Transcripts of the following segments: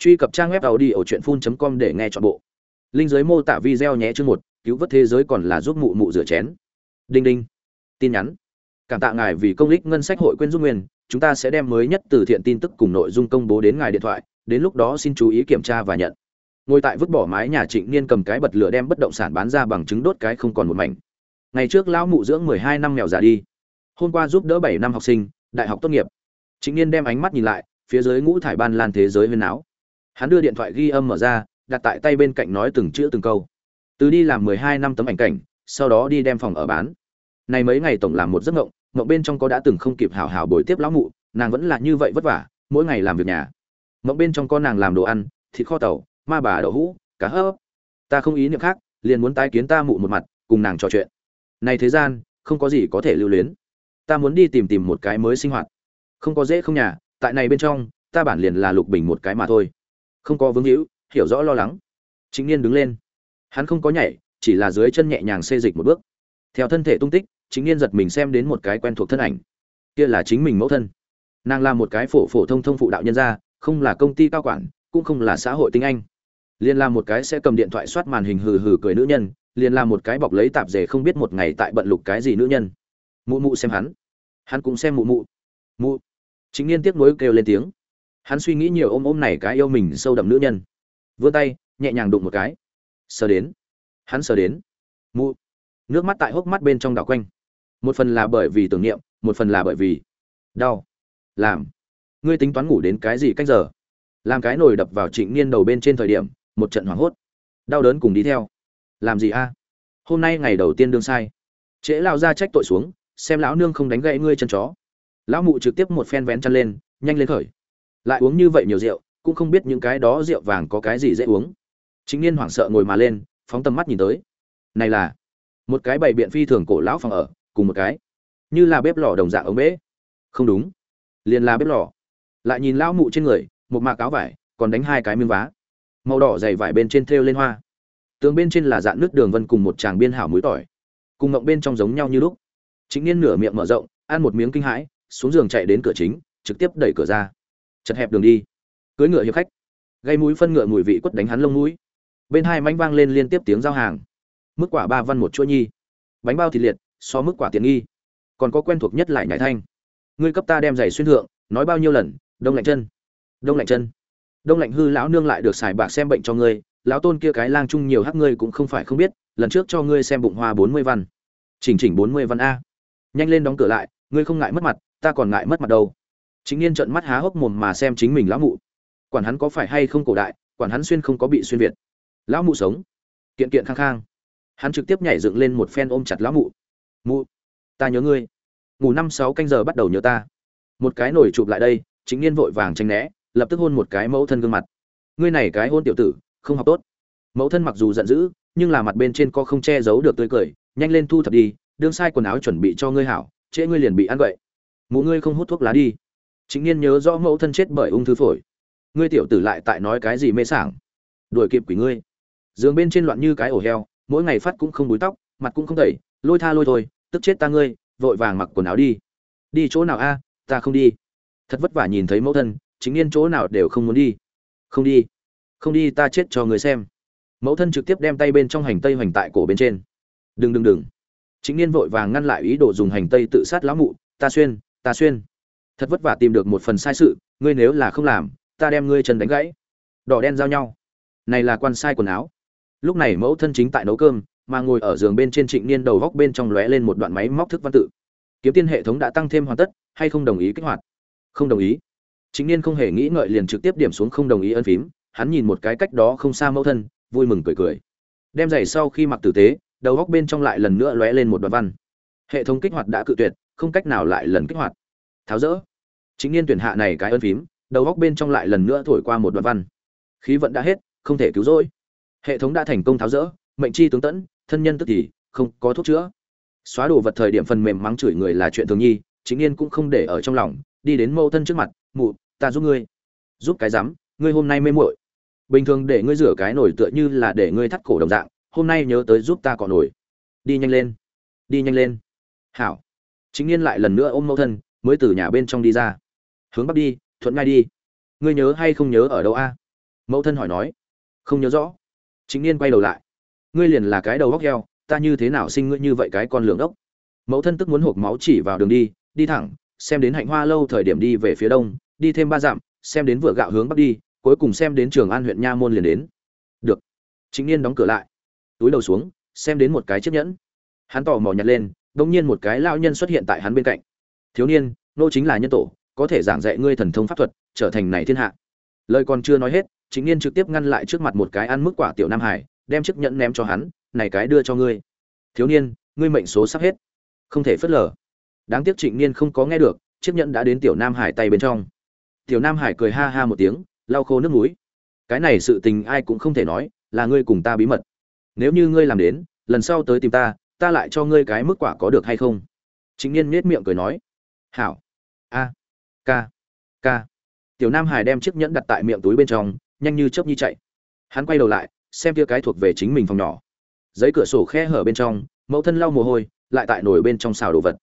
truy cập trang web tàu đi ở truyện phun com để nghe chọn bộ. Linh giới mô tả video nhé chương một, cứu vớt thế giới còn là giúp mụ mụ rửa chén. Đinh đinh. Tin nhắn. Cảm tạ ngài vì công lích ngân sách hội quyên giúp nguyên, chúng ta sẽ đem mới nhất từ thiện tin tức cùng nội dung công bố đến ngài điện thoại, đến lúc đó xin chú ý kiểm tra và nhận. Ngồi tại vứt bỏ mái nhà trịnh niên cầm cái bật lửa đem bất động sản bán ra bằng chứng đốt cái không còn một mảnh. Ngày trước lão mụ dưỡng mười hai năm mèo già đi. Hôm qua giúp đỡ bảy năm học sinh, đại học tốt nghiệp. Trịnh niên đem ánh mắt nhìn lại, phía dưới ngũ thải ban lan thế giới huyên áo hắn đưa điện thoại ghi âm mở ra, đặt tại tay bên cạnh nói từng chữ từng câu. Từ đi làm mười hai năm tấm ảnh cảnh, sau đó đi đem phòng ở bán. Này mấy ngày tổng làm một giấc ngộng ngộng bên trong có đã từng không kịp hào hào bồi tiếp lão mụ, nàng vẫn là như vậy vất vả, mỗi ngày làm việc nhà. Ngộng bên trong có nàng làm đồ ăn, thịt kho tàu, ma bà đậu hũ, cá hấp ta không ý niệm khác, liền muốn tái kiến ta mụ một mặt, cùng nàng trò chuyện. Này thế gian, không có gì có thể lưu luyến. Ta muốn đi tìm tìm một cái mới sinh hoạt. Không có dễ không nhà, tại này bên trong, ta bản liền là lục bình một cái mà thôi không có vướng hữu, hiểu rõ lo lắng. Chính niên đứng lên. Hắn không có nhảy, chỉ là dưới chân nhẹ nhàng xê dịch một bước. Theo thân thể tung tích chính niên giật mình xem đến một cái quen thuộc thân ảnh. Kia là chính mình mẫu thân. Nàng là một cái phổ phổ thông thông phụ đạo nhân gia, không là công ty cao quản, cũng không là xã hội tinh anh. Liền là một cái sẽ cầm điện thoại soát màn hình hừ hừ cười nữ nhân liền là một cái bọc lấy tạp dề không biết một ngày tại bận lục cái gì nữ nhân. Mụ mụ xem hắn. Hắn cũng xem mụ mụ. Mụ. Chính niên tiếc nuối kêu lên tiếng hắn suy nghĩ nhiều ôm ôm này cái yêu mình sâu đậm nữ nhân. Vươn tay, nhẹ nhàng đụng một cái. Sờ đến. Hắn sờ đến. Mụ. Nước mắt tại hốc mắt bên trong đảo quanh. Một phần là bởi vì tưởng niệm, một phần là bởi vì đau. Làm. Ngươi tính toán ngủ đến cái gì cách giờ? Làm cái nồi đập vào trịnh niên đầu bên trên thời điểm, một trận hoảng hốt. Đau đớn cùng đi theo. Làm gì a? Hôm nay ngày đầu tiên đương sai. Trễ lao ra trách tội xuống, xem lão nương không đánh gãy ngươi chân chó. Lão mụ trực tiếp một phen vén chăn lên, nhanh lên khởi lại uống như vậy nhiều rượu, cũng không biết những cái đó rượu vàng có cái gì dễ uống. Chính niên hoảng sợ ngồi mà lên, phóng tầm mắt nhìn tới. Này là một cái bày biện phi thường cổ lão phòng ở, cùng một cái. Như là bếp lò đồng dạng ống bế. Không đúng. Liền là bếp lò. Lại nhìn lão mụ trên người, một mạc áo vải, còn đánh hai cái miếng vá. Màu đỏ dày vải bên trên thêu lên hoa. Tường bên trên là dạng nước đường vân cùng một tràng biên hảo muối tỏi. Cùng ngộng bên trong giống nhau như lúc. Chính niên nửa miệng mở rộng, ăn một miếng kinh hãi, xuống giường chạy đến cửa chính, trực tiếp đẩy cửa ra chật hẹp đường đi. Cưới ngựa hiệp khách. Gây mũi phân ngựa mùi vị quất đánh hắn lông mũi. Bên hai mánh vang lên liên tiếp tiếng giao hàng. Mức quả ba văn một chuỗi nhi. Bánh bao thịt liệt, so mức quả tiện nghi. Còn có quen thuộc nhất lại nhảy thanh. Ngươi cấp ta đem giày xuyên thượng, nói bao nhiêu lần, đông lạnh chân. Đông lạnh chân. Đông lạnh hư lão nương lại được xài bạc xem bệnh cho ngươi, lão tôn kia cái lang chung nhiều hắc ngươi cũng không phải không biết, lần trước cho ngươi xem bụng hoa bốn mươi văn. Chỉnh chỉnh bốn mươi văn a. Nhanh lên đóng cửa lại, ngươi không ngại mất mặt, ta còn ngại mất mặt đâu chính niên trợn mắt há hốc mồm mà xem chính mình lão mụ. Quản hắn có phải hay không cổ đại, quản hắn xuyên không có bị xuyên việt. Lão mụ sống. Kiện kiện khang khang. Hắn trực tiếp nhảy dựng lên một phen ôm chặt lão mụ. Mụ, ta nhớ ngươi. Ngủ năm sáu canh giờ bắt đầu nhớ ta. Một cái nổi chụp lại đây chính niên vội vàng tranh né, lập tức hôn một cái mẫu thân gương mặt. Ngươi này cái hôn tiểu tử, không học tốt. Mẫu thân mặc dù giận dữ, nhưng là mặt bên trên co không che giấu được tươi cười, nhanh lên thu thập đi, đương sai quần áo chuẩn bị cho ngươi hảo, trễ ngươi liền bị ăn vậy. Mụ ngươi không hút thuốc lá đi chính niên nhớ rõ mẫu thân chết bởi ung thư phổi. Ngươi tiểu tử lại tại nói cái gì mê sảng? Đuổi kịp quỷ ngươi. Giường bên trên loạn như cái ổ heo, mỗi ngày phát cũng không búi tóc, mặt cũng không tẩy, lôi tha lôi thôi, tức chết ta ngươi, vội vàng mặc quần áo đi. Đi chỗ nào a? À, ta không đi. Thật vất vả nhìn thấy mẫu thân, chính niên chỗ nào đều không muốn đi. Không đi. Không đi ta chết cho người xem. Mẫu thân trực tiếp đem tay bên trong hành tây hoành tại cổ bên trên. Đừng đừng đừng. Chính niên vội vàng ngăn lại ý đồ dùng hành tây tự sát lão mụ, ta xuyên ta xuyên thật vất vả tìm được một phần sai sự, ngươi nếu là không làm, ta đem ngươi chân đánh gãy. Đỏ đen giao nhau. Này là quan sai quần áo. Lúc này mẫu thân chính tại nấu cơm, mà ngồi ở giường bên trên trịnh niên đầu góc bên trong lóe lên một đoạn máy móc thức văn tự. Kiếm tiên hệ thống đã tăng thêm hoàn tất, hay không đồng ý kích hoạt? Không đồng ý. Trịnh niên không hề nghĩ ngợi liền trực tiếp điểm xuống không đồng ý ân phím, hắn nhìn một cái cách đó không xa mẫu thân, vui mừng cười cười. Đem giày sau khi mặc tử tế, đầu góc bên trong lại lần nữa lóe lên một đoạn văn. Hệ thống kích hoạt đã cự tuyệt, không cách nào lại lần kích hoạt. Tháo rỡ chính niên tuyển hạ này cái ân phím, đầu góc bên trong lại lần nữa thổi qua một đoạn văn. Khí vận đã hết, không thể cứu rỗi. Hệ thống đã thành công tháo rỡ, mệnh chi tướng tẫn, thân nhân tức thì, không có thuốc chữa. Xóa đồ vật thời điểm phần mềm mắng chửi người là chuyện thường nhi, chính niên cũng không để ở trong lòng, đi đến mâu thân trước mặt, mụ, ta giúp ngươi. Giúp cái rắm ngươi hôm nay mê muội. Bình thường để ngươi rửa cái nổi tựa như là để ngươi thắt cổ đồng dạng, hôm nay nhớ tới giúp ta cọ nổi đi nhanh lên. Đi nhanh lên. Hảo. Chính niên lại lần nữa ôm mâu thân, mới từ nhà bên trong đi ra hướng bắc đi, thuận ngay đi. Ngươi nhớ hay không nhớ ở đâu a? Mẫu thân hỏi nói. Không nhớ rõ. Chính niên quay đầu lại. Ngươi liền là cái đầu góc heo, ta như thế nào sinh ngươi như vậy cái con lường ốc mẫu thân tức muốn hộp máu chỉ vào đường đi đi thẳng, xem đến hạnh hoa lâu thời điểm đi về phía đông, đi thêm ba dặm, xem đến vừa gạo hướng bắc đi, cuối cùng xem đến trường an huyện nha môn liền đến. Được. Chính niên đóng cửa lại. Túi đầu xuống, xem đến một cái chiếc nhẫn. Hắn tò mò nhặt lên, đông nhiên một cái lao nhân xuất hiện tại hắn bên cạnh. Thiếu niên, nô chính là nhân tổ có thể giảng dạy ngươi thần thông pháp thuật, trở thành này thiên hạ. Lời còn chưa nói hết chính niên trực tiếp ngăn lại trước mặt một cái ăn mức quả tiểu nam hải, đem chiếc nhẫn ném cho hắn, này cái đưa cho ngươi. Thiếu niên, ngươi mệnh số sắp hết. Không thể phất lờ. Đáng tiếc trịnh niên không có nghe được, chiếc nhẫn đã đến tiểu nam hải tay bên trong. Tiểu nam hải cười ha ha một tiếng, lau khô nước mũi. Cái này sự tình ai cũng không thể nói, là ngươi cùng ta bí mật. Nếu như ngươi làm đến, lần sau tới tìm ta ta lại cho ngươi cái mức quả có được hay không? Chính niên nhếch miệng cười nói, hảo. A ca ca. Tiểu nam hải đem chiếc nhẫn đặt tại miệng túi bên trong, nhanh như chớp nhi chạy. Hắn quay đầu lại, xem kia cái thuộc về chính mình phòng nhỏ. Giấy cửa sổ khe hở bên trong, mẫu thân lau mồ hôi, lại tại nổi bên trong xào đồ vật.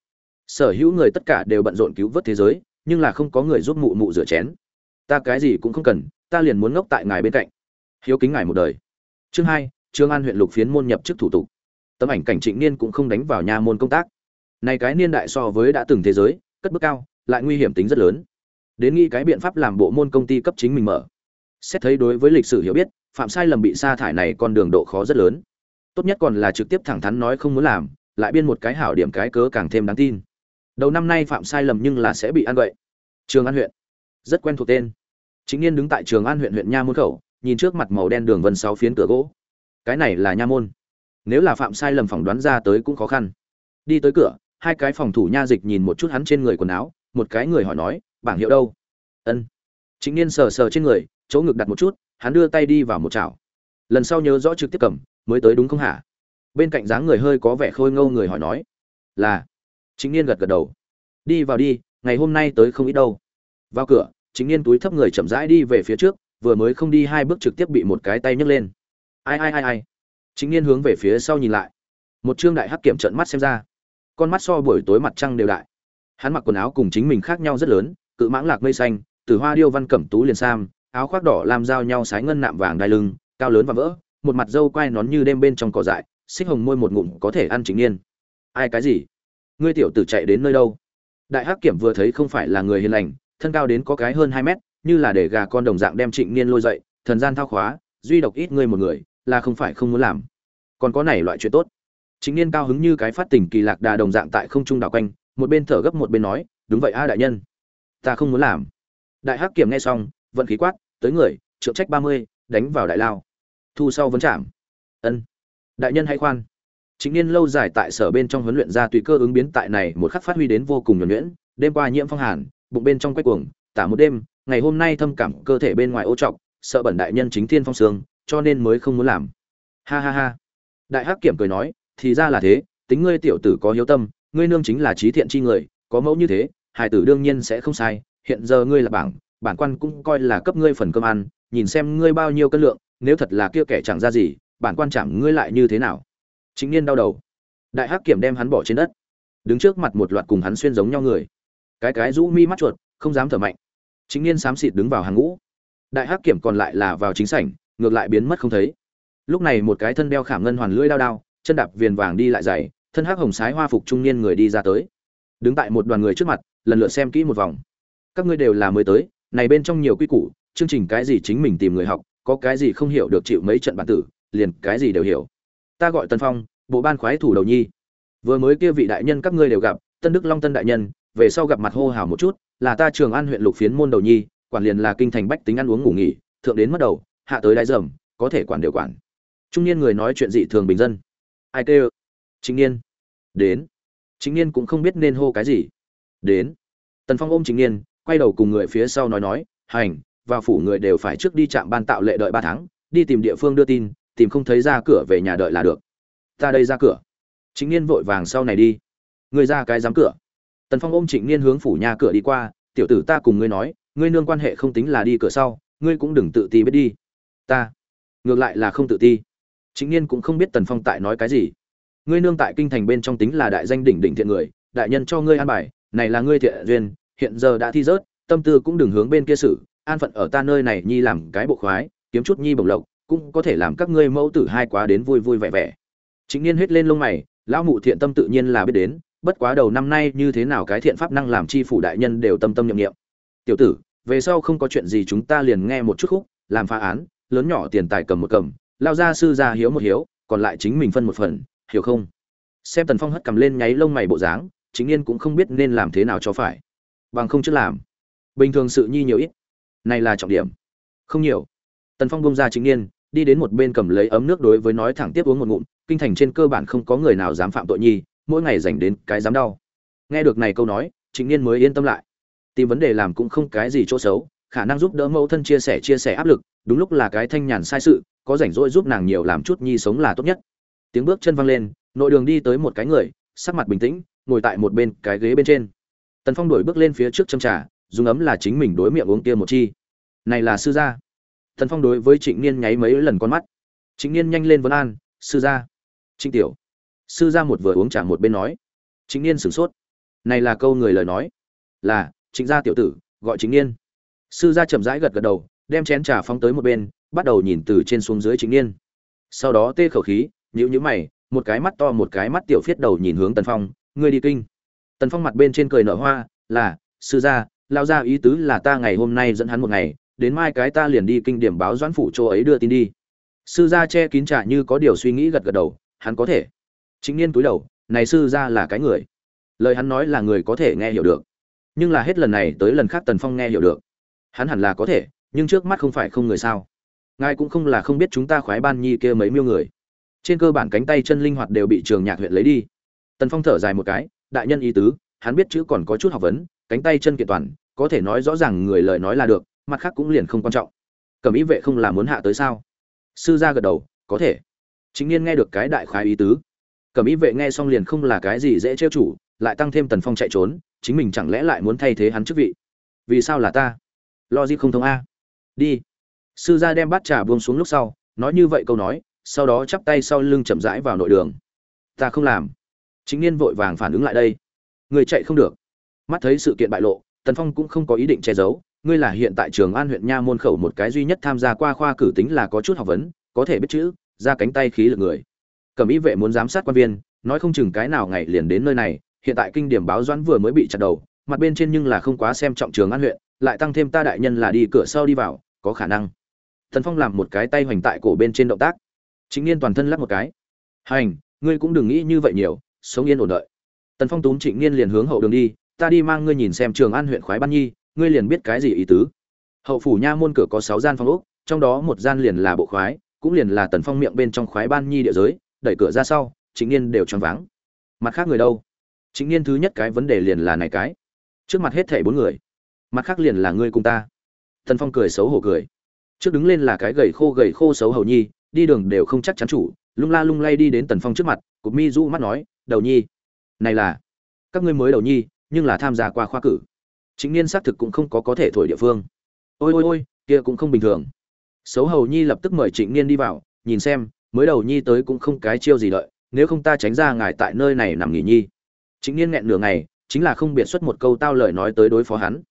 Sở hữu người tất cả đều bận rộn cứu vớt thế giới, nhưng là không có người giúp mụ mụ rửa chén. Ta cái gì cũng không cần, ta liền muốn ngốc tại ngài bên cạnh. Hiếu kính ngài một đời. Chương hai, trương an huyện lục phiến môn nhập chức thủ tục. Tấm ảnh cảnh trịnh niên cũng không đánh vào nhà môn công tác. Này cái niên đại so với đã từng thế giới, cất bước cao lại nguy hiểm tính rất lớn. Đến nghĩ cái biện pháp làm bộ môn công ty cấp chính mình mở. Xét thấy đối với lịch sử hiểu biết, phạm sai lầm bị sa thải này con đường độ khó rất lớn. Tốt nhất còn là trực tiếp thẳng thắn nói không muốn làm, lại biên một cái hảo điểm cái cớ càng thêm đáng tin. Đầu năm nay phạm sai lầm nhưng là sẽ bị ăn vậy. Trường an huyện. Rất quen thuộc tên. Chính niên đứng tại trường an huyện huyện nha môn khẩu, nhìn trước mặt màu đen đường vân sáu phiến cửa gỗ. Cái này là nha môn. Nếu là phạm sai lầm phỏng đoán ra tới cũng khó khăn. Đi tới cửa, hai cái phòng thủ nha dịch nhìn một chút hắn trên người quần áo một cái người hỏi nói, bảng hiệu đâu? Ân. Chính niên sờ sờ trên người, chỗ ngực đặt một chút, hắn đưa tay đi vào một chảo. Lần sau nhớ rõ trực tiếp cầm, mới tới đúng không hả? Bên cạnh dáng người hơi có vẻ khôi ngâu người hỏi nói, là. Chính niên gật gật đầu. Đi vào đi, ngày hôm nay tới không ít đâu. Vào cửa chính niên túi thấp người chậm rãi đi về phía trước, vừa mới không đi hai bước trực tiếp bị một cái tay nhấc lên. Ai ai ai ai? Chính niên hướng về phía sau nhìn lại. Một trương đại hắc kiểm trận mắt xem ra. Con mắt so buổi tối mặt trăng đều đại hắn mặc quần áo cùng chính mình khác nhau rất lớn, cự mãng lạc mây xanh, từ hoa điêu văn cẩm tú liền sam, áo khoác đỏ làm giao nhau sái ngân nạm vàng đai lưng, cao lớn và vỡ, một mặt dâu quai nón như đêm bên trong cỏ dại, xích hồng môi một ngụm có thể ăn chính niên. Ai cái gì? Ngươi tiểu tử chạy đến nơi đâu? Đại hắc kiểm vừa thấy không phải là người hiền lành, thân cao đến có cái hơn hai mét, như là để gà con đồng dạng đem trịnh niên lôi dậy, thần gian thao khóa, duy độc ít ngươi một người, là không phải không muốn làm. Còn có này loại chuyện tốt. Chính niên cao hứng như cái phát tình kỳ lạc đà đồng dạng tại không trung đảo quanh một bên thở gấp một bên nói, đúng vậy a, đại nhân. Ta không muốn làm. Đại hắc kiểm nghe xong, vận khí quát, tới người, trượng trách ba mươi, đánh vào đại lao. Thu sau vấn chạm ân. Đại nhân hay khoan. Chính niên lâu dài tại sở bên trong huấn luyện ra tùy cơ ứng biến tại này một khắc phát huy đến vô cùng nhuẩn nhuyễn, đêm qua nhiễm phong hàn, bụng bên trong quay cuồng, tả một đêm, ngày hôm nay thâm cảm cơ thể bên ngoài ô trọc, sợ bẩn đại nhân chính thiên phong sương, cho nên mới không muốn làm. Ha ha ha. Đại hắc kiểm cười nói, thì ra là thế, tính ngươi tiểu tử có hiếu tâm ngươi nương chính là trí thiện chi người, có mẫu như thế hải tử đương nhiên sẽ không sai, hiện giờ ngươi là bảng, bản quan cũng coi là cấp ngươi phần cơm ăn, nhìn xem ngươi bao nhiêu cân lượng, nếu thật là kia kẻ chẳng ra gì, bản quan chẳng ngươi lại như thế nào? Chính niên đau đầu. Đại hắc kiểm đem hắn bỏ trên đất. Đứng trước mặt một loạt cùng hắn xuyên giống nhau người. Cái cái rũ mi mắt chuột, không dám thở mạnh. Chính niên xám xịt đứng vào hàng ngũ. Đại hắc kiểm còn lại là vào chính sảnh, ngược lại biến mất không thấy. Lúc này một cái thân đeo khảm ngân hoàn lưỡi đao đao, chân đạp viền vàng đi lại dày thân hắc hồng sái hoa phục trung niên người đi ra tới. Đứng tại một đoàn người trước mặt, lần lượt xem kỹ một vòng. Các ngươi đều là mới tới, này bên trong nhiều quy củ, chương trình cái gì chính mình tìm người học, có cái gì không hiểu được chịu mấy trận bản tử, liền cái gì đều hiểu. Ta gọi tân phong, bộ ban khoái thủ đầu nhi. Vừa mới kia vị đại nhân các ngươi đều gặp, tân đức long tân đại nhân, về sau gặp mặt hô hào một chút, là ta trường an huyện lục phiến môn đầu nhi, quản liền là kinh thành bách tính ăn uống ngủ nghỉ, thượng đến mất đầu, hạ tới đại dầm, có thể quản đều quản. Trung niên người nói chuyện dị thường bình dân. Ai kêu? Chính niên. Đến. Chính niên cũng không biết nên hô cái gì. Đến. Tần phong ôm chính niên, quay đầu cùng người phía sau nói nói, hành và phủ người đều phải trước đi trạm ban tạo lệ đợi ba tháng, đi tìm địa phương đưa tin, tìm không thấy ra cửa về nhà đợi là được. Ta đây ra cửa. Chính niên vội vàng sau này đi. Người ra cái dám cửa. Tần phong ôm trịnh niên hướng phủ nhà cửa đi qua, tiểu tử ta cùng ngươi nói, ngươi nương quan hệ không tính là đi cửa sau, ngươi cũng đừng tự ti biết đi. Ta. Ngược lại là không tự ti. Chính niên cũng không biết tần phong tại nói cái gì ngươi nương tại kinh thành bên trong tính là đại danh đỉnh đỉnh thiện người, đại nhân cho ngươi an bài, này là ngươi thiện duyên, hiện giờ đã thi rớt, tâm tư cũng đừng hướng bên kia xử, an phận ở ta nơi này nhi làm cái bộ khoái, kiếm chút nhi bổng lộc, cũng có thể làm các ngươi mẫu tử hai quá đến vui vui vẻ vẻ. Chính niên hết lên lông mày, lão mụ thiện tâm tự nhiên là biết đến, bất quá đầu năm nay như thế nào cái thiện pháp năng làm chi phủ đại nhân đều tâm tâm nhậm nghiệm tiểu tử, về sau không có chuyện gì chúng ta liền nghe một chút khúc, làm phá án, lớn nhỏ tiền tài cầm một cầm, lao ra sư ra hiếu một hiếu, còn lại chính mình phân một phần hiểu không? Xem tần phong hất cầm lên nháy lông mày bộ dáng, chính yên cũng không biết nên làm thế nào cho phải. Bằng không chứ làm. Bình thường sự nhi nhiều ít. Này là trọng điểm. Không nhiều. Tần phong bông ra chính yên đi đến một bên cầm lấy ấm nước đối với nói thẳng tiếp uống một ngụm, kinh thành trên cơ bản không có người nào dám phạm tội nhi, mỗi ngày dành đến cái dám đau. Nghe được này câu nói, chính niên mới yên tâm lại. Tìm vấn đề làm cũng không cái gì chỗ xấu, khả năng giúp đỡ mẫu thân chia sẻ chia sẻ áp lực, đúng lúc là cái thanh nhàn sai sự, có rảnh rỗi giúp nàng nhiều làm chút nhi sống là tốt nhất tiếng bước chân văng lên, nội đường đi tới một cái người, sắc mặt bình tĩnh, ngồi tại một bên, cái ghế bên trên. Tần phong đổi bước lên phía trước châm trà, dùng ấm là chính mình đối miệng uống kia một chi. Này là sư gia. Tần phong đối với trịnh niên nháy mấy lần con mắt. Trịnh niên nhanh lên vấn an, sư gia. Trịnh tiểu. Sư gia một vừa uống trà một bên nói. Trịnh niên sửng sốt. Này là câu người lời nói. Là, trịnh gia tiểu tử, gọi trịnh niên. Sư gia chậm rãi gật gật đầu, đem chén trà phóng tới một bên, bắt đầu nhìn từ trên xuống dưới trịnh niên. Sau đó tê khẩu khí nhíu nhíu mày, một cái mắt to một cái mắt tiểu phiết đầu nhìn hướng tần phong, ngươi đi kinh. Tần phong mặt bên trên cười nở hoa, là, sư gia lao ra ý tứ là ta ngày hôm nay dẫn hắn một ngày, đến mai cái ta liền đi kinh điểm báo doãn phủ chỗ ấy đưa tin đi. Sư gia che kín trả như có điều suy nghĩ gật gật đầu, hắn có thể. Chính niên túi đầu, này sư gia là cái người. Lời hắn nói là người có thể nghe hiểu được. Nhưng là hết lần này tới lần khác tần phong nghe hiểu được. Hắn hẳn là có thể, nhưng trước mắt không phải không người sao. Ngài cũng không là không biết chúng ta khoái ban nhi kia mấy miêu người trên cơ bản cánh tay chân linh hoạt đều bị trường nhạc huyện lấy đi. Tần phong thở dài một cái, đại nhân ý tứ, hắn biết chữ còn có chút học vấn, cánh tay chân kiện toàn, có thể nói rõ ràng người lời nói là được, mặt khác cũng liền không quan trọng. Cầm ý vệ không là muốn hạ tới sao? Sư gia gật đầu, có thể. Chính niên nghe được cái đại khái ý tứ. Cầm ý vệ nghe xong liền không là cái gì dễ trêu chủ lại tăng thêm tần phong chạy trốn, chính mình chẳng lẽ lại muốn thay thế hắn chức vị? Vì sao là ta? Lo gì không thông a. Đi. Sư gia đem bát trà buông xuống lúc sau, nói như vậy câu nói sau đó chắp tay sau lưng chậm rãi vào nội đường. Ta không làm. Chính niên vội vàng phản ứng lại đây. Người chạy không được. Mắt thấy sự kiện bại lộ, tần phong cũng không có ý định che giấu. Ngươi là hiện tại trường an huyện nha môn khẩu một cái duy nhất tham gia qua khoa cử tính là có chút học vấn, có thể biết chữ, ra cánh tay khí lực người. Cẩm ý vệ muốn giám sát quan viên, nói không chừng cái nào ngày liền đến nơi này. Hiện tại kinh điểm báo doãn vừa mới bị chặt đầu, mặt bên trên nhưng là không quá xem trọng trường an huyện, lại tăng thêm ta đại nhân là đi cửa sau đi vào, có khả năng. Tần phong làm một cái tay hoành tại cổ bên trên động tác chính niên toàn thân lắp một cái. Hành, ngươi cũng đừng nghĩ như vậy nhiều, sống yên ổn đợi. Tần phong túm trịnh niên liền hướng hậu đường đi, ta đi mang ngươi nhìn xem trường an huyện khoái ban nhi, ngươi liền biết cái gì ý tứ. Hậu phủ nha môn cửa có sáu gian phòng ốc, trong đó một gian liền là bộ khoái, cũng liền là tần phong miệng bên trong khoái ban nhi địa giới, đẩy cửa ra sau, Trịnh niên đều choáng váng. Mặt khác người đâu? Trịnh niên thứ nhất cái vấn đề liền là này cái. Trước mặt hết thảy bốn người, mặt khác liền là ngươi cùng ta. Tần phong cười xấu hổ cười. Trước đứng lên là cái gầy khô gầy khô xấu hầu nhi đi đường đều không chắc chắn chủ, lung la lung lay đi đến tần phong trước mặt cụt mi rũ mắt nói, đầu nhi, này là, các ngươi mới đầu nhi, nhưng là tham gia qua khoa cử. Chính niên xác thực cũng không có có thể thổi địa phương. Ôi ôi ôi, kia cũng không bình thường. Xấu hầu nhi lập tức mời trịnh niên đi vào, nhìn xem, mới đầu nhi tới cũng không cái chiêu gì đợi, nếu không ta tránh ra ngài tại nơi này nằm nghỉ nhi. Trịnh niên nghẹn nửa ngày, chính là không biệt xuất một câu tao lời nói tới đối phó hắn.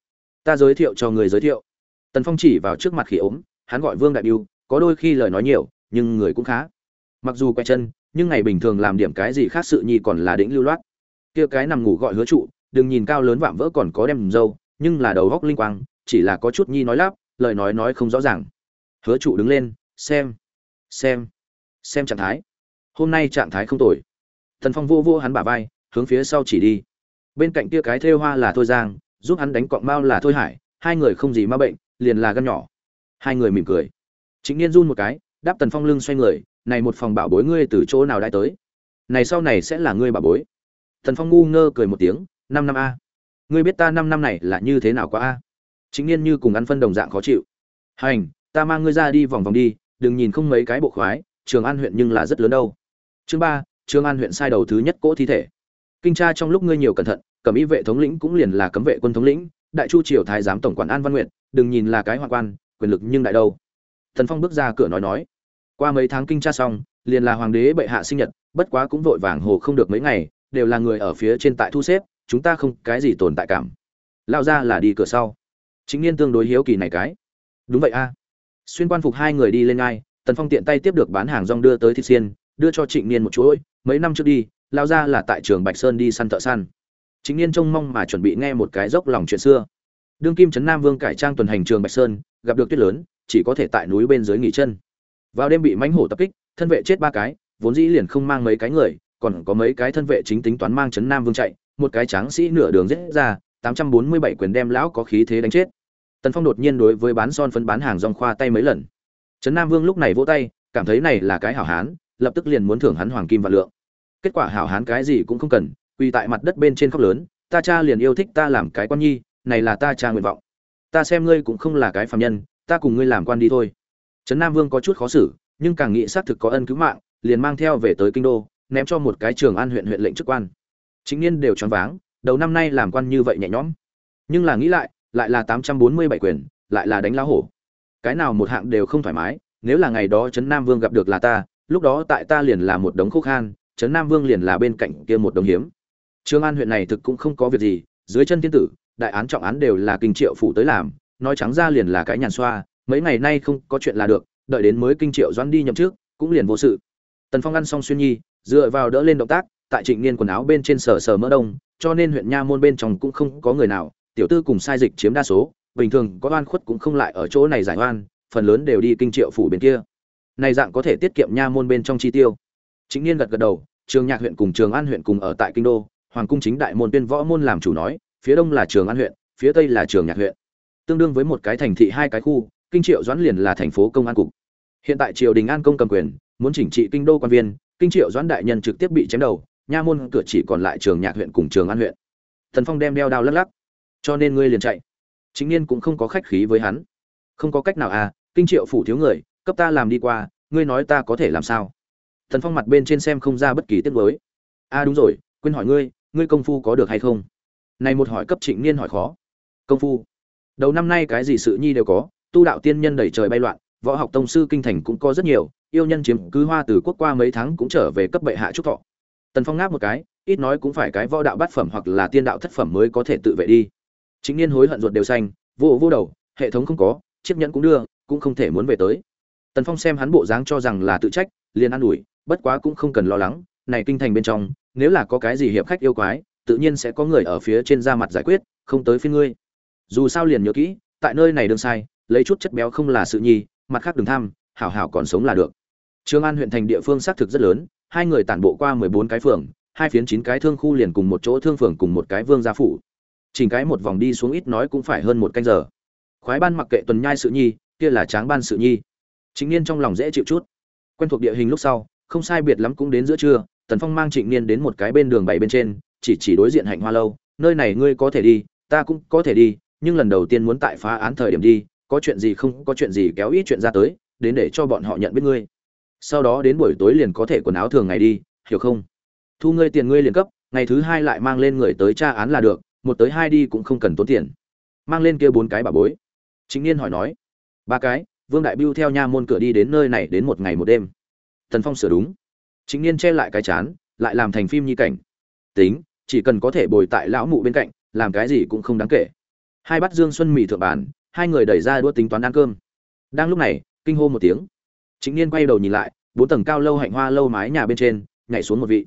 Ta giới thiệu cho người giới thiệu. Tần phong chỉ vào trước mặt khỉ ốm, hắn gọi vương đại biêu, có đôi khi lời nói nhiều nhưng người cũng khá. Mặc dù quay chân, nhưng ngày bình thường làm điểm cái gì khác sự nhi còn là đỉnh lưu loát. Kia cái nằm ngủ gọi hứa trụ, đừng nhìn cao lớn vạm vỡ còn có đem dâu, nhưng là đầu góc linh quang, chỉ là có chút nhi nói lắp, lời nói nói không rõ ràng. Hứa trụ đứng lên, xem xem xem trạng thái. Hôm nay trạng thái không tồi. Thần phong vô vô hắn bả vai, hướng phía sau chỉ đi. Bên cạnh kia cái thêu hoa là thôi giang, giúp hắn đánh cọng mao là thôi hải, hai người không gì ma bệnh, liền là gân nhỏ. Hai người mỉm cười. Chính niên run một cái đáp tần phong lưng xoay người, này một phòng bảo bối ngươi từ chỗ nào đã tới? Này sau này sẽ là ngươi bảo bối. Tần phong ngu ngơ cười một tiếng, năm năm a, ngươi biết ta năm năm này là như thế nào quá a? Chính niên như cùng ăn phân đồng dạng khó chịu. Hành, ta mang ngươi ra đi vòng vòng đi, đừng nhìn không mấy cái bộ khoái, trường an huyện nhưng là rất lớn đâu. Chương ba, trường an huyện sai đầu thứ nhất cỗ thi thể. Kinh tra trong lúc ngươi nhiều cẩn thận, cẩm y vệ thống lĩnh cũng liền là cấm vệ quân thống lĩnh, đại chu triều thái giám tổng quản an văn nguyện đừng nhìn là cái hoạn quan, quyền lực nhưng đại đâu. Thần phong bước ra cửa nói nói qua mấy tháng kinh tra xong, liền là hoàng đế bệ hạ sinh nhật, bất quá cũng vội vàng hồ không được mấy ngày, đều là người ở phía trên tại thu xếp, chúng ta không cái gì tồn tại cảm. Lao ra là đi cửa sau. Chính niên tương đối hiếu kỳ này cái. Đúng vậy a. Xuyên quan phục hai người đi lên ngay tần phong tiện tay tiếp được bán hàng rong đưa tới thịt xiên, đưa cho trịnh niên một chuỗi, mấy năm trước đi lao ra là tại trường bạch sơn đi săn thợ săn. Chính niên trông mong mà chuẩn bị nghe một cái dốc lòng chuyện xưa. Đương kim trấn nam vương cải trang tuần hành trường bạch sơn, gặp được tuyết lớn, chỉ có thể tại núi bên dưới nghỉ chân vào đêm bị mãnh hổ tập kích, thân vệ chết ba cái, vốn dĩ liền không mang mấy cái người, còn có mấy cái thân vệ chính tính toán mang trấn nam vương chạy, một cái tráng sĩ nửa đường giết ra, tám trăm bốn mươi bảy quyền đem lão có khí thế đánh chết. Tần phong đột nhiên đối với bán son phấn bán hàng rong khoa tay mấy lần. Trấn nam vương lúc này vỗ tay, cảm thấy này là cái hảo hán, lập tức liền muốn thưởng hắn hoàng kim và lượng. Kết quả hảo hán cái gì cũng không cần, quỳ tại mặt đất bên trên khóc lớn, ta cha liền yêu thích ta làm cái quan nhi, này là ta cha nguyện vọng. Ta xem ngươi cũng không là cái phạm nhân, ta cùng ngươi làm quan đi thôi trấn nam vương có chút khó xử, nhưng càng nghĩ xác thực có ân cứu mạng, liền mang theo về tới kinh đô, ném cho một cái trường an huyện huyện lệnh chức quan. Chính niên đều choáng váng, đầu năm nay làm quan như vậy nhẹ nhõm. Nhưng là nghĩ lại lại là tám trăm bốn mươi bảy quyền, lại là đánh lá hổ. Cái nào một hạng đều không thoải mái, nếu là ngày đó trấn nam vương gặp được là ta, lúc đó tại ta liền là một đống khúc khan, trấn nam vương liền là bên cạnh kia một đống hiếm. Trường an huyện này thực cũng không có việc gì, dưới chân thiên tử, đại án trọng án đều là kinh triệu phủ tới làm, nói trắng ra liền là cái nhàn xoa mấy ngày nay không có chuyện là được, đợi đến mới kinh triệu doãn đi nhậm trước cũng liền vô sự. Tần phong ăn xong xuyên nhi, dựa vào đỡ lên động tác, tại trịnh niên quần áo bên trên sờ sờ mỡ đông, cho nên huyện nha môn bên trong cũng không có người nào, tiểu tư cùng sai dịch chiếm đa số, bình thường có oan khuất cũng không lại ở chỗ này giải oan, phần lớn đều đi kinh triệu phủ bên kia. Này dạng có thể tiết kiệm nha môn bên trong chi tiêu. Chính niên gật gật đầu, trường nhạc huyện cùng trường an huyện cùng ở tại kinh đô, hoàng cung chính đại môn tuyên võ môn làm chủ nói, phía đông là trường an huyện, phía tây là trường nhạc huyện. Tương đương với một cái thành thị hai cái khu kinh triệu doãn liền là thành phố công an cục. Hiện tại triều đình an công cầm quyền, muốn chỉnh trị kinh đô quan viên, kinh triệu doãn đại nhân trực tiếp bị chém đầu, nha môn cửa chỉ còn lại trường nhạc huyện cùng trường an huyện. Thần phong đem đeo đao lắc lắc. Cho nên ngươi liền chạy. Chính niên cũng không có khách khí với hắn. Không có cách nào à kinh triệu phủ thiếu người, cấp ta làm đi qua, ngươi nói ta có thể làm sao? Thần phong mặt bên trên xem không ra bất kỳ tiết mới a à đúng rồi, quên hỏi ngươi ngươi công phu có được hay không? Này một hỏi cấp trịnh niên hỏi khó. Công phu. Đầu năm nay cái gì sự nhi đều có tu đạo tiên nhân đẩy trời bay loạn, võ học tông sư kinh thành cũng có rất nhiều, yêu nhân chiếm cứ hoa từ quốc qua mấy tháng cũng trở về cấp bệ hạ trúc thọ. Tần phong ngáp một cái, ít nói cũng phải cái võ đạo bát phẩm hoặc là tiên đạo thất phẩm mới có thể tự vệ đi. Chính niên hối hận ruột đều xanh, vô vô đầu, hệ thống không có, chiếc nhẫn cũng đưa, cũng không thể muốn về tới. Tần phong xem hắn bộ dáng cho rằng là tự trách, liền an ủi, bất quá cũng không cần lo lắng, này kinh thành bên trong, nếu là có cái gì hiệp khách yêu quái, tự nhiên sẽ có người ở phía trên ra mặt giải quyết, không tới phiên ngươi. Dù sao liền nhớ kỹ, tại nơi này đừng sai lấy chút chất béo không là sự nhi mặt khác đừng tham hảo hảo còn sống là được Trương An huyện thành địa phương xác thực rất lớn, hai người tản bộ qua 14 cái phường, hai phiến chín cái thương khu liền cùng một chỗ thương phường cùng một cái vương gia phủ. Chỉnh cái một vòng đi xuống ít nói cũng phải hơn một canh giờ. Khoái ban mặc kệ tuần nhai sự nhi, kia là tráng ban sự nhi. Trịnh Niên trong lòng dễ chịu chút. Quen thuộc địa hình lúc sau, không sai biệt lắm cũng đến giữa trưa, Tần Phong mang Trịnh Niên đến một cái bên đường bảy bên trên, chỉ chỉ đối diện hạnh hoa lâu, nơi này ngươi có thể đi, ta cũng có thể đi, nhưng lần đầu tiên muốn tại phá án thời điểm đi, có chuyện gì không có chuyện gì kéo ít chuyện ra tới, đến để cho bọn họ nhận biết ngươi. Sau đó đến buổi tối liền có thể quần áo thường ngày đi hiểu không? Thu ngươi tiền ngươi liền cấp ngày thứ hai lại mang lên người tới tra án là được một tới hai đi cũng không cần tốn tiền. Mang lên kia bốn cái bà bối. Chính niên hỏi nói ba cái vương đại biêu theo nha môn cửa đi đến nơi này đến một ngày một đêm. Thần phong sửa đúng. Chính niên che lại cái chán lại làm thành phim nhi cảnh. Tính chỉ cần có thể bồi tại lão mụ bên cạnh làm cái gì cũng không đáng kể. Hai bát dương xuân mì thượng bản hai người đẩy ra đua tính toán ăn cơm. Đang lúc này, kinh hô một tiếng. Chính niên quay đầu nhìn lại, bốn tầng cao lâu hạnh hoa lâu mái nhà bên trên, nhảy xuống một vị.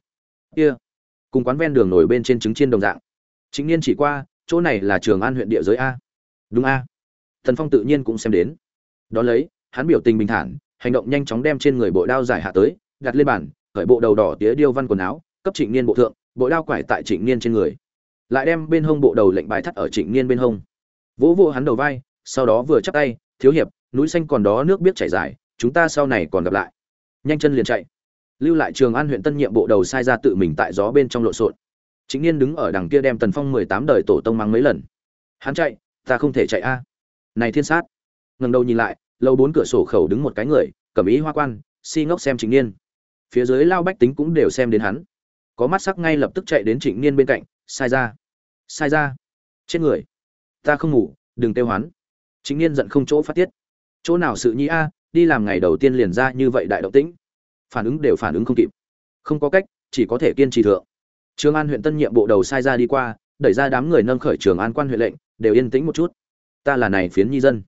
Kia, cùng quán ven đường nổi bên trên trứng chiên đồng dạng. Chính niên chỉ qua, chỗ này là trường an huyện địa giới a. Đúng a. Thần phong tự nhiên cũng xem đến. Đón lấy, hắn biểu tình bình thản, hành động nhanh chóng đem trên người bộ đao giải hạ tới, đặt lên bàn khởi bộ đầu đỏ tía điêu văn quần áo, cấp trịnh niên bộ thượng, bộ đao quải tại trịnh niên trên người. Lại đem bên hông bộ đầu lệnh bài thắt ở trịnh niên bên hông. Vỗ vỗ hắn đầu vai sau đó vừa chắp tay, thiếu hiệp, núi xanh còn đó nước biết chảy dài, chúng ta sau này còn gặp lại. Nhanh chân liền chạy. Lưu lại trường an huyện tân nhiệm bộ đầu sai ra tự mình tại gió bên trong lộn xộn. Chính niên đứng ở đằng kia đem tần phong mười tám đời tổ tông mang mấy lần. Hắn chạy, ta không thể chạy a. Này thiên sát. Ngần đầu nhìn lại, lâu bốn cửa sổ khẩu đứng một cái người, cầm ý hoa quan, si ngốc xem chính niên. Phía dưới lao bách tính cũng đều xem đến hắn. Có mắt sắc ngay lập tức chạy đến trịnh niên bên cạnh, sai ra sai ra, chết người, ta không ngủ, đừng kêu hoán chính niên giận không chỗ phát tiết. Chỗ nào sự nhi a đi làm ngày đầu tiên liền ra như vậy đại động tĩnh. Phản ứng đều phản ứng không kịp. Không có cách chỉ có thể kiên trì thượng. Trường an huyện tân nhiệm bộ đầu sai ra đi qua đẩy ra đám người nâng khởi trường an quan huyện lệnh đều yên tĩnh một chút. Ta là này phiến nhi dân.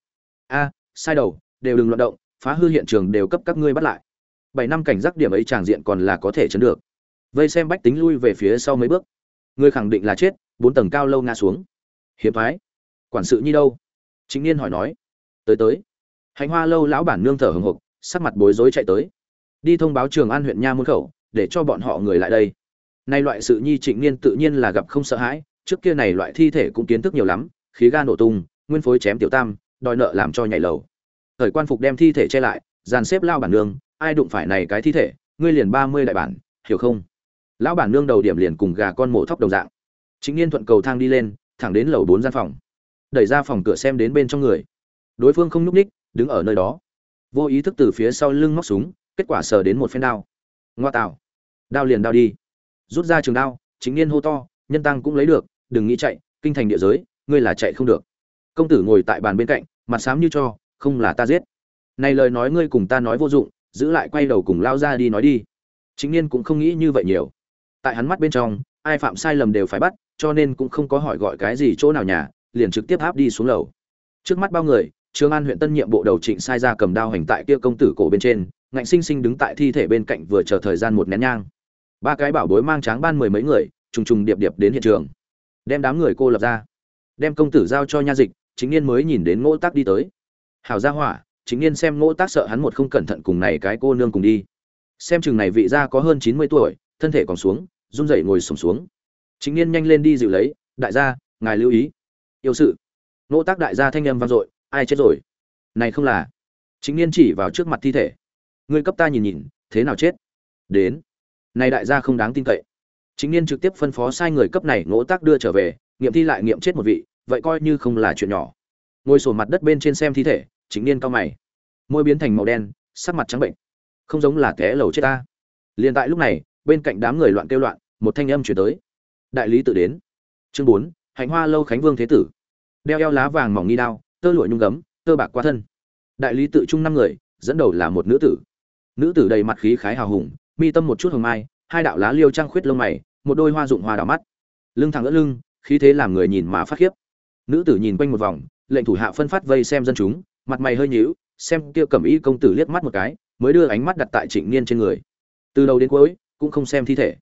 A sai đầu đều đừng loạn động phá hư hiện trường đều cấp các ngươi bắt lại. Bảy năm cảnh giác điểm ấy tràng diện còn là có thể chấn được. Vây xem bách tính lui về phía sau mấy bước. Người khẳng định là chết bốn tầng cao lâu ngã xuống. Hiệp thái, quản sự nhi đâu? Chính niên hỏi nói, tới tới. Hành hoa lâu lão bản nương thở hừng hực, sắc mặt bối rối chạy tới. Đi thông báo trường an huyện nha môn khẩu, để cho bọn họ người lại đây. Nay loại sự nhi trịnh niên tự nhiên là gặp không sợ hãi, trước kia này loại thi thể cũng kiến thức nhiều lắm, khí ga nổ tung, nguyên phối chém tiểu tam, đòi nợ làm cho nhảy lầu. Thời quan phục đem thi thể che lại, dàn xếp lao bản nương, ai đụng phải này cái thi thể, ngươi liền ba mươi đại bản, hiểu không? Lão bản nương đầu điểm liền cùng gà con mổ thóc đồng dạng. Chính niên thuận cầu thang đi lên, thẳng đến lầu bốn gian phòng đẩy ra phòng cửa xem đến bên trong người. Đối phương không nhúc ních đứng ở nơi đó. Vô ý thức từ phía sau lưng móc súng, kết quả sờ đến một phen đao. Ngoa tạo. Đao liền đao đi. Rút ra trường đao, chính niên hô to, nhân tăng cũng lấy được, đừng nghĩ chạy, kinh thành địa giới, ngươi là chạy không được. Công tử ngồi tại bàn bên cạnh, mặt xám như cho, không là ta giết. Này lời nói ngươi cùng ta nói vô dụng, giữ lại quay đầu cùng lao ra đi nói đi. Chính niên cũng không nghĩ như vậy nhiều. Tại hắn mắt bên trong, ai phạm sai lầm đều phải bắt, cho nên cũng không có hỏi gọi cái gì chỗ nào nhà liền trực tiếp áp đi xuống lầu. Trước mắt bao người trương an huyện tân nhiệm bộ đầu trịnh sai ra cầm đao hành tại kia công tử cổ bên trên, ngạnh sinh sinh đứng tại thi thể bên cạnh vừa chờ thời gian một nén nhang. Ba cái bảo bối mang tráng ban mười mấy người, trùng trùng điệp điệp đến hiện trường. Đem đám người cô lập ra. Đem công tử giao cho nha dịch, chính niên mới nhìn đến ngỗ tác đi tới. Hào gia hỏa, chính niên xem ngỗ tác sợ hắn một không cẩn thận cùng này cái cô nương cùng đi. Xem chừng này vị gia có hơn chín mươi tuổi, thân thể còn xuống, run rẩy ngồi sổng xuống. Chính niên nhanh lên đi dịu lấy, đại gia, ngài lưu ý yêu sự. Nỗ tác đại gia thanh âm vang dội, ai chết rồi? Này không là. Chính niên chỉ vào trước mặt thi thể. Ngươi cấp ta nhìn nhìn, thế nào chết? Đến. Này đại gia không đáng tin cậy. Chính niên trực tiếp phân phó sai người cấp này ngỗ tác đưa trở về, nghiệm thi lại nghiệm chết một vị, vậy coi như không là chuyện nhỏ. Ngồi sổ mặt đất bên trên xem thi thể, chính niên cao mày. Môi biến thành màu đen, sắc mặt trắng bệnh. Không giống là té lầu chết ta. Liền tại lúc này, bên cạnh đám người loạn kêu loạn, một thanh âm chuyển tới. Đại lý tự đến. Chương bốn hạnh hoa lâu khánh vương thế tử. Đeo eo lá vàng mỏng nghi đao, tơ lụa nhung gấm, tơ bạc qua thân. Đại lý tự trung năm người, dẫn đầu là một nữ tử. Nữ tử đầy mặt khí khái hào hùng, mi tâm một chút hồng mai, hai đạo lá liêu trăng khuyết lông mày, một đôi hoa dụng hoa đào mắt. Lưng thẳng ỡ lưng, khí thế làm người nhìn mà phát khiếp. Nữ tử nhìn quanh một vòng, lệnh thủ hạ phân phát vây xem dân chúng, mặt mày hơi nhíu, xem kia cẩm y công tử liếc mắt một cái, mới đưa ánh mắt đặt tại trịnh niên trên người. Từ đầu đến cuối, cũng không xem thi thể.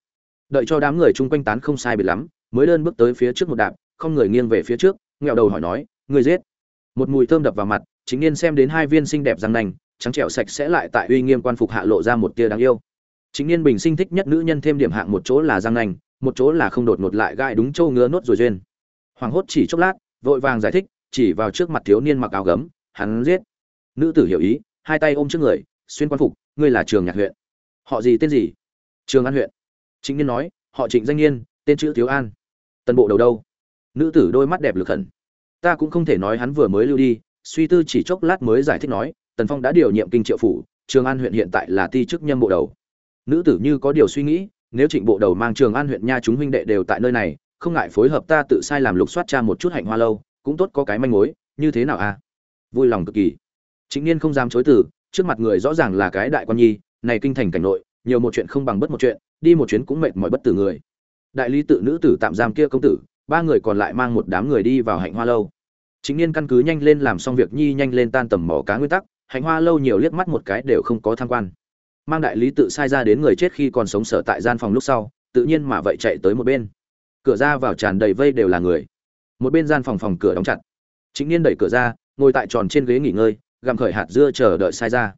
Đợi cho đám người chung quanh tán không sai biệt lắm, mới đơn bước tới phía trước một đạp không người nghiêng về phía trước, nghẹo đầu hỏi nói người giết. Một mùi thơm đập vào mặt, chính niên xem đến hai viên xinh đẹp răng nành trắng trẻo sạch sẽ lại tại uy nghiêm quan phục hạ lộ ra một tia đáng yêu. Chính niên bình sinh thích nhất nữ nhân thêm điểm hạng một chỗ là răng nành một chỗ là không đột ngột lại gai đúng châu ngứa nốt rồi duyên. Hoàng hốt chỉ chốc lát, vội vàng giải thích, chỉ vào trước mặt thiếu niên mặc áo gấm, hắn giết. Nữ tử hiểu ý, hai tay ôm trước người, xuyên quan phục, ngươi là trường nhạc huyện. Họ gì tên gì? Trường an huyện. Chính niên nói, họ trịnh danh niên tên chữ thiếu an. Tân bộ đầu đâu? Nữ tử đôi mắt đẹp lực hận. Ta cũng không thể nói hắn vừa mới lưu đi, suy tư chỉ chốc lát mới giải thích nói, tần phong đã điều nhiệm kinh triệu phủ, trường an huyện hiện tại là ti chức nhâm bộ đầu. Nữ tử như có điều suy nghĩ, nếu trịnh bộ đầu mang trường an huyện nha chúng huynh đệ đều tại nơi này, không ngại phối hợp ta tự sai làm lục soát cha một chút hạnh hoa lâu, cũng tốt có cái manh mối, như thế nào a à? vui lòng cực kỳ. Chính niên không dám chối từ, trước mặt người rõ ràng là cái đại quan nhi, này kinh thành cảnh nội, nhiều một chuyện không bằng bất một chuyện, đi một chuyến cũng mệt mỏi bất tử người. Đại lý tự nữ tử tạm giam kia công tử ba người còn lại mang một đám người đi vào hạnh hoa lâu. Chính niên căn cứ nhanh lên làm xong việc nhi nhanh lên tan tầm mỏ cá nguyên tắc, hạnh hoa lâu nhiều liếc mắt một cái đều không có tham quan. Mang đại lý tự sai ra đến người chết khi còn sống sở tại gian phòng lúc sau, tự nhiên mà vậy chạy tới một bên. Cửa ra vào tràn đầy vây đều là người. Một bên gian phòng phòng cửa đóng chặt. Chính niên đẩy cửa ra, ngồi tại tròn trên ghế nghỉ ngơi, gặm khởi hạt dưa chờ đợi sai ra.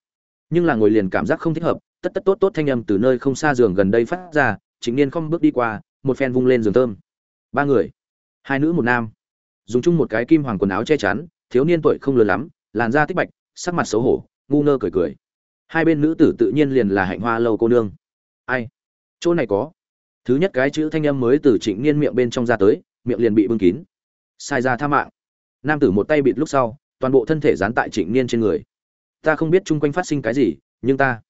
Nhưng là ngồi liền cảm giác không thích hợp, tất tất tốt tốt thanh âm từ nơi không xa giường gần đây phát ra, chính niên không bước đi qua, một phen vung lên giường thơm. Ba người hai nữ một nam. Dùng chung một cái kim hoàng quần áo che chắn, thiếu niên tuổi không lớn lắm, làn da tích bạch, sắc mặt xấu hổ, ngu ngơ cười cười. Hai bên nữ tử tự nhiên liền là hạnh hoa lâu cô nương. Ai? Chỗ này có. Thứ nhất cái chữ thanh âm mới từ trịnh niên miệng bên trong ra tới, miệng liền bị bưng kín. Sai ra tha mạng. Nam tử một tay bịt lúc sau, toàn bộ thân thể dán tại trịnh niên trên người. Ta không biết chung quanh phát sinh cái gì, nhưng ta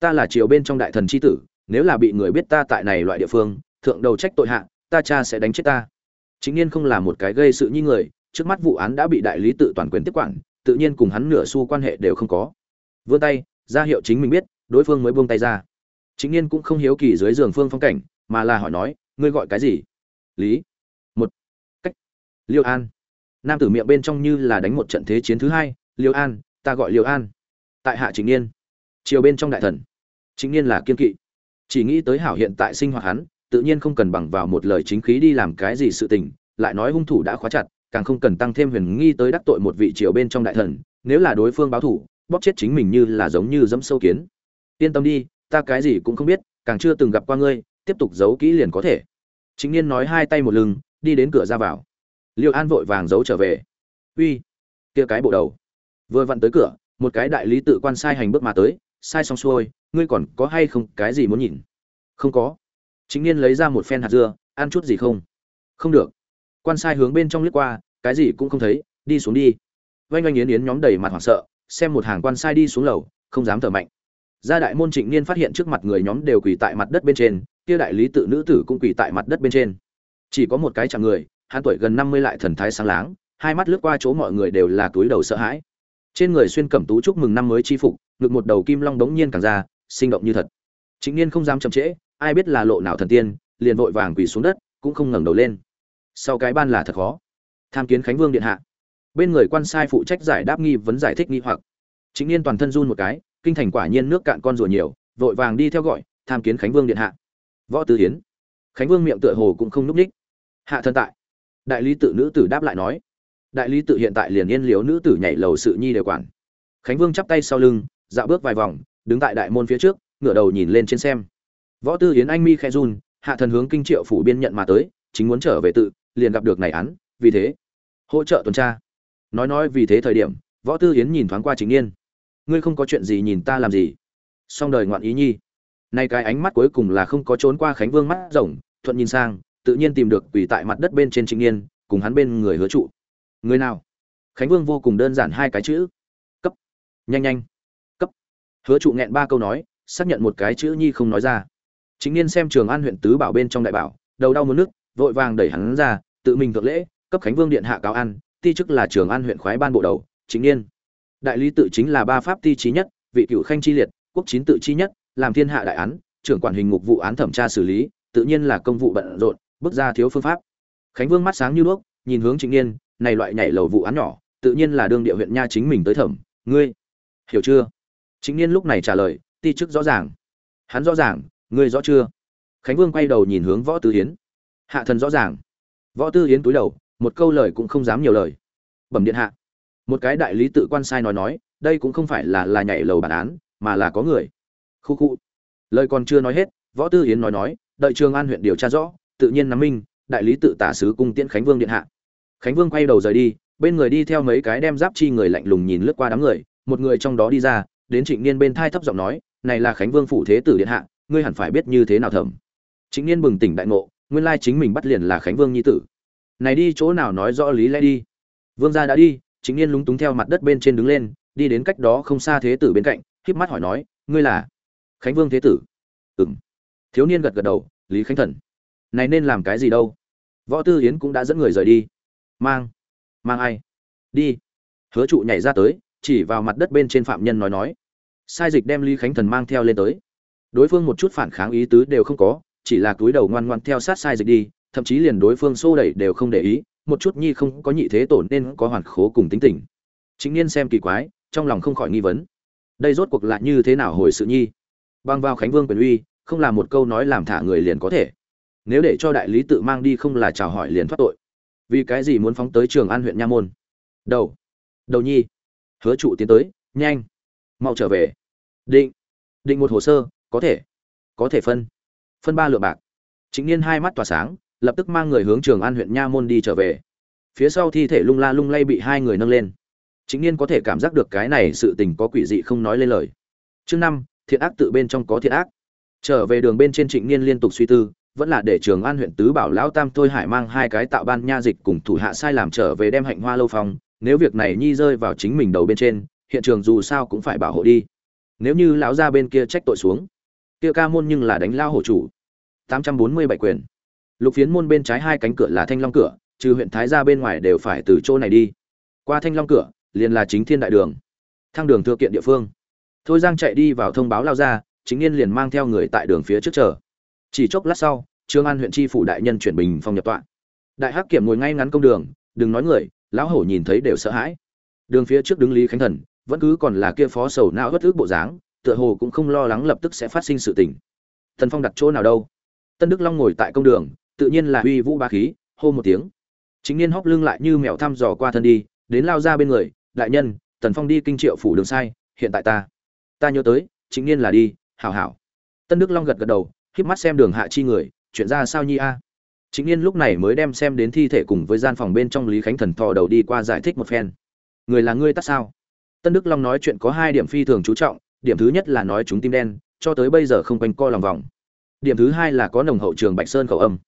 ta là triều bên trong đại thần c h i tử, nếu là bị người biết ta tại này loại địa phương, thượng đầu trách tội hạ, ta cha sẽ đánh chết ta chính niên không là một cái gây sự như người, trước mắt vụ án đã bị đại lý tự toàn quyền tiếp quản, tự nhiên cùng hắn nửa xu quan hệ đều không có. Vươn tay, ra hiệu chính mình biết, đối phương mới buông tay ra. Chính niên cũng không hiếu kỳ dưới giường phương phong cảnh, mà là hỏi nói, ngươi gọi cái gì? Lý. Một. Cách. Liêu an. Nam tử miệng bên trong như là đánh một trận thế chiến thứ hai, liêu an, ta gọi liêu an. Tại hạ chính niên. Chiều bên trong đại thần. Chính niên là kiên kỵ. Chỉ nghĩ tới hảo hiện tại sinh hoạt hắn tự nhiên không cần bằng vào một lời chính khí đi làm cái gì sự tình, lại nói hung thủ đã khóa chặt, càng không cần tăng thêm huyền nghi tới đắc tội một vị triều bên trong đại thần, nếu là đối phương báo thủ, bóp chết chính mình như là giống như dẫm sâu kiến. Yên tâm đi, ta cái gì cũng không biết, càng chưa từng gặp qua ngươi, tiếp tục giấu kỹ liền có thể. Chính niên nói hai tay một lưng, đi đến cửa ra vào. Liêu an vội vàng giấu trở về. Uy, kia cái bộ đầu. Vừa vặn tới cửa, một cái đại lý tự quan sai hành bước mà tới, sai xong xuôi, ngươi còn có hay không cái gì muốn nhìn? Không có chính niên lấy ra một phen hạt dưa, ăn chút gì không? Không được. Quan sai hướng bên trong liếc qua, cái gì cũng không thấy, đi xuống đi. Vanh oanh yến yến nhóm đầy mặt hoảng sợ, xem một hàng quan sai đi xuống lầu, không dám thở mạnh. Gia đại môn trịnh niên phát hiện trước mặt người nhóm đều quỳ tại mặt đất bên trên, kia đại lý tự nữ tử cũng quỳ tại mặt đất bên trên. Chỉ có một cái chạm người, hắn tuổi gần năm mươi lại thần thái sáng láng, hai mắt lướt qua chỗ mọi người đều là túi đầu sợ hãi. Trên người xuyên cẩm tú chúc mừng năm mới chi phục, ngực một đầu kim long đống nhiên càng ra, sinh động như thật. Chính niên không dám chậm trễ ai biết là lộ nào thần tiên, liền vội vàng quỳ xuống đất, cũng không ngẩng đầu lên. Sau cái ban là thật khó. Tham kiến khánh vương điện hạ. Bên người quan sai phụ trách giải đáp nghi vấn giải thích nghi hoặc. Chính niên toàn thân run một cái, kinh thành quả nhiên nước cạn con rùa nhiều, vội vàng đi theo gọi, tham kiến khánh vương điện hạ. Võ tư hiến. Khánh vương miệng tựa hồ cũng không núp ních. Hạ thân tại. Đại lý tự nữ tử đáp lại nói. Đại lý tự hiện tại liền yên liếu nữ tử nhảy lầu sự nhi đều quản. Khánh vương chắp tay sau lưng, dạo bước vài vòng, đứng tại đại môn phía trước, ngửa đầu nhìn lên trên xem võ tư yến anh mi khe run, hạ thần hướng kinh triệu phủ biên nhận mà tới, chính muốn trở về tự, liền gặp được này án, vì thế, hỗ trợ tuần tra. Nói nói vì thế thời điểm, võ tư yến nhìn thoáng qua chính niên. Ngươi không có chuyện gì nhìn ta làm gì? Song đời ngoạn ý nhi. Nay cái ánh mắt cuối cùng là không có trốn qua khánh vương mắt rồng thuận nhìn sang, tự nhiên tìm được quỳ tại mặt đất bên trên chính niên, cùng hắn bên người hứa trụ. Người nào? Khánh vương vô cùng đơn giản hai cái chữ. Cấp. Nhanh nhanh. Cấp. Hứa trụ nghẹn ba câu nói, xác nhận một cái chữ nhi không nói ra chính niên xem trường an huyện tứ bảo bên trong đại bảo, đầu đau muốn nước, vội vàng đẩy hắn ra, tự mình thượng lễ, cấp khánh vương điện hạ cáo an, ti chức là trường an huyện khoái ban bộ đầu, chính niên. Đại lý tự chính là ba pháp ti trí nhất, vị cựu khanh chi liệt, quốc chín tự chi nhất, làm thiên hạ đại án, trưởng quản hình ngục vụ án thẩm tra xử lý, tự nhiên là công vụ bận rộn, bước ra thiếu phương pháp. Khánh vương mắt sáng như đuốc, nhìn hướng trịnh niên, này loại nhảy lầu vụ án nhỏ, tự nhiên là đương địa huyện nha chính mình tới thẩm, ngươi hiểu chưa? Trịnh niên lúc này trả lời, ti chức rõ ràng. Hắn rõ ràng ngươi rõ chưa? Khánh vương quay đầu nhìn hướng võ tư hiến hạ thần rõ ràng. Võ tư hiến túi đầu, một câu lời cũng không dám nhiều lời. Bẩm điện hạ. Một cái đại lý tự quan sai nói nói, đây cũng không phải là là nhảy lầu bản án, mà là có người. Khu khu. Lời còn chưa nói hết, võ tư hiến nói nói, đợi trường an huyện điều tra rõ, tự nhiên nắm minh, đại lý tự tả sứ cung tiễn khánh vương điện hạ. Khánh vương quay đầu rời đi, bên người đi theo mấy cái đem giáp chi người lạnh lùng nhìn lướt qua đám người, một người trong đó đi ra, đến trịnh niên bên thai thấp giọng nói, này là khánh vương phủ thế tử điện hạ ngươi hẳn phải biết như thế nào thẩm. Chính niên bừng tỉnh đại ngộ, nguyên lai chính mình bắt liền là khánh vương nhi tử. Này đi chỗ nào nói rõ lý lẽ đi. Vương gia đã đi chính niên lúng túng theo mặt đất bên trên đứng lên, đi đến cách đó không xa thế tử bên cạnh, híp mắt hỏi nói, ngươi là khánh vương thế tử? Ừm. Thiếu niên gật gật đầu, lý khánh thần. Này nên làm cái gì đâu? Võ tư hiến cũng đã dẫn người rời đi. Mang mang ai? Đi. Hứa trụ nhảy ra tới, chỉ vào mặt đất bên trên phạm nhân nói nói. Sai dịch đem lý khánh thần mang theo lên tới đối phương một chút phản kháng ý tứ đều không có, chỉ là túi đầu ngoan ngoan theo sát sai dịch đi, thậm chí liền đối phương xô đẩy đều không để ý, một chút nhi không có nhị thế tổn nên có hoàn khố cùng tính tình. Chính niên xem kỳ quái, trong lòng không khỏi nghi vấn. Đây rốt cuộc lại như thế nào hồi sự nhi? Băng vào khánh vương quyền uy, không là một câu nói làm thả người liền có thể. Nếu để cho đại lý tự mang đi không là chào hỏi liền thoát tội. Vì cái gì muốn phóng tới trường an huyện nha môn? Đầu. Đầu nhi. Hứa trụ tiến tới, nhanh. Mau trở về. Định. Định một hồ sơ có thể. Có thể phân. Phân ba lượng bạc. Chính niên hai mắt tỏa sáng, lập tức mang người hướng trường an huyện nha môn đi trở về. Phía sau thi thể lung la lung lay bị hai người nâng lên. Chính niên có thể cảm giác được cái này sự tình có quỷ dị không nói lên lời. Chương năm, thiện ác tự bên trong có thiện ác. Trở về đường bên trên trịnh niên liên tục suy tư, vẫn là để trường an huyện tứ bảo lão tam thôi hải mang hai cái tạo ban nha dịch cùng thủ hạ sai làm trở về đem hạnh hoa lâu phong. Nếu việc này nhi rơi vào chính mình đầu bên trên, hiện trường dù sao cũng phải bảo hộ đi. Nếu như lão gia bên kia trách tội xuống kia ca môn nhưng là đánh lao hổ chủ. Tám trăm bốn mươi bảy quyền. Lục phiến môn bên trái hai cánh cửa là thanh long cửa, trừ huyện thái ra bên ngoài đều phải từ chỗ này đi. Qua thanh long cửa, liền là chính thiên đại đường. Thang đường thừa kiện địa phương. Thôi giang chạy đi vào thông báo lao ra, chính niên liền mang theo người tại đường phía trước chờ. Chỉ chốc lát sau, trương an huyện tri phủ đại nhân chuyển bình phong nhập tọa. Đại hắc kiểm ngồi ngay ngắn công đường, đừng nói người, lão hổ nhìn thấy đều sợ hãi. Đường phía trước đứng lý khánh thần, vẫn cứ còn là kia phó sầu não bất ước bộ dáng tựa hồ cũng không lo lắng lập tức sẽ phát sinh sự tình. Tần phong đặt chỗ nào đâu? Tân đức long ngồi tại công đường, tự nhiên là uy vũ ba khí, hô một tiếng. Chính niên hóp lưng lại như mèo thăm dò qua thân đi, đến lao ra bên người, đại nhân, tần phong đi kinh triệu phủ đường sai, hiện tại ta ta nhớ tới, chính niên là đi, hảo hảo. Tân đức long gật gật đầu, híp mắt xem đường hạ chi người, chuyện ra sao nhi a? Chính niên lúc này mới đem xem đến thi thể cùng với gian phòng bên trong lý khánh thần thò đầu đi qua giải thích một phen. Người là ngươi tắt sao? Tân đức long nói chuyện có hai điểm phi thường chú trọng điểm thứ nhất là nói chúng tim đen, cho tới bây giờ không quanh co lòng vòng. Điểm thứ hai là có nồng hậu trường bạch sơn khẩu âm.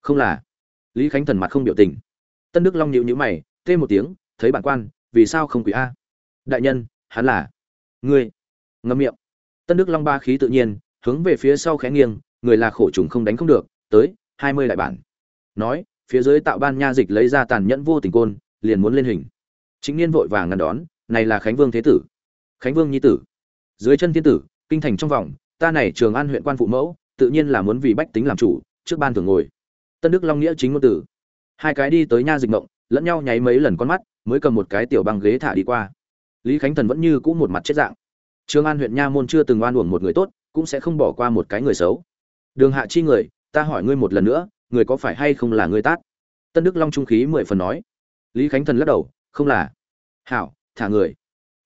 Không là. Lý khánh thần mặt không biểu tình. Tân đức long nhịu nhữ mày tê một tiếng, thấy bản quan, vì sao không quỷ a? Đại nhân, hắn là ngươi. Ngâm miệng. Tân đức long ba khí tự nhiên, hướng về phía sau khẽ nghiêng, người là khổ trùng không đánh không được, tới, hai mươi đại bản. Nói, phía dưới tạo ban nha dịch lấy ra tàn nhẫn vô tình côn, liền muốn lên hình. Chính niên vội vàng ngăn đón, này là khánh vương thế tử. Khánh vương nhi tử dưới chân thiên tử, kinh thành trong vòng, ta này trường an huyện quan phụ mẫu, tự nhiên là muốn vì bách tính làm chủ, trước ban thường ngồi. Tân đức long nghĩa chính ngôn tử. Hai cái đi tới nha dịch mộng lẫn nhau nháy mấy lần con mắt, mới cầm một cái tiểu băng ghế thả đi qua. Lý khánh thần vẫn như cũ một mặt chết dạng. Trường an huyện nha môn chưa từng oan uổng một người tốt, cũng sẽ không bỏ qua một cái người xấu. Đường hạ chi người, ta hỏi ngươi một lần nữa, người có phải hay không là người tát? Tân đức long trung khí mười phần nói. Lý khánh thần lắc đầu, không là. Hảo, thả người.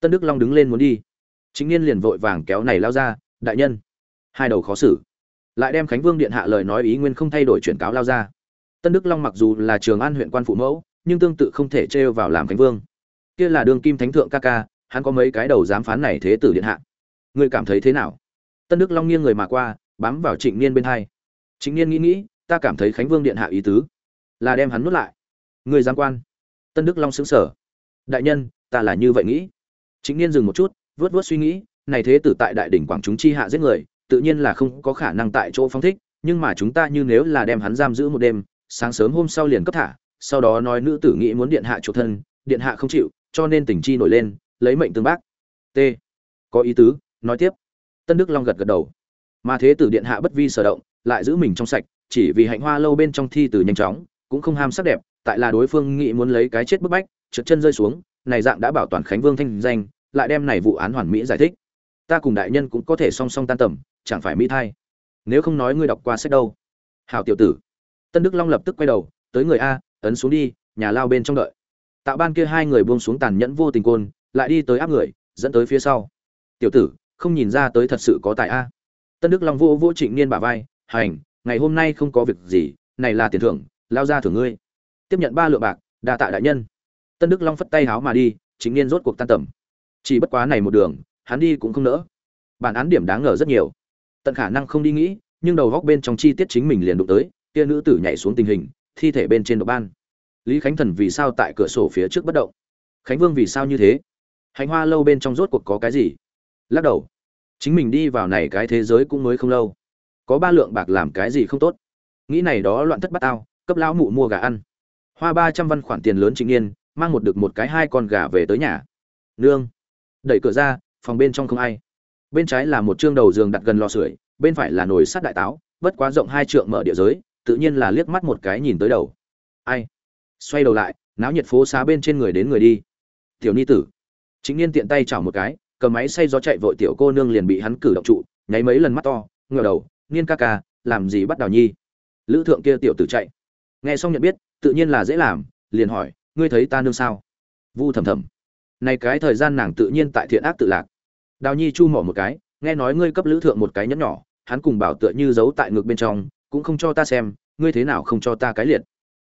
Tân đức long đứng lên muốn đi chính niên liền vội vàng kéo này lao ra, đại nhân. Hai đầu khó xử. Lại đem khánh vương điện hạ lời nói ý nguyên không thay đổi chuyển cáo lao ra. Tân đức long mặc dù là trường an huyện quan phụ mẫu, nhưng tương tự không thể trêu vào làm khánh vương. Kia là đường kim thánh thượng ca ca, hắn có mấy cái đầu dám phán này thế tử điện hạ. Ngươi cảm thấy thế nào? Tân đức long nghiêng người mà qua, bám vào trịnh niên bên hai. Trịnh niên nghĩ nghĩ, ta cảm thấy khánh vương điện hạ ý tứ là đem hắn nuốt lại. Người giang quan. Tân đức long xứng sở đại nhân, ta là như vậy nghĩ. Trịnh niên dừng một chút vớt vớt suy nghĩ, này thế tử tại đại đỉnh quảng chúng chi hạ giết người, tự nhiên là không có khả năng tại chỗ phong thích, nhưng mà chúng ta như nếu là đem hắn giam giữ một đêm, sáng sớm hôm sau liền cấp thả, sau đó nói nữ tử nghĩ muốn điện hạ chủ thân, điện hạ không chịu, cho nên tình chi nổi lên, lấy mệnh tương bác. T. Có ý tứ, nói tiếp. Tân đức long gật gật đầu. Mà thế tử điện hạ bất vi sở động, lại giữ mình trong sạch, chỉ vì hạnh hoa lâu bên trong thi từ nhanh chóng, cũng không ham sắc đẹp, tại là đối phương nghĩ muốn lấy cái chết bức bách, trượt chân rơi xuống, này dạng đã bảo toàn khánh vương thanh danh lại đem này vụ án hoàn mỹ giải thích. Ta cùng đại nhân cũng có thể song song tan tầm, chẳng phải mỹ thay nếu không nói ngươi đọc qua sách đâu. Hảo tiểu tử. Tân đức long lập tức quay đầu, tới người a, ấn xuống đi, nhà lao bên trong đợi. Tạo ban kia hai người buông xuống tàn nhẫn vô tình côn, lại đi tới áp người, dẫn tới phía sau. Tiểu tử, không nhìn ra tới thật sự có tài a. Tân đức long vô vô trịnh niên bả vai, hành, ngày hôm nay không có việc gì, này là tiền thưởng, lao ra thưởng ngươi. Tiếp nhận ba lượng bạc, đa tạ đại nhân. Tân đức long phất tay háo mà đi chính niên rốt cuộc tan tầm chỉ bất quá này một đường, hắn đi cũng không nỡ. Bản án điểm đáng ngờ rất nhiều. Tận khả năng không đi nghĩ, nhưng đầu góc bên trong chi tiết chính mình liền đụng tới, kia nữ tử nhảy xuống tình hình, thi thể bên trên độc ban. Lý khánh thần vì sao tại cửa sổ phía trước bất động? Khánh vương vì sao như thế? Hành hoa lâu bên trong rốt cuộc có cái gì? Lắc đầu. Chính mình đi vào này cái thế giới cũng mới không lâu. Có ba lượng bạc làm cái gì không tốt? Nghĩ này đó loạn thất bắt ao cấp lão mụ mua gà ăn. Hoa ba trăm văn khoản tiền lớn trịnh yên, mang một được một cái hai con gà về tới nhà. Nương đẩy cửa ra, phòng bên trong không ai. Bên trái là một chương đầu giường đặt gần lò sưởi, bên phải là nồi sắt đại táo, bất quá rộng hai trượng mở địa giới, tự nhiên là liếc mắt một cái nhìn tới đầu. Ai? Xoay đầu lại, náo nhiệt phố xá bên trên người đến người đi. Tiểu ni tử. Chính niên tiện tay chảo một cái, cầm máy xay gió chạy vội tiểu cô nương liền bị hắn cử động trụ, nháy mấy lần mắt to ngờ đầu, niên ca ca, làm gì bắt đào nhi? Lữ thượng kia tiểu tử chạy. Nghe xong nhận biết, tự nhiên là dễ làm, liền hỏi, ngươi thấy ta nương sao? Vu thầm thầm này cái thời gian nàng tự nhiên tại thiện ác tự lạc. Đào nhi chu mỏ một cái, nghe nói ngươi cấp lữ thượng một cái nhẫn nhỏ, hắn cùng bảo tựa như giấu tại ngực bên trong, cũng không cho ta xem, ngươi thế nào không cho ta cái liệt.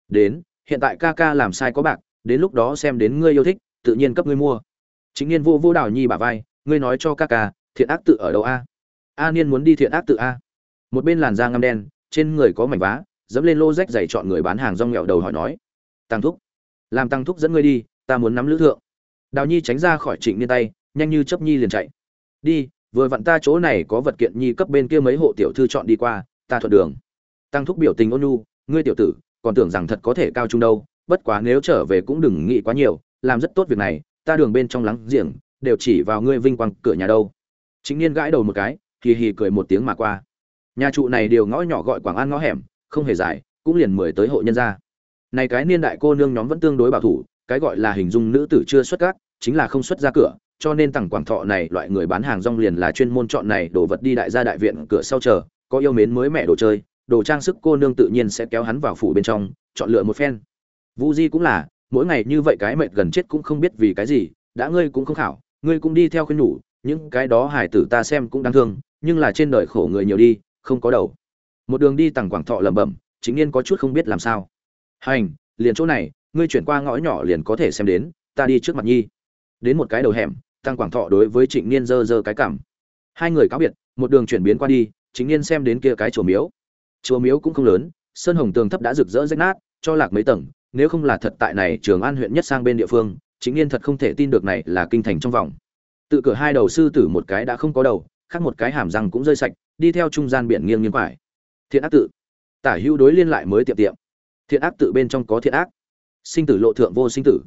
Đến, hiện tại ca ca làm sai có bạc, đến lúc đó xem đến ngươi yêu thích, tự nhiên cấp ngươi mua. Chính niên vô vô đào nhi bả vai, ngươi nói cho ca ca, thiện ác tự ở đâu a? A niên muốn đi thiện ác tự a. Một bên làn da ngăm đen, trên người có mảnh vá, dẫm lên lô rách dày chọn người bán hàng rong nghẹo đầu hỏi nói, tăng thúc, làm tăng thúc dẫn ngươi đi, ta muốn nắm lữ thượng đào nhi tránh ra khỏi trịnh niên tay, nhanh như chấp nhi liền chạy. Đi, vừa vặn ta chỗ này có vật kiện nhi cấp bên kia mấy hộ tiểu thư chọn đi qua, ta thuận đường. Tăng thúc biểu tình ôn nhu, ngươi tiểu tử, còn tưởng rằng thật có thể cao trung đâu, bất quá nếu trở về cũng đừng nghĩ quá nhiều, làm rất tốt việc này, ta đường bên trong lắng giềng, đều chỉ vào ngươi vinh quang cửa nhà đâu. Chính niên gãi đầu một cái, hì hì cười một tiếng mà qua. Nhà trụ này đều ngõ nhỏ gọi quảng an ngõ hẻm, không hề dài, cũng liền mười tới hộ nhân gia. Này cái niên đại cô nương nhóm vẫn tương đối bảo thủ cái gọi là hình dung nữ tử chưa xuất các chính là không xuất ra cửa, cho nên tầng quảng thọ này loại người bán hàng rong liền là chuyên môn chọn này đồ vật đi đại gia đại viện cửa sau chờ, có yêu mến mới mẹ đồ chơi, đồ trang sức cô nương tự nhiên sẽ kéo hắn vào phủ bên trong, chọn lựa một phen. Vu di cũng là, mỗi ngày như vậy cái mệt gần chết cũng không biết vì cái gì, đã ngươi cũng không khảo, ngươi cũng đi theo khuyên nhủ, những cái đó hải tử ta xem cũng đáng thương, nhưng là trên đời khổ người nhiều đi, không có đầu. Một đường đi tầng quảng thọ lẩm bẩm, chính yên có chút không biết làm sao. Hành, liền chỗ này ngươi chuyển qua ngõ nhỏ liền có thể xem đến, ta đi trước mặt nhi. Đến một cái đầu hẻm, tăng quảng thọ đối với trịnh niên dơ dơ cái cảm hai người cáo biệt, một đường chuyển biến qua đi chính niên xem đến kia cái chùa miếu. Chùa miếu cũng không lớn, sơn hồng tường thấp đã rực rỡ rách nát, cho lạc mấy tầng, nếu không là thật tại này trường an huyện nhất sang bên địa phương chính niên thật không thể tin được này là kinh thành trong vòng. Tự cửa hai đầu sư tử một cái đã không có đầu, khác một cái hàm răng cũng rơi sạch, đi theo trung gian biển nghiêng nghiêng phải thiện ác tự. Tả hữu đối liên lại mới tiệm tiệm. Thiện ác tự bên trong có thiện ác sinh tử lộ thượng vô sinh tử.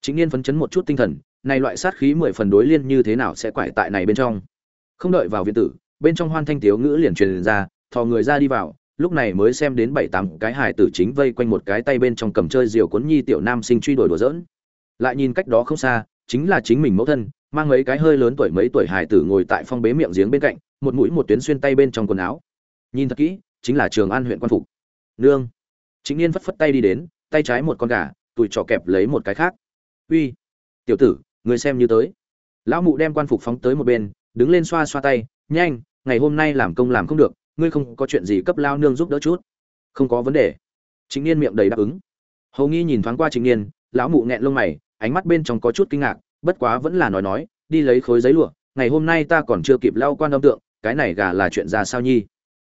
Chính niên phấn chấn một chút tinh thần, này loại sát khí mười phần đối liên như thế nào sẽ quải tại này bên trong? Không đợi vào viện tử, bên trong hoan thanh tiếu ngữ liền truyền ra, thò người ra đi vào, lúc này mới xem đến bảy tám cái hài tử chính vây quanh một cái tay bên trong cầm chơi diều cuốn nhi tiểu nam sinh truy đuổi đùa giỡn. Lại nhìn cách đó không xa, chính là chính mình mẫu thân, mang mấy cái hơi lớn tuổi mấy tuổi hài tử ngồi tại phong bế miệng giếng bên cạnh, một mũi một tuyến xuyên tay bên trong quần áo. Nhìn thật kỹ, chính là trường an huyện quan phục. Nương. Chính niên phất phất tay đi đến tay trái một con gà tụi trò kẹp lấy một cái khác. Uy, tiểu tử, người xem như tới. Lão mụ đem quan phục phóng tới một bên, đứng lên xoa xoa tay, nhanh, ngày hôm nay làm công làm không được, ngươi không có chuyện gì cấp lao nương giúp đỡ chút. Không có vấn đề. Chính niên miệng đầy đáp ứng. Hầu nghi nhìn thoáng qua chính niên, lão mụ nghẹn lông mày, ánh mắt bên trong có chút kinh ngạc, bất quá vẫn là nói nói, đi lấy khối giấy lụa, ngày hôm nay ta còn chưa kịp lao quan âm tượng, cái này gà là chuyện ra sao nhi?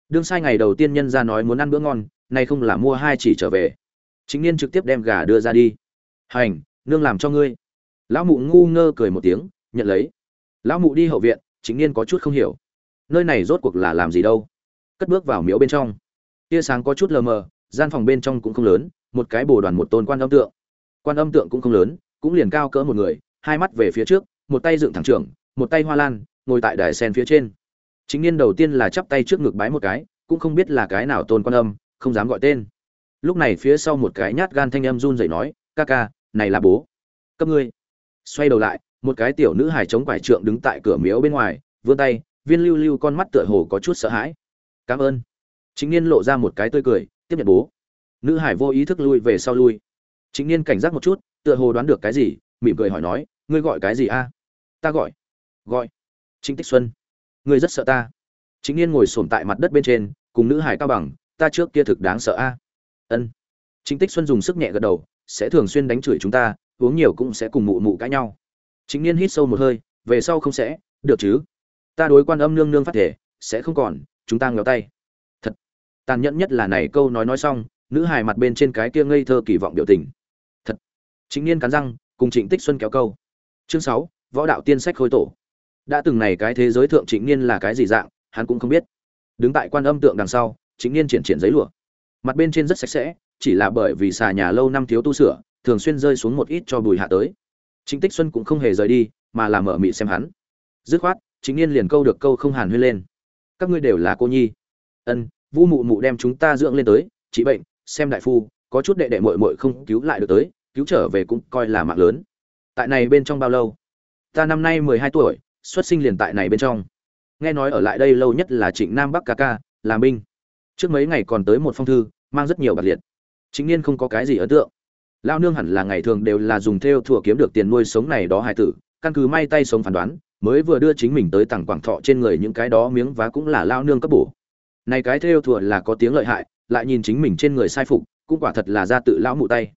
Đương sai ngày đầu tiên nhân ra nói muốn ăn bữa ngon, nay không là mua hai chỉ trở về chính niên trực tiếp đem gà đưa ra đi. Hành, nương làm cho ngươi. Lão mụ ngu ngơ cười một tiếng, nhận lấy. Lão mụ đi hậu viện chính niên có chút không hiểu. Nơi này rốt cuộc là làm gì đâu? Cất bước vào miếu bên trong. Tia sáng có chút lờ mờ, gian phòng bên trong cũng không lớn, một cái bồ đoàn một tôn quan âm tượng. Quan âm tượng cũng không lớn, cũng liền cao cỡ một người, hai mắt về phía trước, một tay dựng thẳng trưởng, một tay hoa lan, ngồi tại đài sen phía trên. Chính niên đầu tiên là chắp tay trước ngực bái một cái, cũng không biết là cái nào tôn quan âm, không dám gọi tên lúc này phía sau một cái nhát gan thanh âm run rẩy nói, ca ca, này là bố. Cấp ngươi. Xoay đầu lại, một cái tiểu nữ hài chống quải trượng đứng tại cửa miếu bên ngoài, vươn tay, viên lưu lưu con mắt tựa hồ có chút sợ hãi. Cảm ơn. Chính niên lộ ra một cái tươi cười, tiếp nhận bố. Nữ hải vô ý thức lui về sau lui. Chính niên cảnh giác một chút, tựa hồ đoán được cái gì, mỉm cười hỏi nói, ngươi gọi cái gì a? Ta gọi. Gọi. Chính tích xuân. Ngươi rất sợ ta. Chính niên ngồi xổm tại mặt đất bên trên, cùng nữ hải cao bằng, ta trước kia thực đáng sợ a ân. Chính tích xuân dùng sức nhẹ gật đầu, sẽ thường xuyên đánh chửi chúng ta, uống nhiều cũng sẽ cùng mụ mụ cãi nhau. Chính niên hít sâu một hơi, về sau không sẽ, được chứ? Ta đối quan âm nương nương phát thể, sẽ không còn, chúng ta ngéo tay. Thật. Tàn nhẫn nhất là này câu nói nói xong, nữ hài mặt bên trên cái kia ngây thơ kỳ vọng biểu tình. Thật. Chính niên cắn răng, cùng trịnh tích xuân kéo câu. Chương sáu, võ đạo tiên sách khôi tổ. Đã từng này cái thế giới thượng trịnh niên là cái gì dạng, hắn cũng không biết. Đứng tại quan âm tượng đằng sau chính niên triển triển giấy lụa mặt bên trên rất sạch sẽ, chỉ là bởi vì xà nhà lâu năm thiếu tu sửa, thường xuyên rơi xuống một ít cho bùi hạ tới. Chính tích xuân cũng không hề rời đi, mà là mở mị xem hắn. Dứt khoát, chính niên liền câu được câu không hàn huyên lên. Các ngươi đều là cô nhi. Ân vũ mụ mụ đem chúng ta dưỡng lên tới, trị bệnh, xem đại phu, có chút đệ đệ mội mội không cứu lại được tới, cứu trở về cũng coi là mạng lớn. Tại này bên trong bao lâu? Ta năm nay mười hai tuổi, xuất sinh liền tại này bên trong. Nghe nói ở lại đây lâu nhất là trịnh nam bắc ca ca làm binh trước mấy ngày còn tới một phong thư, mang rất nhiều bạc liệt. Chính niên không có cái gì ấn tượng. Lao nương hẳn là ngày thường đều là dùng theo thùa kiếm được tiền nuôi sống này đó hài tử, căn cứ may tay sống phán đoán, mới vừa đưa chính mình tới tặng quảng thọ trên người những cái đó miếng vá cũng là lao nương cấp bổ. Này cái theo thùa là có tiếng lợi hại, lại nhìn chính mình trên người sai phục, cũng quả thật là ra tự lão mụ tay.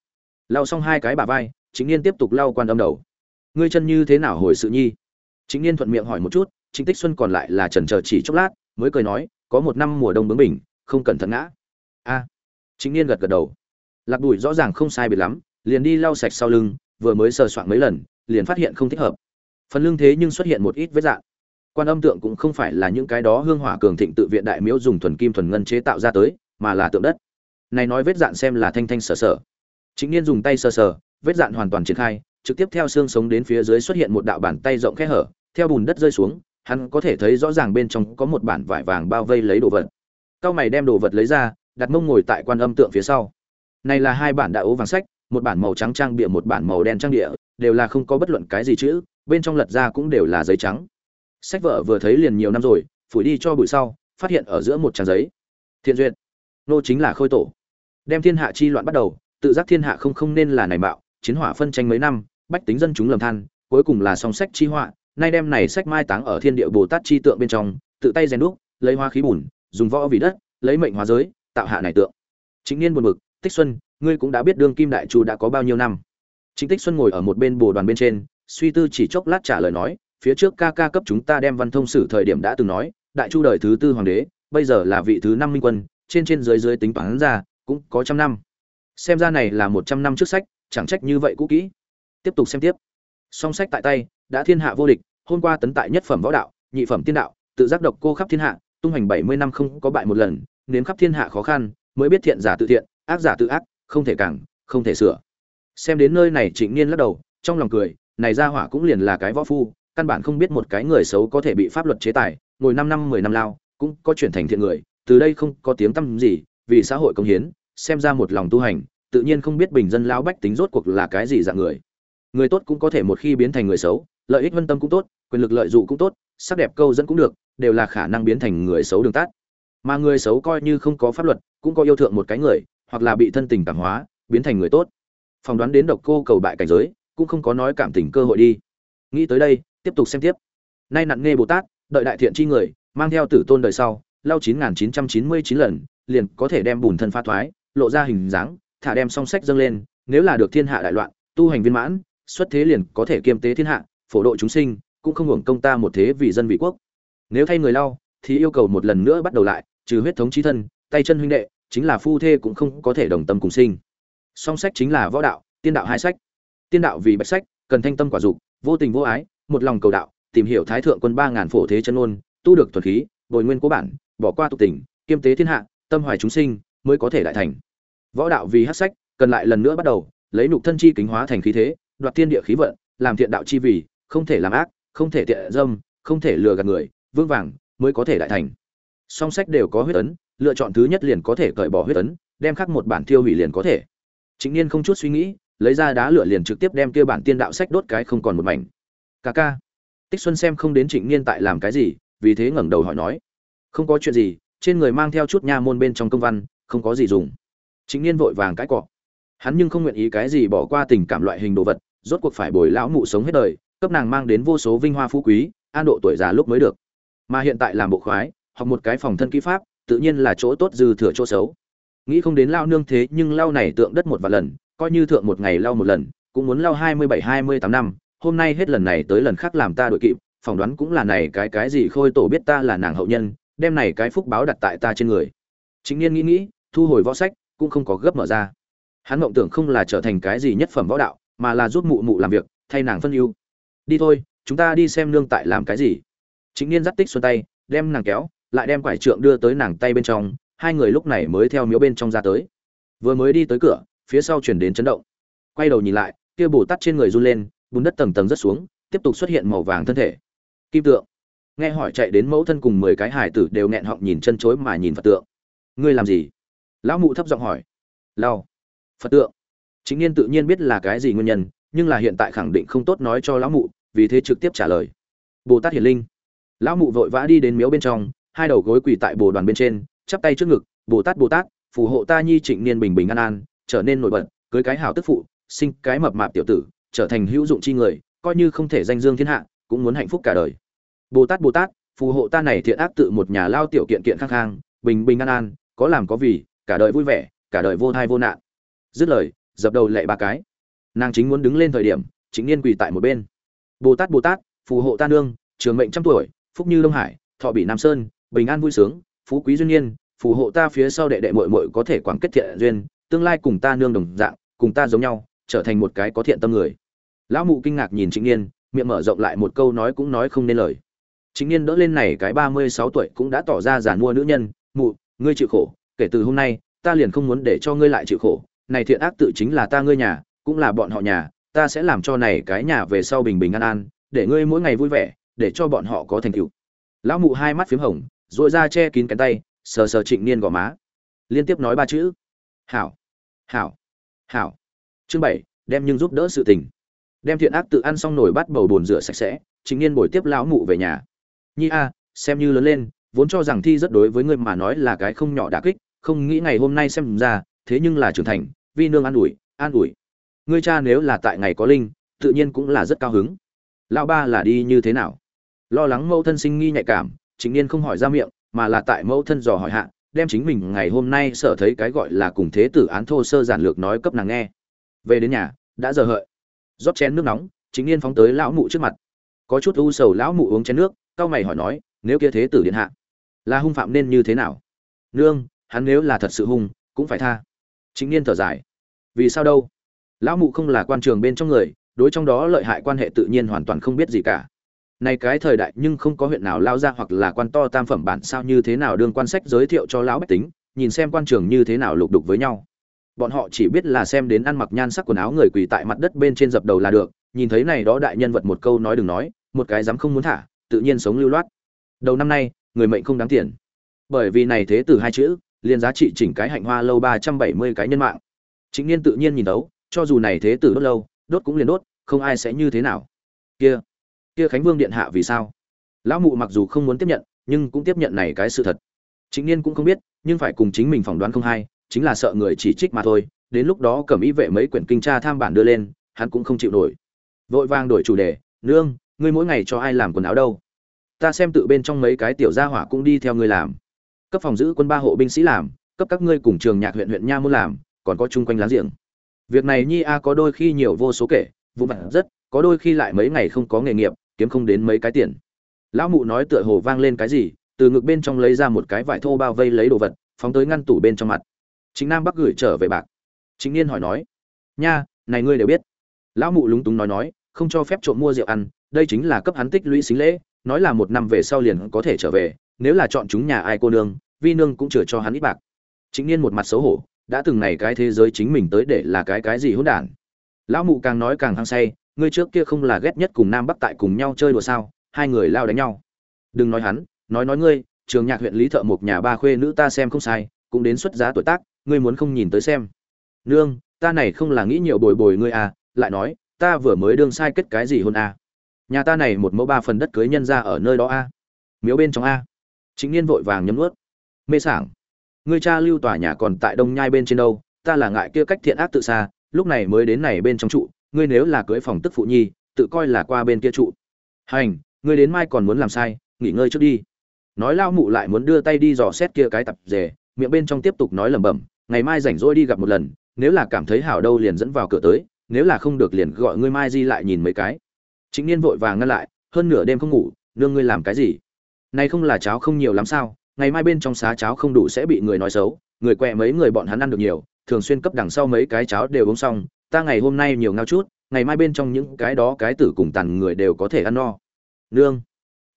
Lau xong hai cái bà vai, chính niên tiếp tục lau quan âm đầu. Ngươi chân như thế nào hồi sự nhi? Chính niên thuận miệng hỏi một chút chính tích xuân còn lại là trần chờ chỉ chốc lát, mới cười nói, có một năm mùa đông bướng bình không cẩn thận ngã. A. Chính niên gật gật đầu. Lạc đùi rõ ràng không sai biệt lắm, liền đi lau sạch sau lưng, vừa mới sờ soạn mấy lần, liền phát hiện không thích hợp. Phần lưng thế nhưng xuất hiện một ít vết dạng. Quan âm tượng cũng không phải là những cái đó hương hỏa cường thịnh tự viện đại miếu dùng thuần kim thuần ngân chế tạo ra tới, mà là tượng đất. Này nói vết dạn xem là thanh thanh sở sở chính niên dùng tay sờ sờ, vết dạn hoàn toàn triển khai, trực tiếp theo xương sống đến phía dưới xuất hiện một đạo bàn tay rộng khe hở, theo bùn đất rơi xuống, hắn có thể thấy rõ ràng bên trong có một bản vải vàng bao vây lấy đồ vật cao mày đem đồ vật lấy ra đặt mông ngồi tại quan âm tượng phía sau. Này là hai bản đại ố vàng sách một bản màu trắng trang bìa một bản màu đen trang địa đều là không có bất luận cái gì chữ bên trong lật ra cũng đều là giấy trắng. Sách vợ vừa thấy liền nhiều năm rồi phủi đi cho bụi sau phát hiện ở giữa một trang giấy. Thiện duyệt nô chính là khôi tổ. Đem thiên hạ chi loạn bắt đầu tự giác thiên hạ không không nên là nảy mạo, chiến hỏa phân tranh mấy năm bách tính dân chúng lầm than cuối cùng là song sách chi họa nay đem này sách mai táng ở thiên địa bồ tát chi tượng bên trong tự tay rèn đúc lấy hoa khí bùn dùng võ vì đất, lấy mệnh hóa giới, tạo hạ này tượng. Chính niên buồn bực, tích xuân, ngươi cũng đã biết đương kim đại chu đã có bao nhiêu năm. Chính tích xuân ngồi ở một bên bồ đoàn bên trên, suy tư chỉ chốc lát trả lời nói, phía trước ca ca cấp chúng ta đem văn thông sử thời điểm đã từng nói, đại chu đời thứ tư hoàng đế, bây giờ là vị thứ năm minh quân, trên trên dưới dưới tính toán ra, cũng có trăm năm. Xem ra này là một trăm năm trước sách, chẳng trách như vậy cũ kỹ. Tiếp tục xem tiếp. Song sách tại tay, đã thiên hạ vô địch, hôm qua tấn tại nhất phẩm võ đạo, nhị phẩm tiên đạo, tự giác độc cô khắp thiên hạ tung hành bảy mươi năm không có bại một lần, nếm khắp thiên hạ khó khăn, mới biết thiện giả tự thiện, ác giả tự ác, không thể cản, không thể sửa. Xem đến nơi này trịnh niên lắc đầu, trong lòng cười, này ra hỏa cũng liền là cái võ phu, căn bản không biết một cái người xấu có thể bị pháp luật chế tài, ngồi năm năm, mười năm lao, cũng có chuyển thành thiện người, từ đây không có tiếng tăm gì, vì xã hội công hiến, xem ra một lòng tu hành, tự nhiên không biết bình dân lão bách tính rốt cuộc là cái gì dạng người. Người tốt cũng có thể một khi biến thành người xấu, lợi ích vân tâm cũng tốt, quyền lực lợi dụng cũng tốt sắc đẹp câu dẫn cũng được, đều là khả năng biến thành người xấu đường tắt. Mà người xấu coi như không có pháp luật, cũng có yêu thượng một cái người, hoặc là bị thân tình cảm hóa, biến thành người tốt. Phỏng đoán đến độc cô cầu bại cảnh giới, cũng không có nói cảm tình cơ hội đi. Nghĩ tới đây, tiếp tục xem tiếp. Nay nặng nghe bồ tát, đợi đại thiện chi người, mang theo tử tôn đời sau lao chín nghìn chín trăm chín mươi chín lần, liền có thể đem bùn thân pha thoái, lộ ra hình dáng, thả đem song sách dâng lên, nếu là được thiên hạ đại loạn, tu hành viên mãn, xuất thế liền có thể kiêm tế thiên hạ, phổ độ chúng sinh cũng không hưởng công ta một thế vì dân vị quốc. Nếu thay người lao thì yêu cầu một lần nữa bắt đầu lại, trừ huyết thống trí thân, tay chân huynh đệ, chính là phu thê cũng không có thể đồng tâm cùng sinh. Song sách chính là võ đạo, tiên đạo hai sách. Tiên đạo vì bạch sách, cần thanh tâm quả dục, vô tình vô ái, một lòng cầu đạo, tìm hiểu thái thượng quân ba ngàn phổ thế chân ôn, tu được thuần khí, bồi nguyên cố bản, bỏ qua tục tỉnh, kiêm tế thiên hạ, tâm hoài chúng sinh, mới có thể đại thành. Võ đạo vì hát sách, cần lại lần nữa bắt đầu, lấy nục thân chi kính hóa thành khí thế, đoạt thiên địa khí vận, làm thiện đạo chi vì, không thể làm ác không thể tiện dâm, không thể lừa gạt người vương vàng mới có thể đại thành. Song sách đều có huyết ấn, lựa chọn thứ nhất liền có thể cởi bỏ huyết ấn, đem khắc một bản thiêu hủy liền có thể. Chính niên không chút suy nghĩ, lấy ra đá lửa liền trực tiếp đem kia bản tiên đạo sách đốt cái không còn một mảnh. Ca ca. Tích xuân xem không đến trịnh niên tại làm cái gì, vì thế ngẩng đầu hỏi nói, không có chuyện gì, trên người mang theo chút nha môn bên trong công văn, không có gì dùng. Trịnh niên vội vàng cãi cọ. Hắn nhưng không nguyện ý cái gì bỏ qua tình cảm loại hình đồ vật, rốt cuộc phải bồi lão mụ sống hết đời cấp nàng mang đến vô số vinh hoa phú quý, an độ tuổi già lúc mới được. Mà hiện tại làm bộ khoái, học một cái phòng thân kỹ pháp, tự nhiên là chỗ tốt dư thừa chỗ xấu. Nghĩ không đến lao nương thế nhưng lao này tượng đất một vài lần, coi như thượng một ngày lao một lần, cũng muốn lao hai mươi bảy, hai mươi tám năm. Hôm nay hết lần này tới lần khác làm ta đội kịp, phỏng đoán cũng là này cái cái gì khôi tổ biết ta là nàng hậu nhân, đem này cái phúc báo đặt tại ta trên người. Chính niên nghĩ nghĩ, thu hồi võ sách, cũng không có gấp mở ra. Hắn mộng tưởng không là trở thành cái gì nhất phẩm võ đạo, mà là giúp mụ mụ làm việc, thay nàng phân ưu đi thôi, chúng ta đi xem nương tại làm cái gì. Chính niên dắt tích xuân tay, đem nàng kéo, lại đem quải trượng đưa tới nàng tay bên trong, hai người lúc này mới theo miếu bên trong ra tới. Vừa mới đi tới cửa, phía sau chuyển đến chấn động. Quay đầu nhìn lại, kia bồ tát trên người run lên, bùn đất tầng tầng rất xuống, tiếp tục xuất hiện màu vàng thân thể. Kim tượng. Nghe hỏi chạy đến mẫu thân cùng mười cái hải tử đều nghẹn họng nhìn chân chối mà nhìn phật tượng. Ngươi làm gì? Lão mụ thấp giọng hỏi. Lao phật tượng. Chính niên tự nhiên biết là cái gì nguyên nhân nhưng là hiện tại khẳng định không tốt nói cho lão mụ, vì thế trực tiếp trả lời. Bồ tát hiển linh. Lão mụ vội vã đi đến miếu bên trong, hai đầu gối quỳ tại bồ đoàn bên trên, chắp tay trước ngực, bồ tát bồ tát, phù hộ ta nhi trịnh niên bình bình an an, trở nên nổi bật, cưới cái hảo tức phụ, sinh cái mập mạp tiểu tử, trở thành hữu dụng chi người, coi như không thể danh dương thiên hạ, cũng muốn hạnh phúc cả đời. Bồ tát bồ tát, phù hộ ta này thiện ác tự một nhà lao tiểu kiện kiện khang khang, bình bình an an, có làm có vì, cả đời vui vẻ, cả đời vô thai vô nạn. Dứt lời, dập đầu lệ ba cái nàng chính muốn đứng lên thời điểm chính niên quỳ tại một bên. Bồ tát bồ tát, phù hộ ta nương, trường mệnh trăm tuổi, phúc như đông hải, thọ bỉ nam sơn, bình an vui sướng, phú quý duyên nhiên, phù hộ ta phía sau đệ đệ muội muội có thể quảng kết thiện duyên, tương lai cùng ta nương đồng dạng, cùng ta giống nhau, trở thành một cái có thiện tâm người. Lão mụ kinh ngạc nhìn chính niên, miệng mở rộng lại một câu nói cũng nói không nên lời. Chính niên đỡ lên này cái ba mươi sáu tuổi cũng đã tỏ ra giàn mua nữ nhân, mụ, ngươi chịu khổ, kể từ hôm nay, ta liền không muốn để cho ngươi lại chịu khổ, này thiện ác tự chính là ta ngươi nhà cũng là bọn họ nhà, ta sẽ làm cho này cái nhà về sau bình bình an an, để ngươi mỗi ngày vui vẻ, để cho bọn họ có thành tựu. Lão mụ hai mắt p h í m hồng dội ra che kín cánh tay, sờ sờ trịnh niên gò má. Liên tiếp nói ba chữ. Hảo hảo hảo. Chương bảy, đem nhưng giúp đỡ sự tình. Đem thiện ác tự ăn xong nổi bắt bầu bồn rửa sạch sẽ, trịnh niên bồi tiếp lão mụ về nhà. Nhi a, xem như lớn lên, vốn cho rằng thi rất đối với ngươi mà nói là cái không nhỏ đả kích, không nghĩ ngày hôm nay xem ra, thế nhưng là trưởng thành, vi nương an ủi an ủi ngươi cha nếu là tại ngày có linh, tự nhiên cũng là rất cao hứng. Lão ba là đi như thế nào? Lo lắng mẫu thân sinh nghi nhạy cảm chính niên không hỏi ra miệng, mà là tại mẫu thân dò hỏi hạ, đem chính mình ngày hôm nay sở thấy cái gọi là cùng thế tử án thô sơ giản lược nói cấp nàng nghe. Về đến nhà, đã giờ hợi. Rót chén nước nóng chính niên phóng tới lão mụ trước mặt. Có chút u sầu lão mụ uống chén nước cao mày hỏi nói, nếu kia thế tử điện hạ, là hung phạm nên như thế nào? Nương, hắn nếu là thật sự hung, cũng phải tha. Chính niên thở dài. Vì sao đâu? Lão mụ không là quan trường bên trong người, đối trong đó lợi hại quan hệ tự nhiên hoàn toàn không biết gì cả. Này cái thời đại nhưng không có huyện nào lao ra hoặc là quan to tam phẩm bản sao như thế nào đương quan sách giới thiệu cho lão bách tính, nhìn xem quan trường như thế nào lục đục với nhau. Bọn họ chỉ biết là xem đến ăn mặc nhan sắc quần áo người quỳ tại mặt đất bên trên dập đầu là được, nhìn thấy này đó đại nhân vật một câu nói đừng nói, một cái dám không muốn thả, tự nhiên sống lưu loát. Đầu năm nay, người mệnh không đáng tiền. Bởi vì này thế từ hai chữ, liền giá trị chỉnh cái hạnh hoa lâu ba trăm bảy mươi cái nhân mạng. Chính niên tự nhiên nhìn đấu cho dù này thế tử đốt lâu, đốt cũng liền đốt, không ai sẽ như thế nào. Kia kia khánh vương điện hạ vì sao? Lão mụ mặc dù không muốn tiếp nhận, nhưng cũng tiếp nhận này cái sự thật. Chính niên cũng không biết, nhưng phải cùng chính mình phỏng đoán không hay chính là sợ người chỉ trích mà thôi, đến lúc đó cầm ý vệ mấy quyển kinh tra tham bản đưa lên, hắn cũng không chịu nổi. Vội vàng đổi chủ đề, nương, ngươi mỗi ngày cho ai làm quần áo đâu? Ta xem tự bên trong mấy cái tiểu gia hỏa cũng đi theo ngươi làm. Cấp phòng giữ quân ba hộ binh sĩ làm, cấp các ngươi cùng trường nhạc huyện huyện nha muốn làm, còn có chung quanh láng giềng việc này nhi a có đôi khi nhiều vô số kể, vụ mặt rất, có đôi khi lại mấy ngày không có nghề nghiệp, kiếm không đến mấy cái tiền. Lão mụ nói tựa hồ vang lên cái gì, từ ngực bên trong lấy ra một cái vải thô bao vây lấy đồ vật, phóng tới ngăn tủ bên trong mặt. Chính nam bắc gửi trở về bạc. Chính niên hỏi nói, nha, này ngươi đều biết. Lão mụ lúng túng nói nói, không cho phép trộm mua rượu ăn, đây chính là cấp hắn tích lũy xính lễ, nói là một năm về sau liền có thể trở về, nếu là chọn chúng nhà ai cô nương, vi nương cũng chừa cho hắn ít bạc. Chính niên một mặt xấu hổ đã từng này cái thế giới chính mình tới để là cái cái gì hỗn đản? Lão mụ càng nói càng hăng say, ngươi trước kia không là ghét nhất cùng nam bắc tại cùng nhau chơi đùa sao, hai người lao đánh nhau. Đừng nói hắn, nói nói ngươi, trường nhạc huyện lý thợ một nhà ba khuê nữ ta xem không sai, cũng đến xuất giá tuổi tác, ngươi muốn không nhìn tới xem. Nương, ta này không là nghĩ nhiều bồi bồi ngươi à lại nói, ta vừa mới đương sai kết cái gì hôn à? Nhà ta này một mẫu ba phần đất cưới nhân ra ở nơi đó a à? miếu bên trong a. Chính niên vội vàng nhấm ướt mê sảng ngươi cha lưu tòa nhà còn tại đông nhai bên trên đâu, ta là ngại kia cách thiện ác tự xa, lúc này mới đến này bên trong trụ, ngươi nếu là cưới phòng tức phụ nhi, tự coi là qua bên kia trụ. Hành, ngươi đến mai còn muốn làm sai, nghỉ ngơi trước đi. Nói lao mụ lại muốn đưa tay đi dò xét kia cái tập rể, miệng bên trong tiếp tục nói lẩm bẩm, ngày mai rảnh rỗi đi gặp một lần, nếu là cảm thấy hảo đâu liền dẫn vào cửa tới, nếu là không được liền gọi ngươi mai di lại nhìn mấy cái. Chính niên vội vàng ngăn lại, hơn nửa đêm không ngủ, nương ngươi làm cái gì? Nay không là cháo không nhiều lắm sao? Ngày mai bên trong xá cháo không đủ sẽ bị người nói xấu, người quẹ mấy người bọn hắn ăn được nhiều, thường xuyên cấp đằng sau mấy cái cháo đều uống xong, ta ngày hôm nay nhiều ngao chút, ngày mai bên trong những cái đó cái tử cùng tàn người đều có thể ăn no. Nương.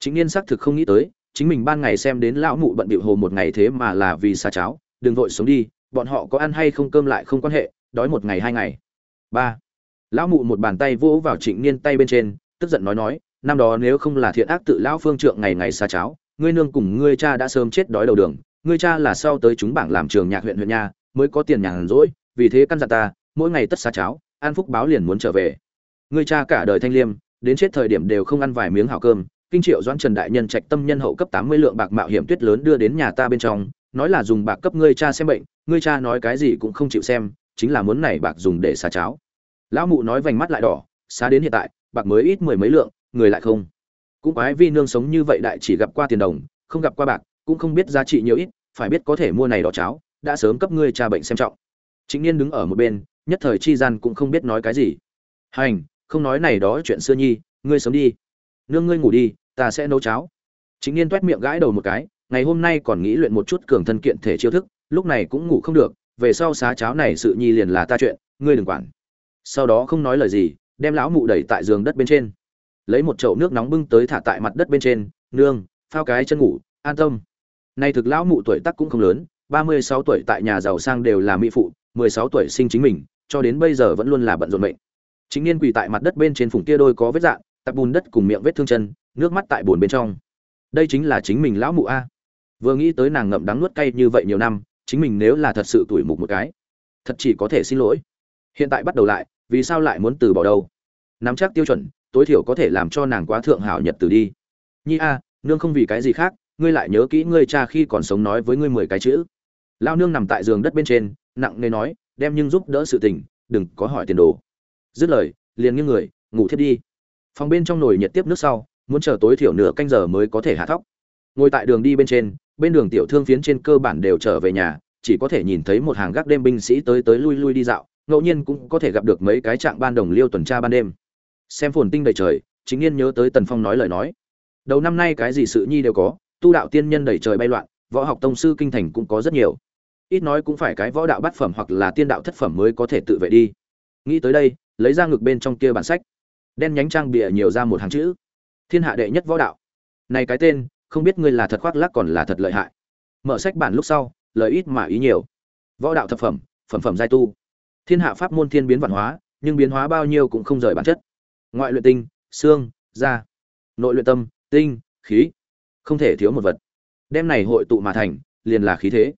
Chính niên xác thực không nghĩ tới, chính mình ban ngày xem đến lão mụ bận bịu hồ một ngày thế mà là vì xa cháo, đừng vội sống đi, bọn họ có ăn hay không cơm lại không quan hệ, đói một ngày hai ngày. Ba. Lão mụ một bàn tay vỗ vào trịnh niên tay bên trên, tức giận nói nói, năm đó nếu không là thiện ác tự lão phương trượng ngày ngày xa cháo ngươi nương cùng ngươi cha đã sớm chết đói đầu đường, ngươi cha là sau tới chúng bảng làm trường nhạc huyện huyện nha, mới có tiền nhàn rỗi, vì thế căn dặn ta, mỗi ngày tất xa cháo an phúc báo liền muốn trở về. Ngươi cha cả đời thanh liêm, đến chết thời điểm đều không ăn vài miếng hảo cơm, kinh triệu doãn trần đại nhân trạch tâm nhân hậu cấp tám mươi lượng bạc mạo hiểm tuyết lớn đưa đến nhà ta bên trong, nói là dùng bạc cấp ngươi cha xem bệnh, ngươi cha nói cái gì cũng không chịu xem, chính là muốn này bạc dùng để xá cháo. Lão mụ nói vành mắt lại đỏ, xá đến hiện tại, bạc mới ít mười mấy lượng, người lại không cũng quái vi nương sống như vậy đại chỉ gặp qua tiền đồng, không gặp qua bạc, cũng không biết giá trị nhiều ít, phải biết có thể mua này đó cháo, đã sớm cấp ngươi cha bệnh xem trọng. Chính niên đứng ở một bên, nhất thời chi gian cũng không biết nói cái gì. Hành, không nói này đó chuyện xưa nhi, ngươi sớm đi. Nương ngươi ngủ đi, ta sẽ nấu cháo. Chính niên toét miệng gãi đầu một cái, ngày hôm nay còn nghĩ luyện một chút cường thân kiện thể chiêu thức, lúc này cũng ngủ không được, về sau xá cháo này sự nhi liền là ta chuyện, ngươi đừng quản. Sau đó không nói lời gì, đem lão mụ đẩy tại giường đất bên trên lấy một chậu nước nóng bưng tới thả tại mặt đất bên trên, nương, phao cái chân ngủ, an tâm. Nay thực lão mụ tuổi tác cũng không lớn, ba mươi sáu tuổi tại nhà giàu sang đều là mỹ phụ, mười sáu tuổi sinh chính mình, cho đến bây giờ vẫn luôn là bận rộn mệnh. Chính niên quỳ tại mặt đất bên trên phùng kia đôi có vết dạn tập bùn đất cùng miệng vết thương chân, nước mắt tại bùn bên trong. Đây chính là chính mình lão mụ a. Vừa nghĩ tới nàng ngậm đắng nuốt cay như vậy nhiều năm, chính mình nếu là thật sự tuổi mục một cái, thật chỉ có thể xin lỗi. Hiện tại bắt đầu lại, vì sao lại muốn từ bỏ đâu? Nắm chắc tiêu chuẩn tối thiểu có thể làm cho nàng quá thượng hảo nhật từ đi. Nhi a, nương không vì cái gì khác, ngươi lại nhớ kỹ ngươi cha khi còn sống nói với ngươi mười cái chữ. Lao nương nằm tại giường đất bên trên, nặng nề nói, đem nhưng giúp đỡ sự tình, đừng có hỏi tiền đồ. Dứt lời, liền nghiêng người, ngủ thiếp đi. Phòng bên trong nồi nhiệt tiếp nước sau, muốn chờ tối thiểu nửa canh giờ mới có thể hạ thóc. Ngồi tại đường đi bên trên, bên đường tiểu thương phiến trên cơ bản đều trở về nhà, chỉ có thể nhìn thấy một hàng gác đêm binh sĩ tới tới lui lui đi dạo, ngẫu nhiên cũng có thể gặp được mấy cái trạng ban đồng liêu tuần tra ban đêm xem phồn tinh đầy trời, chính nhiên nhớ tới tần phong nói lời nói. Đầu năm nay cái gì sự nhi đều có, tu đạo tiên nhân đầy trời bay loạn, võ học tông sư kinh thành cũng có rất nhiều. Ít nói cũng phải cái võ đạo bát phẩm hoặc là tiên đạo thất phẩm mới có thể tự vệ đi. Nghĩ tới đây, lấy ra ngực bên trong kia bản sách, đen nhánh trang bìa nhiều ra một hàng chữ. Thiên hạ đệ nhất võ đạo. Này cái tên, không biết ngươi là thật khoác lác còn là thật lợi hại. Mở sách bản lúc sau, lời ít mà ý nhiều. Võ đạo thập phẩm phẩm phẩm giai tu. Thiên hạ pháp môn thiên biến văn hóa, nhưng biến hóa bao nhiêu cũng không rời bản chất ngoại luyện tinh, xương, da, nội luyện tâm, tinh, khí. Không thể thiếu một vật. Đem này hội tụ mà thành, liền là khí thế.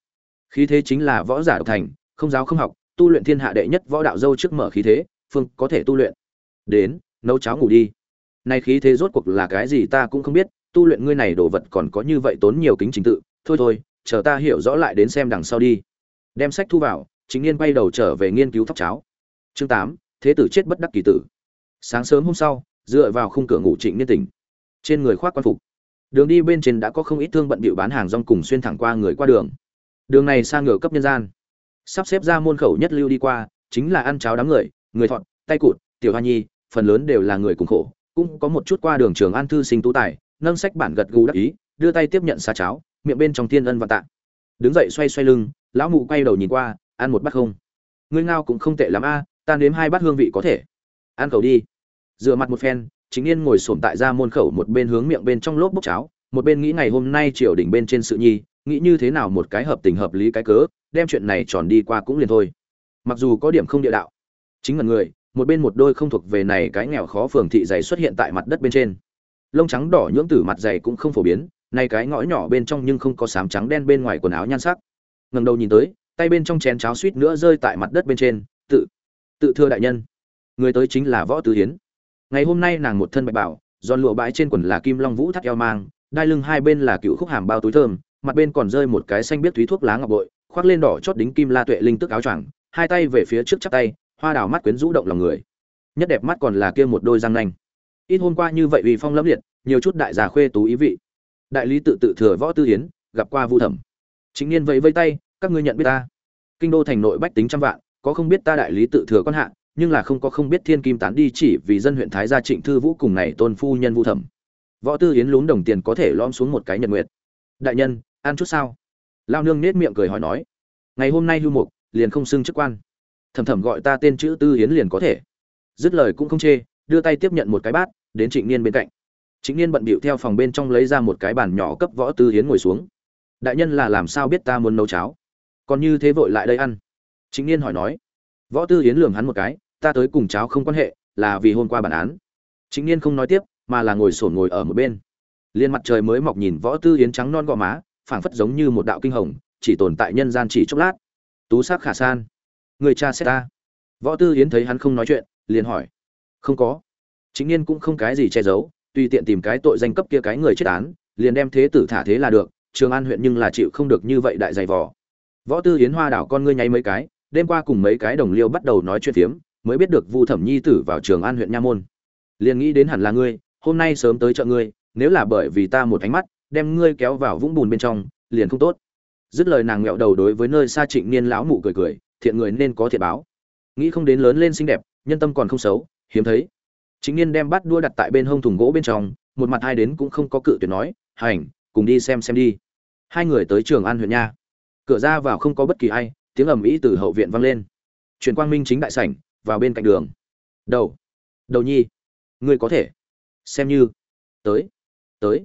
Khí thế chính là võ giả độc thành, không giáo không học, tu luyện thiên hạ đệ nhất võ đạo dâu trước mở khí thế, phương có thể tu luyện. Đến, nấu cháo ngủ đi. Nay khí thế rốt cuộc là cái gì ta cũng không biết, tu luyện ngươi này đồ vật còn có như vậy tốn nhiều kính trình tự, thôi thôi, chờ ta hiểu rõ lại đến xem đằng sau đi. Đem sách thu vào, chính niên bay đầu trở về nghiên cứu thóc cháo. Chương tám, thế tử chết bất đắc kỳ tử sáng sớm hôm sau, dựa vào khung cửa ngủ trịnh niên tỉnh trên người khoác quan phục. Đường đi bên trên đã có không ít thương bận bịu bán hàng rong cùng xuyên thẳng qua người qua đường. Đường này sang ngựa cấp nhân gian. Sắp xếp ra môn khẩu nhất lưu đi qua, chính là ăn cháo đám người người thọn, tay cụt, tiểu hoa nhi, phần lớn đều là người cùng khổ, cũng có một chút qua đường trường an thư sinh tú tài, nâng sách bản gật gù đắc ý, đưa tay tiếp nhận xa cháo, miệng bên trong thiên ân và tạ. Đứng dậy xoay xoay lưng, lão mụ quay đầu nhìn qua, ăn một bát không. Ngươi ngao cũng không tệ lắm a, ta nếm hai bát hương vị có thể ăn cầu đi. Rửa mặt một phen, chính yên ngồi xổm tại ra môn khẩu một bên hướng miệng bên trong lốp bốc cháo, một bên nghĩ ngày hôm nay triều đình bên trên sự nhi, nghĩ như thế nào một cái hợp tình hợp lý cái cớ, đem chuyện này tròn đi qua cũng liền thôi. Mặc dù có điểm không địa đạo, chính là người, một bên một đôi không thuộc về này cái nghèo khó phường thị dày xuất hiện tại mặt đất bên trên. Lông trắng đỏ nhưỡng tử mặt dày cũng không phổ biến, nay cái ngõ nhỏ bên trong nhưng không có sám trắng đen bên ngoài quần áo nhan sắc. Ngẩng đầu nhìn tới, tay bên trong chén cháo suýt nữa rơi tại mặt đất bên trên, tự tự thưa đại nhân người tới chính là võ tứ hiến. Ngày hôm nay nàng một thân bạch bảo giòn lụa bãi trên quần là kim long vũ thắt eo mang, đai lưng hai bên là cựu khúc hàm bao túi thơm, mặt bên còn rơi một cái xanh biết thúy thuốc lá ngọc bội, khoác lên đỏ chót đính kim la tuệ linh tức áo choàng, hai tay về phía trước chắp tay, hoa đào mắt quyến rũ động lòng người. Nhất đẹp mắt còn là kia một đôi răng nanh. Ít hôm qua như vậy vì phong lẫm liệt, nhiều chút đại già khuê tú ý vị. Đại lý tự tự thừa võ tư hiến, gặp qua vu thẩm. Chính niên vẫy vây tay, các ngươi nhận biết ta. Kinh đô thành nội bách tính trăm vạn, có không biết ta đại lý tự thừa con hạ nhưng là không có không biết thiên kim tán đi chỉ vì dân huyện thái gia trịnh thư vũ cùng này tôn phu nhân vu thẩm. Võ tư hiến lún đồng tiền có thể lom xuống một cái nhật nguyệt. Đại nhân, ăn chút sao? Lao nương nết miệng cười hỏi nói. Ngày hôm nay hưu mục, liền không xưng chức quan. Thầm thầm gọi ta tên chữ tư hiến liền có thể. Dứt lời cũng không chê, đưa tay tiếp nhận một cái bát, đến trịnh niên bên cạnh. Trịnh niên bận bịu theo phòng bên trong lấy ra một cái bàn nhỏ cấp võ tư hiến ngồi xuống. Đại nhân là làm sao biết ta muốn nấu cháo? Còn như thế vội lại đây ăn? Trịnh niên hỏi nói. Võ tư hiến lường hắn một cái ta tới cùng cháu không quan hệ, là vì hôm qua bản án. Chính niên không nói tiếp, mà là ngồi sổn ngồi ở một bên. Liên mặt trời mới mọc nhìn võ tư yến trắng non gò má, phảng phất giống như một đạo kinh hồng, chỉ tồn tại nhân gian chỉ chốc lát. Tú sắc khả san. Người cha xét ta. Võ tư yến thấy hắn không nói chuyện, liền hỏi. Không có. Chính niên cũng không cái gì che giấu, tùy tiện tìm cái tội danh cấp kia cái người chết án, liền đem thế tử thả thế là được, trường an huyện nhưng là chịu không được như vậy đại dày vò. Võ tư yến hoa đảo con ngươi nháy mấy cái, đêm qua cùng mấy cái đồng liêu bắt đầu nói chuyện phiếm mới biết được vu thẩm nhi tử vào trường an huyện nha môn. Liền nghĩ đến hẳn là ngươi, hôm nay sớm tới chợ ngươi, nếu là bởi vì ta một ánh mắt, đem ngươi kéo vào vũng bùn bên trong, liền không tốt. Dứt lời nàng ngẹo đầu đối với nơi xa trịnh niên lão mụ cười cười, thiện người nên có thiện báo. Nghĩ không đến lớn lên xinh đẹp, nhân tâm còn không xấu, hiếm thấy. Trịnh niên đem bắt đua đặt tại bên hông thùng gỗ bên trong, một mặt hai đến cũng không có cự tuyệt nói, hành, cùng đi xem xem đi. Hai người tới trường an huyện nha. Cửa ra vào không có bất kỳ ai, tiếng ầm ĩ từ hậu viện vang lên. Truyền quang minh chính đại sảnh vào bên cạnh đường. Đầu. Đầu nhi. Ngươi có thể. Xem như. Tới. Tới.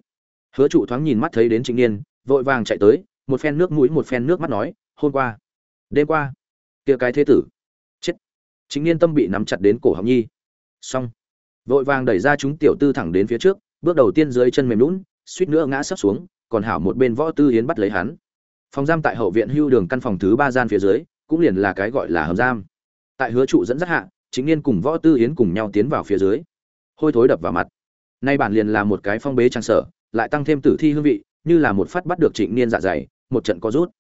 Hứa trụ thoáng nhìn mắt thấy đến trịnh niên, vội vàng chạy tới, một phen nước mũi, một phen nước mắt nói, hôm qua, đêm qua, kia cái thế tử. Chết. Chính niên tâm bị nắm chặt đến cổ họng nhi. Xong. Vội vàng đẩy ra chúng tiểu tư thẳng đến phía trước, bước đầu tiên dưới chân mềm lún suýt nữa ngã sấp xuống, còn hảo một bên võ tư hiến bắt lấy hắn. Phòng giam tại hậu viện hưu đường căn phòng thứ ba gian phía dưới, cũng liền là cái gọi là hầm giam tại hứa trụ dẫn dắt hạ, chính niên cùng võ tư yến cùng nhau tiến vào phía dưới. Hôi thối đập vào mặt. Nay bản liền là một cái phong bế trang sở, lại tăng thêm tử thi hương vị, như là một phát bắt được trịnh niên dạ dày, một trận có rút.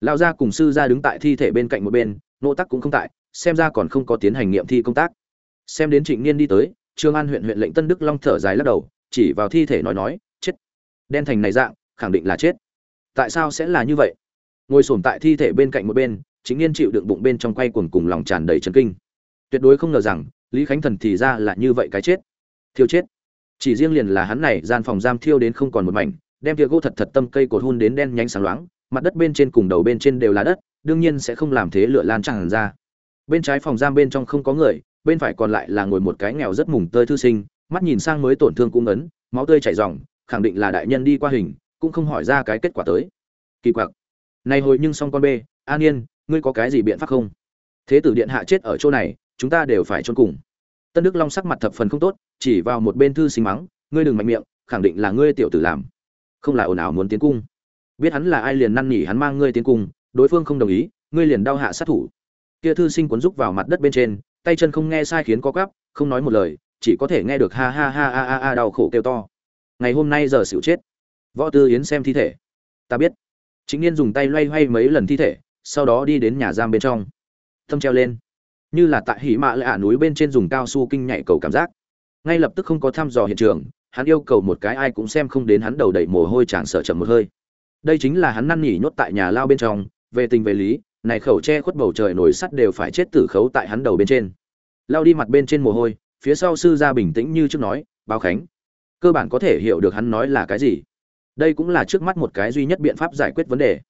Lao gia cùng sư gia đứng tại thi thể bên cạnh một bên nỗ tắc cũng không tại, xem ra còn không có tiến hành nghiệm thi công tác. Xem đến trịnh niên đi tới, trương an huyện huyện lệnh tân đức long thở dài lắc đầu, chỉ vào thi thể nói nói, chết. Đen thành này dạng, khẳng định là chết. Tại sao sẽ là như vậy? Ngồi sổm tại thi thể bên cạnh một bên chính niên chịu đựng bụng bên trong quay cuồng cùng lòng tràn đầy chấn kinh. Tuyệt đối không ngờ rằng, lý khánh thần thì ra là như vậy cái chết. Thiêu chết. Chỉ riêng liền là hắn này, gian phòng giam thiêu đến không còn một mảnh, đem kia gỗ thật thật tâm cây cột hun đến đen nhánh sáng loáng, mặt đất bên trên cùng đầu bên trên đều là đất, đương nhiên sẽ không làm thế lửa lan tràn ra. Bên trái phòng giam bên trong không có người, bên phải còn lại là ngồi một cái nghèo rất mùng tơi thư sinh, mắt nhìn sang mới tổn thương cũng ấn, máu tươi chảy ròng, khẳng định là đại nhân đi qua hình, cũng không hỏi ra cái kết quả tới. Kỳ quặc. Này hồi nhưng xong con bê, an yên ngươi có cái gì biện pháp không? Thế tử điện hạ chết ở chỗ này chúng ta đều phải chôn cùng. Tân đức long sắc mặt thập phần không tốt chỉ vào một bên thư sinh mắng ngươi đừng mạnh miệng khẳng định là ngươi tiểu tử làm. Không là ồn ào muốn tiến cung. Biết hắn là ai liền năn nỉ hắn mang ngươi tiến cung đối phương không đồng ý ngươi liền đau hạ sát thủ. Kia thư sinh cuốn rúc vào mặt đất bên trên tay chân không nghe sai khiến có gắp không nói một lời chỉ có thể nghe được ha ha ha ha ha, ha đau khổ kêu to. Ngày hôm nay giờ xỉu chết. Võ tư yến xem thi thể. Ta biết. Chính niên dùng tay loay hoay mấy lần thi thể sau đó đi đến nhà giam bên trong. Thâm treo lên. Như là tại hỉ mạ lạ núi bên trên dùng cao su kinh nhạy cầu cảm giác. Ngay lập tức không có thăm dò hiện trường, hắn yêu cầu một cái ai cũng xem không đến hắn đầu đẩy mồ hôi tràn sợ chậm một hơi. Đây chính là hắn năn nỉ nhốt tại nhà lao bên trong, về tình về lý, này khẩu che khuất bầu trời nổi sắt đều phải chết tử khấu tại hắn đầu bên trên. Lao đi mặt bên trên mồ hôi, phía sau sư gia bình tĩnh như trước nói, báo khánh. Cơ bản có thể hiểu được hắn nói là cái gì. Đây cũng là trước mắt một cái duy nhất biện pháp giải quyết vấn đề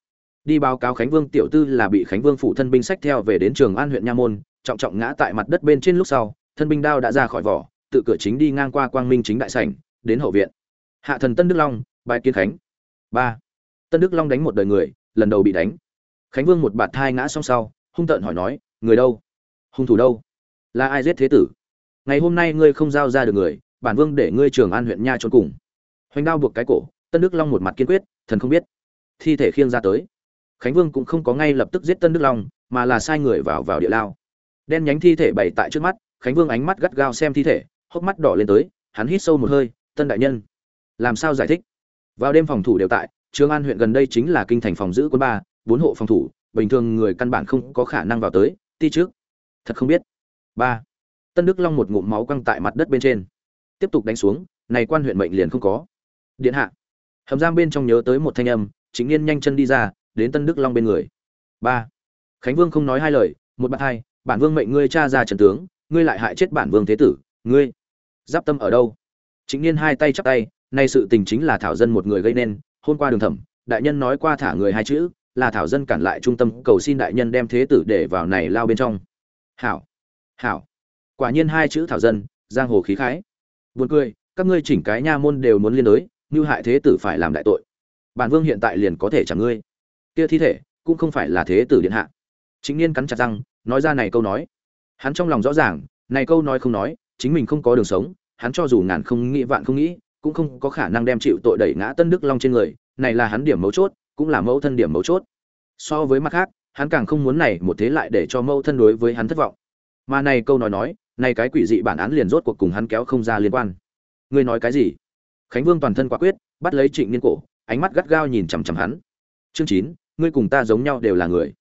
đi báo cáo khánh vương tiểu tư là bị khánh vương phụ thân binh sách theo về đến trường an huyện nha môn, trọng trọng ngã tại mặt đất bên trên lúc sau, thân binh đao đã ra khỏi vỏ, tự cửa chính đi ngang qua quang minh chính đại sảnh, đến hậu viện. Hạ thần tân đức long bài kiến khánh. Ba. Tân đức long đánh một đời người, lần đầu bị đánh. Khánh vương một bạt thai ngã xong sau, hung tợn hỏi nói, người đâu? Hung thủ đâu? Là ai giết thế tử? Ngày hôm nay ngươi không giao ra được người, bản vương để ngươi trường an huyện nha trốn cùng. Hoành đao buộc cái cổ, tân đức long một mặt kiên quyết, thần không biết. Thi thể khiêng ra tới khánh vương cũng không có ngay lập tức giết tân đức long, mà là sai người vào vào địa lao. Đen nhánh thi thể bày tại trước mắt, khánh vương ánh mắt gắt gao xem thi thể, hốc mắt đỏ lên tới, hắn hít sâu một hơi, tân đại nhân, làm sao giải thích? Vào đêm phòng thủ đều tại trường an huyện gần đây chính là kinh thành phòng giữ quân ba, bốn hộ phòng thủ, bình thường người căn bản không có khả năng vào tới, ti trước. Thật không biết. Ba. Tân đức long một ngụm máu quăng tại mặt đất bên trên. Tiếp tục đánh xuống, này quan huyện mệnh liền không có. Điện hạ. Hầm giam bên trong nhớ tới một thanh âm chính niên nhanh chân đi ra đến tân đức long bên người. Ba. Khánh vương không nói hai lời, một bạn hai, bản vương mệnh ngươi cha ra trần tướng, ngươi lại hại chết bản vương thế tử, ngươi. Giáp tâm ở đâu? Chính niên hai tay chắp tay, nay sự tình chính là thảo dân một người gây nên, hôm qua đường thẩm, đại nhân nói qua thả người hai chữ, là thảo dân cản lại trung tâm, cầu xin đại nhân đem thế tử để vào này lao bên trong. Hảo. Hảo. Quả nhiên hai chữ thảo dân, giang hồ khí khái. Buồn cười, các ngươi chỉnh cái nha môn đều muốn liên đối, như hại thế tử phải làm đại tội. Bản vương hiện tại liền có thể trả ngươi kia thi thể cũng không phải là thế tử điện hạ. Chính niên cắn chặt răng, nói ra này câu nói. Hắn trong lòng rõ ràng, này câu nói không nói, chính mình không có đường sống, hắn cho dù ngàn không nghĩ vạn không nghĩ, cũng không có khả năng đem chịu tội đẩy ngã tân đức long trên người, này là hắn điểm mấu chốt, cũng là mẫu thân điểm mấu chốt. So với mặt khác, hắn càng không muốn này một thế lại để cho mẫu thân đối với hắn thất vọng. Mà này câu nói nói, này cái quỷ dị bản án liền rốt cuộc cùng hắn kéo không ra liên quan. Ngươi nói cái gì? Khánh vương toàn thân quả quyết, bắt lấy trịnh niên cổ, ánh mắt gắt gao nhìn chằm chằm hắn. Chương chín ngươi cùng ta giống nhau đều là người.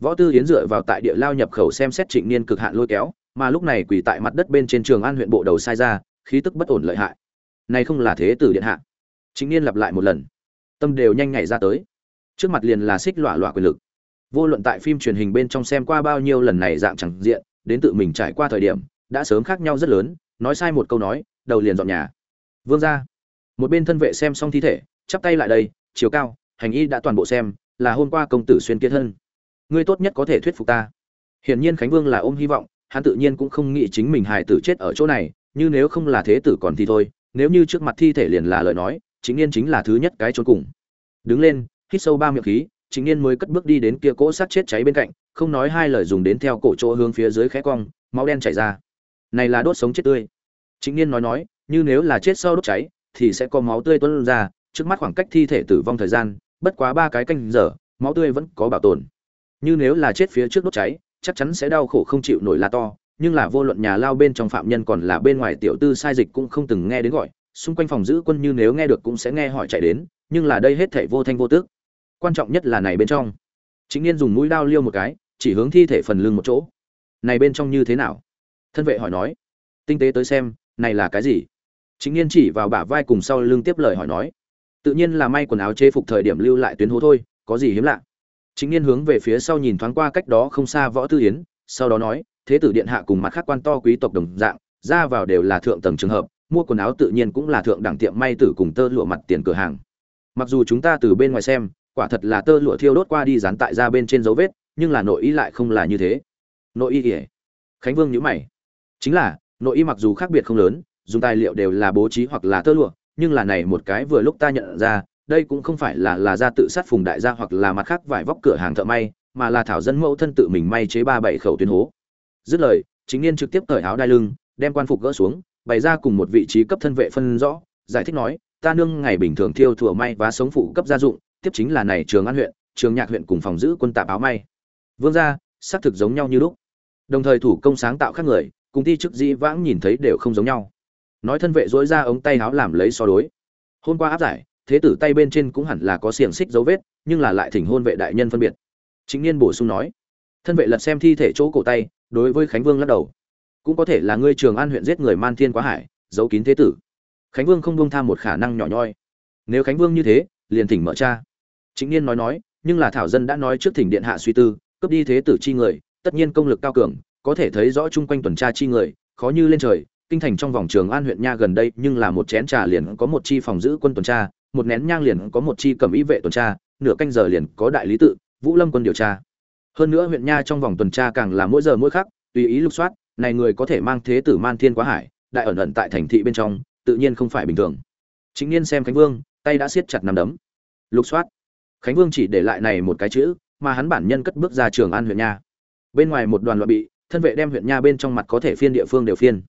Võ tư yến dựa vào tại địa lao nhập khẩu xem xét trịnh niên cực hạn lôi kéo, mà lúc này quỳ tại mặt đất bên trên trường an huyện bộ đầu sai ra, khí tức bất ổn lợi hại. Này không là thế tử điện hạ. Trịnh niên lặp lại một lần. Tâm đều nhanh nhảy ra tới. Trước mặt liền là xích lọa lọa quyền lực. Vô luận tại phim truyền hình bên trong xem qua bao nhiêu lần này dạng chẳng diện, đến tự mình trải qua thời điểm, đã sớm khác nhau rất lớn, nói sai một câu nói, đầu liền dọn nhà. Vương ra một bên thân vệ xem xong thi thể, chắp tay lại đây chiều cao, hành y đã toàn bộ xem là hôm qua công tử xuyên kiết thân. Ngươi tốt nhất có thể thuyết phục ta. Hiển nhiên khánh vương là ôm hy vọng, hắn tự nhiên cũng không nghĩ chính mình hài tử chết ở chỗ này, như nếu không là thế tử còn thì thôi, nếu như trước mặt thi thể liền là lời nói, chính niên chính là thứ nhất cái trốn cùng. Đứng lên, hít sâu ba miệng khí, chính niên mới cất bước đi đến kia cỗ sát chết cháy bên cạnh, không nói hai lời dùng đến theo cổ chỗ hướng phía dưới khẽ cong, máu đen chảy ra. Này là đốt sống chết tươi. Chính niên nói nói, như nếu là chết sau đốt cháy, thì sẽ có máu tươi tuôn ra, trước mắt khoảng cách thi thể tử vong thời gian bất quá ba cái canh giờ, máu tươi vẫn có bảo tồn. Như nếu là chết phía trước đốt cháy, chắc chắn sẽ đau khổ không chịu nổi là to, nhưng là vô luận nhà lao bên trong phạm nhân còn là bên ngoài tiểu tư sai dịch cũng không từng nghe đến gọi, xung quanh phòng giữ quân như nếu nghe được cũng sẽ nghe hỏi chạy đến, nhưng là đây hết thảy vô thanh vô tước. Quan trọng nhất là này bên trong. Chính niên dùng mũi đao liêu một cái, chỉ hướng thi thể phần lưng một chỗ. Này bên trong như thế nào? Thân vệ hỏi nói. Tinh tế tới xem, này là cái gì? Chính niên chỉ vào bả vai cùng sau lưng tiếp lời hỏi nói tự nhiên là may quần áo chế phục thời điểm lưu lại tuyến hố thôi, có gì hiếm lạ. Chính niên hướng về phía sau nhìn thoáng qua cách đó không xa võ tư yến, sau đó nói, thế tử điện hạ cùng mặt khác quan to quý tộc đồng dạng, ra vào đều là thượng tầng trường hợp, mua quần áo tự nhiên cũng là thượng đẳng tiệm may tử cùng tơ lụa mặt tiền cửa hàng. Mặc dù chúng ta từ bên ngoài xem, quả thật là tơ lụa thiêu đốt qua đi dán tại ra bên trên dấu vết, nhưng là nội y lại không là như thế. Nội y ỉa khánh vương nhữ mày. Chính là, nội y mặc dù khác biệt không lớn, dùng tài liệu đều là bố trí hoặc là tơ lụa nhưng là này một cái vừa lúc ta nhận ra, đây cũng không phải là là ra tự sát phùng đại gia hoặc là mặt khác vải vóc cửa hàng thợ may, mà là thảo dân mẫu thân tự mình may chế ba bảy khẩu tuyến hố. Dứt lời, chính niên trực tiếp cởi áo đai lưng, đem quan phục gỡ xuống, bày ra cùng một vị trí cấp thân vệ phân rõ, giải thích nói, ta nương ngày bình thường thiêu thùa may và sống phụ cấp gia dụng, tiếp chính là này trường an huyện, trường nhạc huyện cùng phòng giữ quân tạp áo may. Vương gia, xác thực giống nhau như lúc. Đồng thời thủ công sáng tạo khác người, cùng ti chức dĩ vãng nhìn thấy đều không giống nhau nói thân vệ dối ra ống tay áo làm lấy so đối. Hôm qua áp giải, thế tử tay bên trên cũng hẳn là có xiềng xích dấu vết, nhưng là lại thỉnh hôn vệ đại nhân phân biệt. Chính niên bổ sung nói, thân vệ lật xem thi thể chỗ cổ tay, đối với khánh vương lắc đầu. Cũng có thể là ngươi trường an huyện giết người man thiên quá hải, giấu kín thế tử. Khánh vương không bông tham một khả năng nhỏ nhoi. Nếu khánh vương như thế, liền thỉnh mở cha. Chính niên nói nói, nhưng là thảo dân đã nói trước thỉnh điện hạ suy tư, cướp đi thế tử chi người, tất nhiên công lực cao cường, có thể thấy rõ chung quanh tuần tra chi người, khó như lên trời kinh thành trong vòng trường an huyện nha gần đây nhưng là một chén trà liền có một chi phòng giữ quân tuần tra, một nén nhang liền có một chi cầm ý vệ tuần tra, nửa canh giờ liền có đại lý tự, vũ lâm quân điều tra. Hơn nữa huyện nha trong vòng tuần tra càng là mỗi giờ mỗi khắc, tùy ý lục soát, này người có thể mang thế tử man thiên quá hải, đại ẩn ẩn tại thành thị bên trong, tự nhiên không phải bình thường. Chính niên xem khánh vương, tay đã siết chặt nằm đấm. Lục soát. Khánh vương chỉ để lại này một cái chữ, mà hắn bản nhân cất bước ra trường an huyện nha. Bên ngoài một đoàn loạn bị, thân vệ đem huyện nha bên trong mặt có thể phiên địa phương đều phiên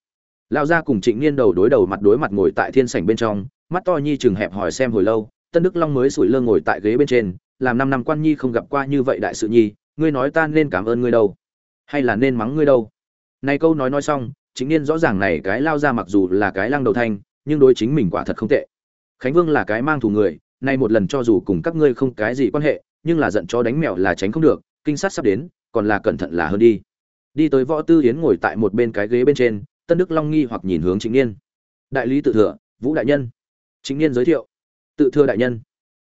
lao ra cùng trịnh niên đầu đối đầu mặt đối mặt ngồi tại thiên sảnh bên trong, mắt to nhi chừng hẹp hỏi xem hồi lâu, tân đức long mới sủi lơ ngồi tại ghế bên trên, làm năm năm quan nhi không gặp qua như vậy đại sự nhi, ngươi nói ta nên cảm ơn ngươi đâu, hay là nên mắng ngươi đâu? Này câu nói nói xong chính niên rõ ràng này cái lao ra mặc dù là cái lăng đầu thanh, nhưng đối chính mình quả thật không tệ. Khánh vương là cái mang thù người, nay một lần cho dù cùng các ngươi không cái gì quan hệ, nhưng là giận cho đánh mèo là tránh không được, kinh sát sắp đến, còn là cẩn thận là hơn đi. Đi tới võ tư yến ngồi tại một bên cái ghế bên trên tân đức long nghi hoặc nhìn hướng chính niên. Đại lý tự thừa, vũ đại nhân. Chính niên giới thiệu. Tự thừa đại nhân.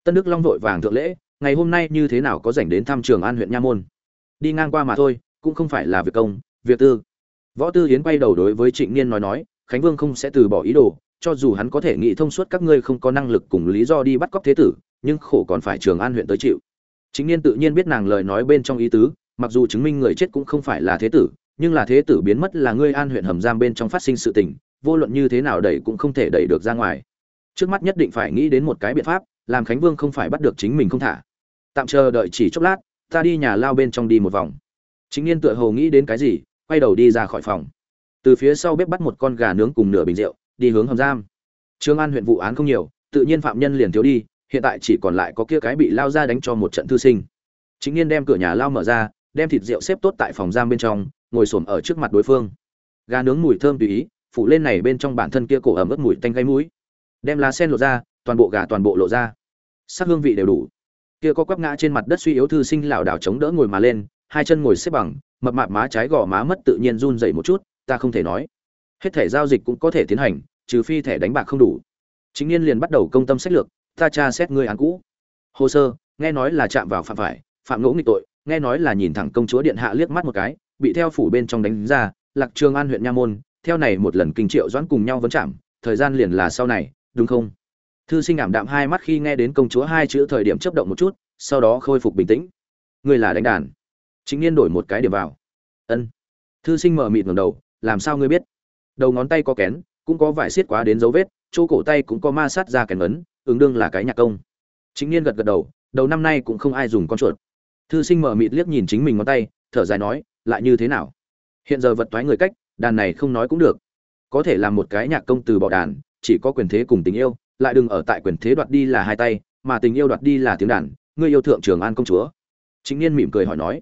Tân đức long vội vàng thượng lễ, ngày hôm nay như thế nào có dành đến thăm trường an huyện nha môn? Đi ngang qua mà thôi, cũng không phải là việc công, việc tư. Võ tư Hiến quay đầu đối với trịnh niên nói nói, khánh vương không sẽ từ bỏ ý đồ, cho dù hắn có thể nghĩ thông suốt các ngươi không có năng lực cùng lý do đi bắt cóc thế tử, nhưng khổ còn phải trường an huyện tới chịu. Chính niên tự nhiên biết nàng lời nói bên trong ý tứ, mặc dù chứng minh người chết cũng không phải là thế tử nhưng là thế tử biến mất là ngươi an huyện hầm giam bên trong phát sinh sự tình, vô luận như thế nào đẩy cũng không thể đẩy được ra ngoài. Trước mắt nhất định phải nghĩ đến một cái biện pháp, làm khánh vương không phải bắt được chính mình không thả. Tạm chờ đợi chỉ chốc lát, ta đi nhà lao bên trong đi một vòng. Chính niên tựa hồ nghĩ đến cái gì, quay đầu đi ra khỏi phòng. Từ phía sau bếp bắt một con gà nướng cùng nửa bình rượu, đi hướng hầm giam. Trương an huyện vụ án không nhiều, tự nhiên phạm nhân liền thiếu đi, hiện tại chỉ còn lại có kia cái bị lao ra đánh cho một trận thư sinh. Chính niên đem cửa nhà lao mở ra, đem thịt rượu xếp tốt tại phòng giam bên trong ngồi xổm ở trước mặt đối phương. Gà nướng mùi thơm tùy ý, phủ lên này bên trong bản thân kia cổ ẩm ướt mùi tanh gây mũi. Đem lá sen lộ ra, toàn bộ gà toàn bộ lộ ra. Sắc hương vị đều đủ. Kia có quắp ngã trên mặt đất suy yếu thư sinh lảo đảo chống đỡ ngồi mà lên, hai chân ngồi xếp bằng, mập mạp má trái gò má mất tự nhiên run dậy một chút, ta không thể nói. Hết thẻ giao dịch cũng có thể tiến hành, trừ phi thẻ đánh bạc không đủ. Chính niên liền bắt đầu công tâm sách lược, ta tra xét ngươi án cũ. Hồ sơ, nghe nói là chạm vào phạm phải, phạm ngỗ nghịch tội, nghe nói là nhìn thẳng công chúa điện hạ liếc mắt một cái bị theo phủ bên trong đánh ra, lạc trường an huyện nha môn, theo này một lần kinh triệu doãn cùng nhau vấn chạm thời gian liền là sau này, đúng không? Thư sinh ảm đạm hai mắt khi nghe đến công chúa hai chữ thời điểm chấp động một chút, sau đó khôi phục bình tĩnh. Ngươi là đánh đàn. Chính niên đổi một cái điểm vào. Ân. Thư sinh mở mịt ngầm đầu, làm sao ngươi biết? Đầu ngón tay có kén, cũng có vải xiết quá đến dấu vết, chỗ cổ tay cũng có ma sát ra kén ấn, ứng đương là cái nhạc công. Chính niên gật gật đầu đầu năm nay cũng không ai dùng con chuột. Thư sinh mở mịt liếc nhìn chính mình ngón tay, thở dài nói lại như thế nào? Hiện giờ vật toái người cách, đàn này không nói cũng được. Có thể làm một cái nhạc công từ bỏ đàn, chỉ có quyền thế cùng tình yêu, lại đừng ở tại quyền thế đoạt đi là hai tay, mà tình yêu đoạt đi là tiếng đàn ngươi yêu thượng trường an công chúa. Chính niên mỉm cười hỏi nói,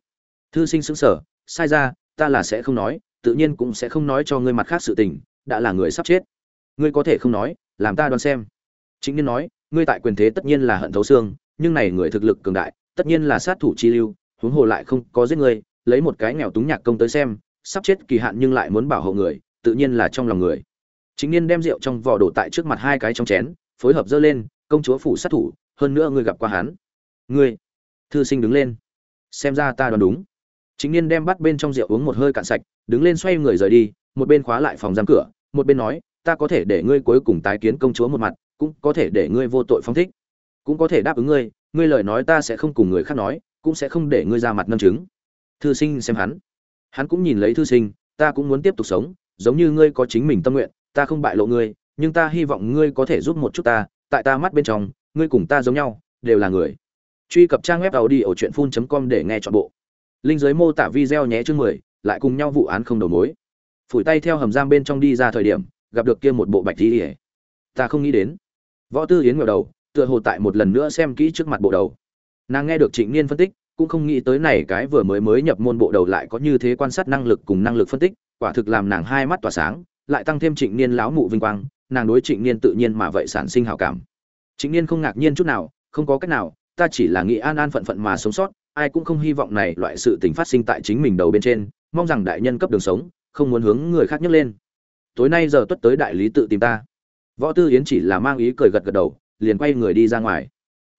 thư sinh sững sờ, sai ra, ta là sẽ không nói, tự nhiên cũng sẽ không nói cho ngươi mặt khác sự tình, đã là người sắp chết. Ngươi có thể không nói, làm ta đoán xem. Chính niên nói, ngươi tại quyền thế tất nhiên là hận thấu xương, nhưng này người thực lực cường đại, tất nhiên là sát thủ chi lưu, huống hồ lại không có giết ngươi lấy một cái nghèo túng nhạc công tới xem, sắp chết kỳ hạn nhưng lại muốn bảo hộ người, tự nhiên là trong lòng người. Chính niên đem rượu trong vỏ đổ tại trước mặt hai cái trong chén, phối hợp dơ lên, công chúa phủ sát thủ, hơn nữa ngươi gặp qua hắn. Ngươi, thư sinh đứng lên. Xem ra ta đoán đúng. Chính niên đem bắt bên trong rượu uống một hơi cạn sạch, đứng lên xoay người rời đi, một bên khóa lại phòng giam cửa, một bên nói, ta có thể để ngươi cuối cùng tái kiến công chúa một mặt, cũng có thể để ngươi vô tội phóng thích. Cũng có thể đáp ứng ngươi ngươi lời nói ta sẽ không cùng người khác nói, cũng sẽ không để ngươi ra mặt nâng chứng thư sinh xem hắn. Hắn cũng nhìn lấy thư sinh, ta cũng muốn tiếp tục sống, giống như ngươi có chính mình tâm nguyện, ta không bại lộ ngươi, nhưng ta hy vọng ngươi có thể giúp một chút ta, tại ta mắt bên trong, ngươi cùng ta giống nhau, đều là người. Truy cập trang web tàu đi ở truyện phun com để nghe chọn bộ. Linh giới mô tả video nhé chương mười, lại cùng nhau vụ án không đầu mối. Phủi tay theo hầm giam bên trong đi ra thời điểm, gặp được kia một bộ bạch thi ỉa ta không nghĩ đến. Võ tư yến ngẩng đầu, tựa hồ tại một lần nữa xem kỹ trước mặt bộ đầu. Nàng nghe được trịnh niên phân tích cũng không nghĩ tới này cái vừa mới mới nhập môn bộ đầu lại có như thế quan sát năng lực cùng năng lực phân tích, quả thực làm nàng hai mắt tỏa sáng, lại tăng thêm trịnh niên láo mụ vinh quang, nàng đối trịnh niên tự nhiên mà vậy sản sinh hảo cảm. Trịnh niên không ngạc nhiên chút nào, không có cách nào, ta chỉ là nghĩ an an phận phận mà sống sót, ai cũng không hy vọng này loại sự tình phát sinh tại chính mình đầu bên trên, mong rằng đại nhân cấp đường sống, không muốn hướng người khác nhấc lên. Tối nay giờ tuất tới đại lý tự tìm ta. Võ tư yến chỉ là mang ý cười gật gật đầu, liền quay người đi ra ngoài.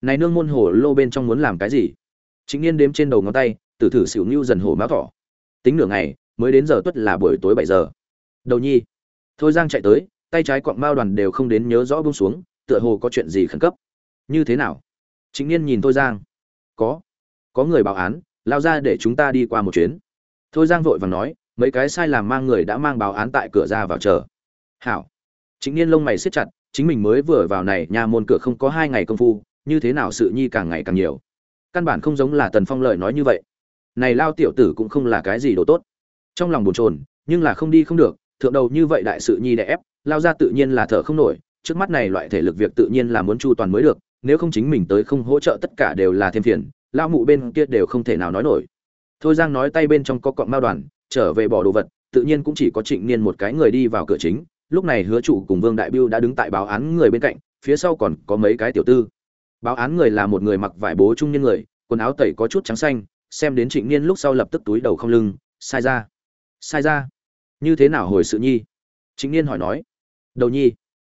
Này nương môn hồ lô bên trong muốn làm cái gì? Chính niên đếm trên đầu ngón tay tử thử xỉu ngưu dần hổ máu thỏ. Tính nửa ngày, mới đến giờ tuất là buổi tối bảy giờ. Đầu nhi. Thôi giang chạy tới, tay trái quặng mao đoàn đều không đến nhớ rõ buông xuống, tựa hồ có chuyện gì khẩn cấp. Như thế nào? Chính niên nhìn thôi giang. Có. Có người báo án, lao ra để chúng ta đi qua một chuyến. Thôi giang vội vàng nói, mấy cái sai làm mang người đã mang báo án tại cửa ra vào chờ. Hảo. Chính niên lông mày siết chặt, chính mình mới vừa vào này, nhà môn cửa không có hai ngày công phu, như thế nào sự nhi càng ngày càng nhiều căn bản không giống là tần phong lợi nói như vậy. Này lao tiểu tử cũng không là cái gì đồ tốt. Trong lòng bồn chồn, nhưng là không đi không được, thượng đầu như vậy đại sự nhi đẻ ép, lao ra tự nhiên là thở không nổi, trước mắt này loại thể lực việc tự nhiên là muốn chu toàn mới được, nếu không chính mình tới không hỗ trợ tất cả đều là thêm phiền lao mụ bên kia đều không thể nào nói nổi. Thôi giang nói tay bên trong có cọng mao đoàn, trở về bỏ đồ vật, tự nhiên cũng chỉ có trịnh niên một cái người đi vào cửa chính, lúc này hứa chủ cùng vương đại biêu đã đứng tại báo án người bên cạnh, phía sau còn có mấy cái tiểu tư báo án người là một người mặc vải bố trung niên người, quần áo tẩy có chút trắng xanh, xem đến trịnh niên lúc sau lập tức túi đầu không lưng, sai ra sai ra. Như thế nào hồi sự nhi? Trịnh niên hỏi nói, đầu nhi,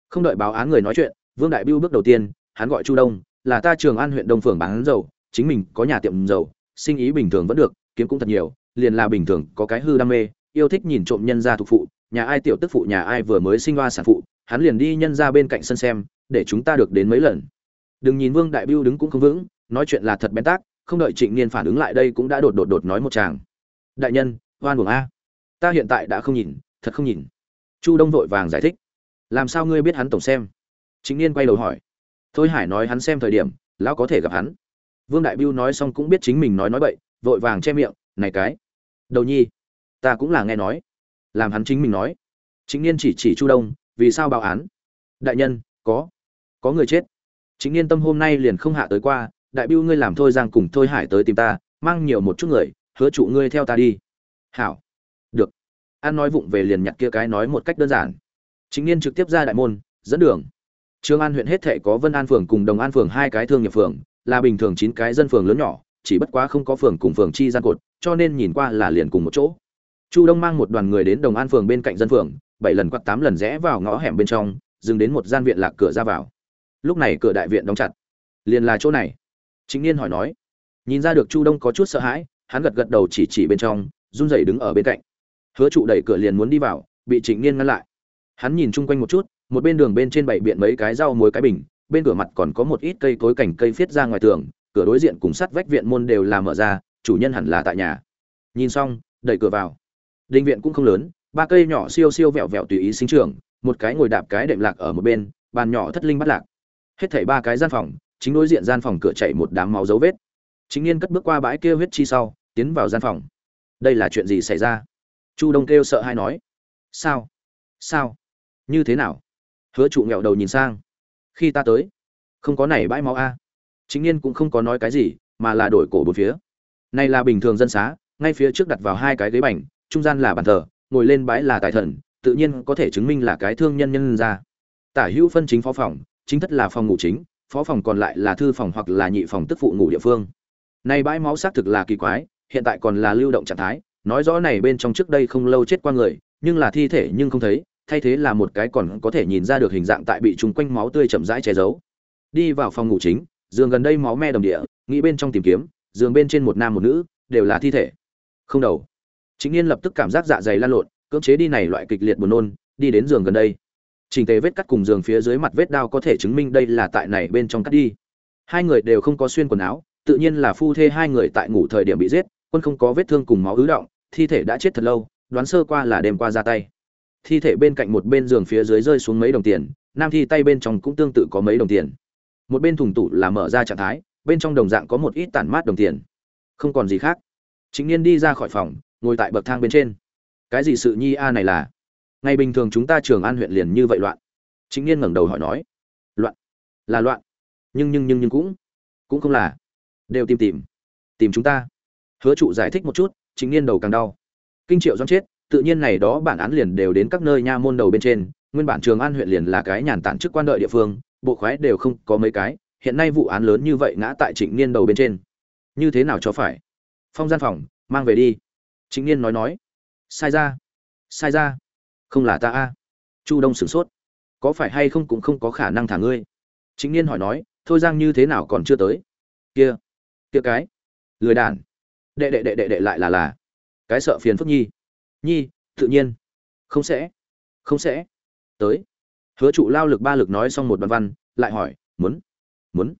không đợi báo án người nói chuyện, vương đại biêu bước đầu tiên, hắn gọi chu đông, là ta trường an huyện đông phường bán dầu, chính mình có nhà tiệm dầu, sinh ý bình thường vẫn được, kiếm cũng thật nhiều, liền là bình thường, có cái hư đam mê, yêu thích nhìn trộm nhân gia thuộc phụ, nhà ai tiểu tức phụ, nhà ai vừa mới sinh hoa sản phụ, hắn liền đi nhân ra bên cạnh sân xem, để chúng ta được đến mấy lần đừng nhìn vương đại biêu đứng cũng không vững, nói chuyện là thật bén tác, không đợi trịnh niên phản ứng lại đây cũng đã đột đột đột nói một chàng đại nhân, oan buồng a. Ta hiện tại đã không nhìn, thật không nhìn. Chu đông vội vàng giải thích. Làm sao ngươi biết hắn tổng xem? Trịnh niên quay đầu hỏi. Thôi hải nói hắn xem thời điểm, lão có thể gặp hắn. Vương đại biêu nói xong cũng biết chính mình nói nói bậy, vội vàng che miệng, này cái, đầu nhi, ta cũng là nghe nói, làm hắn chính mình nói. Chính niên chỉ chỉ chu đông, vì sao báo án? Đại nhân, có có người chết chính niên tâm hôm nay liền không hạ tới qua, đại biêu ngươi làm thôi giang cùng thôi hải tới tìm ta, mang nhiều một chút người, hứa trụ ngươi theo ta đi. Hảo. Được. An nói vụng về liền nhặt kia cái nói một cách đơn giản. Chính niên trực tiếp ra đại môn, dẫn đường. Trương an huyện hết thệ có vân an phường cùng đồng an phường hai cái thương nghiệp phường, là bình thường chín cái dân phường lớn nhỏ, chỉ bất quá không có phường cùng phường chi gian cột, cho nên nhìn qua là liền cùng một chỗ. Chu đông mang một đoàn người đến đồng an phường bên cạnh dân phường, bảy lần quạt tám lần rẽ vào ngõ hẻm bên trong, dừng đến một gian viện lạc cửa ra vào lúc này cửa đại viện đóng chặt. Liền là chỗ này. Chính niên hỏi nói. Nhìn ra được chu đông có chút sợ hãi hắn gật gật đầu chỉ chỉ bên trong run rẩy đứng ở bên cạnh. Hứa trụ đẩy cửa liền muốn đi vào bị trịnh niên ngăn lại. Hắn nhìn chung quanh một chút một bên đường bên trên bảy biện mấy cái rau muối cái bình bên cửa mặt còn có một ít cây cối cảnh cây phiết ra ngoài tường cửa đối diện cùng sắt vách viện môn đều làm mở ra chủ nhân hẳn là tại nhà. Nhìn xong đẩy cửa vào. Đình viện cũng không lớn, ba cây nhỏ siêu siêu vẹo vẹo tùy ý sinh trưởng, một cái ngồi đạp cái đệm lạc ở một bên, bàn nhỏ thất linh bắt lạc. Hết thảy ba cái gian phòng, chính đối diện gian phòng cửa chảy một đám máu dấu vết. Chính Niên cất bước qua bãi kia huyết chi sau, tiến vào gian phòng. Đây là chuyện gì xảy ra? Chu Đông kêu sợ hai nói. Sao? Sao? Như thế nào? Hứa trụ nghẹo đầu nhìn sang. Khi ta tới, không có này bãi máu a. Chính Niên cũng không có nói cái gì, mà là đổi cổ bốn phía. Này là bình thường dân xá, ngay phía trước đặt vào hai cái ghế bành, trung gian là bàn thờ ngồi lên bãi là tài thần tự nhiên có thể chứng minh là cái thương nhân nhân ra tả hữu phân chính phó phòng chính thất là phòng ngủ chính, phó phòng còn lại là thư phòng hoặc là nhị phòng tức phụ ngủ địa phương. Này bãi máu xác thực là kỳ quái, hiện tại còn là lưu động trạng thái, nói rõ này bên trong trước đây không lâu chết qua người, nhưng là thi thể nhưng không thấy, thay thế là một cái còn có thể nhìn ra được hình dạng tại bị trùng quanh máu tươi chậm rãi che giấu. Đi vào phòng ngủ chính, giường gần đây máu me đồng địa, nghĩ bên trong tìm kiếm, giường bên trên một nam một nữ, đều là thi thể. Không đầu. Chính niên lập tức cảm giác dạ dày lan lộn, cưỡng chế đi này loại kịch liệt buồn nôn, đi đến giường gần đây. Chỉnh tề vết cắt cùng giường phía dưới mặt vết đao có thể chứng minh đây là tại này bên trong cắt đi. Hai người đều không có xuyên quần áo, tự nhiên là phu thê hai người tại ngủ thời điểm bị giết, quân không có vết thương cùng máu ứ động, thi thể đã chết thật lâu, đoán sơ qua là đêm qua ra tay. Thi thể bên cạnh một bên giường phía dưới rơi xuống mấy đồng tiền, nam thi tay bên trong cũng tương tự có mấy đồng tiền. Một bên thùng tủ là mở ra trạng thái, bên trong đồng dạng có một ít tản mát đồng tiền. Không còn gì khác. Chính niên đi ra khỏi phòng, ngồi tại bậc thang bên trên. Cái gì sự nhi a này là? Ngày bình thường chúng ta trường an huyện liền như vậy loạn. Chính niên ngẩng đầu hỏi nói, loạn? Là loạn. Nhưng nhưng nhưng nhưng cũng cũng không là. Đều tìm tìm tìm chúng ta. Hứa trụ giải thích một chút chính niên đầu càng đau. Kinh triệu doan chết, tự nhiên này đó bản án liền đều đến các nơi nha môn đầu bên trên. Nguyên bản trường an huyện liền là cái nhàn tản chức quan đợi địa phương, bộ khoái đều không có mấy cái. Hiện nay vụ án lớn như vậy ngã tại trịnh niên đầu bên trên. Như thế nào cho phải? Phong gian phòng, mang về đi. Trịnh niên nói nói, sai ra sai ra không là ta a. Chu đông sửng sốt. Có phải hay không cũng không có khả năng thả ngươi? Chính niên hỏi nói, thôi giang như thế nào còn chưa tới? Kia kia cái, lười đản đệ đệ đệ đệ đệ lại là là. Cái sợ phiền phức nhi. Nhi, tự nhiên. Không sẽ không sẽ. Tới. Hứa trụ lao lực ba lực nói xong một đoạn văn, lại hỏi, muốn muốn?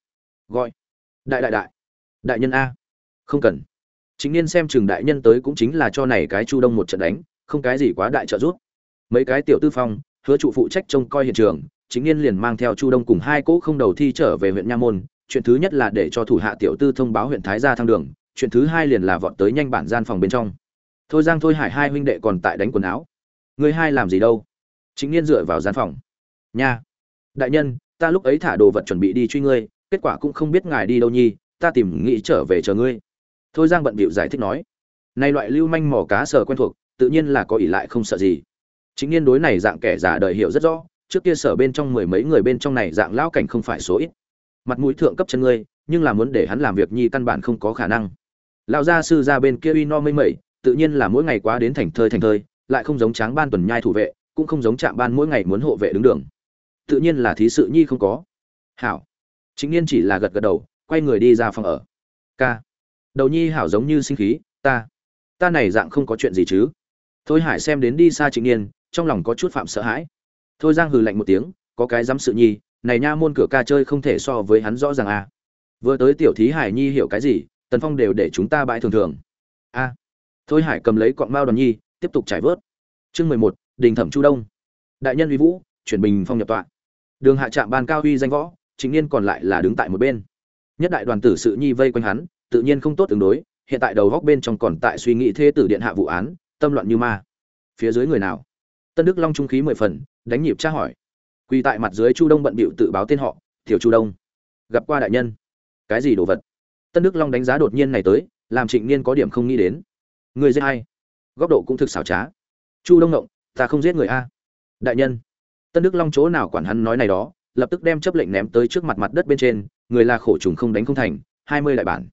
Gọi, đại đại đại đại nhân a. Không cần. Chính niên xem trường đại nhân tới cũng chính là cho này cái chu đông một trận đánh, không cái gì quá đại trợ giúp mấy cái tiểu tư phong, hứa trụ phụ trách trông coi hiện trường, chính niên liền mang theo chu đông cùng hai cỗ không đầu thi trở về huyện nha môn. Chuyện thứ nhất là để cho thủ hạ tiểu tư thông báo huyện thái gia thăng đường, chuyện thứ hai liền là vọt tới nhanh bản gian phòng bên trong. Thôi giang thôi hải hai huynh đệ còn tại đánh quần áo. Người hai làm gì đâu? Chính niên dựa vào gian phòng. Nha. Đại nhân, ta lúc ấy thả đồ vật chuẩn bị đi truy ngươi, kết quả cũng không biết ngài đi đâu nhi, ta tìm nghĩ trở về chờ ngươi. Thôi giang bận bịu giải thích nói. Nay loại lưu manh mỏ cá sở quen thuộc, tự nhiên là có ỷ lại không sợ gì chính niên đối này dạng kẻ giả đời hiểu rất rõ, trước kia sở bên trong mười mấy người bên trong này dạng lão cảnh không phải số ít. Mặt mũi thượng cấp chân ngươi, nhưng là muốn để hắn làm việc nhi căn bản không có khả năng. Lão gia sư ra bên kia uy no mây mẩy, tự nhiên là mỗi ngày quá đến thành thơi thành thơi, lại không giống tráng ban tuần nhai thủ vệ, cũng không giống trạm ban mỗi ngày muốn hộ vệ đứng đường. Tự nhiên là thí sự nhi không có. Hảo. Chính niên chỉ là gật gật đầu, quay người đi ra phòng ở. K đầu nhi hảo giống như sinh khí, ta. Ta này dạng không có chuyện gì chứ. Thôi hải xem đến đi xa chính niên trong lòng có chút phạm sợ hãi. Thôi giang hừ lạnh một tiếng, có cái dám sự nhi, này nha môn cửa ca chơi không thể so với hắn rõ ràng à. vừa tới tiểu thí hải nhi hiểu cái gì, tần phong đều để chúng ta bãi thường thường. A thôi hải cầm lấy cọng mao đoàn nhi, tiếp tục trải vớt. Chương mười một, đình thẩm chu đông. Đại nhân uy vũ, chuyển bình phong nhập tọa. Đường hạ trạm ban cao uy danh võ chính niên còn lại là đứng tại một bên. Nhất đại đoàn tử sự nhi vây quanh hắn, tự nhiên không tốt tương đối, hiện tại đầu góc bên trong còn tại suy nghĩ thế tử điện hạ vụ án, tâm loạn như ma. Phía dưới người nào? Tân đức long trung khí mười phần, đánh nhịp tra hỏi. Quỳ tại mặt dưới chu đông bận bịu tự báo tên họ thiểu chu đông, gặp qua đại nhân. Cái gì đồ vật? Tân đức long đánh giá đột nhiên này tới, làm trịnh niên có điểm không nghĩ đến. Người giết hay góc độ cũng thực xảo trá. Chu đông ngộng, ta không giết người a. Đại nhân. Tân đức long chỗ nào quản hắn nói này đó, lập tức đem chấp lệnh ném tới trước mặt mặt đất bên trên, người là khổ trùng không đánh không thành, hai mươi lại bản.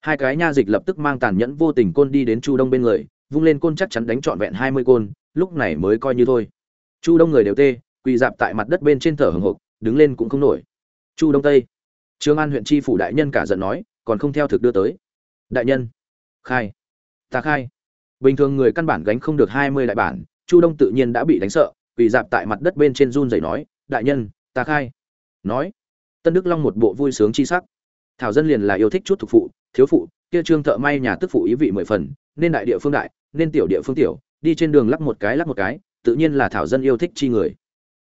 Hai cái nha dịch lập tức mang tàn nhẫn vô tình côn đi đến chu đông bên người vung lên côn chắc chắn đánh trọn vẹn hai mươi côn, lúc này mới coi như thôi. Chu đông người đều tê, quỳ dạp tại mặt đất bên trên thở hồng hộc đứng lên cũng không nổi. Chu đông tây, trương an huyện tri phủ đại nhân cả giận nói, còn không theo thực đưa tới. Đại nhân, khai. Ta khai. Bình thường người căn bản gánh không được hai mươi đại bản, chu đông tự nhiên đã bị đánh sợ, quỳ dạp tại mặt đất bên trên run rẩy nói, đại nhân, ta khai. Nói, tân đức long một bộ vui sướng chi sắc. Thảo dân liền là yêu thích chút thuộc phụ, thiếu phụ, kia trương thợ may nhà tức phụ ý vị mười phần, nên đại địa phương đại nên tiểu địa phương tiểu, đi trên đường lắc một cái lắc một cái, tự nhiên là thảo dân yêu thích chi người.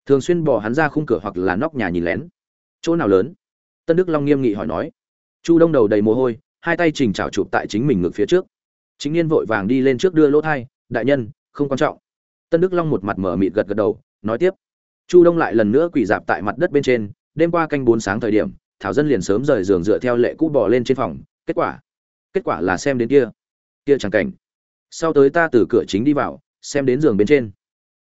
Thường xuyên bỏ hắn ra khung cửa hoặc là nóc nhà nhìn lén. Chỗ nào lớn? Tân đức long nghiêm nghị hỏi nói. Chu đông đầu đầy mồ hôi, hai tay chỉnh chảo chụp tại chính mình ngực phía trước. Chính niên vội vàng đi lên trước đưa lỗ thai, đại nhân, không quan trọng. Tân đức long một mặt mở mịt gật gật đầu, nói tiếp. Chu đông lại lần nữa quỳ dạp tại mặt đất bên trên, đêm qua canh bốn sáng thời điểm, thảo dân liền sớm rời giường dựa theo lệ cũ bò lên trên phòng. Kết quả kết quả là xem đến kia. Kia chẳng cảnh sau tới ta từ cửa chính đi vào, xem đến giường bên trên.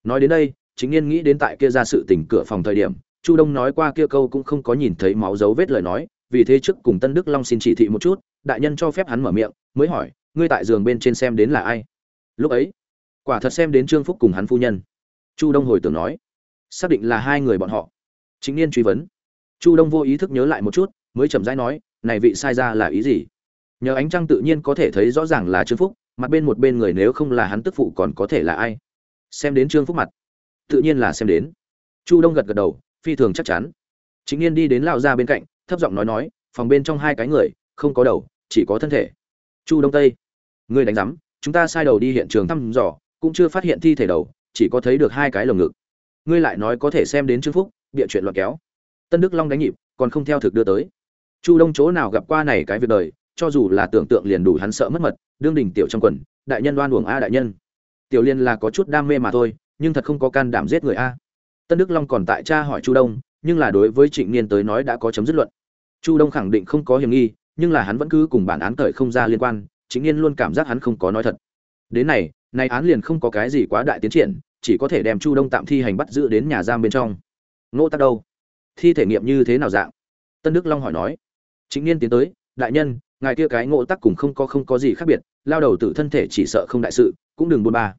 Nói đến đây, chính niên nghĩ đến tại kia ra sự tình cửa phòng thời điểm, chu đông nói qua kia câu cũng không có nhìn thấy máu dấu vết lời nói, vì thế trước cùng tân đức long xin chỉ thị một chút, đại nhân cho phép hắn mở miệng, mới hỏi, ngươi tại giường bên trên xem đến là ai? Lúc ấy, quả thật xem đến trương phúc cùng hắn phu nhân. Chu đông hồi tưởng nói, xác định là hai người bọn họ. Chính niên truy vấn. Chu đông vô ý thức nhớ lại một chút, mới chậm rãi nói, này vị sai ra là ý gì? Nhờ ánh trăng tự nhiên có thể thấy rõ ràng là trương phúc mặt bên một bên người nếu không là hắn tức phụ còn có thể là ai? Xem đến trương phúc mặt. Tự nhiên là xem đến. Chu đông gật gật đầu, phi thường chắc chắn. Chính n đi đến lao ra bên cạnh, thấp giọng nói nói, phòng bên trong hai cái người, không có đầu, chỉ có thân thể. Chu đông tây người đánh giám, chúng ta sai đầu đi hiện trường thăm dò, cũng chưa phát hiện thi thể đầu, chỉ có thấy được hai cái lồng ngực. Ngươi lại nói có thể xem đến trương phúc, bịa chuyện loạn kéo. Tân đức long đánh nhịp, còn không theo thực đưa tới. Chu đông chỗ nào gặp qua này cái việc đời, cho dù là tưởng tượng liền đủ hắn sợ mất mật đương đỉnh tiểu trong quần, đại nhân đoan uổng a đại nhân. Tiểu liên là có chút đam mê mà thôi, nhưng thật không có can đảm giết người a. Tân đức long còn tại cha hỏi chu đông, nhưng là đối với trịnh niên tới nói đã có chấm dứt luận. Chu đông khẳng định không có hiểm nghi, nhưng là hắn vẫn cứ cùng bản án tội không ra liên quan chính niên luôn cảm giác hắn không có nói thật. Đến này, nay án liền không có cái gì quá đại tiến triển, chỉ có thể đem chu đông tạm thi hành bắt giữ đến nhà giam bên trong. Ngộ tắc đâu? Thi thể nghiệm như thế nào dạng? Tân đức long hỏi nói. Chính niên tiến tới, đại nhân ngài kia cái ngộ tắc cùng không có không có gì khác biệt, lao đầu tử thân thể chỉ sợ không đại sự, cũng đừng buồn ba.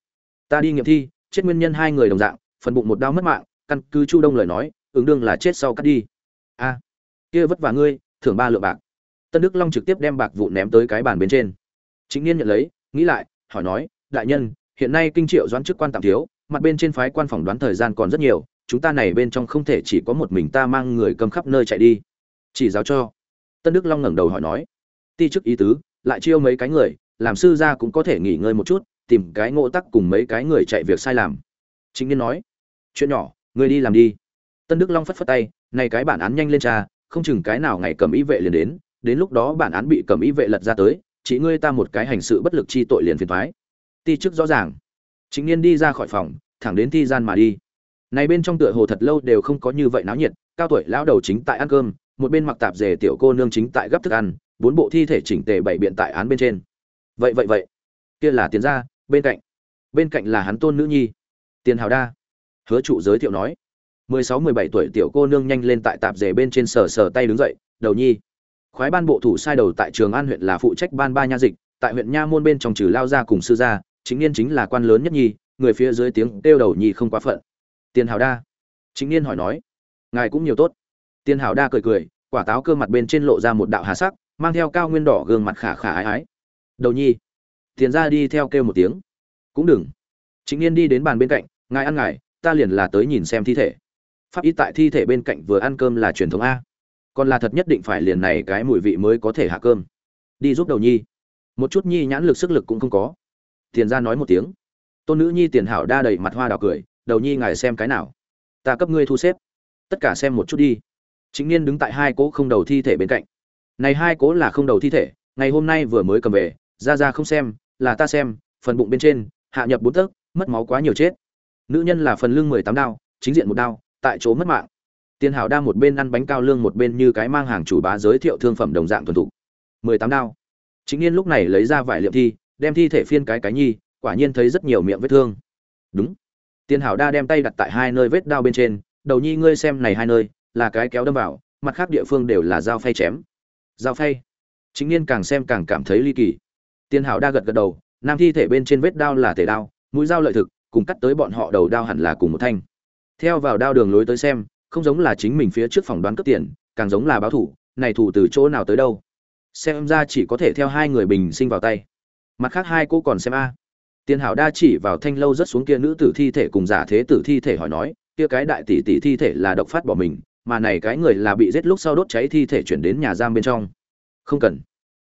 Ta đi nghiệm thi, chết nguyên nhân hai người đồng dạng, phần bụng một đau mất mạng, căn cứ chu đông lời nói, ứng đương là chết sau cắt đi. A, kia vất vả ngươi, thưởng ba lượng bạc. Tân đức long trực tiếp đem bạc vụ ném tới cái bàn bên trên. Chính niên nhận lấy, nghĩ lại, hỏi nói, đại nhân, hiện nay kinh triệu doãn chức quan tạm thiếu, mặt bên trên phái quan phỏng đoán thời gian còn rất nhiều, chúng ta này bên trong không thể chỉ có một mình ta mang người cầm khắp nơi chạy đi. Chỉ giáo cho. Tân đức long ngẩng đầu hỏi nói ti chức ý tứ, lại chiêu mấy cái người, làm sư gia cũng có thể nghỉ ngơi một chút, tìm cái ngộ tắc cùng mấy cái người chạy việc sai làm. Chính niên nói, chuyện nhỏ người đi làm đi. Tân đức long phất phất tay, này cái bản án nhanh lên cha, không chừng cái nào ngày cầm ý vệ liền đến đến lúc đó bản án bị cầm ý vệ lật ra tới, chỉ ngươi ta một cái hành sự bất lực chi tội liền phiền thoái ti chức rõ ràng. Chính niên đi ra khỏi phòng, thẳng đến thi gian mà đi. Này bên trong tựa hồ thật lâu đều không có như vậy náo nhiệt, cao tuổi lão đầu chính tại ăn cơm một bên mặc tạp dề tiểu cô nương chính tại gấp thức ăn, bốn bộ thi thể chỉnh tề bảy biện tại án bên trên. Vậy vậy vậy. Kia là tiền gia, bên cạnh. Bên cạnh là hắn tôn nữ nhi. Tiền hào đa. Hứa trụ giới thiệu nói. Mười sáu, mười bảy tuổi tiểu cô nương nhanh lên tại tạp dề bên trên sờ sờ tay đứng dậy, đầu nhi. Khoái ban bộ thủ sai đầu tại trường an huyện là phụ trách ban ba nha dịch, tại huyện nha môn bên trong trừ lao ra cùng sư gia, chính niên chính là quan lớn nhất nhi, người phía dưới tiếng kêu đầu nhi không quá phận. Tiền hào đa. Chính niên hỏi nói, ngài cũng nhiều tốt tiền hào đa cười cười, quả táo cơ mặt bên trên lộ ra một đạo hà sắc, mang theo cao nguyên đỏ gương mặt khả khả ái ái. Đầu nhi, tiền ra đi theo kêu một tiếng. Cũng đừng. Chính Nghiên đi đến bàn bên cạnh, ngài ăn ngài, ta liền là tới nhìn xem thi thể. Pháp y tại thi thể bên cạnh vừa ăn cơm là truyền thống a. Còn là thật nhất định phải liền này cái mùi vị mới có thể hạ cơm. Đi giúp đầu nhi. Một chút nhi nhãn lực sức lực cũng không có. Tiền ra nói một tiếng. Tôn nữ nhi tiền hảo đa đầy mặt hoa đào cười, đầu nhi ngài xem cái nào. Ta cấp ngươi thu xếp. Tất cả xem một chút đi chính niên đứng tại hai cỗ không đầu thi thể bên cạnh. Này hai cố là không đầu thi thể, ngày hôm nay vừa mới cầm về, ra ra không xem, là ta xem, phần bụng bên trên, hạ nhập bốn tấc, mất máu quá nhiều chết. Nữ nhân là phần lưng mười tám đao, chính diện một đao, tại chỗ mất mạng. Tiền hảo đa một bên ăn bánh cao lương một bên như cái mang hàng chủ bá giới thiệu thương phẩm đồng dạng thuần thục. mười tám đao. Chính niên lúc này lấy ra vải liệm thi, đem thi thể phiên cái cái nhi, quả nhiên thấy rất nhiều miệng vết thương. Đúng. Tiền hảo đa đem tay đặt tại hai nơi vết đao bên trên, đầu nhi ngươi xem này hai nơi là cái kéo đâm vào, mặt khác địa phương đều là dao phay chém. Dao phay. Chính niên càng xem càng cảm thấy ly kỳ. Tiên hảo đa gật gật đầu, nam thi thể bên trên vết đao là thể đao, mũi dao lợi thực, cùng cắt tới bọn họ đầu đao hẳn là cùng một thanh. Theo vào đao đường lối tới xem, không giống là chính mình phía trước phòng đoán cướp tiền, càng giống là báo thủ, này thủ từ chỗ nào tới đâu. Xem ra chỉ có thể theo hai người bình sinh vào tay. Mặt khác hai cô còn xem a. Tiền hảo đa chỉ vào thanh lâu rất xuống kia nữ tử thi thể cùng giả thế tử thi thể hỏi nói, kia cái đại tỷ tỷ thi thể là độc phát bỏ mình mà này cái người là bị giết lúc sau đốt cháy thi thể chuyển đến nhà giam bên trong. Không cần.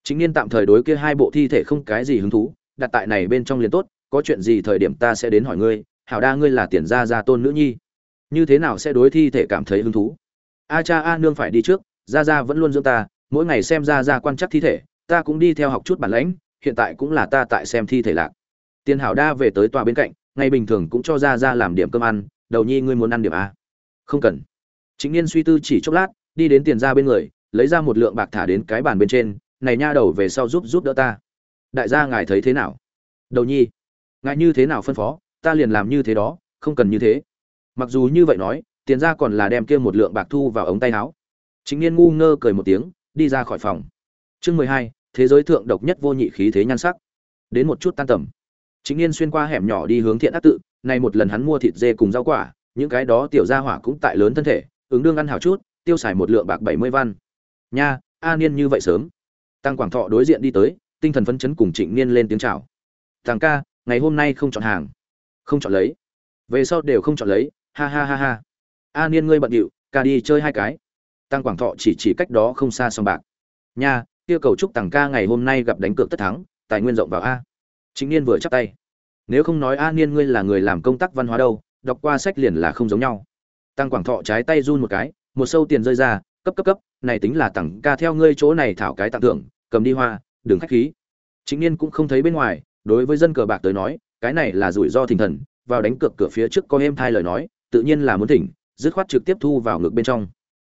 Chính niên tạm thời đối kia hai bộ thi thể không cái gì hứng thú, đặt tại này bên trong liền tốt, có chuyện gì thời điểm ta sẽ đến hỏi ngươi, hảo đa ngươi là tiền gia gia tôn nữ nhi. Như thế nào sẽ đối thi thể cảm thấy hứng thú? A cha a nương phải đi trước, gia gia vẫn luôn dưỡng ta, mỗi ngày xem gia gia quan chắc thi thể, ta cũng đi theo học chút bản lãnh, hiện tại cũng là ta tại xem thi thể lạc. Tiền hảo đa về tới tòa bên cạnh, ngày bình thường cũng cho gia gia làm điểm cơm ăn, đầu nhi ngươi muốn ăn điểm a. Không cần chính niên suy tư chỉ chốc lát, đi đến tiền gia bên người, lấy ra một lượng bạc thả đến cái bàn bên trên, này nha đầu, về sau giúp giúp đỡ ta. Đại gia ngài thấy thế nào? Đầu nhi, ngài như thế nào phân phó, ta liền làm như thế đó, không cần như thế. Mặc dù như vậy nói, tiền ra còn là đem kia một lượng bạc thu vào ống tay áo. Chính niên ngu ngơ cười một tiếng, đi ra khỏi phòng. Chương mười hai, thế giới thượng độc nhất vô nhị khí thế nhan sắc. Đến một chút tan tầm. Chính niên xuyên qua hẻm nhỏ đi hướng thiện ác tự nay một lần hắn mua thịt dê cùng rau quả, những cái đó tiểu gia hỏa cũng tại lớn thân thể ứng đương ăn hảo chút, tiêu xài một lượng bạc bảy mươi văn. Nha, a niên như vậy sớm. Tăng quảng thọ đối diện đi tới, tinh thần phấn chấn cùng trịnh niên lên tiếng chào. Thằng ca, ngày hôm nay không chọn hàng. Không chọn lấy. Về sau đều không chọn lấy, ha ha ha ha. A niên ngươi bận điệu, ca đi chơi hai cái. Tăng quảng thọ chỉ chỉ cách đó không xa song bạc. Nha, kia cầu chúc tàng ca ngày hôm nay gặp đánh cược tất thắng, tài nguyên rộng vào a. Chính niên vừa chắp tay. Nếu không nói a niên ngươi là người làm công tác văn hóa đâu, đọc qua sách liền là không giống nhau tăng quảng thọ trái tay run một cái, một sâu tiền rơi ra, cấp cấp cấp, này tính là tặng ca theo ngươi chỗ này thảo cái tặng thưởng, cầm đi hoa, đừng khách khí. Chính niên cũng không thấy bên ngoài, đối với dân cờ bạc tới nói, cái này là rủi ro thình thần, vào đánh cược cửa phía trước có em thai lời nói, tự nhiên là muốn thỉnh, dứt khoát trực tiếp thu vào ngược bên trong.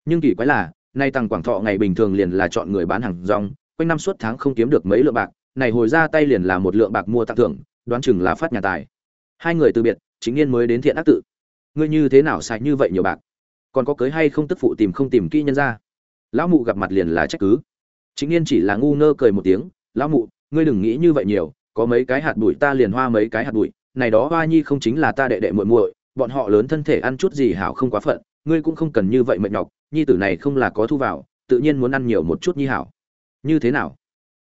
Nhưng kỳ quái là, nay tăng quảng thọ ngày bình thường liền là chọn người bán hàng rong, quanh năm suốt tháng không kiếm được mấy lượng bạc, này hồi ra tay liền là một lượng bạc mua tặng thưởng, đoán chừng là phát nhà tài. Hai người từ biệt chính niên mới đến thiện ác tự ngươi như thế nào xài như vậy nhiều bạc? Còn có cưới hay không tức phụ tìm không tìm kỹ nhân ra lão mụ gặp mặt liền là trách cứ. Chính niên chỉ là ngu ngơ cười một tiếng, lão mụ, ngươi đừng nghĩ như vậy nhiều, có mấy cái hạt bụi ta liền hoa mấy cái hạt bụi, này đó hoa nhi không chính là ta đệ đệ muội muội, bọn họ lớn thân thể ăn chút gì hảo không quá phận, ngươi cũng không cần như vậy mệt nhọc, nhi tử này không là có thu vào, tự nhiên muốn ăn nhiều một chút nhi hảo. Như thế nào?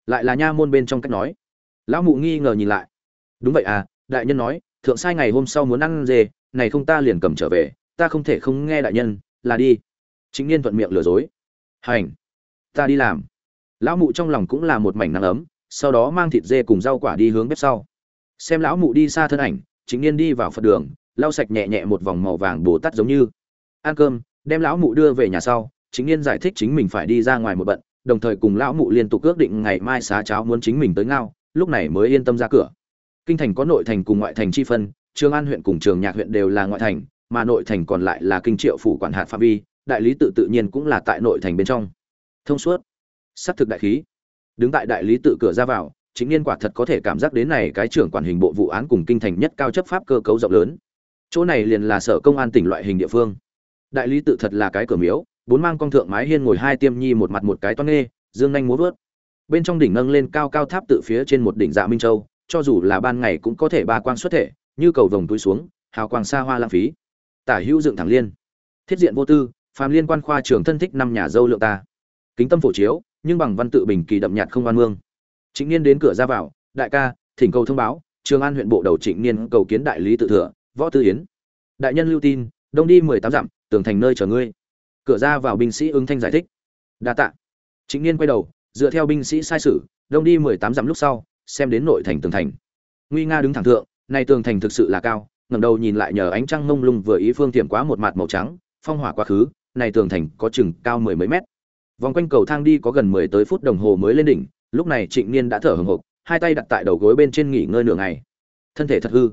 Lại là nha môn bên trong cách nói. Lão mụ nghi ngờ nhìn lại. Đúng vậy à đại nhân nói thượng sai ngày hôm sau muốn ăn dê, này không ta liền cầm trở về, ta không thể không nghe đại nhân, là đi. Chính niên thuận miệng lừa dối. Hành. Ta đi làm. Lão mụ trong lòng cũng là một mảnh nắng ấm, sau đó mang thịt dê cùng rau quả đi hướng bếp sau. Xem lão mụ đi xa thân ảnh chính niên đi vào phật đường, lau sạch nhẹ nhẹ một vòng màu vàng bồ tát giống như. Ăn cơm, đem lão mụ đưa về nhà sau chính niên giải thích chính mình phải đi ra ngoài một bận, đồng thời cùng lão mụ liên tục ước định ngày mai xá cháo muốn chính mình tới ngao, lúc này mới yên tâm ra cửa kinh thành có nội thành cùng ngoại thành chi phân, trường an huyện cùng trường nhạc huyện đều là ngoại thành, mà nội thành còn lại là kinh triệu phủ quản hạt phạm vi, đại lý tự tự nhiên cũng là tại nội thành bên trong. Thông suốt. Xác thực đại khí. Đứng tại đại lý tự cửa ra vào, chính niên quả thật có thể cảm giác đến này cái trưởng quản hình bộ vụ án cùng kinh thành nhất cao chấp pháp cơ cấu rộng lớn. Chỗ này liền là sở công an tỉnh loại hình địa phương. Đại lý tự thật là cái cửa miếu, bốn mang con thượng mái hiên ngồi hai tiêm nhi một mặt một cái toan nghê, dương nhanh múa vớt. Bên trong đỉnh nâng lên cao cao tháp tự phía trên một đỉnh dạ minh châu cho dù là ban ngày cũng có thể ba quang xuất thể, như cầu vồng túi xuống, hào quang xa hoa lãng phí. Tả hữu dựng thẳng liên. Thiết diện vô tư, phàm liên quan khoa trường thân thích năm nhà dâu lượng ta. Kính tâm phổ chiếu, nhưng bằng văn tự bình kỳ đậm nhạt không oan mương. Trịnh niên đến cửa ra vào, đại ca, thỉnh cầu thông báo, trường an huyện bộ đầu trịnh niên cầu kiến đại lý tự thừa, võ tư yến. Đại nhân lưu tin, đông đi mười tám dặm, tường thành nơi chờ ngươi. Cửa ra vào binh sĩ ứng thanh giải thích. Đa tạ. Trịnh niên quay đầu, dựa theo binh sĩ sai sử, đông đi mười tám dặm lúc sau xem đến nội thành tường thành. Nguy nga đứng thẳng thượng, nay tường thành thực sự là cao, ngẩng đầu nhìn lại nhờ ánh trăng mông lung vừa ý phương tiệm quá một mặt màu trắng, phong hỏa quá khứ này tường thành có chừng cao mười mấy mét. Vòng quanh cầu thang đi có gần mười tới phút đồng hồ mới lên đỉnh, lúc này trịnh niên đã thở hừng hực hai tay đặt tại đầu gối bên trên nghỉ ngơi nửa ngày. Thân thể thật hư.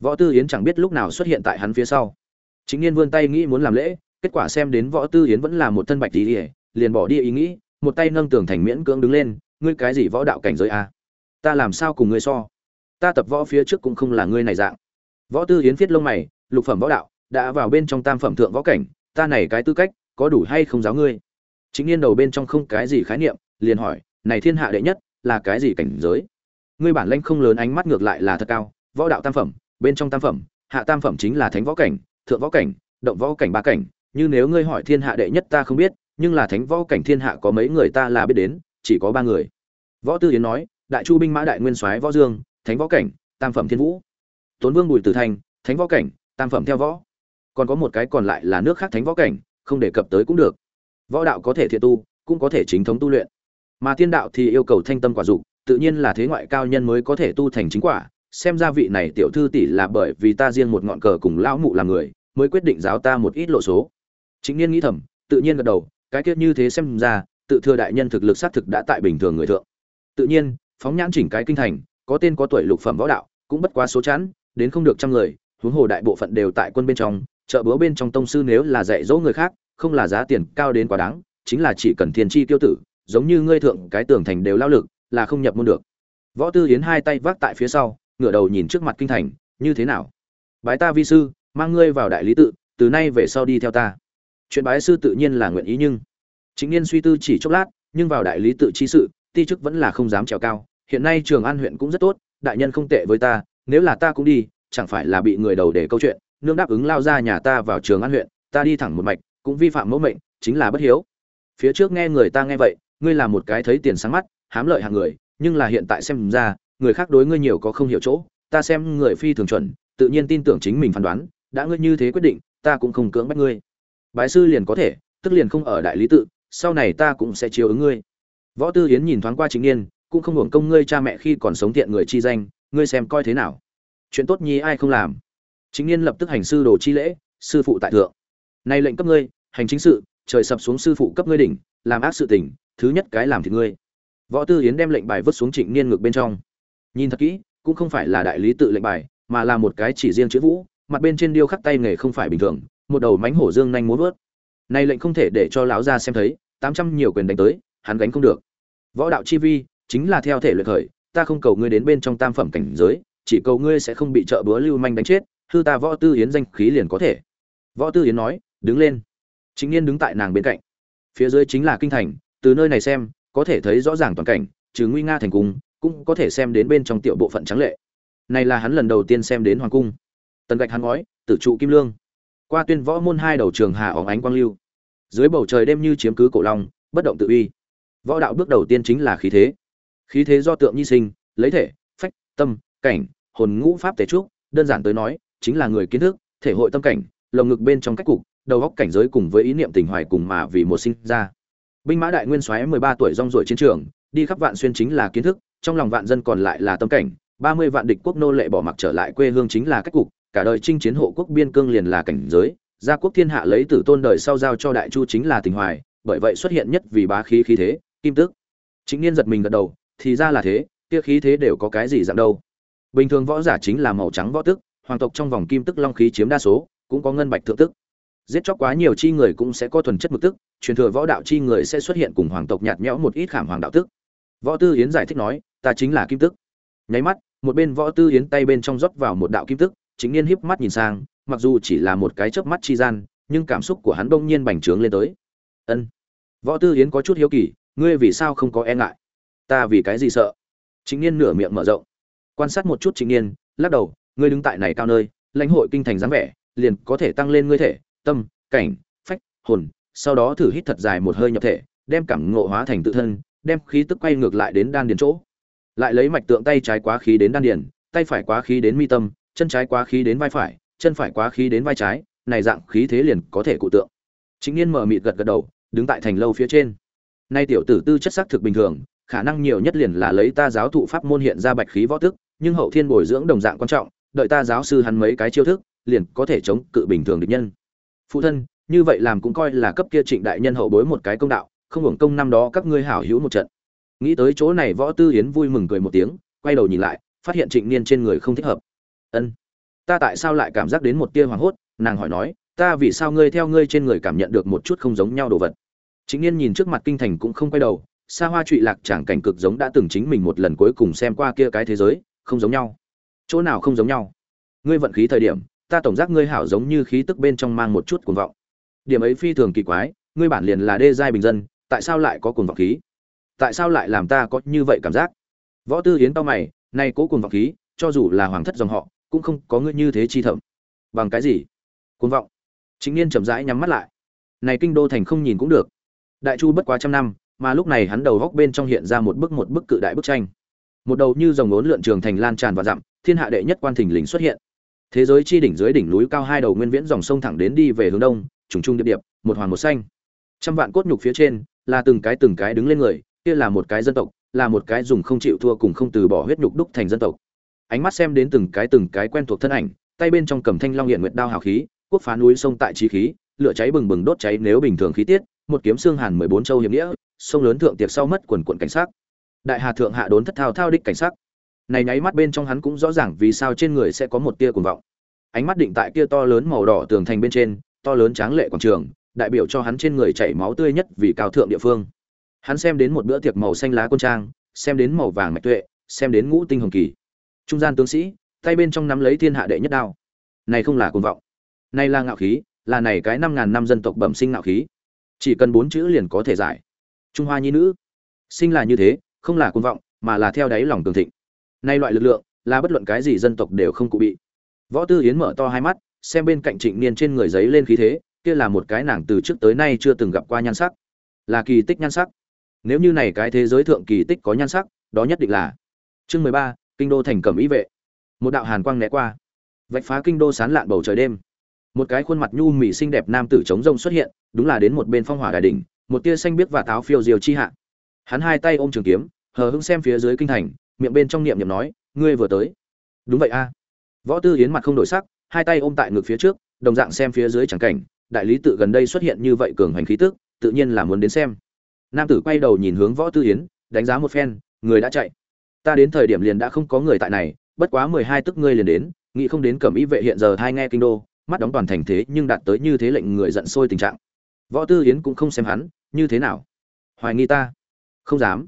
Võ tư yến chẳng biết lúc nào xuất hiện tại hắn phía sau. Trịnh niên vươn tay nghĩ muốn làm lễ, kết quả xem đến võ tư yến vẫn là một thân bạch tí ỉa liền bỏ đi ý nghĩ, một tay nâng tường thành miễn cưỡng đứng lên, ngươi cái gì võ đạo cảnh giới a? à? Ta làm sao cùng ngươi so? Ta tập võ phía trước cũng không là ngươi này dạng. Võ tư yến viết lông mày, lục phẩm võ đạo, đã vào bên trong tam phẩm thượng võ cảnh, ta này cái tư cách, có đủ hay không giáo ngươi? Chính niên đầu bên trong không cái gì khái niệm, liền hỏi, này thiên hạ đệ nhất, là cái gì cảnh giới? Ngươi bản lanh không lớn, ánh mắt ngược lại là thật cao, võ đạo tam phẩm, bên trong tam phẩm, hạ tam phẩm chính là thánh võ cảnh, thượng võ cảnh, động võ cảnh ba cảnh, như nếu ngươi hỏi thiên hạ đệ nhất ta không biết, nhưng là thánh võ cảnh thiên hạ có mấy người ta là biết đến, chỉ có ba người. Võ tư yến nói đại chu binh mã đại nguyên soái võ dương, thánh võ cảnh, tam phẩm thiên vũ. Tốn vương bùi tử thanh thánh võ cảnh, tam phẩm theo võ. Còn có một cái còn lại là nước khác thánh võ cảnh, không đề cập tới cũng được. Võ đạo có thể thiện tu, cũng có thể chính thống tu luyện. Mà tiên đạo thì yêu cầu thanh tâm quả dục, tự nhiên là thế ngoại cao nhân mới có thể tu thành chính quả. Xem ra vị này tiểu thư tỷ là bởi vì ta riêng một ngọn cờ cùng lão mụ làm người, mới quyết định giáo ta một ít lộ số. Chính niên nghĩ thầm, tự nhiên gật đầu, cái tiết như thế xem ra, tự thừa đại nhân thực lực xác thực đã tại bình thường người thượng. Tự nhiên phóng nhãn chỉnh cái kinh thành, có tên có tuổi lục phẩm võ đạo, cũng bất quá số chán đến không được trăm người, huống hồ đại bộ phận đều tại quân bên trong, chợ búa bên trong tông sư nếu là dạy dỗ người khác, không là giá tiền cao đến quá đáng, chính là chỉ cần thiên chi tiêu tử, giống như ngươi thượng cái tường thành đều lao lực, là không nhập môn được. Võ tư yến hai tay vác tại phía sau, ngửa đầu nhìn trước mặt kinh thành, như thế nào? Bái ta vi sư, mang ngươi vào đại lý tự, từ nay về sau đi theo ta. Chuyện bái sư tự nhiên là nguyện ý nhưng chính niên suy tư chỉ chốc lát, nhưng vào đại lý tự chi sự, ti chức vẫn là không dám trèo cao hiện nay trường an huyện cũng rất tốt, đại nhân không tệ với ta, nếu là ta cũng đi, chẳng phải là bị người đầu để câu chuyện, nương đáp ứng lao ra nhà ta vào trường an huyện, ta đi thẳng một mạch, cũng vi phạm mẫu mệnh, chính là bất hiếu. Phía trước nghe người ta nghe vậy, ngươi là một cái thấy tiền sáng mắt, hám lợi hàng người, nhưng là hiện tại xem ra, người khác đối ngươi nhiều có không hiểu chỗ, ta xem người phi thường chuẩn, tự nhiên tin tưởng chính mình phán đoán, đã ngươi như thế quyết định, ta cũng không cưỡng bắt ngươi. Bái sư liền có thể, tức liền không ở đại lý tự, sau này ta cũng sẽ chiếu ứng ngươi. Võ tư yến nhìn thoáng qua chính niên cũng không hưởng công ngươi cha mẹ khi còn sống thiện người chi danh, ngươi xem coi thế nào. Chuyện tốt nhi ai không làm. Chính niên lập tức hành sư đồ chi lễ, sư phụ tại thượng. Nay lệnh cấp ngươi, hành chính sự, trời sập xuống sư phụ cấp ngươi đỉnh, làm ác sự tình, thứ nhất cái làm thì ngươi. Võ tư yến đem lệnh bài vứt xuống trịnh niên ngược bên trong. Nhìn thật kỹ, cũng không phải là đại lý tự lệnh bài, mà là một cái chỉ riêng chữ vũ, mặt bên trên điêu khắc tay nghề không phải bình thường, một đầu mánh hổ dương nhanh muốn vớt. Nay lệnh không thể để cho lão gia xem thấy, tám trăm nhiều quyền đánh tới, hắn gánh không được. Võ đạo chi vi chính là theo thể luyện khởi, ta không cầu ngươi đến bên trong tam phẩm cảnh giới, chỉ cầu ngươi sẽ không bị trợ búa lưu manh đánh chết, hư ta võ tư yến danh khí liền có thể. Võ tư yến nói, đứng lên. Chính niên đứng tại nàng bên cạnh. Phía dưới chính là kinh thành, từ nơi này xem, có thể thấy rõ ràng toàn cảnh, trừ nguy nga thành cung, cũng có thể xem đến bên trong tiểu bộ phận trắng lệ. Này là hắn lần đầu tiên xem đến hoàng cung. Tần gạch hắn ngói, tử trụ kim lương. Qua tuyên võ môn hai đầu trường hà óng ánh quang lưu. Dưới bầu trời đêm như chiếm cứ cổ long, bất động tự uy. Võ đạo bước đầu tiên chính là khí thế khí thế do tượng nhi sinh, lấy thể, phách, tâm, cảnh, hồn ngũ pháp tế trúc, đơn giản tới nói, chính là người kiến thức, thể hội tâm cảnh, lồng ngực bên trong cách cục, đầu góc cảnh giới cùng với ý niệm tình hoài cùng mà vì một sinh ra. Binh mã đại nguyên soái mười ba tuổi rong ruổi chiến trường, đi khắp vạn xuyên chính là kiến thức, trong lòng vạn dân còn lại là tâm cảnh, ba mươi vạn địch quốc nô lệ bỏ mặc trở lại quê hương chính là cách cục, cả đời chinh chiến hộ quốc biên cương liền là cảnh giới, gia quốc thiên hạ lấy tử tôn đời sau giao cho đại chu chính là tình hoài, bởi vậy xuất hiện nhất vì bá khí khí thế, kim tức chính niên giật mình gật đầu thì ra là thế, kia khí thế đều có cái gì dạng đâu. Bình thường võ giả chính là màu trắng võ tức, hoàng tộc trong vòng kim tức long khí chiếm đa số, cũng có ngân bạch thượng tức. Giết chóc quá nhiều chi người cũng sẽ có thuần chất mực tức, truyền thừa võ đạo chi người sẽ xuất hiện cùng hoàng tộc nhạt nhẽo một ít khảm hoàng đạo tức. Võ tư yến giải thích nói, ta chính là kim tức. Nháy mắt, một bên võ tư yến tay bên trong rót vào một đạo kim tức, chính niên híp mắt nhìn sang, mặc dù chỉ là một cái chớp mắt chi gian, nhưng cảm xúc của hắn bỗng nhiên bành trướng lên tới. Ân. Võ tư yến có chút hiếu kỳ, ngươi vì sao không có e ngại? Ta vì cái gì sợ? Chính niên nửa miệng mở rộng. Quan sát một chút chính niên, lắc đầu, ngươi đứng tại này cao nơi, lãnh hội kinh thành dáng vẻ, liền có thể tăng lên ngươi thể, tâm, cảnh, phách, hồn, sau đó thử hít thật dài một hơi nhập thể, đem cảm ngộ hóa thành tự thân, đem khí tức quay ngược lại đến đan điền chỗ. Lại lấy mạch tượng tay trái quá khí đến đan điền, tay phải quá khí đến mi tâm, chân trái quá khí đến vai phải, chân phải quá khí đến vai trái, này dạng khí thế liền có thể cụ tượng. Chính niên mở mịt gật gật đầu, đứng tại thành lâu phía trên. Nay tiểu tử tư chất sắc thực bình thường khả năng nhiều nhất liền là lấy ta giáo thụ pháp môn hiện ra bạch khí võ tức, nhưng hậu thiên bồi dưỡng đồng dạng quan trọng, đợi ta giáo sư hắn mấy cái chiêu thức, liền có thể chống cự bình thường địch nhân. Phụ thân, như vậy làm cũng coi là cấp kia trịnh đại nhân hậu bối một cái công đạo, không hưởng công năm đó các ngươi hảo hữu một trận. Nghĩ tới chỗ này võ tư yến vui mừng cười một tiếng, quay đầu nhìn lại, phát hiện trịnh niên trên người không thích hợp. Ân, ta tại sao lại cảm giác đến một tia hoảng hốt? nàng hỏi nói, ta vì sao ngươi theo ngươi trên người cảm nhận được một chút không giống nhau đồ vật? Trịnh niên nhìn trước mặt kinh thành cũng không quay đầu xa hoa trụy lạc chẳng cảnh cực giống đã từng chính mình một lần cuối cùng xem qua kia cái thế giới, không giống nhau. Chỗ nào không giống nhau? Ngươi vận khí thời điểm, ta tổng giác ngươi hảo giống như khí tức bên trong mang một chút cuồng vọng. Điểm ấy phi thường kỳ quái, ngươi bản liền là đê giai bình dân, tại sao lại có cuồng vọng khí? Tại sao lại làm ta có như vậy cảm giác? Võ tư yến tao mày, nay cố cuồng vọng khí, cho dù là hoàng thất dòng họ, cũng không có ngươi như thế chi thẩm bằng cái gì? Cuồng vọng. Chính niên chậm rãi nhắm mắt lại. Này kinh đô thành không nhìn cũng được. Đại chu bất quá trăm năm mà lúc này hắn đầu góc bên trong hiện ra một bức một bức cự đại bức tranh. Một đầu như dòng ốn lượn trường thành lan tràn và dặm, thiên hạ đệ nhất quan thình lình xuất hiện. Thế giới chi đỉnh dưới đỉnh núi cao hai đầu nguyên viễn dòng sông thẳng đến đi về hướng đông, trùng trung điệp điệp, một hoàng một xanh. Trăm vạn cốt nhục phía trên, là từng cái từng cái đứng lên người, kia là một cái dân tộc, là một cái dùng không chịu thua cùng không từ bỏ huyết nhục đúc thành dân tộc. Ánh mắt xem đến từng cái từng cái quen thuộc thân ảnh, tay bên trong cầm thanh long hiện nguyệt đao hào khí quốc phá núi sông tại trí khí, lửa cháy bừng bừng đốt cháy nếu bình thường khí tiết, một kiếm xương hàn mười bốn châu hiểm nghĩa sông lớn thượng tiệc sau mất quần quận cảnh sát đại hà thượng hạ đốn thất thao thao đích cảnh sát này nháy mắt bên trong hắn cũng rõ ràng vì sao trên người sẽ có một tia cuồng vọng. Ánh mắt định tại kia to lớn màu đỏ tường thành bên trên, to lớn tráng lệ quảng trường, đại biểu cho hắn trên người chảy máu tươi nhất vì cao thượng địa phương. Hắn xem đến một bữa tiệc màu xanh lá quân trang, xem đến màu vàng mạch tuệ, xem đến ngũ tinh hồng kỳ. Trung gian tướng sĩ, tay bên trong nắm lấy thiên hạ đệ nhất đao. Này không là cuồng vọng. Này là ngạo khí, là này cái năm ngàn năm dân tộc bẩm sinh ngạo khí. Chỉ cần bốn chữ liền có thể giải trung hoa nhi nữ. Sinh là như thế, không là côn vọng, mà là theo đáy lòng cường thịnh. Nay loại lực lượng, là bất luận cái gì dân tộc đều không cụ bị. Võ tư yến mở to hai mắt, xem bên cạnh trịnh niên trên người giấy lên khí thế, kia là một cái nàng từ trước tới nay chưa từng gặp qua nhan sắc. Là kỳ tích nhan sắc. Nếu như này cái thế giới thượng kỳ tích có nhan sắc, đó nhất định là chương mười ba, kinh đô thành cẩm ý vệ. Một đạo hàn quang né qua. Vạch phá kinh đô sán lạn bầu trời đêm. Một cái khuôn mặt nhu mì xinh đẹp nam tử chống rông xuất hiện, đúng là đến một bên phong hỏa đại đỉnh một tia xanh biết và táo phiêu diều chi hạ. Hắn hai tay ôm trường kiếm, hờ hững xem phía dưới kinh thành, miệng bên trong niệm niệm nói, ngươi vừa tới. Đúng vậy a. Võ tư yến mặt không đổi sắc, hai tay ôm tại ngực phía trước, đồng dạng xem phía dưới chẳng cảnh, đại lý tự gần đây xuất hiện như vậy cường hành khí tức, tự nhiên là muốn đến xem. Nam tử quay đầu nhìn hướng võ tư yến, đánh giá một phen, người đã chạy. Ta đến thời điểm liền đã không có người tại này, bất quá mười hai tức ngươi liền đến, nghĩ không đến cẩm ý vệ hiện giờ hai nghe kinh đô, mắt đóng toàn thành thế nhưng đạt tới như thế lệnh người giận sôi tình trạng võ tư yến cũng không xem hắn, như thế nào? Hoài nghi ta? Không dám.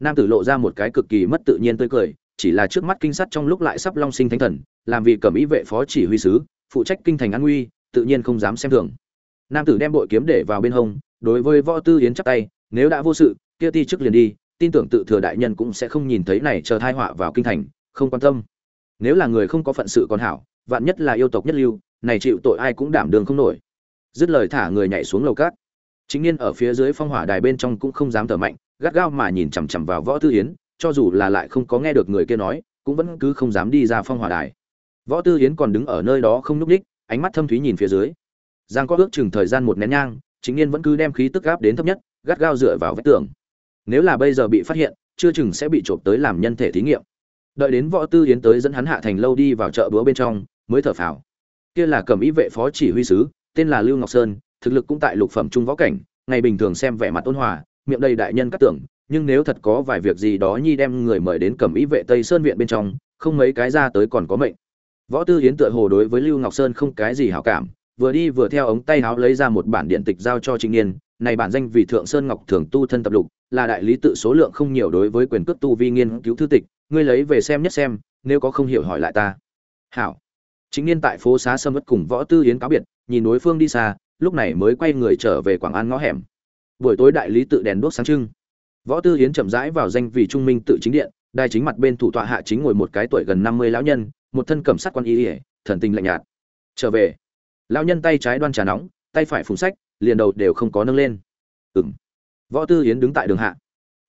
Nam tử lộ ra một cái cực kỳ mất tự nhiên tươi cười, chỉ là trước mắt kinh sát trong lúc lại sắp long sinh thánh thần, làm vì cẩm ý vệ phó chỉ huy sứ, phụ trách kinh thành an nguy, tự nhiên không dám xem thường. Nam tử đem bội kiếm để vào bên hông, đối với võ tư yến chắp tay, nếu đã vô sự, kia ti trước liền đi, tin tưởng tự thừa đại nhân cũng sẽ không nhìn thấy này chờ thai họa vào kinh thành, không quan tâm. Nếu là người không có phận sự còn hảo, vạn nhất là yêu tộc nhất lưu, này chịu tội ai cũng đảm đường không nổi dứt lời thả người nhảy xuống lầu cát. Chính niên ở phía dưới phong hỏa đài bên trong cũng không dám thở mạnh, gắt gao mà nhìn chằm chằm vào võ tư yến, cho dù là lại không có nghe được người kia nói, cũng vẫn cứ không dám đi ra phong hỏa đài. Võ tư yến còn đứng ở nơi đó không nhúc ních ánh mắt thâm thúy nhìn phía dưới. Giang có ước chừng thời gian một nén nhang, chính niên vẫn cứ đem khí tức gáp đến thấp nhất, gắt gao dựa vào vách tường. Nếu là bây giờ bị phát hiện, chưa chừng sẽ bị trộm tới làm nhân thể thí nghiệm. Đợi đến võ tư yến tới dẫn hắn hạ thành lâu đi vào chợ búa bên trong, mới thở phào. Kia là cầm ý vệ phó chỉ huy sứ tên là lưu ngọc sơn, thực lực cũng tại lục phẩm trung võ cảnh, ngày bình thường xem vẻ mặt ôn hòa, miệng đầy đại nhân cắt tưởng, nhưng nếu thật có vài việc gì đó nhi đem người mời đến cẩm ý vệ tây sơn viện bên trong, không mấy cái ra tới còn có mệnh. Võ tư hiến tựa hồ đối với lưu ngọc sơn không cái gì hảo cảm, vừa đi vừa theo ống tay áo lấy ra một bản điện tịch giao cho trịnh niên, này bản danh vì thượng sơn ngọc thường tu thân tập lục, là đại lý tự số lượng không nhiều đối với quyền cước tu vi nghiên cứu thư tịch, ngươi lấy về xem nhất xem, nếu có không hiểu hỏi lại ta. Hảo. Chính niên tại phố xá sâm mất cùng võ tư yến cáo biệt nhìn đối phương đi xa, lúc này mới quay người trở về quảng an ngõ hẻm. Buổi tối đại lý tự đèn đuốc sáng trưng. Võ tư Hiến chậm rãi vào danh vì trung minh tự chính điện, đài chính mặt bên thủ tọa hạ chính ngồi một cái tuổi gần năm mươi lão nhân, một thân cẩm sát quan y ỉa thần tình lạnh nhạt. Trở về. Lão nhân tay trái đoan trà nóng, tay phải phùng sách, liền đầu đều không có nâng lên. Ừng võ tư Hiến đứng tại đường hạ.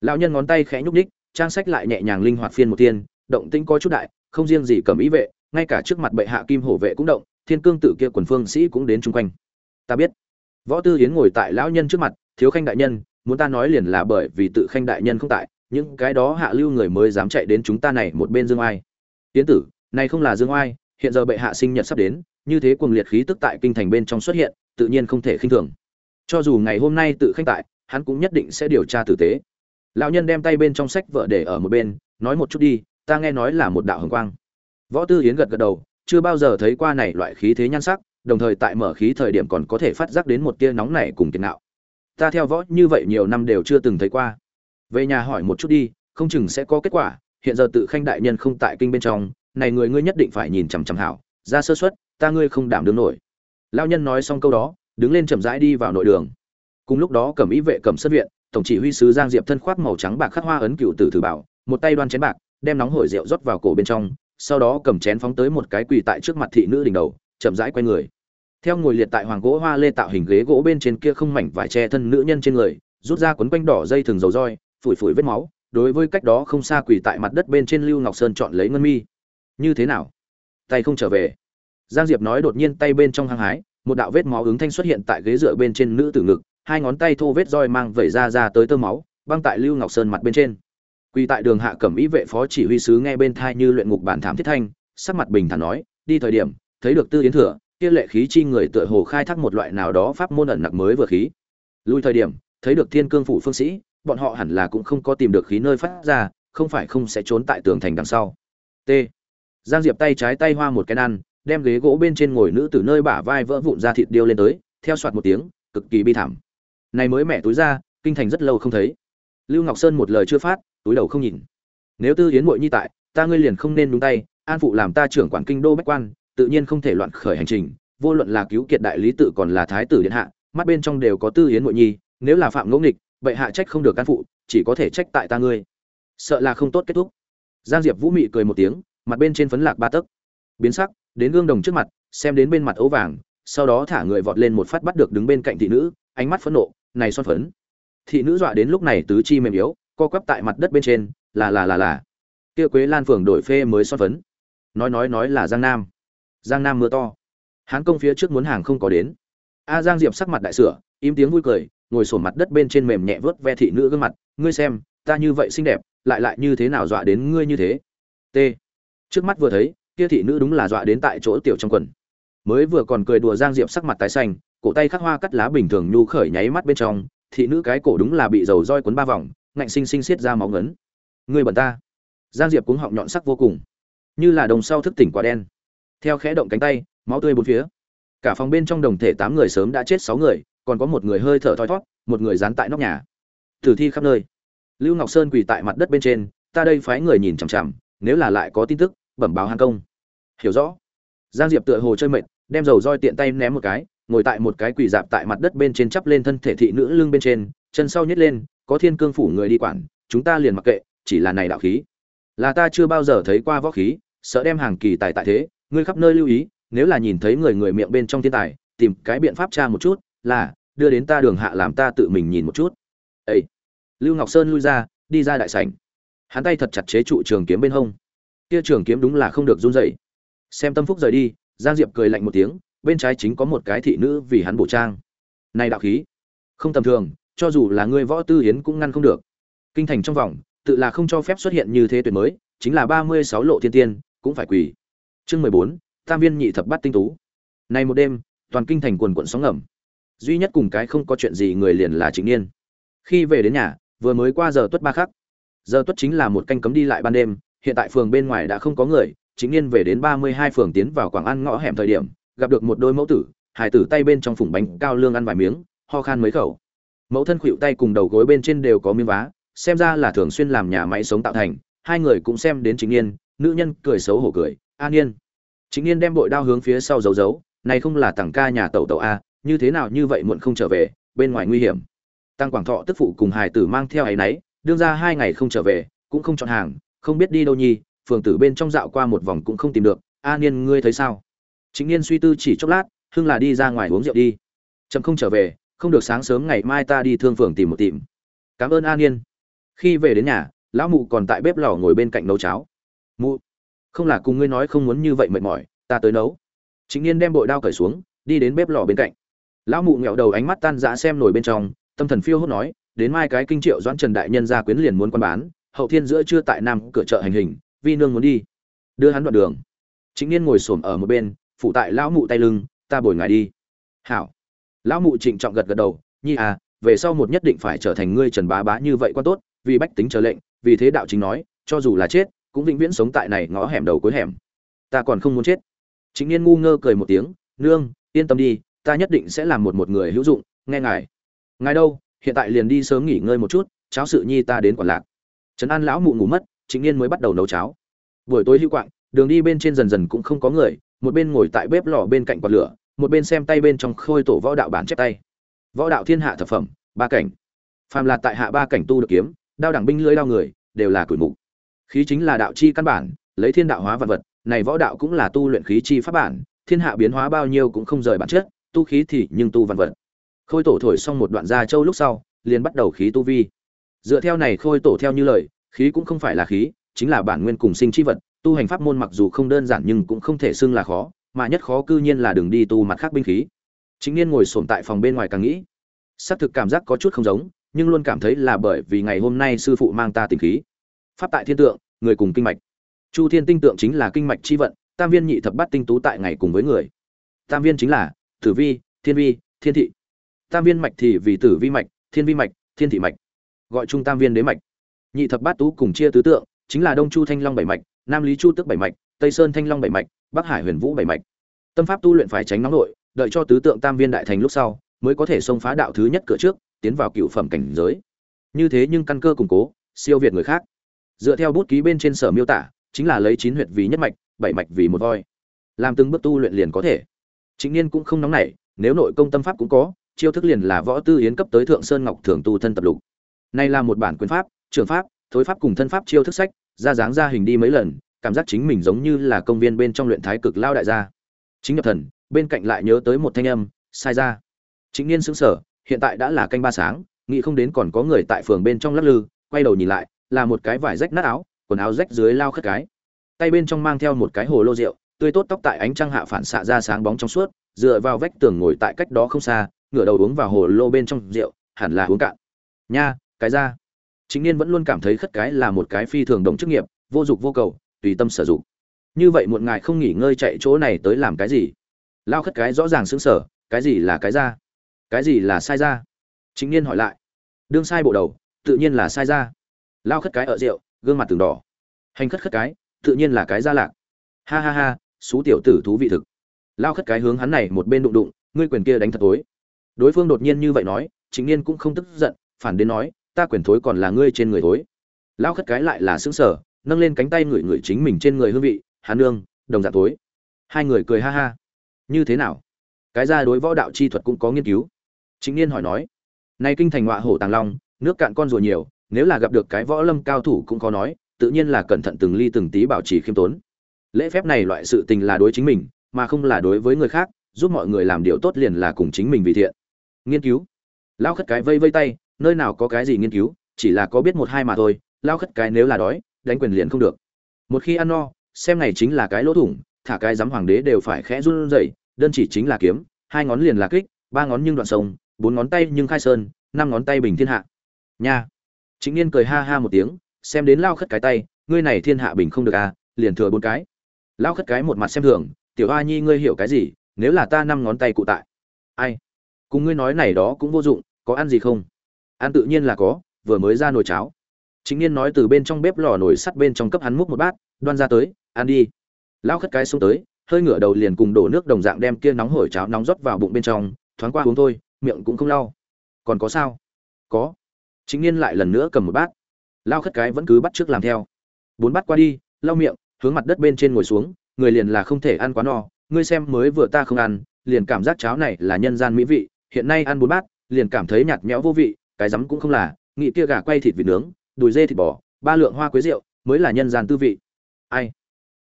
Lão nhân ngón tay khẽ nhúc ních trang sách lại nhẹ nhàng linh hoạt phiên một tiên, động tĩnh có chút đại, không riêng gì cầm ý vệ, ngay cả trước mặt bệ hạ kim hổ vệ cũng động thiên cương tự kia quần phương sĩ cũng đến chung quanh. Ta biết. Võ tư yến ngồi tại lão nhân trước mặt, thiếu khanh đại nhân, muốn ta nói liền là bởi vì tự khanh đại nhân không tại, những cái đó hạ lưu người mới dám chạy đến chúng ta này một bên dương oai. Tiến tử, này không là dương oai, hiện giờ bệ hạ sinh nhật sắp đến, như thế cuồng liệt khí tức tại kinh thành bên trong xuất hiện, tự nhiên không thể khinh thường. Cho dù ngày hôm nay tự khanh tại, hắn cũng nhất định sẽ điều tra tử tế. Lão nhân đem tay bên trong sách vợ để ở một bên, nói một chút đi, ta nghe nói là một đạo hồng quang. Võ tư hiến gật gật đầu chưa bao giờ thấy qua này loại khí thế nhan sắc, đồng thời tại mở khí thời điểm còn có thể phát giác đến một tia nóng này cùng tiền nạo. Ta theo võ như vậy nhiều năm đều chưa từng thấy qua. Về nhà hỏi một chút đi, không chừng sẽ có kết quả. Hiện giờ tự khanh đại nhân không tại kinh bên trong, này người ngươi nhất định phải nhìn chằm chằm hảo. Ra sơ suất, ta ngươi không đảm đương nổi. Lao nhân nói xong câu đó, đứng lên chậm rãi đi vào nội đường. Cùng lúc đó cầm ý vệ cầm sân viện, tổng chỉ huy sứ giang diệp thân khoác màu trắng bạc khắc hoa ấn cựu tử thử bảo, một tay đoan chén bạc, đem nóng hổi rượu rót vào cổ bên trong sau đó cầm chén phóng tới một cái quỳ tại trước mặt thị nữ đỉnh đầu, chậm rãi quay người. Theo ngồi liệt tại hoàng gỗ hoa lê tạo hình ghế gỗ bên trên kia không mảnh vải che thân nữ nhân trên người, rút ra quấn quanh đỏ dây thừng dầu roi, phủi phủi vết máu, đối với cách đó không xa quỳ tại mặt đất bên trên lưu ngọc sơn chọn lấy ngân mi. Như thế nào? Tay không trở về? Giang diệp nói đột nhiên tay bên trong hăng hái, một đạo vết máu ứng thanh xuất hiện tại ghế dựa bên trên nữ tử ngực, hai ngón tay thô vết roi mang vẩy ra ra tới tơ máu, băng tại lưu ngọc sơn mặt bên trên quỳ tại đường hạ cẩm ý vệ phó chỉ huy sứ nghe bên thai như luyện ngục bản thảm thiết thanh, sắc mặt bình thản nói, đi thời điểm, thấy được tư yến thừa, kia lệ khí chi người tựa hồ khai thác một loại nào đó pháp môn ẩn nặc mới vừa khí. Lui thời điểm, thấy được thiên cương phủ phương sĩ, bọn họ hẳn là cũng không có tìm được khí nơi phát ra, không phải không sẽ trốn tại tường thành đằng sau. T. Giang diệp tay trái tay hoa một cái ăn đem ghế gỗ bên trên ngồi nữ từ nơi bả vai vỡ vụn ra thịt điêu lên tới, theo soạt một tiếng, cực kỳ bi thảm. Này mới mẹ túi ra, kinh thành rất lâu không thấy lưu ngọc sơn một lời chưa phát, túi đầu không nhìn. Nếu tư yến mội nhi tại, ta ngươi liền không nên đúng tay, an phụ làm ta trưởng quản kinh đô bách quan, tự nhiên không thể loạn khởi hành trình, vô luận là cứu kiệt đại lý tự còn là thái tử điện hạ, mắt bên trong đều có tư yến mội nhi, nếu là phạm ngẫu nghịch, bệ hạ trách không được can phụ, chỉ có thể trách tại ta ngươi. Sợ là không tốt kết thúc. Giang diệp vũ mị cười một tiếng, mặt bên trên phấn lạc ba tấc. Biến sắc, đến gương đồng trước mặt, xem đến bên mặt ấu vàng, sau đó thả người vọt lên một phát bắt được đứng bên cạnh thị nữ, ánh mắt phẫn nộ, này son phấn thị nữ dọa đến lúc này tứ chi mềm yếu, co quắp tại mặt đất bên trên, là là là là. Kia quế lan phường đổi phê mới son phấn. Nói nói nói là giang nam. Giang nam mưa to. Hán công phía trước muốn hàng không có đến. A giang diệp sắc mặt đại sửa, im tiếng vui cười, ngồi sổ mặt đất bên trên mềm nhẹ vớt ve thị nữ gương mặt. Ngươi xem, ta như vậy xinh đẹp, lại lại như thế nào dọa đến ngươi như thế? T. Trước mắt vừa thấy, kia thị nữ đúng là dọa đến tại chỗ tiểu trong quần. Mới vừa còn cười đùa giang diệp sắc mặt tái xanh, cổ tay khắc hoa cắt lá bình thường nhu khởi nháy mắt bên trong thị nữ cái cổ đúng là bị dầu roi cuốn ba vòng, ngạnh sinh sinh xiết ra máu ngấn. Người bẩn ta. Giang diệp cuống họng nhọn sắc vô cùng. Như là đồng sau thức tỉnh quả đen. Theo khẽ động cánh tay, máu tươi bốn phía. Cả phòng bên trong đồng thể tám người sớm đã chết sáu người, còn có một người hơi thở thoi thót một người dán tại nóc nhà. Tử thi khắp nơi. Lưu ngọc sơn quỳ tại mặt đất bên trên, ta đây phái người nhìn chằm chằm, nếu là lại có tin tức, bẩm báo hàng công. Hiểu rõ. Giang diệp tựa hồ chơi mệt, đem dầu roi tiện tay ném một cái ngồi tại một cái quỳ dạp tại mặt đất bên trên chắp lên thân thể thị nữ lưng bên trên, chân sau nhét lên, có thiên cương phủ người đi quản, chúng ta liền mặc kệ, chỉ là này đạo khí. Là ta chưa bao giờ thấy qua võ khí, sợ đem hàng kỳ tài tại thế, ngươi khắp nơi lưu ý, nếu là nhìn thấy người người miệng bên trong thiên tài, tìm cái biện pháp tra một chút, là, đưa đến ta đường hạ làm ta tự mình nhìn một chút. Ấy lưu ngọc sơn lui ra, đi ra đại sảnh. Hắn tay thật chặt chế trụ trường kiếm bên hông. Kia trường kiếm đúng là không được run rẩy. Xem tâm phúc rời đi, giang diệp cười lạnh một tiếng bên trái chính có một cái thị nữ vì hắn bổ trang. Này đạo khí, không tầm thường, cho dù là ngươi võ tư hiến cũng ngăn không được. Kinh thành trong vòng, tự là không cho phép xuất hiện như thế tuyệt mới, chính là ba mươi sáu lộ thiên tiên, cũng phải quỳ. Chương mười bốn, tam viên nhị thập bát tinh tú. Này một đêm, toàn kinh thành quần quận sóng ngầm. Duy nhất cùng cái không có chuyện gì người liền là chính niên. Khi về đến nhà, vừa mới qua giờ tuất ba khắc. Giờ tuất chính là một canh cấm đi lại ban đêm, hiện tại phường bên ngoài đã không có người chính niên về đến ba mươi hai phường tiến vào quảng an ngõ hẻm thời điểm gặp được một đôi mẫu tử hải tử tay bên trong phủng bánh cao lương ăn vài miếng, ho khan mấy khẩu. Mẫu thân khuỵu tay cùng đầu gối bên trên đều có miếng vá, xem ra là thường xuyên làm nhà máy sống tạo thành, hai người cũng xem đến chính niên, nữ nhân cười xấu hổ cười, an niên. Chính niên đem bội đao hướng phía sau giấu giấu, này không là tặng ca nhà tẩu tẩu a, như thế nào như vậy muộn không trở về, bên ngoài nguy hiểm. Tăng quảng thọ tức phụ cùng hải tử mang theo ấy nấy, đương ra hai ngày không trở về, cũng không chọn hàng, không biết đi đâu nhi, phường tử bên trong dạo qua một vòng cũng không tìm được. A niên, ngươi thấy sao? Chính niên suy tư chỉ chốc lát, hưng là đi ra ngoài uống rượu đi. Chậm không trở về, không được sáng sớm ngày mai ta đi thương phường tìm một tìm. Cảm ơn a niên khi về đến nhà, lão mụ còn tại bếp lò ngồi bên cạnh nấu cháo. Mụ, không là cùng ngươi nói không muốn như vậy mệt mỏi, ta tới nấu. Chính niên đem bội đao cởi xuống, đi đến bếp lò bên cạnh. Lão mụ nghẹo đầu ánh mắt tan dã xem nổi bên trong, tâm thần phiêu hốt nói, đến mai cái kinh triệu doãn trần đại nhân ra quyến liền muốn quan bán, hậu thiên giữa trưa tại nam cửa chợ hành hình, vi nương muốn đi. Đưa hắn đoạn đường. Chính niên ngồi xổm ở một bên phụ tại lão mụ tay lưng, ta bồi ngài đi. Hảo. Lão mụ trịnh trọng gật gật đầu, nhi à về sau một nhất định phải trở thành ngươi trần bá bá như vậy quan tốt, vì bách tính trở lệnh, vì thế đạo chính nói, cho dù là chết, cũng vĩnh viễn sống tại này ngõ hẻm đầu cuối hẻm. Ta còn không muốn chết. Chính niên ngu ngơ cười một tiếng, nương, yên tâm đi, ta nhất định sẽ làm một một người hữu dụng, nghe ngài. Ngài đâu, hiện tại liền đi sớm nghỉ ngơi một chút, cháo sự nhi ta đến quản lạc. Trấn an lão mụ ngủ mất chính niên mới bắt đầu nấu cháo. Buổi tối hữu quạng, đường đi bên trên dần dần cũng không có người một bên ngồi tại bếp lò bên cạnh quạt lửa, một bên xem tay bên trong khôi tổ võ đạo bản chép tay. Võ đạo thiên hạ thập phẩm, ba cảnh. Phàm là tại hạ ba cảnh tu được kiếm, đao đẳng binh lưỡi đao người, đều là tuổi mục. Khí chính là đạo chi căn bản, lấy thiên đạo hóa vật vật, này võ đạo cũng là tu luyện khí chi pháp bản, thiên hạ biến hóa bao nhiêu cũng không rời bản chất, tu khí thì nhưng tu văn vật. Khôi tổ thổi xong một đoạn gia châu lúc sau, liền bắt đầu khí tu vi. Dựa theo này khôi tổ theo như lời, khí cũng không phải là khí, chính là bản nguyên cùng sinh chi vật tu hành pháp môn mặc dù không đơn giản nhưng cũng không thể xưng là khó, mà nhất khó cư nhiên là đường đi tu mặt khác binh khí. Chính niên ngồi sồn tại phòng bên ngoài càng nghĩ xác thực cảm giác có chút không giống, nhưng luôn cảm thấy là bởi vì ngày hôm nay sư phụ mang ta tình khí. Pháp tại thiên tượng, người cùng kinh mạch. Chu thiên tinh tượng chính là kinh mạch chi vận, tam viên nhị thập bát tinh tú tại ngày cùng với người. Tam viên chính là tử vi, thiên vi, thiên thị. Tam viên mạch thì vì tử vi mạch, thiên vi mạch, thiên thị mạch. Gọi chung tam viên đế mạch. Nhị thập bát tú cùng chia tứ tượng, chính là đông chu thanh long bảy mạch nam lý chu tước bảy mạch, tây sơn thanh long bảy mạch, bắc hải huyền vũ bảy mạch. Tâm pháp tu luyện phải tránh nóng nội, đợi cho tứ tượng tam viên đại thành lúc sau, mới có thể xông phá đạo thứ nhất cửa trước, tiến vào cựu phẩm cảnh giới. Như thế nhưng căn cơ củng cố, siêu việt người khác. Dựa theo bút ký bên trên sở miêu tả, chính là lấy chín huyệt vì nhất mạch, bảy mạch vì một voi. Làm từng bước tu luyện liền có thể. Chính niên cũng không nóng nảy, nếu nội công tâm pháp cũng có, chiêu thức liền là võ tư yến cấp tới thượng sơn ngọc thường tu thân tập lục. Này là một bản quyền pháp, trường pháp, thối pháp cùng thân pháp chiêu thức sách ra dáng ra hình đi mấy lần, cảm giác chính mình giống như là công viên bên trong luyện thái cực lao đại gia. Chính nhập thần, bên cạnh lại nhớ tới một thanh âm, sai ra. Chính niên sững sờ, hiện tại đã là canh ba sáng, nghĩ không đến còn có người tại phường bên trong lắc lư, quay đầu nhìn lại, là một cái vải rách nát áo, quần áo rách dưới lao khất cái. Tay bên trong mang theo một cái hồ lô rượu, tươi tốt tóc tại ánh trăng hạ phản xạ ra sáng bóng trong suốt, dựa vào vách tường ngồi tại cách đó không xa, ngửa đầu uống vào hồ lô bên trong rượu, hẳn là uống cạn. Nha, cái ra chính niên vẫn luôn cảm thấy khất cái là một cái phi thường đồng chức nghiệp, vô dục vô cầu, tùy tâm sử dụng. Như vậy một ngài không nghỉ ngơi chạy chỗ này tới làm cái gì? Lao khất cái rõ ràng xứng sở cái gì là cái ra? Cái gì là sai ra? Chính niên hỏi lại. Đương sai bộ đầu, tự nhiên là sai ra. Lao khất cái ở rượu, gương mặt từng đỏ. Hành khất khất cái, tự nhiên là cái ra lạc. Ha ha ha, xú tiểu tử thú vị thực. Lao khất cái hướng hắn này một bên đụng đụng, ngươi quyền kia đánh thật tối. Đối phương đột nhiên như vậy nói, chính niên cũng không tức giận, phản đến nói ta quyền thối còn là ngươi trên người thối. Lão khất cái lại là xứng sở nâng lên cánh tay ngửi ngửi chính mình trên người hương vị, hắn nương, đồng dạng thối. Hai người cười ha ha. Như thế nào? Cái ra đối võ đạo chi thuật cũng có nghiên cứu. Chính niên hỏi nói. Nay kinh thành họa hổ tàng long, nước cạn con rùa nhiều, nếu là gặp được cái võ lâm cao thủ cũng có nói, tự nhiên là cẩn thận từng ly từng tí bảo trì khiêm tốn. Lễ phép này loại sự tình là đối chính mình, mà không là đối với người khác, giúp mọi người làm điều tốt liền là cùng chính mình vì thiện. Nghiên cứu. Lão khất cái vây vây tay nơi nào có cái gì nghiên cứu, chỉ là có biết một hai mà thôi, lao khất cái nếu là đói, đánh quyền liền không được. Một khi ăn no, xem này chính là cái lỗ thủng, thả cái giám hoàng đế đều phải khẽ run rẩy, đơn chỉ chính là kiếm, hai ngón liền là kích, ba ngón nhưng đoạn sông, bốn ngón tay nhưng khai sơn, năm ngón tay bình thiên hạ. Nha. Chính niên cười ha ha một tiếng, xem đến lao khất cái tay, ngươi này thiên hạ bình không được à liền thừa bốn cái. Lao khất cái một mặt xem thường, tiểu a nhi ngươi hiểu cái gì, nếu là ta năm ngón tay cụ tại. Ai? Cùng ngươi nói này đó cũng vô dụng, có ăn gì không? Ăn tự nhiên là có, vừa mới ra nồi cháo. Chính niên nói từ bên trong bếp lò nồi sắt bên trong cấp hắn múc một bát, đoan ra tới, ăn đi. Lao khất cái xuống tới, hơi ngửa đầu liền cùng đổ nước đồng dạng đem kia nóng hổi cháo nóng rót vào bụng bên trong, thoáng qua uống thôi, miệng cũng không lau. Còn có sao? Có. Chính niên lại lần nữa cầm một bát. Lao khất cái vẫn cứ bắt trước làm theo. Bốn bát qua đi, lau miệng, hướng mặt đất bên trên ngồi xuống, người liền là không thể ăn quá no, ngươi xem mới vừa ta không ăn, liền cảm giác cháo này là nhân gian mỹ vị, hiện nay ăn bốn bát, liền cảm thấy nhạt nhẽo vô vị cái rắm cũng không là nghị kia gà quay thịt vịt nướng, đùi dê thịt bò, ba lượng hoa quế rượu, mới là nhân gian tư vị. Ai?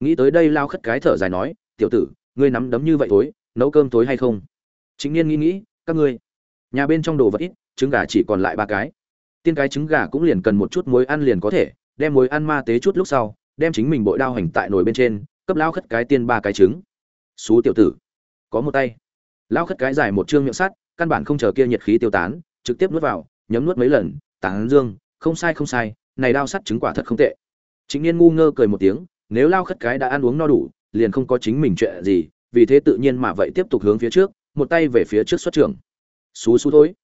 Nghĩ tới đây lao khất cái thở dài nói, tiểu tử, ngươi nắm đấm như vậy tối, nấu cơm tối hay không? Chính niên nghĩ nghĩ, các ngươi, nhà bên trong đồ vật ít, trứng gà chỉ còn lại ba cái. Tiên cái trứng gà cũng liền cần một chút muối ăn liền có thể, đem muối ăn ma tế chút lúc sau, đem chính mình bội đao hành tại nồi bên trên, cấp lao khất cái tiên ba cái trứng. Xú tiểu tử, có một tay. Lao khất cái dài một chương miệng sắt, căn bản không chờ kia nhiệt khí tiêu tán, trực tiếp nuốt vào nhấm nuốt mấy lần, tán dương, không sai không sai, này đao sắt trứng quả thật không tệ. Chính niên ngu ngơ cười một tiếng, nếu lao khất cái đã ăn uống no đủ, liền không có chính mình chuyện gì, vì thế tự nhiên mà vậy tiếp tục hướng phía trước, một tay về phía trước xuất trưởng. Xú xú thôi.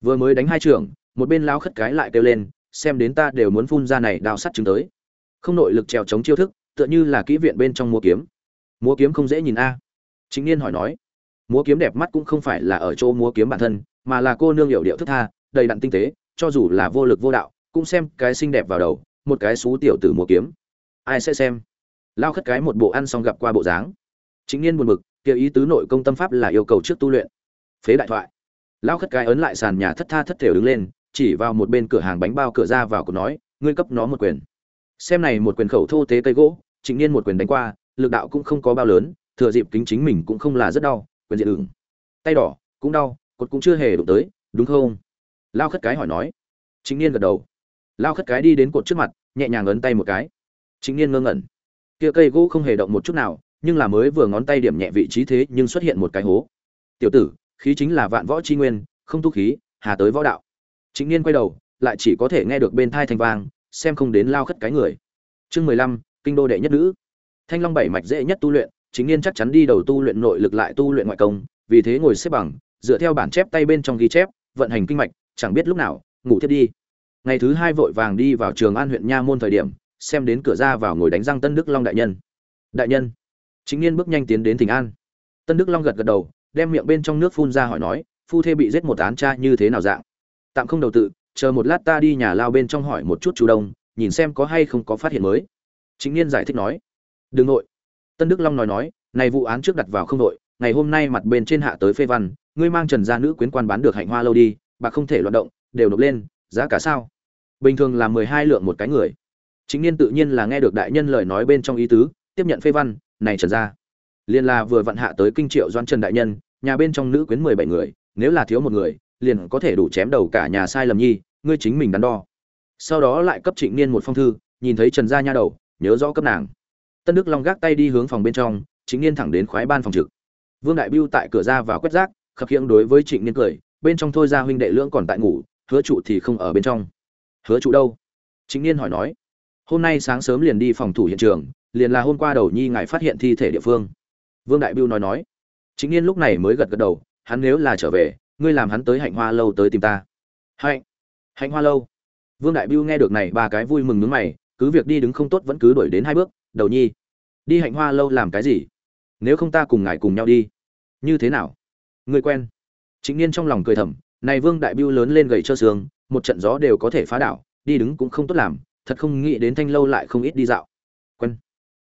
Vừa mới đánh hai trưởng, một bên lao khất cái lại kêu lên, xem đến ta đều muốn phun ra này đao sắt trứng tới. Không nội lực trèo chống chiêu thức, tựa như là kỹ viện bên trong múa kiếm. Múa kiếm không dễ nhìn a. Chính niên hỏi nói. Múa kiếm đẹp mắt cũng không phải là ở chỗ múa kiếm bản thân, mà là cô nương hiểu điệu thức tha đầy đặn tinh tế, cho dù là vô lực vô đạo, cũng xem cái xinh đẹp vào đầu, một cái xú tiểu tử múa kiếm. Ai sẽ xem? Lao khất cái một bộ ăn xong gặp qua bộ dáng. Chính niên buồn bực kia ý tứ nội công tâm pháp là yêu cầu trước tu luyện. Phế đại thoại. Lao khất cái ấn lại sàn nhà thất tha thất thểu đứng lên, chỉ vào một bên cửa hàng bánh bao cửa ra vào của nói, ngươi cấp nó một quyền. Xem này một quyền khẩu thô tế cây gỗ chính niên một quyền đánh qua, lực đạo cũng không có bao lớn, thừa dịp kính chính mình cũng không là rất đau, quyền diện ửng. Tay đỏ, cũng đau, cột cũng chưa hề đụng tới, đúng không? Lao khất cái hỏi nói. Chính niên gật đầu. Lao khất cái đi đến cột trước mặt, nhẹ nhàng ấn tay một cái. Chính niên ngơ ngẩn. Kia cây gỗ không hề động một chút nào, nhưng là mới vừa ngón tay điểm nhẹ vị trí thế nhưng xuất hiện một cái hố. Tiểu tử, khí chính là vạn võ chi nguyên, không tu khí, hà tới võ đạo. Chính niên quay đầu, lại chỉ có thể nghe được bên thai thanh vang, xem không đến lao khất cái người. Chương mười lăm, kinh đô đệ nhất nữ. Thanh long bảy mạch dễ nhất tu luyện chính niên chắc chắn đi đầu tu luyện nội lực lại tu luyện ngoại công, vì thế ngồi xếp bằng, dựa theo bản chép tay bên trong ghi chép, vận hành kinh mạch chẳng biết lúc nào, ngủ thiết đi. Ngày thứ hai vội vàng đi vào trường an huyện nha môn thời điểm, xem đến cửa ra vào ngồi đánh răng tân đức long đại nhân. Đại nhân. Chính niên bước nhanh tiến đến thỉnh an. Tân đức long gật gật đầu, đem miệng bên trong nước phun ra hỏi nói, phu thê bị giết một án cha như thế nào dạng? Tạm không đầu tự, chờ một lát ta đi nhà lao bên trong hỏi một chút chú đông, nhìn xem có hay không có phát hiện mới. Chính niên giải thích nói, đừng nội. Tân đức long nói nói, này vụ án trước đặt vào không đội ngày hôm nay mặt bên trên hạ tới phê văn, ngươi mang trần gia nữ quyến quan bán được hạnh hoa lâu đi bạc không thể loạt động, đều nộp lên, giá cả sao? Bình thường là mười hai lượng một cái người. Chính niên tự nhiên là nghe được đại nhân lời nói bên trong ý tứ, tiếp nhận phê văn, này trần gia liền là vừa vận hạ tới kinh triệu doan trần đại nhân, nhà bên trong nữ quyến mười bảy người, nếu là thiếu một người, liền có thể đủ chém đầu cả nhà sai lầm nhi, ngươi chính mình đắn đo. Sau đó lại cấp trịnh niên một phong thư, nhìn thấy trần gia nha đầu, nhớ rõ cấp nàng. Tân đức long gác tay đi hướng phòng bên trong chính niên thẳng đến khoái ban phòng trực. Vương đại biêu tại cửa ra vào quét rác, khập khiễng đối với trịnh niên cười bên trong thôi ra huynh đệ lưỡng còn tại ngủ, hứa trụ thì không ở bên trong. Hứa trụ đâu? Chính niên hỏi nói. Hôm nay sáng sớm liền đi phòng thủ hiện trường, liền là hôm qua đầu nhi ngài phát hiện thi thể địa phương. Vương đại biêu nói nói. Chính niên lúc này mới gật gật đầu, hắn nếu là trở về, ngươi làm hắn tới hạnh hoa lâu tới tìm ta. Hạnh hạnh hoa lâu. Vương đại biêu nghe được này, ba cái vui mừng nướng mày, cứ việc đi đứng không tốt vẫn cứ đuổi đến hai bước, đầu nhi, đi hạnh hoa lâu làm cái gì? Nếu không ta cùng ngài cùng nhau đi, như thế nào? Người quen chính niên trong lòng cười thầm, này vương đại biêu lớn lên gầy cho xương, một trận gió đều có thể phá đảo, đi đứng cũng không tốt làm, thật không nghĩ đến thanh lâu lại không ít đi dạo. Quen.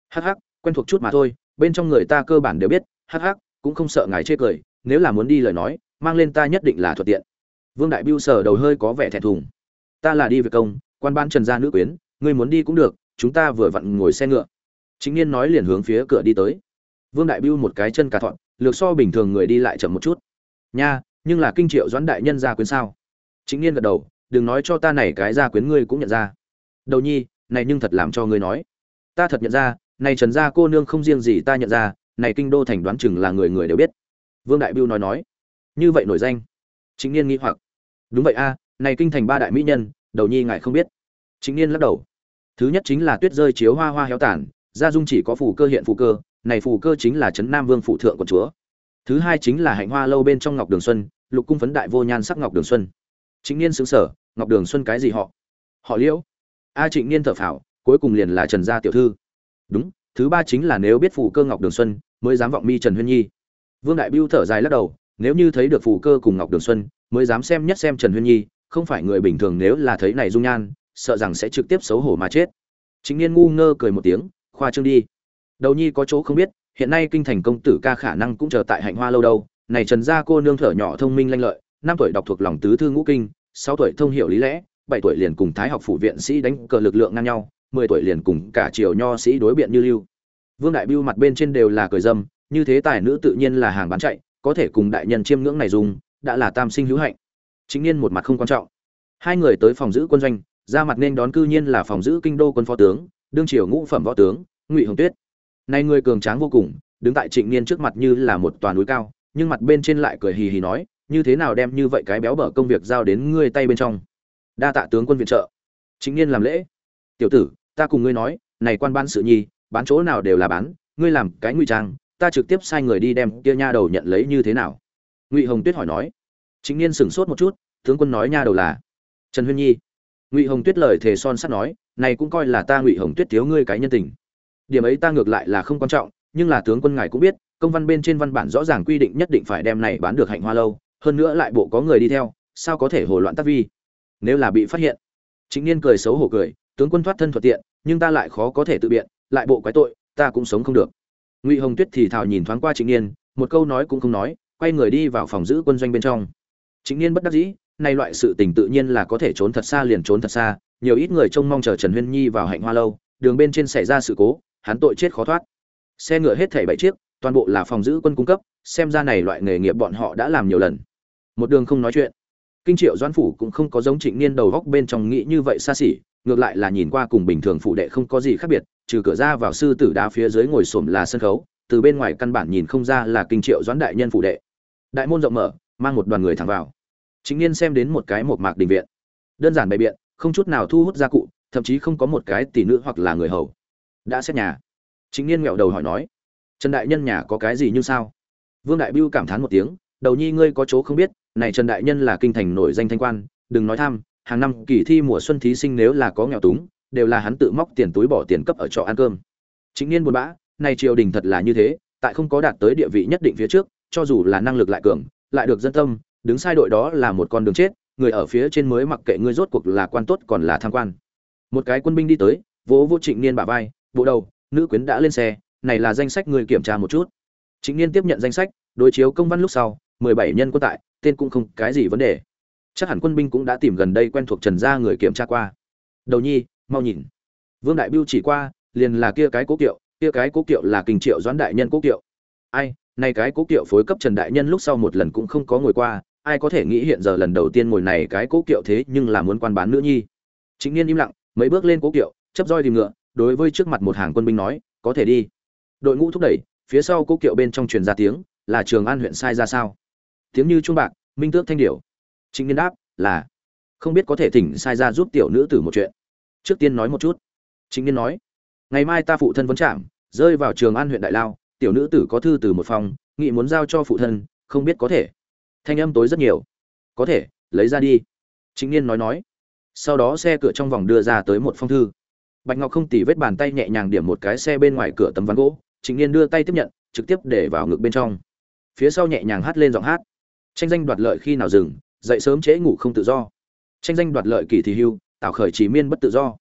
Hắc hắc, quen thuộc chút mà thôi, bên trong người ta cơ bản đều biết, hắc hắc, cũng không sợ ngài chê cười, nếu là muốn đi lời nói, mang lên ta nhất định là thuận tiện. Vương đại biêu sở đầu hơi có vẻ thẹn thùng. Ta là đi về công, quan ban trần gia nữ quyến, ngươi muốn đi cũng được, chúng ta vừa vặn ngồi xe ngựa. Chính niên nói liền hướng phía cửa đi tới. Vương đại biêu một cái chân cà thọn, lược so bình thường người đi lại chậm một chút. Nha nhưng là kinh triệu doãn đại nhân gia quyến sao? Chính niên gật đầu, đừng nói cho ta này cái gia quyến ngươi cũng nhận ra. Đầu nhi, này nhưng thật làm cho ngươi nói. Ta thật nhận ra, này trần gia cô nương không riêng gì ta nhận ra, này kinh đô thành đoán chừng là người người đều biết. Vương đại biêu nói nói. Như vậy nổi danh. Chính niên nghĩ hoặc. Đúng vậy a, này kinh thành ba đại mỹ nhân, đầu nhi ngài không biết. Chính niên lắc đầu. Thứ nhất chính là tuyết rơi chiếu hoa hoa héo tàn, gia dung chỉ có phù cơ hiện phù cơ, này phù cơ chính là trấn nam vương phụ thượng của chúa. Thứ hai chính là hạnh hoa lâu bên trong ngọc đường xuân lục cung phấn đại vô nhan sắc ngọc đường xuân. Chính niên xứng sở ngọc đường xuân cái gì họ? Họ liễu. A trịnh niên thở phào, cuối cùng liền là trần gia tiểu thư. Đúng, thứ ba chính là nếu biết phù cơ ngọc đường xuân, mới dám vọng mi trần huyên nhi. Vương đại biêu thở dài lắc đầu, nếu như thấy được phù cơ cùng ngọc đường xuân, mới dám xem nhất xem trần huyên nhi, không phải người bình thường nếu là thấy này dung nhan, sợ rằng sẽ trực tiếp xấu hổ mà chết. Chính niên ngu ngơ cười một tiếng, khoa trương đi. Đầu nhi có chỗ không biết, hiện nay kinh thành công tử ca khả năng cũng chờ tại hạnh hoa lâu đâu này trần gia cô nương thở nhỏ thông minh lanh lợi, năm tuổi đọc thuộc lòng tứ thư ngũ kinh, sáu tuổi thông hiểu lý lẽ, bảy tuổi liền cùng thái học phủ viện sĩ đánh cờ lực lượng ngang nhau, mười tuổi liền cùng cả triều nho sĩ đối biện như lưu. Vương đại biêu mặt bên trên đều là cười dâm, như thế tài nữ tự nhiên là hàng bán chạy, có thể cùng đại nhân chiêm ngưỡng này dùng, đã là tam sinh hữu hạnh. Chính niên một mặt không quan trọng. Hai người tới phòng giữ quân doanh, ra mặt nên đón cư nhiên là phòng giữ kinh đô quân phó tướng, đương triều ngũ phẩm võ tướng, ngụy hồng tuyết. Nay người cường tráng vô cùng, đứng tại trịnh niên trước mặt như là một toàn núi cao nhưng mặt bên trên lại cười hì hì nói, như thế nào đem như vậy cái béo bở công việc giao đến ngươi tay bên trong? Đa tạ tướng quân viện trợ. Chính niên làm lễ. Tiểu tử, ta cùng ngươi nói, này quan ban sự nhi, bán chỗ nào đều là bán, ngươi làm cái ngụy trang, ta trực tiếp sai người đi đem kia nha đầu nhận lấy như thế nào? Ngụy hồng tuyết hỏi nói. Chính niên sửng sốt một chút, tướng quân nói nha đầu là trần huyên nhi. Ngụy hồng tuyết lời thề son sắt nói, này cũng coi là ta ngụy hồng tuyết thiếu ngươi cái nhân tình. Điểm ấy ta ngược lại là không quan trọng, nhưng là tướng quân ngài cũng biết công văn bên trên văn bản rõ ràng quy định nhất định phải đem này bán được hạnh hoa lâu, hơn nữa lại bộ có người đi theo, sao có thể hồ loạn tác vi? Nếu là bị phát hiện. Chính niên cười xấu hổ cười, tướng quân thoát thân thuận tiện, nhưng ta lại khó có thể tự biện, lại bộ quái tội, ta cũng sống không được. Ngụy hồng tuyết thì thào nhìn thoáng qua chính niên, một câu nói cũng không nói, quay người đi vào phòng giữ quân doanh bên trong. Chính niên bất đắc dĩ nay loại sự tình tự nhiên là có thể trốn thật xa liền trốn thật xa, nhiều ít người trông mong chờ trần huyên nhi vào hạnh hoa lâu, đường bên trên xảy ra sự cố, hắn tội chết khó thoát. Xe ngựa hết thảy bảy chiếc toàn bộ là phòng giữ quân cung cấp, xem ra này loại nghề nghiệp bọn họ đã làm nhiều lần. Một đường không nói chuyện. Kinh triệu doãn phủ cũng không có giống trịnh niên đầu góc bên trong nghĩ như vậy xa xỉ, ngược lại là nhìn qua cùng bình thường phụ đệ không có gì khác biệt, trừ cửa ra vào sư tử đá phía dưới ngồi xổm là sân khấu, từ bên ngoài căn bản nhìn không ra là kinh triệu doãn đại nhân phụ đệ. Đại môn rộng mở, mang một đoàn người thẳng vào. Chính niên xem đến một cái một mạc đình viện. Đơn giản bày biện, không chút nào thu hút gia cụ, thậm chí không có một cái tỷ nữ hoặc là người hầu. Đã xét nhà. Chính niên nghẹo đầu hỏi nói trần đại nhân nhà có cái gì như sao? Vương đại biêu cảm thán một tiếng, đầu nhi ngươi có chỗ không biết, này trần đại nhân là kinh thành nổi danh thanh quan, đừng nói tham, hàng năm kỳ thi mùa xuân thí sinh nếu là có nghèo túng, đều là hắn tự móc tiền túi bỏ tiền cấp ở trọ ăn cơm. Chính niên buồn bã này triều đình thật là như thế, tại không có đạt tới địa vị nhất định phía trước, cho dù là năng lực lại cường, lại được dân tâm, đứng sai đội đó là một con đường chết, người ở phía trên mới mặc kệ ngươi rốt cuộc là quan tốt còn là tham quan. Một cái quân binh đi tới, vỗ vô trịnh niên bả vai, bộ đầu, nữ quyến đã lên xe này là danh sách người kiểm tra một chút. Chính niên tiếp nhận danh sách, đối chiếu công văn lúc sau, mười bảy nhân quân tại, tên cũng không cái gì vấn đề. Chắc hẳn quân binh cũng đã tìm gần đây quen thuộc trần gia người kiểm tra qua. Đầu nhi, mau nhìn. Vương đại biêu chỉ qua, liền là kia cái cố kiệu, kia cái cố kiệu là kinh triệu doãn đại nhân cố kiệu. Ai nay cái cố kiệu phối cấp trần đại nhân lúc sau một lần cũng không có ngồi qua, ai có thể nghĩ hiện giờ lần đầu tiên ngồi này cái cố kiệu thế nhưng là muốn quan bán nữ nhi. Chính niên im lặng, mấy bước lên cố kiệu, chấp roi tìm ngựa, đối với trước mặt một hàng quân binh nói, có thể đi đội ngũ thúc đẩy, phía sau cố kiệu bên trong truyền ra tiếng, là trường an huyện sai ra sao? Tiếng như trung bạc, minh tước thanh điểu. Chính niên đáp, là. Không biết có thể thỉnh sai ra giúp tiểu nữ tử một chuyện. Trước tiên nói một chút. Chính niên nói, ngày mai ta phụ thân vấn trạm, rơi vào trường an huyện đại lao, tiểu nữ tử có thư từ một phòng, nghị muốn giao cho phụ thân, không biết có thể. Thanh âm tối rất nhiều. Có thể, lấy ra đi. Chính niên nói nói. Sau đó xe cửa trong vòng đưa ra tới một phong thư. Bạch ngọc không tỉ vết bàn tay nhẹ nhàng điểm một cái xe bên ngoài cửa tấm ván gỗ chính niên đưa tay tiếp nhận, trực tiếp để vào ngực bên trong. Phía sau nhẹ nhàng hát lên giọng hát. Tranh danh đoạt lợi khi nào dừng, dậy sớm trễ ngủ không tự do. Tranh danh đoạt lợi kỳ thì hưu tạo khởi chỉ miên bất tự do.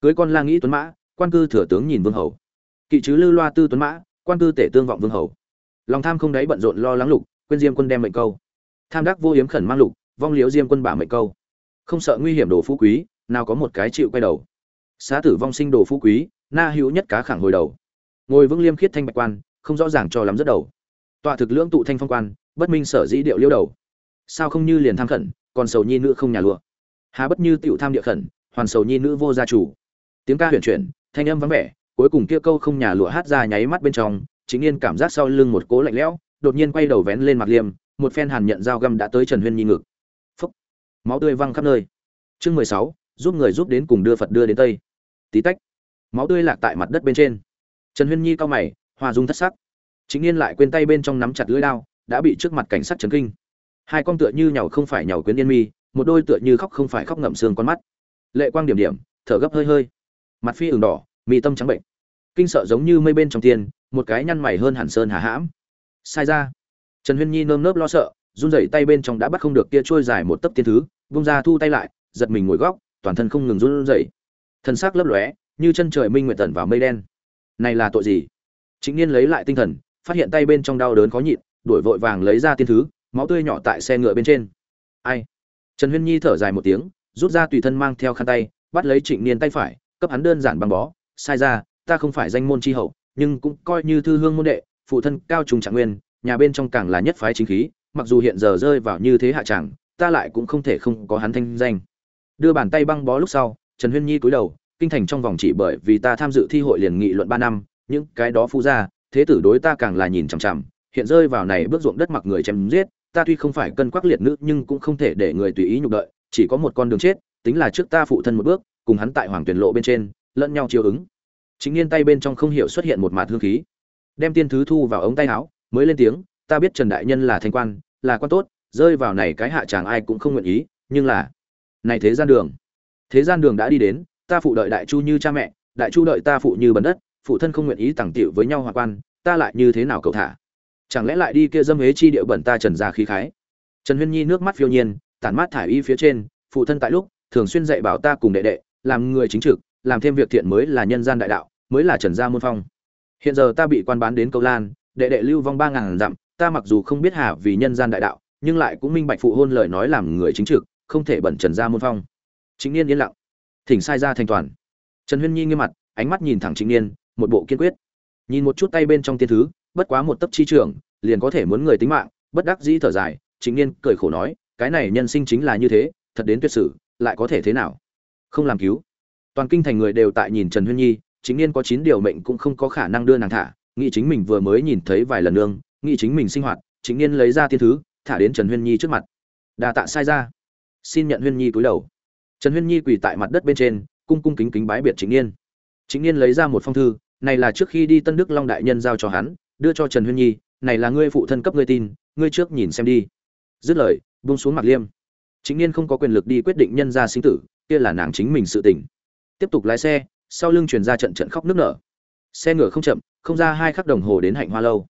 Cưới con lang nghĩ tuấn mã, quan cư thừa tướng nhìn vương hầu. Kỵ chứ lư loa tư tuấn mã, quan cư tể tương vọng vương hầu. Lòng tham không đáy bận rộn lo lắng lục, quên diêm quân đem mệnh câu. Tham đắc vô hiếm khẩn mang lục, vong liếu diêm quân bả mệnh câu. Không sợ nguy hiểm đồ phú quý, nào có một cái chịu quay đầu. Xá tử vong sinh đồ phú quý, na hữu nhất cá khẳng hồi đầu ngồi vững liêm khiết thanh bạch quan, không rõ ràng cho lắm rất đầu. Tọa thực lưỡng tụ thanh phong quan, bất minh sở dĩ điệu liêu đầu. Sao không như liền tham khẩn, còn sầu nhi nữ không nhà lụa. Hà bất như tiểu tham địa khẩn, hoàn sầu nhi nữ vô gia chủ. Tiếng ca huyền chuyển, thanh âm vắng vẻ, cuối cùng kia câu không nhà lụa hát ra nháy mắt bên trong, chính yên cảm giác sau lưng một cố lạnh lẽo, đột nhiên quay đầu vén lên mặt liêm, một phen hàn nhận dao găm đã tới trần huyên nhi ngực. Phúc. Máu tươi văng khắp nơi. Chương mười sáu, giúp người giúp đến cùng đưa phật đưa đến tây. Tí tách. Máu tươi lạc tại mặt đất bên trên trần huyên nhi cao mày hòa dung thất sắc. Chính yên lại quên tay bên trong nắm chặt lưỡi đao, đã bị trước mặt cảnh sát chấn kinh. Hai con tựa như nhàu không phải nhàu quyến yên mi, một đôi tựa như khóc không phải khóc ngậm xương con mắt. Lệ quang điểm điểm, thở gấp hơi hơi. Mặt phi ửng đỏ, mi tâm trắng bệnh. Kinh sợ giống như mây bên trong tiền một cái nhăn mày hơn hẳn sơn hà hãm. Sai ra. Trần huyên nhi nơm nớp lo sợ, run rẩy tay bên trong đã bắt không được kia trôi dài một tấc tiên thứ, vung ra thu tay lại, giật mình ngồi góc, toàn thân không ngừng run rẩy. Thân xác lấp lóe, như chân trời minh nguyệt tẩn vào mây đen này là tội gì? Chính niên lấy lại tinh thần, phát hiện tay bên trong đau đớn khó nhịn, đuổi vội vàng lấy ra tiên thứ, máu tươi nhỏ tại xe ngựa bên trên. Ai? Trần huyên nhi thở dài một tiếng, rút ra tùy thân mang theo khăn tay, bắt lấy trịnh niên tay phải, cấp hắn đơn giản băng bó. Sai ra, ta không phải danh môn tri hậu, nhưng cũng coi như thư hương môn đệ, phụ thân cao trùng trạng nguyên, nhà bên trong càng là nhất phái chính khí, mặc dù hiện giờ rơi vào như thế hạ tràng ta lại cũng không thể không có hắn thanh danh. Đưa bàn tay băng bó lúc sau, trần huyên nhi cúi đầu kinh thành trong vòng chỉ bởi vì ta tham dự thi hội liền nghị luận ba năm, những cái đó phu ra thế tử đối ta càng là nhìn chằm chằm, hiện rơi vào này bước ruộng đất mặc người chém giết, ta tuy không phải cân quắc liệt nữ nhưng cũng không thể để người tùy ý nhục đợi, chỉ có một con đường chết, tính là trước ta phụ thân một bước, cùng hắn tại hoàng tuyển lộ bên trên, lẫn nhau chiều ứng. Chính niên tay bên trong không hiểu xuất hiện một mạt hương khí. Đem tiên thứ thu vào ống tay áo, mới lên tiếng, ta biết trần đại nhân là thanh quan, là quan tốt, rơi vào này cái hạ chàng ai cũng không nguyện ý, nhưng là, này thế gian đường. Thế gian đường đã đi đến ta phụ đợi đại chu như cha mẹ, đại chu đợi ta phụ như bần đất, phụ thân không nguyện ý tàng tiệu với nhau hòa quan, ta lại như thế nào cầu thả? Chẳng lẽ lại đi kia dâm hế chi địa bẩn ta trần ra khí khái? Trần huyên nhi nước mắt phiêu nhiên, tản mát thải y phía trên, phụ thân tại lúc, thường xuyên dạy bảo ta cùng đệ đệ, làm người chính trực, làm thêm việc thiện mới là nhân gian đại đạo, mới là trần gia môn phong. Hiện giờ ta bị quan bán đến câu lan, đệ đệ lưu vong ba ngàn dặm, ta mặc dù không biết hà vì nhân gian đại đạo, nhưng lại cũng minh bạch phụ hôn lời nói làm người chính trực, không thể bẩn trần gia môn phong. Chính niên yên lặng thỉnh sai ra thành toàn. Trần huyên nhi nghiêm mặt, ánh mắt nhìn thẳng chính niên, một bộ kiên quyết. Nhìn một chút tay bên trong tiên thứ, bất quá một tấc chi trưởng liền có thể muốn người tính mạng, bất đắc dĩ thở dài chính niên cười khổ nói, cái này nhân sinh chính là như thế, thật đến tuyệt sử, lại có thể thế nào? Không làm cứu. Toàn kinh thành người đều tại nhìn trần huyên nhi chính niên có chín điều mệnh cũng không có khả năng đưa nàng thả, nghĩ chính mình vừa mới nhìn thấy vài lần nương, nghĩ chính mình sinh hoạt chính niên lấy ra thiên thứ, thả đến trần huyên nhi trước mặt. Đà tạ sai ra. Xin nhận huyên nhi cúi đầu trần huyên nhi quỳ tại mặt đất bên trên, cung cung kính kính bái biệt chính niên. Chính niên lấy ra một phong thư, này là trước khi đi tân đức long đại nhân giao cho hắn, đưa cho trần huyên nhi, này là ngươi phụ thân cấp ngươi tin, ngươi trước nhìn xem đi. Dứt lời, buông xuống mặt liêm. Chính niên không có quyền lực đi quyết định nhân gia sinh tử, kia là nàng chính mình sự tình. Tiếp tục lái xe, sau lưng truyền ra trận trận khóc nước nở. Xe ngựa không chậm, không ra hai khắc đồng hồ đến hạnh hoa lâu.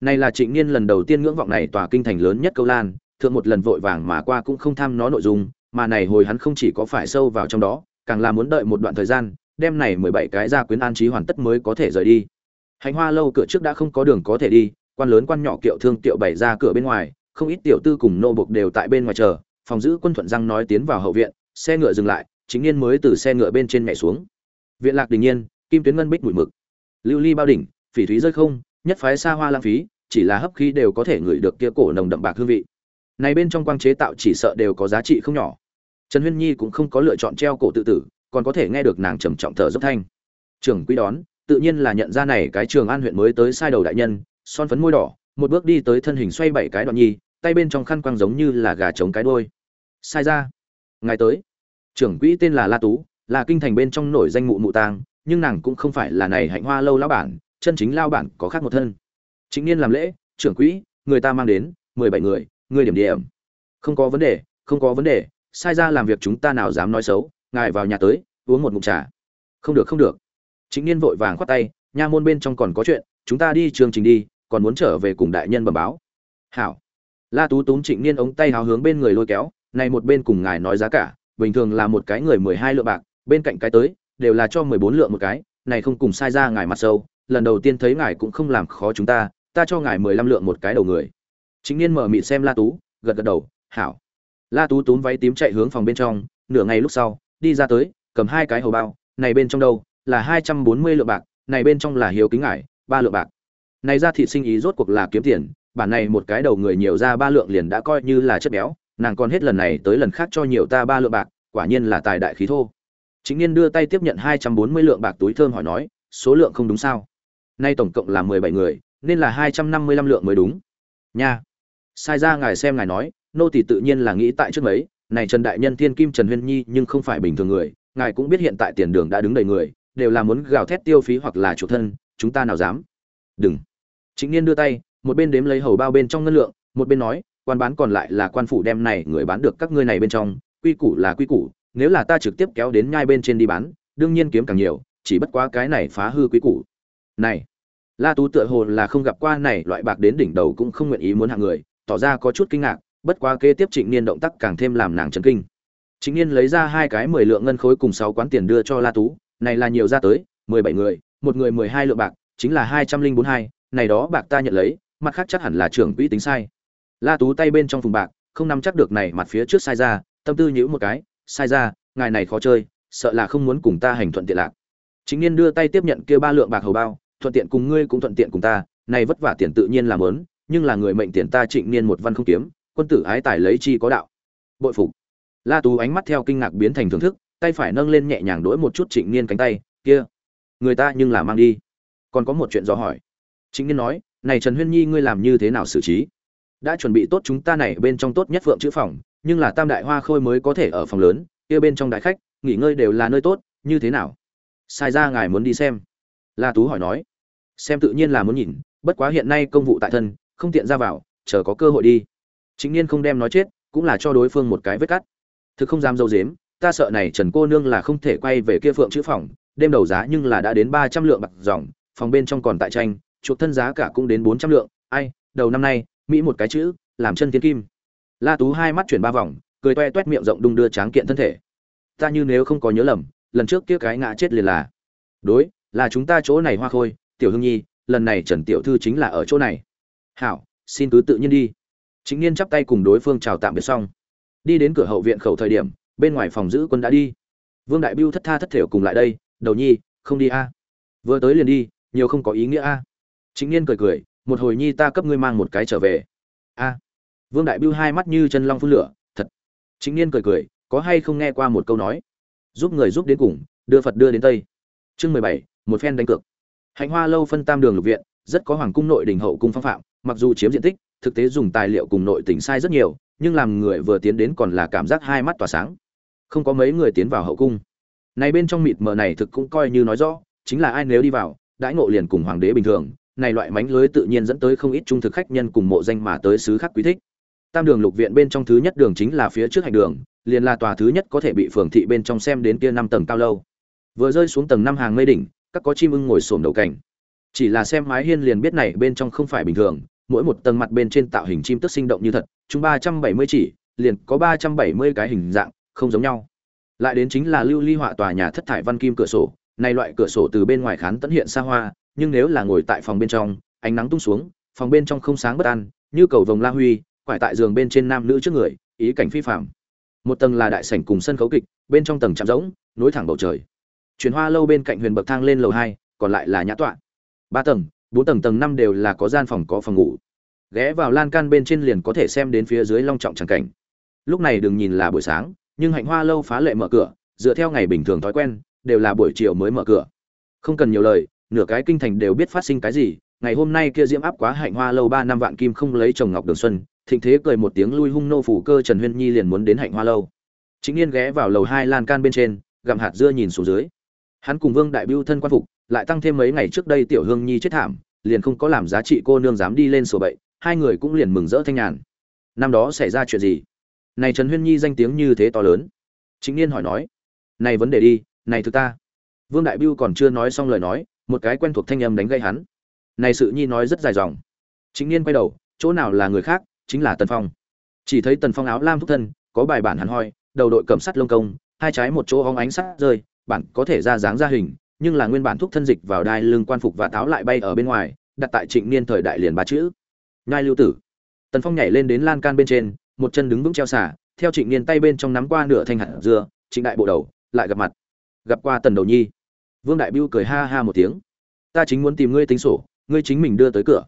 Này là trịnh niên lần đầu tiên ngưỡng vọng này tòa kinh thành lớn nhất câu lan, thượng một lần vội vàng mà qua cũng không tham nó nội dung mà này hồi hắn không chỉ có phải sâu vào trong đó, càng là muốn đợi một đoạn thời gian, đem này mười bảy cái gia quyến an trí hoàn tất mới có thể rời đi. Hành hoa lâu cửa trước đã không có đường có thể đi, quan lớn quan nhỏ kiệu thương tiểu bày ra cửa bên ngoài, không ít tiểu tư cùng nô bộc đều tại bên ngoài chờ, phòng giữ quân thuận răng nói tiến vào hậu viện, xe ngựa dừng lại, chính niên mới từ xe ngựa bên trên nhảy xuống. Viện lạc đình nhiên, kim tuyến ngân bích mùi mực. Lưu ly bao đỉnh, phỉ thúy rơi không, nhất phái xa hoa lãng phí, chỉ là hấp khí đều có thể ngửi được kia cổ nồng đậm bạc hương vị này bên trong quang chế tạo chỉ sợ đều có giá trị không nhỏ. Trần huyên nhi cũng không có lựa chọn treo cổ tự tử, còn có thể nghe được nàng trầm trọng thở dốc thanh. Trưởng quý đón, tự nhiên là nhận ra này cái trường an huyện mới tới sai đầu đại nhân, son phấn môi đỏ, một bước đi tới thân hình xoay bảy cái đoạn nhi, tay bên trong khăn quang giống như là gà trống cái đôi sai ra. Ngài tới. Trưởng quỹ tên là la tú, là kinh thành bên trong nổi danh mụ mụ tang, nhưng nàng cũng không phải là này hạnh hoa lâu lão bản, chân chính lao bản có khác một thân. Chính niên làm lễ, trưởng quỹ, người ta mang đến, mười bảy người người điểm điểm. Không có vấn đề, không có vấn đề, sai ra làm việc chúng ta nào dám nói xấu, ngài vào nhà tới, uống một ngụm trà. Không được không được. Chính niên vội vàng khoát tay, nha môn bên trong còn có chuyện, chúng ta đi trường trình đi, còn muốn trở về cùng đại nhân bẩm báo. Hảo. La tú túm trịnh niên ống tay hào hướng bên người lôi kéo, này một bên cùng ngài nói giá cả, bình thường là một cái người mười hai lượng bạc, bên cạnh cái tới, đều là cho mười bốn lượng một cái, này không cùng sai ra ngài mặt sâu, lần đầu tiên thấy ngài cũng không làm khó chúng ta ta cho ngài mười lăm lượng một cái đầu người chính niên mở mịt xem la tú, gật gật đầu, hảo. La tú túm váy tím chạy hướng phòng bên trong, nửa ngày lúc sau, đi ra tới, cầm hai cái hầu bao, này bên trong đâu? Là hai trăm bốn mươi lượng bạc, này bên trong là hiếu kính ải ba lượng bạc. Này ra thị sinh ý rốt cuộc là kiếm tiền, bản này một cái đầu người nhiều ra ba lượng liền đã coi như là chất béo, nàng còn hết lần này tới lần khác cho nhiều ta ba lượng bạc, quả nhiên là tài đại khí thô. Chính niên đưa tay tiếp nhận hai trăm bốn mươi lượng bạc túi thơm hỏi nói, số lượng không đúng sao? Nay tổng cộng là mười bảy người, nên là hai trăm năm mươi lăm lượng mới đúng. Nha sai ra ngài xem ngài nói, nô tỷ tự nhiên là nghĩ tại trước mấy, này trần đại nhân thiên kim trần huyên nhi nhưng không phải bình thường người, ngài cũng biết hiện tại tiền đường đã đứng đầy người, đều là muốn gào thét tiêu phí hoặc là chủ thân, chúng ta nào dám? Đừng. Chính niên đưa tay, một bên đếm lấy hầu bao bên trong ngân lượng, một bên nói, quan bán còn lại là quan phủ đem này người bán được các ngươi này bên trong, quy củ là quy củ, nếu là ta trực tiếp kéo đến nhai bên trên đi bán, đương nhiên kiếm càng nhiều, chỉ bất quá cái này phá hư quy củ. Này, la tú tựa hồ là không gặp qua này, loại bạc đến đỉnh đầu cũng không nguyện ý muốn hạng người tỏ ra có chút kinh ngạc, bất quá kế tiếp trịnh niên động tác càng thêm làm nàng chấn kinh trịnh niên lấy ra hai cái mười lượng ngân khối cùng sáu quán tiền đưa cho la tú, này là nhiều ra tới, mười bảy người, một người mười hai lượng bạc, chính là hai trăm linh bốn hai, này đó bạc ta nhận lấy, mặt khác chắc hẳn là trưởng quỹ tính sai la tú tay bên trong vùng bạc, không nắm chắc được này mặt phía trước sai ra, tâm tư nhíu một cái, sai ra, ngài này khó chơi, sợ là không muốn cùng ta hành thuận tiện lạc chính niên đưa tay tiếp nhận kia ba lượng bạc hầu bao, thuận tiện cùng ngươi cũng thuận tiện cùng ta, này vất vả tiền tự nhiên là muốn nhưng là người mệnh tiền ta trịnh niên một văn không kiếm, quân tử ái tài lấy chi có đạo. Bội phục. La tú ánh mắt theo kinh ngạc biến thành thưởng thức, tay phải nâng lên nhẹ nhàng đỗi một chút trịnh niên cánh tay, kia, người ta nhưng là mang đi. Còn có một chuyện do hỏi. Trịnh niên nói, này trần huyên nhi ngươi làm như thế nào xử trí? Đã chuẩn bị tốt chúng ta này bên trong tốt nhất phượng chữ phòng, nhưng là tam đại hoa khôi mới có thể ở phòng lớn, kia bên trong đại khách, nghỉ ngơi đều là nơi tốt, như thế nào? Sai ra ngài muốn đi xem. La tú hỏi nói. Xem tự nhiên là muốn nhìn, bất quá hiện nay công vụ tại thân không tiện ra vào, chờ có cơ hội đi. Chính niên không đem nói chết, cũng là cho đối phương một cái vết cắt. Thực không dám dâu dếm, ta sợ này trần cô nương là không thể quay về kia phượng chữ phòng, đêm đầu giá nhưng là đã đến ba trăm lượng bạc dòng, phòng bên trong còn tại tranh, chuộc thân giá cả cũng đến bốn trăm lượng. Ai, đầu năm nay, mỹ một cái chữ, làm chân tiến kim. La tú hai mắt chuyển ba vòng, cười toe toét miệng rộng đung đưa tráng kiện thân thể. Ta như nếu không có nhớ lầm, lần trước kia cái ngã chết liền là. Đối, là chúng ta chỗ này hoa khôi, tiểu hương nhi, lần này trần tiểu thư chính là ở chỗ này hảo, xin cứ tự nhiên đi. Chính niên chắp tay cùng đối phương chào tạm biệt xong. Đi đến cửa hậu viện khẩu thời điểm, bên ngoài phòng giữ quân đã đi. Vương đại biêu thất tha thất thểu cùng lại đây, đầu nhi, không đi a. Vừa tới liền đi, nhiều không có ý nghĩa a. Chính niên cười cười, một hồi nhi ta cấp ngươi mang một cái trở về. A. Vương đại biêu hai mắt như chân long phun lửa, thật. Chính niên cười cười, có hay không nghe qua một câu nói, giúp người giúp đến cùng, đưa phật đưa đến tây. Chương mười bảy, một phen đánh cược. Hạnh hoa lâu phân tam đường lục viện, rất có hoàng cung nội đình hậu cung phong phạm mặc dù chiếm diện tích, thực tế dùng tài liệu cùng nội tỉnh sai rất nhiều, nhưng làm người vừa tiến đến còn là cảm giác hai mắt tỏa sáng. Không có mấy người tiến vào hậu cung. Này bên trong mịt mờ này thực cũng coi như nói rõ, chính là ai nếu đi vào, đãi ngộ liền cùng hoàng đế bình thường, này loại mánh lưới tự nhiên dẫn tới không ít trung thực khách nhân cùng mộ danh mà tới xứ khác quý thích. Tam đường lục viện bên trong thứ nhất đường chính là phía trước hành đường, liền là tòa thứ nhất có thể bị phường thị bên trong xem đến kia năm tầng cao lâu. Vừa rơi xuống tầng năm hàng mây đỉnh, các có chim ưng ngồi xổm đầu cảnh chỉ là xem mái hiên liền biết này bên trong không phải bình thường, mỗi một tầng mặt bên trên tạo hình chim tức sinh động như thật, chúng ba trăm bảy mươi chỉ, liền có ba trăm bảy mươi cái hình dạng, không giống nhau. Lại đến chính là lưu ly họa tòa nhà thất thải văn kim cửa sổ, này loại cửa sổ từ bên ngoài khán tận hiện xa hoa, nhưng nếu là ngồi tại phòng bên trong, ánh nắng tung xuống, phòng bên trong không sáng bất an, như cầu vồng la huy, quải tại giường bên trên nam nữ trước người, ý cảnh phi phạm một tầng là đại sảnh cùng sân khấu kịch, bên trong tầng chạm rỗng, nối thẳng bầu trời. Chuyển hoa lâu bên cạnh huyền bậc thang lên lầu hai, còn lại là nhã tọa ba tầng, bốn tầng tầng năm đều là có gian phòng, có phòng ngủ. Ghé vào lan can bên trên liền có thể xem đến phía dưới long trọng tràng cảnh. Lúc này đừng nhìn là buổi sáng, nhưng hạnh hoa lâu phá lệ mở cửa, dựa theo ngày bình thường thói quen, đều là buổi chiều mới mở cửa. Không cần nhiều lời, nửa cái kinh thành đều biết phát sinh cái gì, ngày hôm nay kia diễm áp quá hạnh hoa lâu ba năm vạn kim không lấy chồng ngọc đường xuân, thịnh thế cười một tiếng lui hung nô phủ cơ trần huyên nhi liền muốn đến hạnh hoa lâu. Chính yên ghé vào lầu hai lan can bên trên, gặm hạt dưa nhìn xuống dưới. Hắn cùng vương đại biêu thân quan phục lại tăng thêm mấy ngày trước đây tiểu hương nhi chết thảm, liền không có làm giá trị cô nương dám đi lên sổ bậy, hai người cũng liền mừng rỡ thanh nhàn. Năm đó xảy ra chuyện gì? Này trần huyên nhi danh tiếng như thế to lớn. Chính niên hỏi nói, này vấn đề đi, này thực ta. Vương đại biêu còn chưa nói xong lời nói, một cái quen thuộc thanh âm đánh gây hắn. Này sự nhi nói rất dài dòng. Chính niên quay đầu, chỗ nào là người khác, chính là tần phong. Chỉ thấy tần phong áo lam thúc thân, có bài bản hắn hoi, đầu đội cầm sắt lông công, hai trái một chỗ hóng ánh sắt rơi, bản có thể ra dáng ra hình nhưng là nguyên bản thuốc thân dịch vào đai lưng quan phục và táo lại bay ở bên ngoài, đặt tại trịnh niên thời đại liền ba chữ. Nhai lưu tử. Tần phong nhảy lên đến lan can bên trên, một chân đứng vững treo xả theo trịnh niên tay bên trong nắm qua nửa thanh hạt dưa, trịnh đại bộ đầu, lại gặp mặt. Gặp qua tần đầu nhi. Vương đại biêu cười ha ha một tiếng. Ta chính muốn tìm ngươi tính sổ, ngươi chính mình đưa tới cửa.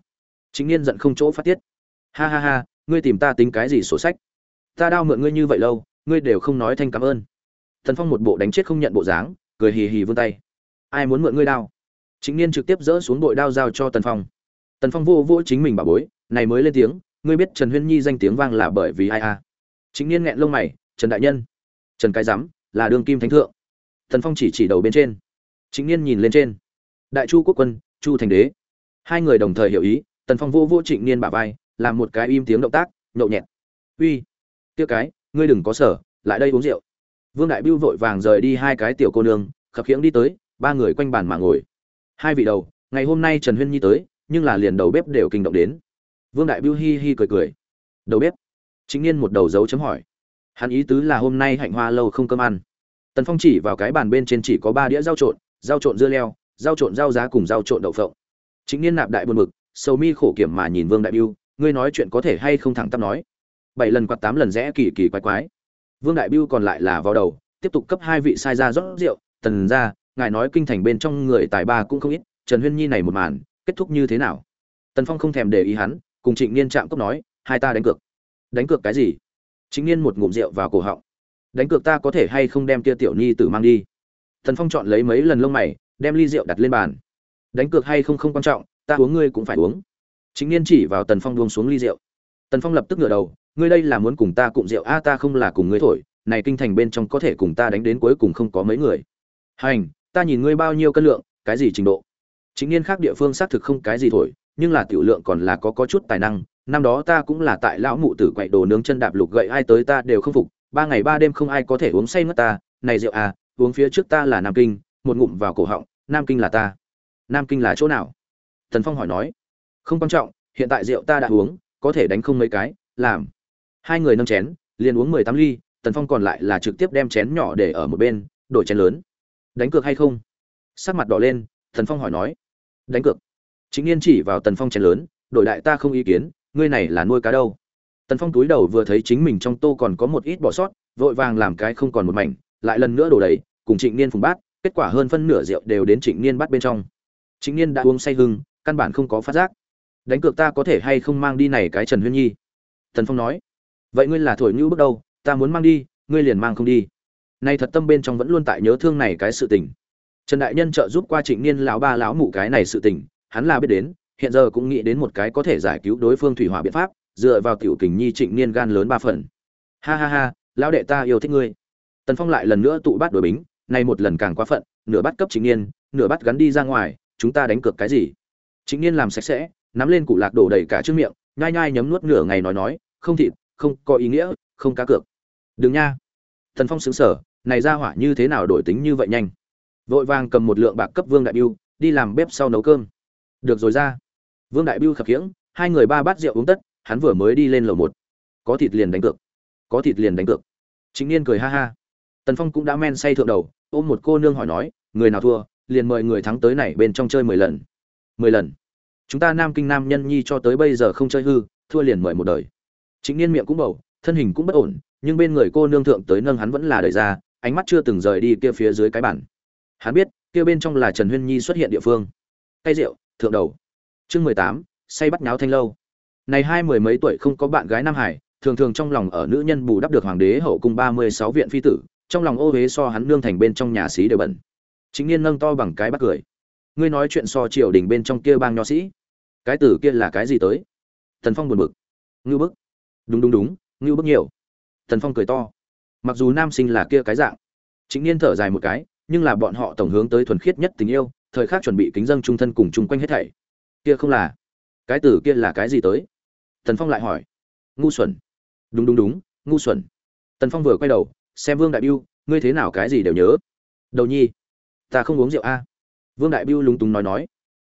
Chính niên giận không chỗ phát tiết. Ha ha ha, ngươi tìm ta tính cái gì sổ sách? Ta đau mượn ngươi như vậy lâu, ngươi đều không nói thanh cảm ơn. Thần phong một bộ đánh chết không nhận bộ dáng, cười hì hì vươn tay ai muốn mượn ngươi đao? Chính niên trực tiếp dỡ xuống bội đao giao cho tần phong. Tần phong vô vô chính mình bà bối, này mới lên tiếng, ngươi biết trần huyên nhi danh tiếng vang là bởi vì ai à? Chính niên nghẹn lông mày, trần đại nhân, trần cái giám, là Đường kim thánh thượng. Tần phong chỉ chỉ đầu bên trên. Chính niên nhìn lên trên. Đại chu quốc quân, chu thành đế. Hai người đồng thời hiểu ý, tần phong vô vô trịnh niên bả vai, làm một cái im tiếng động tác, nhậu nhẹt. Uy tiêu cái, ngươi đừng có sở, lại đây uống rượu. Vương đại biêu vội vàng rời đi hai cái tiểu cô nương, khập khiễng đi tới ba người quanh bàn mà ngồi. Hai vị đầu, ngày hôm nay trần huyên nhi tới, nhưng là liền đầu bếp đều kinh động đến. Vương đại biêu hi hi cười cười. Đầu bếp? Chính niên một đầu dấu chấm hỏi. Hắn ý tứ là hôm nay hạnh hoa lâu không cơm ăn. Tần phong chỉ vào cái bàn bên trên chỉ có ba đĩa rau trộn rau trộn dưa leo, rau trộn rau giá cùng rau trộn đậu phộng. Chính niên nạp đại buồn mực sầu mi khổ kiểm mà nhìn vương đại biêu, ngươi nói chuyện có thể hay không thẳng tắp nói? Bảy lần quạt tám lần rẽ kỳ kỳ quái quái. Vương đại biêu còn lại là vào đầu, tiếp tục cấp hai vị sai ra rót rượu, tần ra ngài nói kinh thành bên trong người tài ba cũng không ít, trần huyên nhi này một màn, kết thúc như thế nào? Tần phong không thèm để ý hắn, cùng trịnh niên chạm cốc nói, hai ta đánh cược. Đánh cược cái gì? Chính niên một ngụm rượu vào cổ họng. Đánh cược ta có thể hay không đem kia tiểu nhi tử mang đi? Tần phong chọn lấy mấy lần lông mày, đem ly rượu đặt lên bàn. Đánh cược hay không không quan trọng, ta uống ngươi cũng phải uống. Chính niên chỉ vào tần phong buông xuống ly rượu. Tần phong lập tức ngửa đầu, ngươi đây là muốn cùng ta cụm rượu, a, ta không là cùng ngươi thổi, này kinh thành bên trong có thể cùng ta đánh đến cuối cùng không có mấy người. Hành ta nhìn ngươi bao nhiêu cân lượng, cái gì trình độ? Chính niên khác địa phương xác thực không cái gì thổi, nhưng là tiểu lượng còn là có có chút tài năng. Năm đó ta cũng là tại lão mụ tử quậy đồ nướng chân đạp lục gậy, ai tới ta đều không phục. Ba ngày ba đêm không ai có thể uống say ngất ta. Này rượu à uống phía trước ta là nam kinh, một ngụm vào cổ họng, nam kinh là ta. Nam kinh là chỗ nào? Tần phong hỏi nói. Không quan trọng, hiện tại rượu ta đã uống, có thể đánh không mấy cái, làm. Hai người nâng chén, liền uống mười tám ly tần phong còn lại là trực tiếp đem chén nhỏ để ở một bên, đổi chén lớn đánh cược hay không? Sắc mặt đỏ lên thần phong hỏi nói. Đánh cược. Chính niên chỉ vào tần phong chén lớn, đổi đại ta không ý kiến, ngươi này là nuôi cá đâu? Tần phong túi đầu vừa thấy chính mình trong tô còn có một ít bỏ sót, vội vàng làm cái không còn một mảnh, lại lần nữa đổ đầy, cùng trịnh niên phùng bát, kết quả hơn phân nửa rượu đều đến trịnh niên bắt bên trong. Trịnh niên đã uống say hưng, căn bản không có phát giác. Đánh cược ta có thể hay không mang đi này cái trần huyên nhi? Tần phong nói. Vậy ngươi là thổi ngữ bước đâu, ta muốn mang đi, ngươi liền mang không đi nay thật tâm bên trong vẫn luôn tại nhớ thương này cái sự tình. Trần đại nhân trợ giúp qua trịnh niên lão ba lão mụ cái này sự tình, hắn là biết đến, hiện giờ cũng nghĩ đến một cái có thể giải cứu đối phương thủy hỏa biện pháp, dựa vào tiểu kình nhi trịnh niên gan lớn ba phần. Ha ha ha, lão đệ ta yêu thích ngươi. Tần phong lại lần nữa tụ bắt đổi bính, nay một lần càng quá phận, nửa bắt cấp trịnh niên, nửa bắt gắn đi ra ngoài, chúng ta đánh cược cái gì? Trịnh niên làm sạch sẽ, nắm lên cụ lạc đổ đầy cả trước miệng, nhai nhai nhấm nuốt nửa ngày nói nói, không thịt, không có ý nghĩa, không cá cược. Đừng nha. Thần phong xứng sở này ra hỏa như thế nào đổi tính như vậy nhanh? Vội vàng cầm một lượng bạc cấp vương đại biêu, đi làm bếp sau nấu cơm. Được rồi ra. Vương đại biêu khập khiễng, hai người ba bát rượu uống tất, hắn vừa mới đi lên lầu một. Có thịt liền đánh cược. Có thịt liền đánh cược. Chính niên cười ha ha. Tần phong cũng đã men say thượng đầu, ôm một cô nương hỏi nói, người nào thua, liền mời người thắng tới này bên trong chơi mười lần. Mười lần? Chúng ta nam kinh nam nhân nhi cho tới bây giờ không chơi hư, thua liền mời một đời. Chính niên miệng cũng bầu, thân hình cũng bất ổn, nhưng bên người cô nương thượng tới nâng hắn vẫn là đợi ra ánh mắt chưa từng rời đi kia phía dưới cái bản. Hắn biết, kia bên trong là trần huyên nhi xuất hiện địa phương. Cây rượu, thượng đầu. Chương mười tám, say bắt nháo thanh lâu. Này hai mười mấy tuổi không có bạn gái nam hải, thường thường trong lòng ở nữ nhân bù đắp được hoàng đế hậu cung ba mươi sáu viện phi tử, trong lòng ô huế so hắn nương thành bên trong nhà sĩ đều bẩn. Chính niên nâng to bằng cái bắt cười. Ngươi nói chuyện so triều đình bên trong kia bang nho sĩ. Cái tử kia là cái gì tới? Thần phong buồn bực. Ngưu bức. Đúng đúng đúng, ngưu bức nhiều. Thần phong cười to mặc dù nam sinh là kia cái dạng. Chính niên thở dài một cái, nhưng là bọn họ tổng hướng tới thuần khiết nhất tình yêu, thời khắc chuẩn bị kính dâng trung thân cùng chung quanh hết thảy. Kia không là. Cái tử kia là cái gì tới? Thần phong lại hỏi. Ngu xuẩn. Đúng đúng đúng, ngu xuẩn. Tần phong vừa quay đầu, xem vương đại biêu ngươi thế nào cái gì đều nhớ? Đầu nhi, ta không uống rượu a. Vương đại biêu lúng túng nói nói.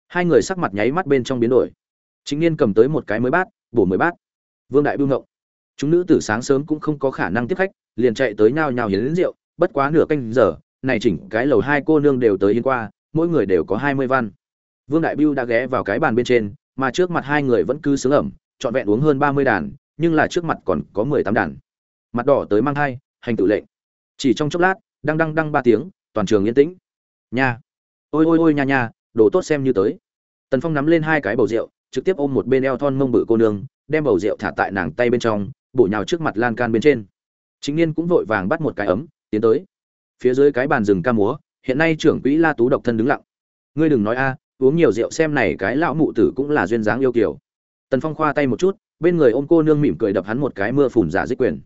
Hai người sắc mặt nháy mắt bên trong biến đổi. Chính niên cầm tới một cái mới bát, bổ mới bát. Vương đại biêu ngộng chúng nữ tử sáng sớm cũng không có khả năng tiếp khách, liền chạy tới nhao nhao hiến rượu, bất quá nửa canh giờ, này chỉnh cái lầu hai cô nương đều tới hiến qua, mỗi người đều có hai mươi văn. Vương đại biêu đã ghé vào cái bàn bên trên, mà trước mặt hai người vẫn cứ sướng ẩm, trọn vẹn uống hơn ba mươi đàn, nhưng là trước mặt còn có mười tám đàn. Mặt đỏ tới mang thai, hành tự lệnh. Chỉ trong chốc lát đang đăng đăng ba tiếng, toàn trường yên tĩnh. Nha. Ôi ôi ôi, nha nha, đồ tốt xem như tới. Tần phong nắm lên hai cái bầu rượu, trực tiếp ôm một bên eo thon mông bự cô nương, đem bầu rượu thả tại nàng tay bên trong bổ nhào trước mặt lan can bên trên. Chính niên cũng vội vàng bắt một cái ấm, tiến tới. Phía dưới cái bàn rừng ca múa, hiện nay trưởng quỹ la tú độc thân đứng lặng. Ngươi đừng nói a, uống nhiều rượu xem này cái lão mụ tử cũng là duyên dáng yêu kiều. Tần phong khoa tay một chút, bên người ôm cô nương mỉm cười đập hắn một cái mưa phùn giả dích quyền.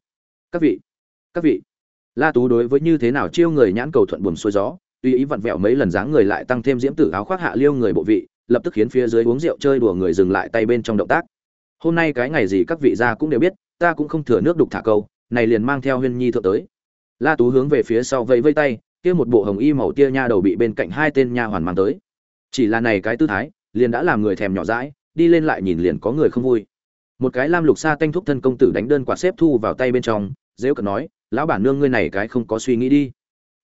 Các vị các vị, la tú đối với như thế nào chiêu người nhãn cầu thuận buồm xuôi gió, tùy ý vặn vẹo mấy lần dáng người lại tăng thêm diễm tử áo khoác hạ liêu người bộ vị, lập tức khiến phía dưới uống rượu chơi đùa người dừng lại tay bên trong động tác. Hôm nay cái ngày gì các vị ra cũng đều biết ta cũng không thừa nước đục thả câu, này liền mang theo huyên nhi thượng tới. La tú hướng về phía sau vẫy vây tay, kia một bộ hồng y màu tia nha đầu bị bên cạnh hai tên nha hoàn mang tới. Chỉ là này cái tư thái, liền đã làm người thèm nhỏ dãi, đi lên lại nhìn liền có người không vui. Một cái lam lục sa tanh thúc thân công tử đánh đơn quả xếp thu vào tay bên trong, dễ cận nói, lão bản nương ngươi này cái không có suy nghĩ đi.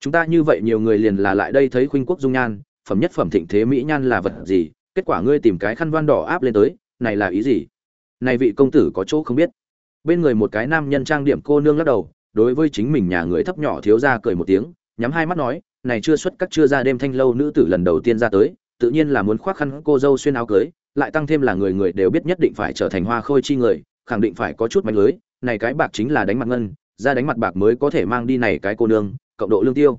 Chúng ta như vậy nhiều người liền là lại đây thấy khuynh quốc dung nhan, phẩm nhất phẩm thịnh thế mỹ nhan là vật gì? Kết quả ngươi tìm cái khăn voan đỏ áp lên tới, này là ý gì? Này vị công tử có chỗ không biết bên người một cái nam nhân trang điểm cô nương lắc đầu, đối với chính mình nhà người thấp nhỏ thiếu ra cười một tiếng, nhắm hai mắt nói, này chưa xuất các chưa ra đêm thanh lâu nữ tử lần đầu tiên ra tới, tự nhiên là muốn khoác khăn cô dâu xuyên áo cưới, lại tăng thêm là người người đều biết nhất định phải trở thành hoa khôi chi người, khẳng định phải có chút mạnh lưới, này cái bạc chính là đánh mặt ngân, ra đánh mặt bạc mới có thể mang đi này cái cô nương, cộng độ lương tiêu.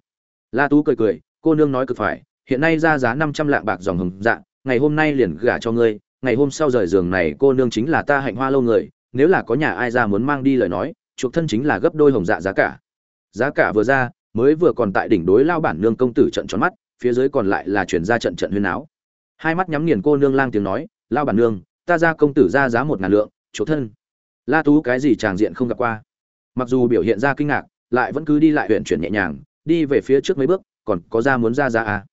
La tú cười cười, cô nương nói cực phải, hiện nay ra giá năm trăm lạng bạc dòng hồng dạng ngày hôm nay liền gả cho ngươi, ngày hôm sau rời giường này cô nương chính là ta hạnh hoa lâu người nếu là có nhà ai ra muốn mang đi lời nói, chuộc thân chính là gấp đôi hồng dạ giá cả. Giá cả vừa ra, mới vừa còn tại đỉnh đối lao bản nương công tử trận tròn mắt, phía dưới còn lại là chuyển ra trận trận huyên áo hai mắt nhắm nghiền cô nương lang tiếng nói, lao bản nương, ta ra công tử ra giá một ngàn lượng, chuộc thân. La tú cái gì tràng diện không gặp qua. Mặc dù biểu hiện ra kinh ngạc, lại vẫn cứ đi lại huyện chuyển nhẹ nhàng, đi về phía trước mấy bước, còn có ra muốn ra giá à.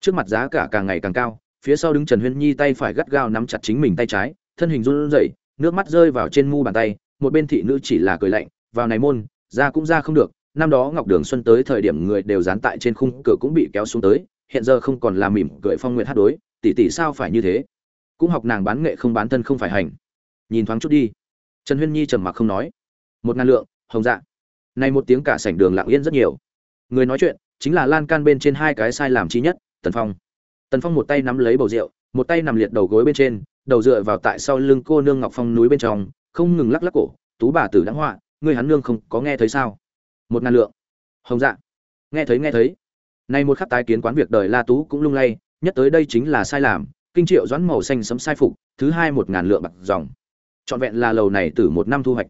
trước mặt giá cả càng ngày càng cao, phía sau đứng trần huyên nhi tay phải gắt gao nắm chặt chính mình tay trái, thân hình run rẩy nước mắt rơi vào trên mu bàn tay, một bên thị nữ chỉ là cười lạnh, vào này môn, ra cũng ra không được, năm đó ngọc đường xuân tới thời điểm người đều dán tại trên khung cửa cũng bị kéo xuống tới, hiện giờ không còn là mỉm cười phong nguyện hát đối, tỷ tỷ sao phải như thế? Cũng học nàng bán nghệ không bán thân không phải hành. Nhìn thoáng chút đi. Trần huyên nhi trầm mặc không nói. Một ngàn lượng, hồng dạ. Này một tiếng cả sảnh đường lặng yên rất nhiều. Người nói chuyện, chính là lan can bên trên hai cái sai làm chi nhất, tần phong. Tần phong một tay nắm lấy bầu rượu, một tay nằm liệt đầu gối bên trên đầu dựa vào tại sau lưng cô nương ngọc phong núi bên trong, không ngừng lắc lắc cổ, tú bà tử đáng họa, ngươi hắn nương không có nghe thấy sao? Một ngàn lượng. Hồng dạ. Nghe thấy nghe thấy. Nay một khắc tái kiến quán việc đời la tú cũng lung lay, nhất tới đây chính là sai làm, kinh triệu doãn màu xanh sấm sai phục, thứ hai một ngàn lượng bạc dòng. Trọn vẹn là lầu này từ một năm thu hoạch.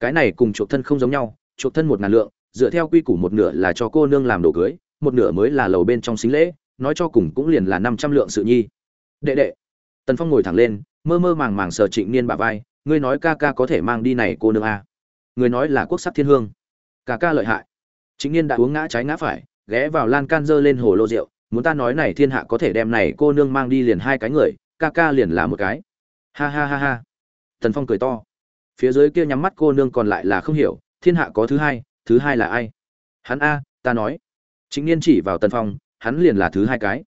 Cái này cùng chuộc thân không giống nhau, chuộc thân một ngàn lượng, dựa theo quy củ một nửa là cho cô nương làm đồ cưới, một nửa mới là lầu bên trong xính lễ, nói cho cùng cũng liền là năm trăm lượng sự nhi. Đệ đệ tần phong ngồi thẳng lên, mơ mơ màng màng sờ trịnh niên bà vai, ngươi nói ca ca có thể mang đi này cô nương a à. người nói là quốc sắc thiên hương. Ca ca lợi hại. Trịnh niên đã uống ngã trái ngã phải, ghé vào lan can dơ lên hồ lô rượu, muốn ta nói này thiên hạ có thể đem này cô nương mang đi liền hai cái người, ca ca liền là một cái. Ha ha ha ha. Tần phong cười to. Phía dưới kia nhắm mắt cô nương còn lại là không hiểu, thiên hạ có thứ hai thứ hai là ai? Hắn a, ta nói. Chính niên chỉ vào tần phong, hắn liền là thứ hai cái.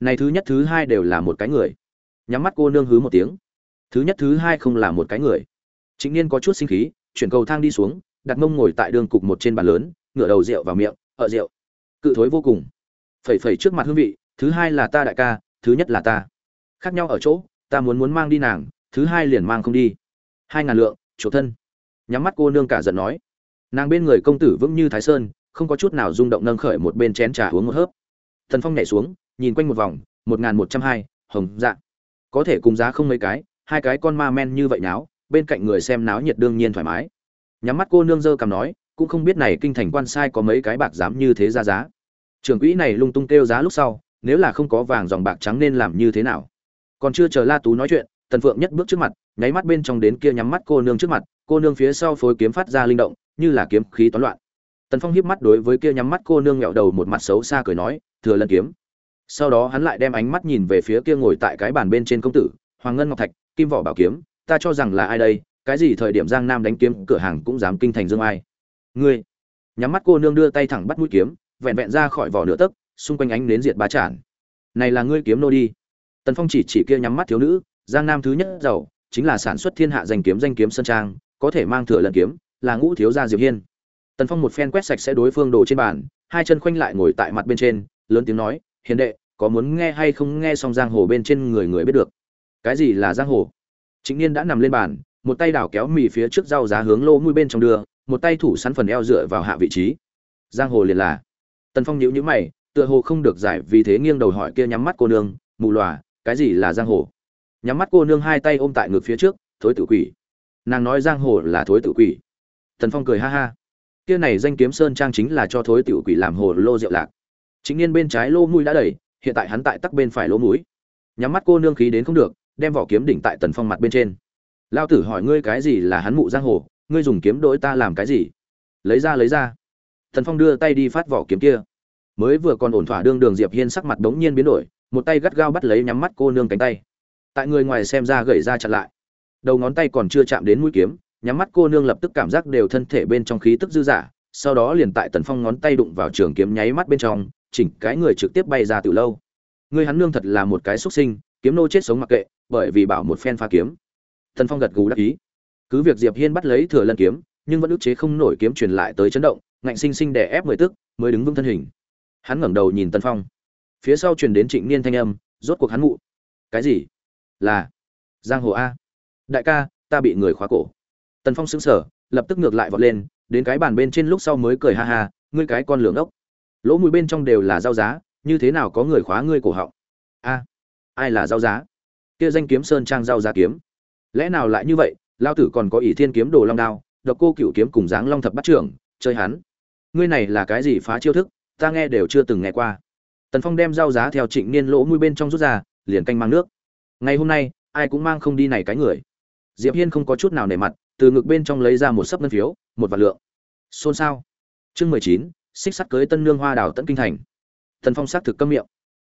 Này thứ nhất thứ hai đều là một cái người nhắm mắt cô nương hứ một tiếng. Thứ nhất, thứ hai không là một cái người. Chính niên có chút sinh khí, chuyển cầu thang đi xuống, đặt mông ngồi tại đường cục một trên bàn lớn, ngửa đầu rượu vào miệng ở rượu. Cự thối vô cùng. Phẩy phẩy trước mặt hương vị, thứ hai là ta đại ca, thứ nhất là ta. Khác nhau ở chỗ, ta muốn muốn mang đi nàng, thứ hai liền mang không đi. Hai ngàn lượng chỗ thân. Nhắm mắt cô nương cả giận nói. Nàng bên người công tử vững như thái sơn, không có chút nào rung động nâng khởi một bên chén trà uống một hớp. Thần phong nhảy xuống, nhìn quanh một vòng, một ngàn một trăm hai, hồng dạ có thể cùng giá không mấy cái, hai cái con ma men như vậy náo bên cạnh người xem náo nhiệt đương nhiên thoải mái. Nhắm mắt cô nương dơ cầm nói, cũng không biết này kinh thành quan sai có mấy cái bạc dám như thế ra giá. Trường quỹ này lung tung kêu giá lúc sau, nếu là không có vàng dòng bạc trắng nên làm như thế nào? Còn chưa chờ la tú nói chuyện, tần phượng nhất bước trước mặt, nháy mắt bên trong đến kia nhắm mắt cô nương trước mặt, cô nương phía sau phối kiếm phát ra linh động, như là kiếm khí toán loạn. Tần phong hiếp mắt đối với kia nhắm mắt cô nương nghẹo đầu một mặt xấu xa cười nói, thừa lân kiếm sau đó hắn lại đem ánh mắt nhìn về phía kia ngồi tại cái bàn bên trên công tử, hoàng ngân ngọc thạch, kim vỏ bảo kiếm, ta cho rằng là ai đây, cái gì thời điểm giang nam đánh kiếm, cửa hàng cũng dám kinh thành dương ai. Ngươi, nhắm mắt cô nương đưa tay thẳng bắt mũi kiếm, vẹn vẹn ra khỏi vỏ nửa tấc, xung quanh ánh đến diệt bá chản này là ngươi kiếm nô đi. Tần phong chỉ chỉ kia nhắm mắt thiếu nữ, giang nam thứ nhất giàu, chính là sản xuất thiên hạ danh kiếm danh kiếm sơn trang, có thể mang thừa lần kiếm, là ngũ thiếu gia diệp hiên. Tần phong một phen quét sạch sẽ đối phương đồ trên bàn, hai chân khoanh lại ngồi tại mặt bên trên, lớn tiếng nói hiền đệ, có muốn nghe hay không nghe xong giang hồ bên trên người người biết được? Cái gì là giang hồ? Chính niên đã nằm lên bàn, một tay đảo kéo mì phía trước rau giá hướng lô mũi bên trong đưa, một tay thủ sắn phần eo dựa vào hạ vị trí. Giang hồ liền là. Tần phong nhíu nhíu mày, tựa hồ không được giải vì thế nghiêng đầu hỏi kia nhắm mắt cô nương mù lòa cái gì là giang hồ? Nhắm mắt cô nương hai tay ôm tại ngực phía trước, thối tự quỷ. Nàng nói giang hồ là thối tự quỷ. Tần phong cười ha ha. Kia này danh kiếm sơn trang chính là cho thối tự quỷ làm hồ lô rượu lạc chính niên bên trái lỗ mũi đã đầy, hiện tại hắn tại tắc bên phải lỗ mũi. Nhắm mắt cô nương khí đến không được, đem vỏ kiếm đỉnh tại tần phong mặt bên trên. Lao tử hỏi ngươi cái gì là hắn mụ giang hồ, ngươi dùng kiếm đỗi ta làm cái gì? Lấy ra lấy ra. Tần phong đưa tay đi phát vỏ kiếm kia. Mới vừa còn ổn thỏa đương đường diệp hiên sắc mặt đống nhiên biến đổi, một tay gắt gao bắt lấy nhắm mắt cô nương cánh tay. Tại người ngoài xem ra gậy ra chặn lại. Đầu ngón tay còn chưa chạm đến mũi kiếm, nhắm mắt cô nương lập tức cảm giác đều thân thể bên trong khí tức dư dả, sau đó liền tại tần phong ngón tay đụng vào trường kiếm nháy mắt bên trong chỉnh cái người trực tiếp bay ra từ lâu. Người hắn nương thật là một cái xuất sinh, kiếm nô chết sống mặc kệ, bởi vì bảo một phen pha kiếm. Tần phong gật gù đắc ý. Cứ việc diệp hiên bắt lấy thừa lân kiếm, nhưng vẫn ức chế không nổi kiếm truyền lại tới chấn động, ngạnh sinh sinh đè ép mười tức, mới đứng vững thân hình. Hắn ngẩng đầu nhìn tần phong. Phía sau truyền đến trịnh niên thanh âm, rốt cuộc hắn mụ cái gì? Là giang hồ a. Đại ca, ta bị người khóa cổ. Tần phong sững sờ, lập tức ngược lại vọt lên, đến cái bàn bên trên lúc sau mới cười ha ha, ngươi cái con lường ốc lỗ mũi bên trong đều là giao giá, như thế nào có người khóa ngươi cổ họng? A, ai là giao giá? Kia danh kiếm sơn trang giao giá kiếm. Lẽ nào lại như vậy? Lao tử còn có ỷ thiên kiếm đồ long đao, độc cô cựu kiếm cùng dáng long thập bắt trưởng, chơi hắn. Ngươi này là cái gì phá chiêu thức? Ta nghe đều chưa từng nghe qua. Tần phong đem giao giá theo trịnh niên lỗ mũi bên trong rút ra, liền canh mang nước. Ngày hôm nay, ai cũng mang không đi này cái người. Diệp hiên không có chút nào nể mặt, từ ngực bên trong lấy ra một sấp ngân phiếu, một vạn lượng. Xôn xao. Chương mười chín xích sắt cưới tân nương hoa đào tận kinh thành. Thần phong xác thực câm miệng.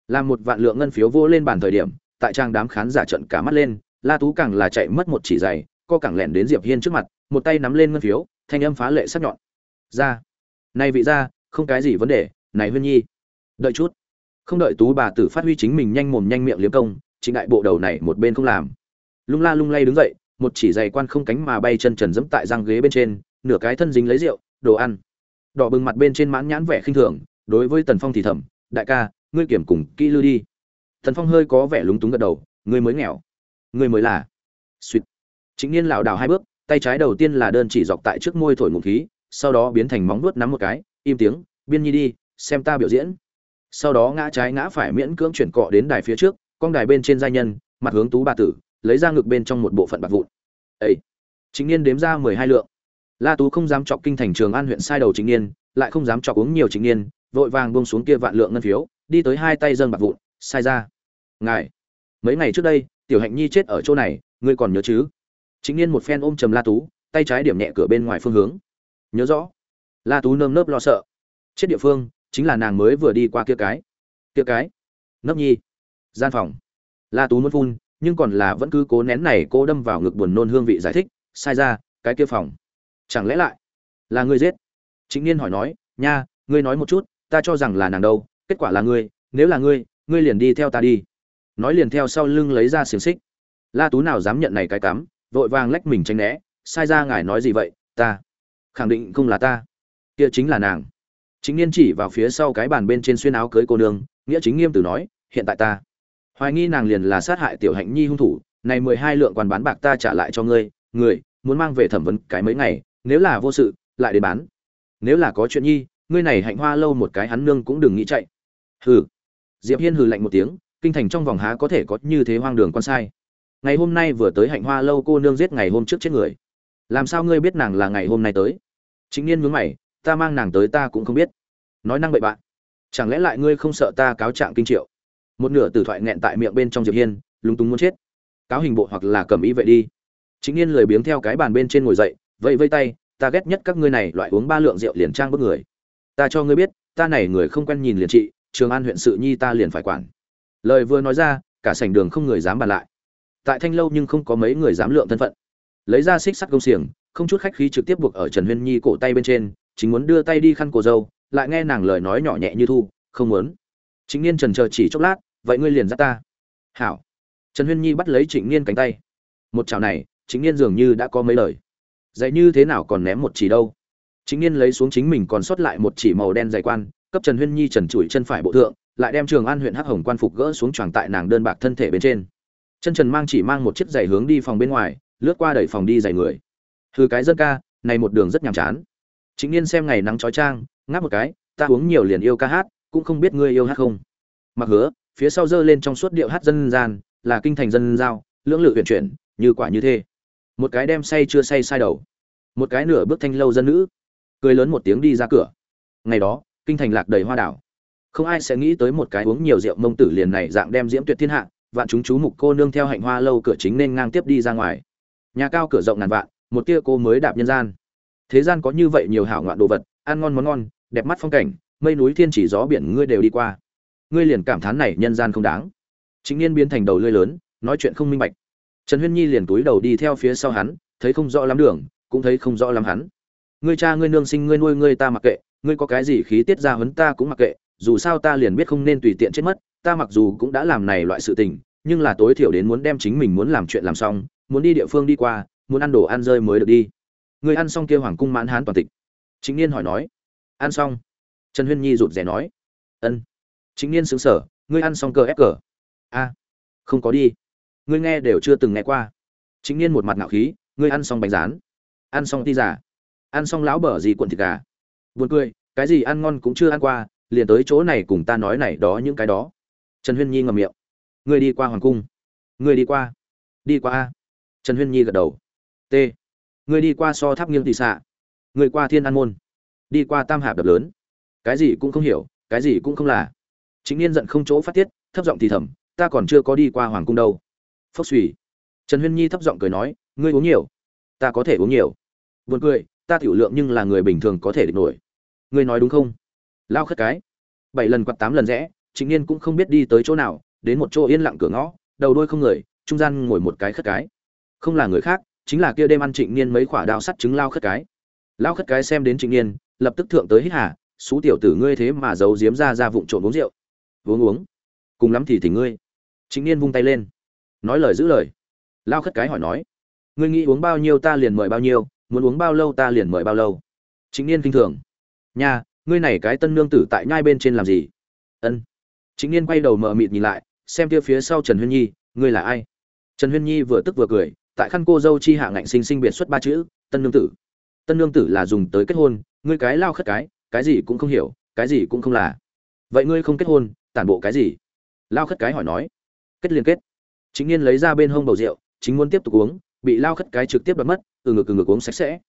Làm một vạn lượng ngân phiếu vô lên bàn thời điểm, tại trang đám khán giả trận cả mắt lên, la tú càng là chạy mất một chỉ giày, co càng lẻn đến diệp hiên trước mặt, một tay nắm lên ngân phiếu, thanh âm phá lệ sắc nhọn. Ra. Này vị ra, không cái gì vấn đề, này huyên nhi. Đợi chút. Không đợi tú bà tử phát huy chính mình nhanh mồm nhanh miệng liếm công, chính đại bộ đầu này một bên không làm. Lung la lung lay đứng dậy, một chỉ giày quan không cánh mà bay chân trần dẫm tại răng ghế bên trên, nửa cái thân dính lấy rượu, đồ ăn đỏ bừng mặt bên trên mãn nhãn vẻ khinh thường, đối với tần phong thì thầm, đại ca, ngươi kiểm cùng kỹ lư đi. Tần phong hơi có vẻ lúng túng gật đầu, ngươi mới nghèo, ngươi mới là. Suýt. Chính niên lảo đảo hai bước, tay trái đầu tiên là đơn chỉ dọc tại trước môi thổi ngụm khí, sau đó biến thành móng vuốt nắm một cái, im tiếng, biên nhi đi, xem ta biểu diễn. Sau đó ngã trái ngã phải miễn cưỡng chuyển cọ đến đài phía trước, con đài bên trên giai nhân, mặt hướng tú bà tử, lấy ra ngực bên trong một bộ phận bạc vụn. Ấy chính niên đếm ra mười hai lượng la tú không dám chọc kinh thành trường an huyện sai đầu chính niên lại không dám chọc uống nhiều chính niên vội vàng buông xuống kia vạn lượng ngân phiếu, đi tới hai tay dâng bạc vụn, sai ra. Ngài, mấy ngày trước đây, tiểu hạnh nhi chết ở chỗ này, ngươi còn nhớ chứ? Chính niên một phen ôm trầm la tú, tay trái điểm nhẹ cửa bên ngoài phương hướng. Nhớ rõ. La tú nơm nớp lo sợ. Chết địa phương, chính là nàng mới vừa đi qua kia cái. Kia cái. Nấp nhi. Gian phòng. La tú muốn phun, nhưng còn là vẫn cứ cố nén này cô đâm vào ngực buồn nôn hương vị giải thích, sai ra, cái kia phòng chẳng lẽ lại là ngươi giết? Chính niên hỏi nói, nha, ngươi nói một chút, ta cho rằng là nàng đâu, kết quả là ngươi, nếu là ngươi ngươi liền đi theo ta đi. Nói liền theo sau lưng lấy ra xiềng xích. La tú nào dám nhận này cái cắm, vội vàng lách mình tránh né, sai ra ngài nói gì vậy, ta khẳng định không là ta, kia chính là nàng. Chính niên chỉ vào phía sau cái bàn bên trên xuyên áo cưới cô nương, nghĩa chính nghiêm tử nói, hiện tại ta hoài nghi nàng liền là sát hại tiểu hạnh nhi hung thủ, này mười hai lượng quan bán bạc ta trả lại cho ngươi, người muốn mang về thẩm vấn cái mấy ngày nếu là vô sự, lại để bán. Nếu là có chuyện nhi, ngươi này hạnh hoa lâu một cái hắn nương cũng đừng nghĩ chạy. Hừ. Diệp hiên hừ lạnh một tiếng, kinh thành trong vòng há có thể có như thế hoang đường con sai. Ngày hôm nay vừa tới hạnh hoa lâu cô nương giết ngày hôm trước chết người. Làm sao ngươi biết nàng là ngày hôm nay tới? Chính niên mướn mày, ta mang nàng tới ta cũng không biết. Nói năng bậy bạn. Chẳng lẽ lại ngươi không sợ ta cáo trạng kinh triệu? Một nửa tử thoại nghẹn tại miệng bên trong diệp hiên, lúng túng muốn chết. Cáo hình bộ hoặc là cầm ý vậy đi. Chính niên lười biếng theo cái bàn bên trên ngồi dậy vẫy vây tay, ta ghét nhất các ngươi này, loại uống ba lượng rượu liền trang bức người. Ta cho ngươi biết, ta này người không quen nhìn liền trị, trường an huyện sự nhi ta liền phải quản. Lời vừa nói ra, cả sảnh đường không người dám bàn lại. Tại thanh lâu nhưng không có mấy người dám lượng thân phận. Lấy ra xích sắt công xiềng, không chút khách khí trực tiếp buộc ở trần huyên nhi cổ tay bên trên, chính muốn đưa tay đi khăn cổ dâu, lại nghe nàng lời nói nhỏ nhẹ như thu, không muốn. Chính niên trần chờ chỉ chốc lát, vậy ngươi liền dắt ta. Hảo. Trần huyên nhi bắt lấy trịnh niên cánh tay. Một chảo này chính niên dường như đã có mấy lời dạy như thế nào còn ném một chỉ đâu. Chính niên lấy xuống chính mình còn sót lại một chỉ màu đen dày quan, cấp trần huyên nhi trần trụi chân phải bộ thượng, lại đem trường an huyện hắc hồng quan phục gỡ xuống tròn tại nàng đơn bạc thân thể bên trên. Chân trần mang chỉ mang một chiếc giày hướng đi phòng bên ngoài, lướt qua đẩy phòng đi giày người. Thư cái dân ca, này một đường rất nhàm chán. Chính niên xem ngày nắng trói trang ngáp một cái, ta uống nhiều liền yêu ca hát, cũng không biết ngươi yêu hát không. Mặc hứa, phía sau giơ lên trong suốt điệu hát dân gian, là kinh thành dân giao, lưỡng lự huyền chuyển, như quả như thế một cái đem say chưa say sai đầu. Một cái nửa bước thanh lâu dân nữ. Cười lớn một tiếng đi ra cửa. Ngày đó, kinh thành lạc đầy hoa đảo. Không ai sẽ nghĩ tới một cái uống nhiều rượu mông tử liền này dạng đem diễm tuyệt thiên hạ, vạn chúng chú mục cô nương theo hạnh hoa lâu cửa chính nên ngang tiếp đi ra ngoài. Nhà cao cửa rộng ngàn vạn, một tia cô mới đạp nhân gian. Thế gian có như vậy nhiều hảo ngoạn đồ vật, ăn ngon món ngon, đẹp mắt phong cảnh, mây núi thiên chỉ gió biển ngươi đều đi qua. Ngươi liền cảm thán này nhân gian không đáng. Chính niên biến thành đầu lưỡi lớn, nói chuyện không minh bạch trần huyên nhi liền túi đầu đi theo phía sau hắn, thấy không rõ lắm đường, cũng thấy không rõ lắm hắn. Ngươi cha, ngươi nương sinh, ngươi nuôi, ngươi ta mặc kệ, ngươi có cái gì khí tiết ra hấn ta cũng mặc kệ, dù sao ta liền biết không nên tùy tiện chết mất, ta mặc dù cũng đã làm này loại sự tình, nhưng là tối thiểu đến muốn đem chính mình muốn làm chuyện làm xong, muốn đi địa phương đi qua, muốn ăn đồ ăn rơi mới được đi. Ngươi ăn xong kia hoàng cung mãn hán toàn tịch. Chính niên hỏi nói. Ăn xong. Trần huyên nhi rụt rè nói. Ân. Chính niên xứng sở ngươi ăn xong cờ ép cờ. A. Không có đi ngươi nghe đều chưa từng nghe qua. Chính niên một mặt ngạo khí, ngươi ăn xong bánh rán, ăn xong ti giả ăn xong lão bở gì cuộn thịt gà. Buồn cười, cái gì ăn ngon cũng chưa ăn qua, liền tới chỗ này cùng ta nói này đó những cái đó. Trần huyên nhi ngậm miệng. Ngươi đi qua hoàng cung. Ngươi đi qua. Đi qua a. Trần huyên nhi gật đầu. T. Ngươi đi qua so tháp nghiêng thị xạ. Ngươi qua thiên an môn. Đi qua tam hạp đập lớn. Cái gì cũng không hiểu, cái gì cũng không là. Chính niên giận không chỗ phát tiết, thấp giọng thì thầm, ta còn chưa có đi qua hoàng cung đâu phốc suy. Trần huyên nhi thấp giọng cười nói, ngươi uống nhiều, ta có thể uống nhiều. Buồn cười, ta tiểu lượng nhưng là người bình thường có thể địch nổi. Ngươi nói đúng không? Lao khất cái. Bảy lần quặt tám lần rẽ chính niên cũng không biết đi tới chỗ nào, đến một chỗ yên lặng cửa ngõ, đầu đôi không người, trung gian ngồi một cái khất cái. Không là người khác, chính là kia đêm ăn trịnh niên mấy quả đao sắt trứng lao khất cái. Lao khất cái xem đến trịnh niên, lập tức thượng tới hít hà, xú tiểu tử ngươi thế mà giấu giếm ra ra vụng trộm uống rượu. Uống uống, cùng lắm thì thì ngươi. Trịnh niên vung tay lên nói lời giữ lời. Lao khất cái hỏi nói, ngươi nghĩ uống bao nhiêu ta liền mời bao nhiêu, muốn uống bao lâu ta liền mời bao lâu? Chính niên kinh thường, nha, ngươi này cái tân nương tử tại nhai bên trên làm gì? Ân. Chính niên quay đầu mờ mịt nhìn lại, xem kia phía sau trần huyên nhi, ngươi là ai? Trần huyên nhi vừa tức vừa cười, tại khăn cô dâu chi hạ ngạnh sinh sinh biệt xuất ba chữ, tân nương tử. Tân nương tử là dùng tới kết hôn, ngươi cái lao khất cái cái gì cũng không hiểu, cái gì cũng không là. Vậy ngươi không kết hôn, tản bộ cái gì? Lao khất cái hỏi nói. Kết liên kết chính niên lấy ra bên hông bầu rượu, chính muốn tiếp tục uống, bị lao khất cái trực tiếp đoạt mất, từ ngực từ ngực uống sạch sẽ.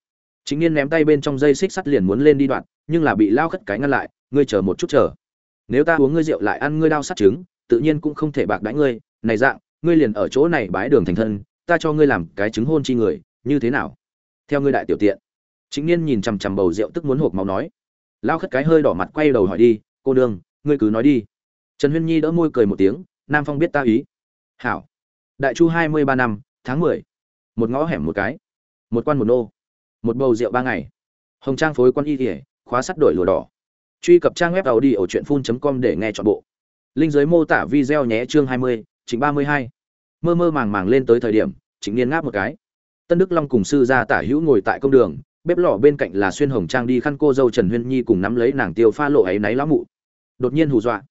Chính niên ném tay bên trong dây xích sắt liền muốn lên đi đoạn, nhưng là bị lao khất cái ngăn lại, ngươi chờ một chút chờ. Nếu ta uống ngươi rượu lại ăn ngươi đau sắt trứng tự nhiên cũng không thể bạc đãi ngươi. Này dạng, ngươi liền ở chỗ này bái đường thành thân, ta cho ngươi làm cái chứng hôn chi người, như thế nào? Theo ngươi đại tiểu tiện. Chính niên nhìn chằm chằm bầu rượu tức muốn hộp máu nói. Lao khất cái hơi đỏ mặt quay đầu hỏi đi, cô đương ngươi cứ nói đi. Trần huyên nhi đỡ môi cười một tiếng, nam phong biết ta ý. Hảo đại chu hai mươi ba năm, tháng mười. Một ngõ hẻm một cái. Một quan một nô. Một bầu rượu ba ngày. Hồng trang phối quan y kỉa khóa sắt đổi lùa đỏ. Truy cập trang web tàu đi ở truyện phun com để nghe chọn bộ. Linh giới mô tả video nhé chương hai mươi trịnh ba mươi hai. Mơ mơ màng màng lên tới thời điểm chính niên ngáp một cái. Tân đức long cùng sư gia tả hữu ngồi tại công đường, bếp lò bên cạnh là xuyên hồng trang đi khăn cô dâu trần huyên nhi cùng nắm lấy nàng tiêu pha lộ ấy náy lão mụ. Đột nhiên hù dọa.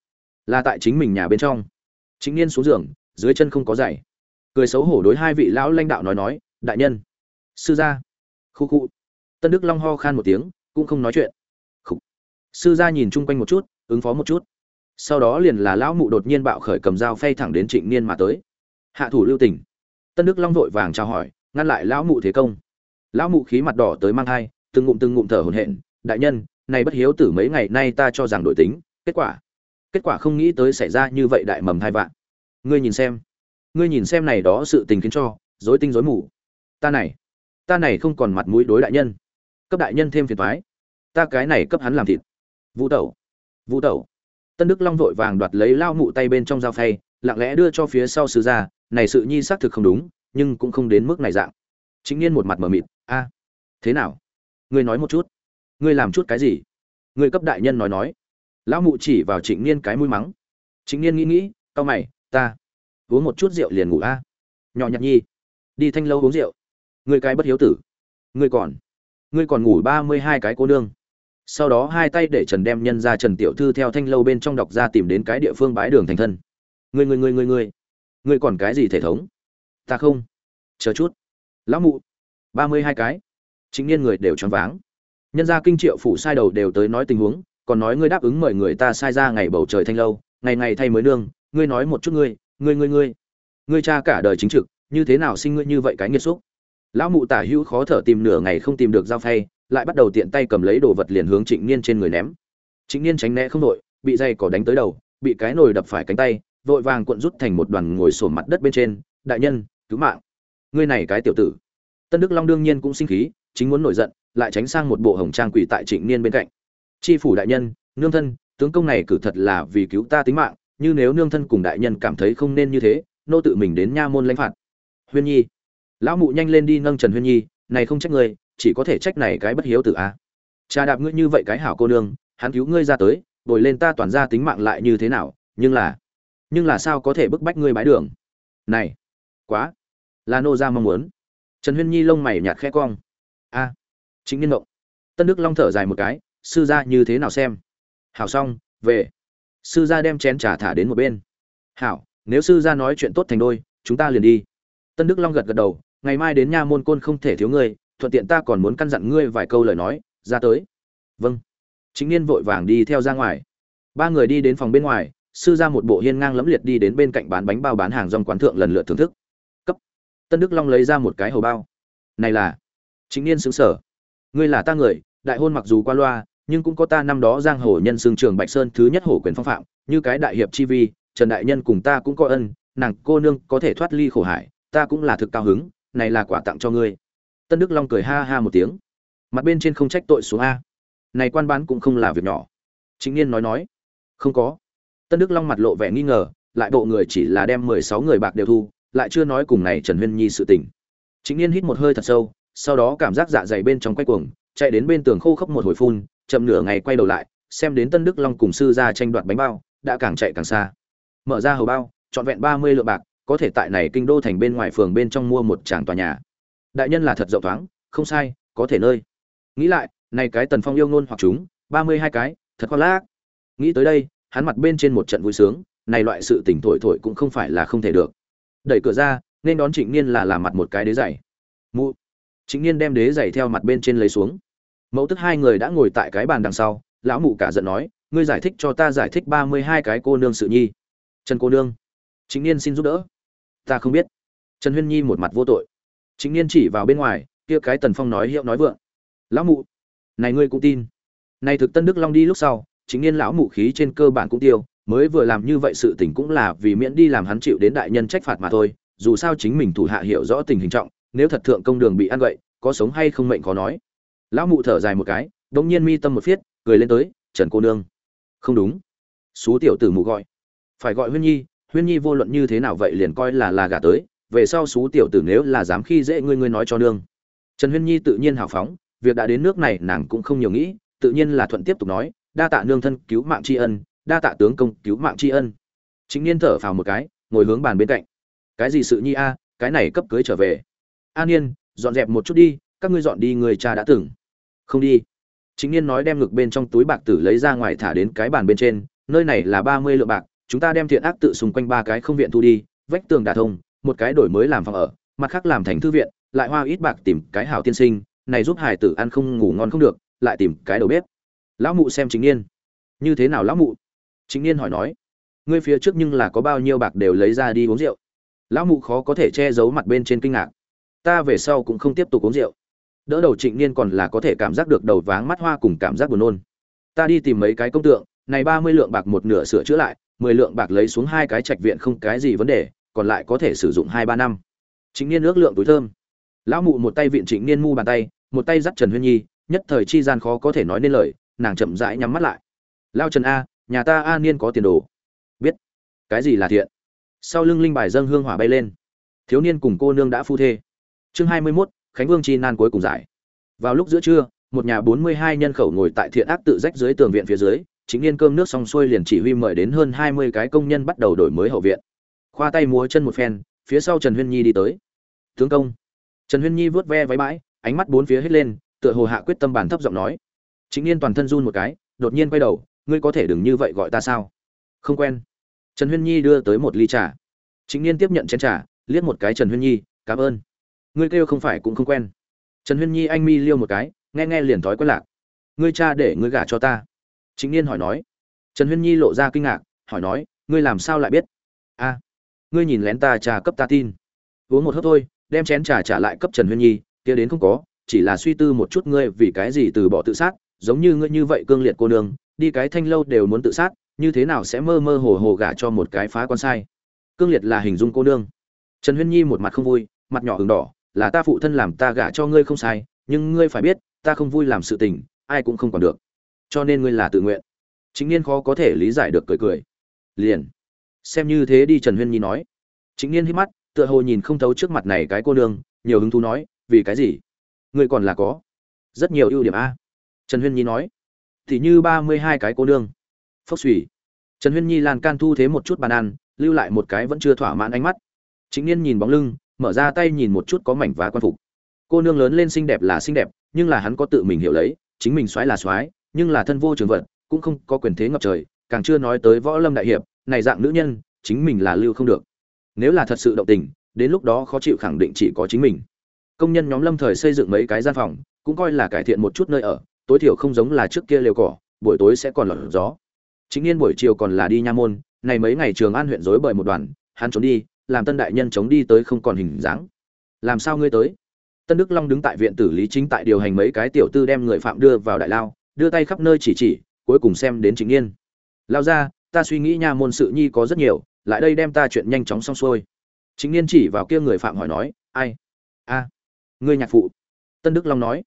Là tại chính mình nhà bên trong. Chính niên xuống giường, dưới chân không có giày cười xấu hổ đối hai vị lão lãnh đạo nói nói, đại nhân. Sư gia. Khu khu. Tân đức long ho khan một tiếng, cũng không nói chuyện. Khủ. sư gia nhìn chung quanh một chút, ứng phó một chút. Sau đó liền là lão mụ đột nhiên bạo khởi cầm dao phay thẳng đến trịnh niên mà tới. Hạ thủ lưu tình. Tân đức long vội vàng chào hỏi, ngăn lại lão mụ thế công. Lão mụ khí mặt đỏ tới mang thai, từng ngụm từng ngụm thở hổn hển, đại nhân, này bất hiếu tử mấy ngày nay ta cho rằng đổi tính, kết quả kết quả không nghĩ tới xảy ra như vậy đại mầm hai vạn. Ngươi nhìn xem ngươi nhìn xem này đó sự tình khiến cho, rối tinh rối mù. Ta này ta này không còn mặt mũi đối đại nhân. Cấp đại nhân thêm phiền thoái ta cái này cấp hắn làm thịt. Vũ tẩu vũ tẩu. Tân đức long vội vàng đoạt lấy lao mụ tay bên trong dao phay, lặng lẽ đưa cho phía sau sứ ra này sự nhi xác thực không đúng, nhưng cũng không đến mức này dạng. Chính niên một mặt mờ mịt, a, thế nào? Ngươi nói một chút. Ngươi làm chút cái gì? Ngươi cấp đại nhân nói nói. Lão mụ chỉ vào trịnh niên cái mũi mắng. Trịnh niên nghĩ nghĩ cau mày, ta uống một chút rượu liền ngủ a. Nhỏ nhặt nhi, đi thanh lâu uống rượu. Người cái bất hiếu tử. Người còn, ngươi còn ngủ ba mươi hai cái cô nương. Sau đó hai tay để trần đem nhân ra trần tiểu thư theo thanh lâu bên trong đọc ra tìm đến cái địa phương bái đường thành thân. Ngươi ngươi ngươi ngươi ngươi. Ngươi còn cái gì thể thống? Ta không. Chờ chút. Lão mụ. ba mươi hai cái. Chính niên người đều choáng váng. Nhân gia kinh triệu phủ sai đầu đều tới nói tình huống, còn nói ngươi đáp ứng mời người ta sai ra ngày bầu trời thanh lâu, ngày ngày thay mới nương, ngươi nói một chút ngươi ngươi ngươi ngươi. Ngươi cha cả đời chính trực, như thế nào sinh ngươi như vậy cái nghiệt xúc? Lão mụ tả hữu khó thở tìm nửa ngày không tìm được dao phay, lại bắt đầu tiện tay cầm lấy đồ vật liền hướng trịnh niên trên người ném. Trịnh niên tránh né không đội bị dây cỏ đánh tới đầu, bị cái nồi đập phải cánh tay, vội vàng cuộn rút thành một đoàn ngồi sổ mặt đất bên trên, đại nhân, cứu mạng. Ngươi này cái tiểu tử. Tân đức long đương nhiên cũng sinh khí, chính muốn nổi giận, lại tránh sang một bộ hồng trang quỷ tại trịnh niên bên cạnh. Tri phủ đại nhân, nương thân, tướng công này cử thật là vì cứu ta tính mạng như nếu nương thân cùng đại nhân cảm thấy không nên như thế, nô tự mình đến nha môn lãnh phạt. Huyên nhi, lão mụ nhanh lên đi nâng trần huyên nhi, này không trách ngươi, chỉ có thể trách này cái bất hiếu tử a. Cha đạp ngươi như vậy cái hảo cô nương, hắn cứu ngươi ra tới bồi lên ta toàn ra tính mạng lại như thế nào, nhưng là nhưng là sao có thể bức bách ngươi bái đường? Này, quá, là nô ra mong muốn. Trần huyên nhi lông mày nhạt khẽ cong. A, chính niên động tân đức long thở dài một cái, sư gia như thế nào xem? Hảo xong, về sư gia đem chén trà thả đến một bên. Hảo, nếu sư gia nói chuyện tốt thành đôi, chúng ta liền đi. Tân đức long gật gật đầu, ngày mai đến nha môn côn không thể thiếu ngươi, thuận tiện ta còn muốn căn dặn ngươi vài câu lời nói, ra tới. Vâng. Chính niên vội vàng đi theo ra ngoài. Ba người đi đến phòng bên ngoài, sư ra một bộ hiên ngang lẫm liệt đi đến bên cạnh bán bánh bao bán hàng rong quán thượng lần lượt thưởng thức. Cấp. Tân đức long lấy ra một cái hầu bao. Này là chính niên xứng sở ngươi là ta người, đại hôn mặc dù qua loa nhưng cũng có ta năm đó giang hồ nhân xương trường bạch sơn thứ nhất hổ quyền phong phạm, như cái đại hiệp chi vi, trần đại nhân cùng ta cũng có ân, nàng cô nương có thể thoát ly khổ hải, ta cũng là thực cao hứng, này là quả tặng cho ngươi. Tân đức long cười ha ha một tiếng. Mặt bên trên không trách tội xuống a. Này quan bán cũng không là việc nhỏ. Chính niên nói nói. Không có. Tân đức long mặt lộ vẻ nghi ngờ, lại bộ người chỉ là đem mười sáu người bạc đều thu, lại chưa nói cùng này trần huyên nhi sự tình. Chính niên hít một hơi thật sâu, sau đó cảm giác dạ dày bên trong quay cuồng, chạy đến bên tường khô khốc một hồi phun chậm nửa ngày quay đầu lại, xem đến tân đức long cùng sư ra tranh đoạt bánh bao, đã càng chạy càng xa. Mở ra hầu bao, trọn vẹn ba mươi lượng bạc, có thể tại này kinh đô thành bên ngoài phường bên trong mua một tràng tòa nhà. Đại nhân là thật rộng thoáng, không sai, có thể nơi. Nghĩ lại, này cái tần phong yêu ngôn hoặc chúng, ba mươi hai cái, thật khoác lác. Nghĩ tới đây, hắn mặt bên trên một trận vui sướng, này loại sự tỉnh thổi thổi cũng không phải là không thể được. Đẩy cửa ra, nên đón trịnh niên là làm mặt một cái đế giày. Mụ. Trịnh niên đem đế giày theo mặt bên trên lấy xuống mẫu tức hai người đã ngồi tại cái bàn đằng sau, lão mụ cả giận nói, ngươi giải thích cho ta giải thích ba mươi hai cái cô nương sự nhi. Trần cô nương chính niên xin giúp đỡ. Ta không biết. Trần huyên nhi một mặt vô tội. Chính niên chỉ vào bên ngoài, kia cái tần phong nói hiệu nói vượng. Lão mụ, này ngươi cũng tin. Này thực tân đức long đi lúc sau chính niên lão mụ khí trên cơ bản cũng tiêu, mới vừa làm như vậy sự tình cũng là vì miễn đi làm hắn chịu đến đại nhân trách phạt mà thôi, dù sao chính mình thủ hạ hiểu rõ tình hình trọng, nếu thật thượng công đường bị ăn vậy có sống hay không mệnh khó nói lão mụ thở dài một cái đống nhiên mi tâm một phiết, cười lên tới, trần cô nương. Không đúng. Xú tiểu tử mụ gọi. Phải gọi huyên nhi huyên nhi vô luận như thế nào vậy liền coi là là gả tới, về sau xú tiểu tử nếu là dám khi dễ ngươi ngươi nói cho nương. Trần huyên nhi tự nhiên hào phóng, việc đã đến nước này nàng cũng không nhiều nghĩ, tự nhiên là thuận tiếp tục nói, đa tạ nương thân cứu mạng tri ân, đa tạ tướng công cứu mạng tri ân. Chính niên thở phào một cái, ngồi hướng bàn bên cạnh. Cái gì sự nhi a, cái này cấp cưới trở về. An niên, dọn dẹp một chút đi các ngươi dọn đi, người cha đã từng. Không đi. Chính niên nói đem ngực bên trong túi bạc tử lấy ra ngoài thả đến cái bàn bên trên, nơi này là ba mươi lượng bạc, chúng ta đem thiện ác tự xung quanh ba cái không viện thu đi, vách tường đả thông, một cái đổi mới làm phòng ở, mặt khác làm thành thư viện, lại hoa ít bạc tìm cái hảo tiên sinh, này giúp hải tử ăn không, ngủ ngon không được, lại tìm cái đầu bếp. Lão mụ xem chính niên. Như thế nào lão mụ? Chính niên hỏi nói. Ngươi phía trước nhưng là có bao nhiêu bạc đều lấy ra đi uống rượu. Lão mụ khó có thể che giấu mặt bên trên kinh ngạc. Ta về sau cũng không tiếp tục uống rượu đỡ đầu trịnh niên còn là có thể cảm giác được đầu váng mắt hoa cùng cảm giác buồn nôn. Ta đi tìm mấy cái công tượng, này ba mươi lượng bạc một nửa sửa chữa lại, mười lượng bạc lấy xuống hai cái trạch viện không cái gì vấn đề, còn lại có thể sử dụng hai ba năm. Trịnh niên ước lượng túi thơm. Lão mụ một tay viện trịnh niên mu bàn tay, một tay dắt trần huyên nhi, nhất thời chi gian khó có thể nói nên lời, nàng chậm rãi nhắm mắt lại. Lao trần a, nhà ta a niên có tiền đồ. Biết. Cái gì là thiện? Sau lưng linh bài dâng hương hỏa bay lên. Thiếu niên cùng cô nương đã phu thê. Chương hai mươi mốt khánh vương chi nan cuối cùng giải. Vào lúc giữa trưa, một nhà bốn mươi hai nhân khẩu ngồi tại thiện ác tự rách dưới tường viện phía dưới, chính niên cơm nước xong xuôi liền chỉ huy mời đến hơn hai mươi cái công nhân bắt đầu đổi mới hậu viện. Khoa tay múa chân một phen, phía sau trần huyên nhi đi tới. Tướng công. Trần huyên nhi vớt ve váy bãi, ánh mắt bốn phía hết lên, tựa hồ hạ quyết tâm bản thấp giọng nói. Chính niên toàn thân run một cái, đột nhiên quay đầu, ngươi có thể đừng như vậy gọi ta sao? Không quen. Trần huyên nhi đưa tới một ly trà. Chính niên tiếp nhận chén trà, liếc một cái trần huyên nhi, cảm ơn ngươi kêu không phải cũng không quen. Trần huyên nhi anh mi liêu một cái, nghe nghe liền thói quen lạc. Ngươi cha để ngươi gả cho ta. Chính niên hỏi nói. Trần huyên nhi lộ ra kinh ngạc, hỏi nói, ngươi làm sao lại biết? A, ngươi nhìn lén ta trà cấp ta tin. Uống một hớp thôi, đem chén trà trả lại cấp trần huyên nhi, kia đến không có, chỉ là suy tư một chút ngươi vì cái gì từ bỏ tự sát, giống như ngươi như vậy cương liệt cô nương, đi cái thanh lâu đều muốn tự sát, như thế nào sẽ mơ mơ hồ hồ gả cho một cái phá con sai? Cương liệt là hình dung cô nương. Trần huyên nhi một mặt không vui, mặt nhỏ hừng đỏ là ta phụ thân làm ta gả cho ngươi không sai, nhưng ngươi phải biết, ta không vui làm sự tình, ai cũng không còn được. Cho nên ngươi là tự nguyện. Chính niên khó có thể lý giải được cười cười. Liền. Xem như thế đi trần huyên nhi nói. Chính niên hít mắt, tựa hồ nhìn không thấu trước mặt này cái cô nương, nhiều hứng thú nói, vì cái gì? Ngươi còn là có. Rất nhiều ưu điểm a. Trần huyên nhi nói. Thì như ba mươi hai cái cô nương. Phốc suy trần huyên nhi lan can thu thế một chút bàn ăn, lưu lại một cái vẫn chưa thỏa mãn ánh mắt. Chính niên nhìn bóng lưng mở ra tay nhìn một chút có mảnh vá quan phục. Cô nương lớn lên xinh đẹp là xinh đẹp, nhưng là hắn có tự mình hiểu lấy, chính mình xoái là xoái, nhưng là thân vô trường vận cũng không có quyền thế ngập trời, càng chưa nói tới võ lâm đại hiệp, này dạng nữ nhân, chính mình là lưu không được. Nếu là thật sự động tình, đến lúc đó khó chịu khẳng định chỉ có chính mình. Công nhân nhóm lâm thời xây dựng mấy cái gian phòng, cũng coi là cải thiện một chút nơi ở, tối thiểu không giống là trước kia lều cỏ, buổi tối sẽ còn lọt gió. Chính niên buổi chiều còn là đi nha môn, này mấy ngày trường an huyện rối bời một đoàn, hắn trốn đi làm tân đại nhân chống đi tới không còn hình dáng. Làm sao ngươi tới? Tân đức long đứng tại viện tử lý chính tại điều hành mấy cái tiểu tư đem người phạm đưa vào đại lao, đưa tay khắp nơi chỉ chỉ, cuối cùng xem đến chính niên lao ra, ta suy nghĩ nha, môn sự nhi có rất nhiều, lại đây đem ta chuyện nhanh chóng xong xuôi. Chính niên chỉ vào kia người phạm hỏi nói, ai? A, ngươi nhạc phụ. Tân đức long nói.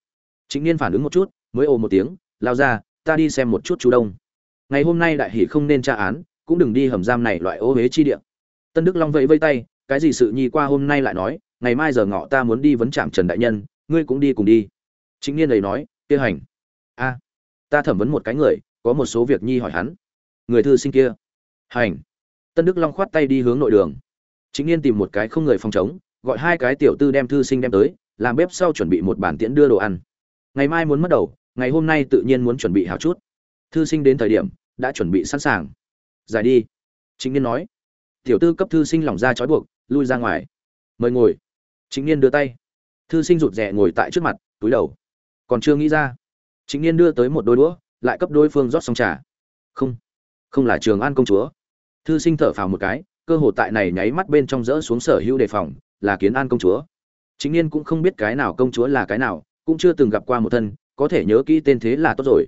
Chính niên phản ứng một chút, mới ồ một tiếng, lao ra, ta đi xem một chút chú đông. Ngày hôm nay đại hỷ không nên tra án, cũng đừng đi hầm giam này loại ô huế chi địa tân đức long vẫy vây tay, cái gì sự nhi qua hôm nay lại nói, ngày mai giờ ngọ ta muốn đi vấn trạm trần đại nhân, ngươi cũng đi cùng đi. Chính niên ấy nói, kia hành. A, ta thẩm vấn một cái người, có một số việc nhi hỏi hắn. Người thư sinh kia. Hành. Tân đức long khoát tay đi hướng nội đường. Chính niên tìm một cái không người phòng chống, gọi hai cái tiểu tư đem thư sinh đem tới, làm bếp sau chuẩn bị một bản tiễn đưa đồ ăn. Ngày mai muốn mất đầu, ngày hôm nay tự nhiên muốn chuẩn bị hào chút. Thư sinh đến thời điểm, đã chuẩn bị sẵn sàng. Giải đi. Chính niên nói tiểu tư cấp thư sinh lỏng ra trói buộc, lui ra ngoài. Mời ngồi. Chính niên đưa tay. Thư sinh rụt rè ngồi tại trước mặt, túi đầu. Còn chưa nghĩ ra. Chính niên đưa tới một đôi đũa, lại cấp đối phương rót xong trà. Không. Không là trường an công chúa. Thư sinh thở phào một cái, cơ hội tại này nháy mắt bên trong rỡ xuống sở hữu đề phòng, là kiến an công chúa. Chính niên cũng không biết cái nào công chúa là cái nào, cũng chưa từng gặp qua một thân, có thể nhớ kỹ tên thế là tốt rồi.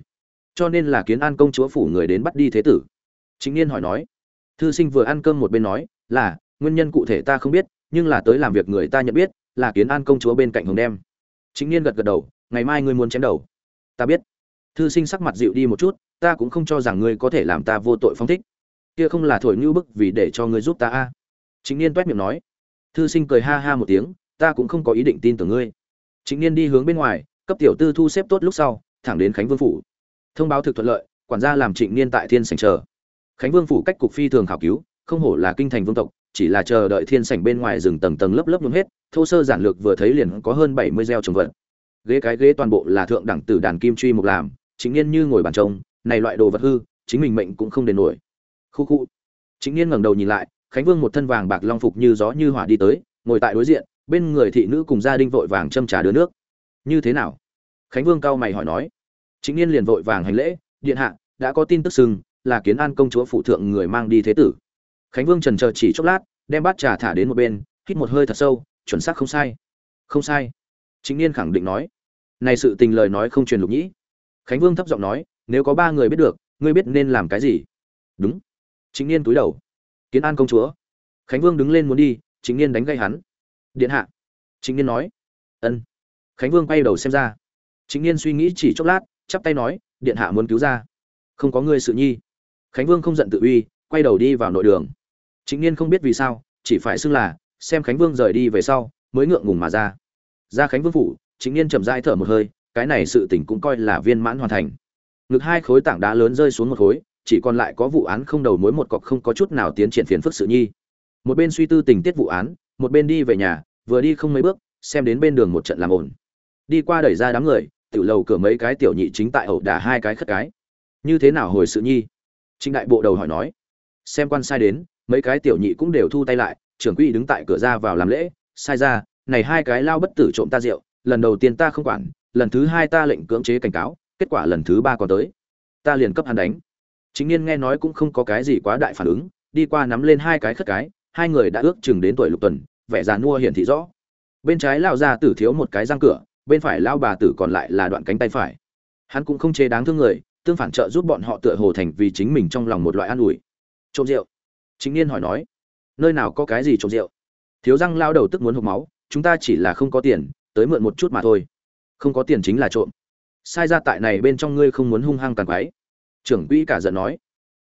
Cho nên là kiến an công chúa phủ người đến bắt đi thế tử. Chính niên hỏi nói thư sinh vừa ăn cơm một bên nói, là, nguyên nhân cụ thể ta không biết, nhưng là tới làm việc người ta nhận biết, là kiến an công chúa bên cạnh hồng đem. Chính niên gật gật đầu, ngày mai ngươi muốn chém đầu. Ta biết. Thư sinh sắc mặt dịu đi một chút, ta cũng không cho rằng ngươi có thể làm ta vô tội phong thích. Kia không là thổi ngưu bức vì để cho ngươi giúp ta a. Chính niên toét miệng nói. Thư sinh cười ha ha một tiếng, ta cũng không có ý định tin tưởng ngươi. Chính niên đi hướng bên ngoài, cấp tiểu tư thu xếp tốt lúc sau, thẳng đến khánh vương phủ. Thông báo thực thuận lợi, quản gia làm trịnh niên tại thiên sảnh chờ khánh vương phủ cách cục phi thường khảo cứu, không hổ là kinh thành vương tộc, chỉ là chờ đợi thiên sảnh bên ngoài rừng tầng tầng lớp lớp nhuộm hết, thô sơ giản lược vừa thấy liền có hơn bảy mươi gieo trồng vật. Ghế cái ghế toàn bộ là thượng đẳng tử đàn kim truy mục làm, chính niên như ngồi bàn trông, này loại đồ vật hư, chính mình mệnh cũng không đền nổi. Khu khu. Chính niên ngẩng đầu nhìn lại, khánh vương một thân vàng bạc long phục như gió như hỏa đi tới, ngồi tại đối diện, bên người thị nữ cùng gia đình vội vàng châm trà đưa nước. Như thế nào? Khánh vương cao mày hỏi nói. Chính niên liền vội vàng hành lễ, điện hạ, đã có tin tức sừng là kiến an công chúa phụ thượng người mang đi thế tử. Khánh vương trần chờ chỉ chốc lát, đem bát trà thả đến một bên, hít một hơi thật sâu, chuẩn xác không sai. Không sai. Chính niên khẳng định nói. Này sự tình lời nói không truyền lục nhĩ. Khánh vương thấp giọng nói, nếu có ba người biết được, ngươi biết nên làm cái gì? Đúng. Chính niên túi đầu. Kiến an công chúa. Khánh vương đứng lên muốn đi, chính niên đánh gây hắn. Điện hạ. Chính niên nói. Ân. Khánh vương quay đầu xem ra. Chính niên suy nghĩ chỉ chốc lát, chắp tay nói, điện hạ muốn cứu ra. Không có ngươi sự nhi khánh vương không giận tự uy, quay đầu đi vào nội đường. Chính niên không biết vì sao, chỉ phải xưng là, xem khánh vương rời đi về sau, mới ngượng ngùng mà ra. Ra khánh vương phủ chính niên chậm rãi thở một hơi, cái này sự tỉnh cũng coi là viên mãn hoàn thành. Ngực hai khối tảng đá lớn rơi xuống một khối, chỉ còn lại có vụ án không đầu mối một cọc không có chút nào tiến triển phiền phức sự nhi. Một bên suy tư tình tiết vụ án, một bên đi về nhà, vừa đi không mấy bước, xem đến bên đường một trận làm ổn đi qua đẩy ra đám người, tiểu lầu cửa mấy cái tiểu nhị chính tại ẩu đả hai cái khất cái. Như thế nào hồi sự nhi? Trịnh đại bộ đầu hỏi nói, xem quan sai đến, mấy cái tiểu nhị cũng đều thu tay lại, trưởng quỹ đứng tại cửa ra vào làm lễ, sai ra, này hai cái lao bất tử trộm ta rượu, lần đầu tiên ta không quản, lần thứ hai ta lệnh cưỡng chế cảnh cáo, kết quả lần thứ ba còn tới. Ta liền cấp hắn đánh. Chính niên nghe nói cũng không có cái gì quá đại phản ứng, đi qua nắm lên hai cái khất cái, hai người đã ước chừng đến tuổi lục tuần, vẻ già nua hiển thị rõ. Bên trái lao ra tử thiếu một cái răng cửa, bên phải lao bà tử còn lại là đoạn cánh tay phải. Hắn cũng không chế đáng thương người tương phản trợ giúp bọn họ tựa hồ thành vì chính mình trong lòng một loại an ủi. Trộm rượu. Chính niên hỏi nói, nơi nào có cái gì trộm rượu? Thiếu răng lao đầu tức muốn hộp máu, chúng ta chỉ là không có tiền, tới mượn một chút mà thôi. Không có tiền chính là trộm. Sai ra tại này bên trong ngươi không muốn hung hăng tàn quái. Trưởng quỹ cả giận nói.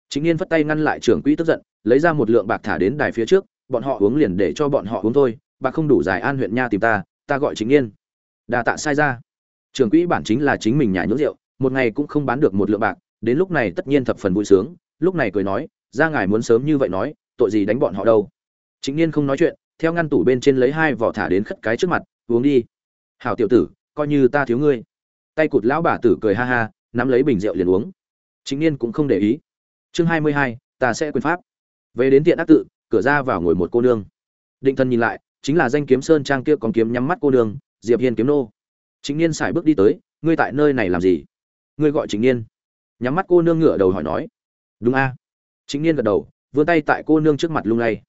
Chính niên phất tay ngăn lại trưởng quỹ tức giận, lấy ra một lượng bạc thả đến đài phía trước, bọn họ uống liền để cho bọn họ uống thôi, bạc không đủ dài an huyện nha tìm ta ta gọi chính niên. Đà tạ sai ra trưởng quỹ bản chính là chính mình nhà nhốt rượu một ngày cũng không bán được một lượng bạc, đến lúc này tất nhiên thập phần vui sướng, lúc này cười nói, ra ngài muốn sớm như vậy nói, tội gì đánh bọn họ đâu? Chính niên không nói chuyện, theo ngăn tủ bên trên lấy hai vỏ thả đến khất cái trước mặt, uống đi. Hảo tiểu tử, coi như ta thiếu ngươi. Tay cụt lão bà tử cười ha ha, nắm lấy bình rượu liền uống. Chính niên cũng không để ý. Chương hai mươi hai, ta sẽ quyền pháp. Về đến tiện ác tự, cửa ra vào ngồi một cô nương. Định thân nhìn lại, chính là danh kiếm sơn trang kia còn kiếm nhắm mắt cô nương, diệp hiên kiếm nô. Chính niên sải bước đi tới, ngươi tại nơi này làm gì? Ngươi gọi chính niên. Nhắm mắt cô nương ngửa đầu hỏi nói. Đúng a. Chính niên gật đầu, vươn tay tại cô nương trước mặt lung lay.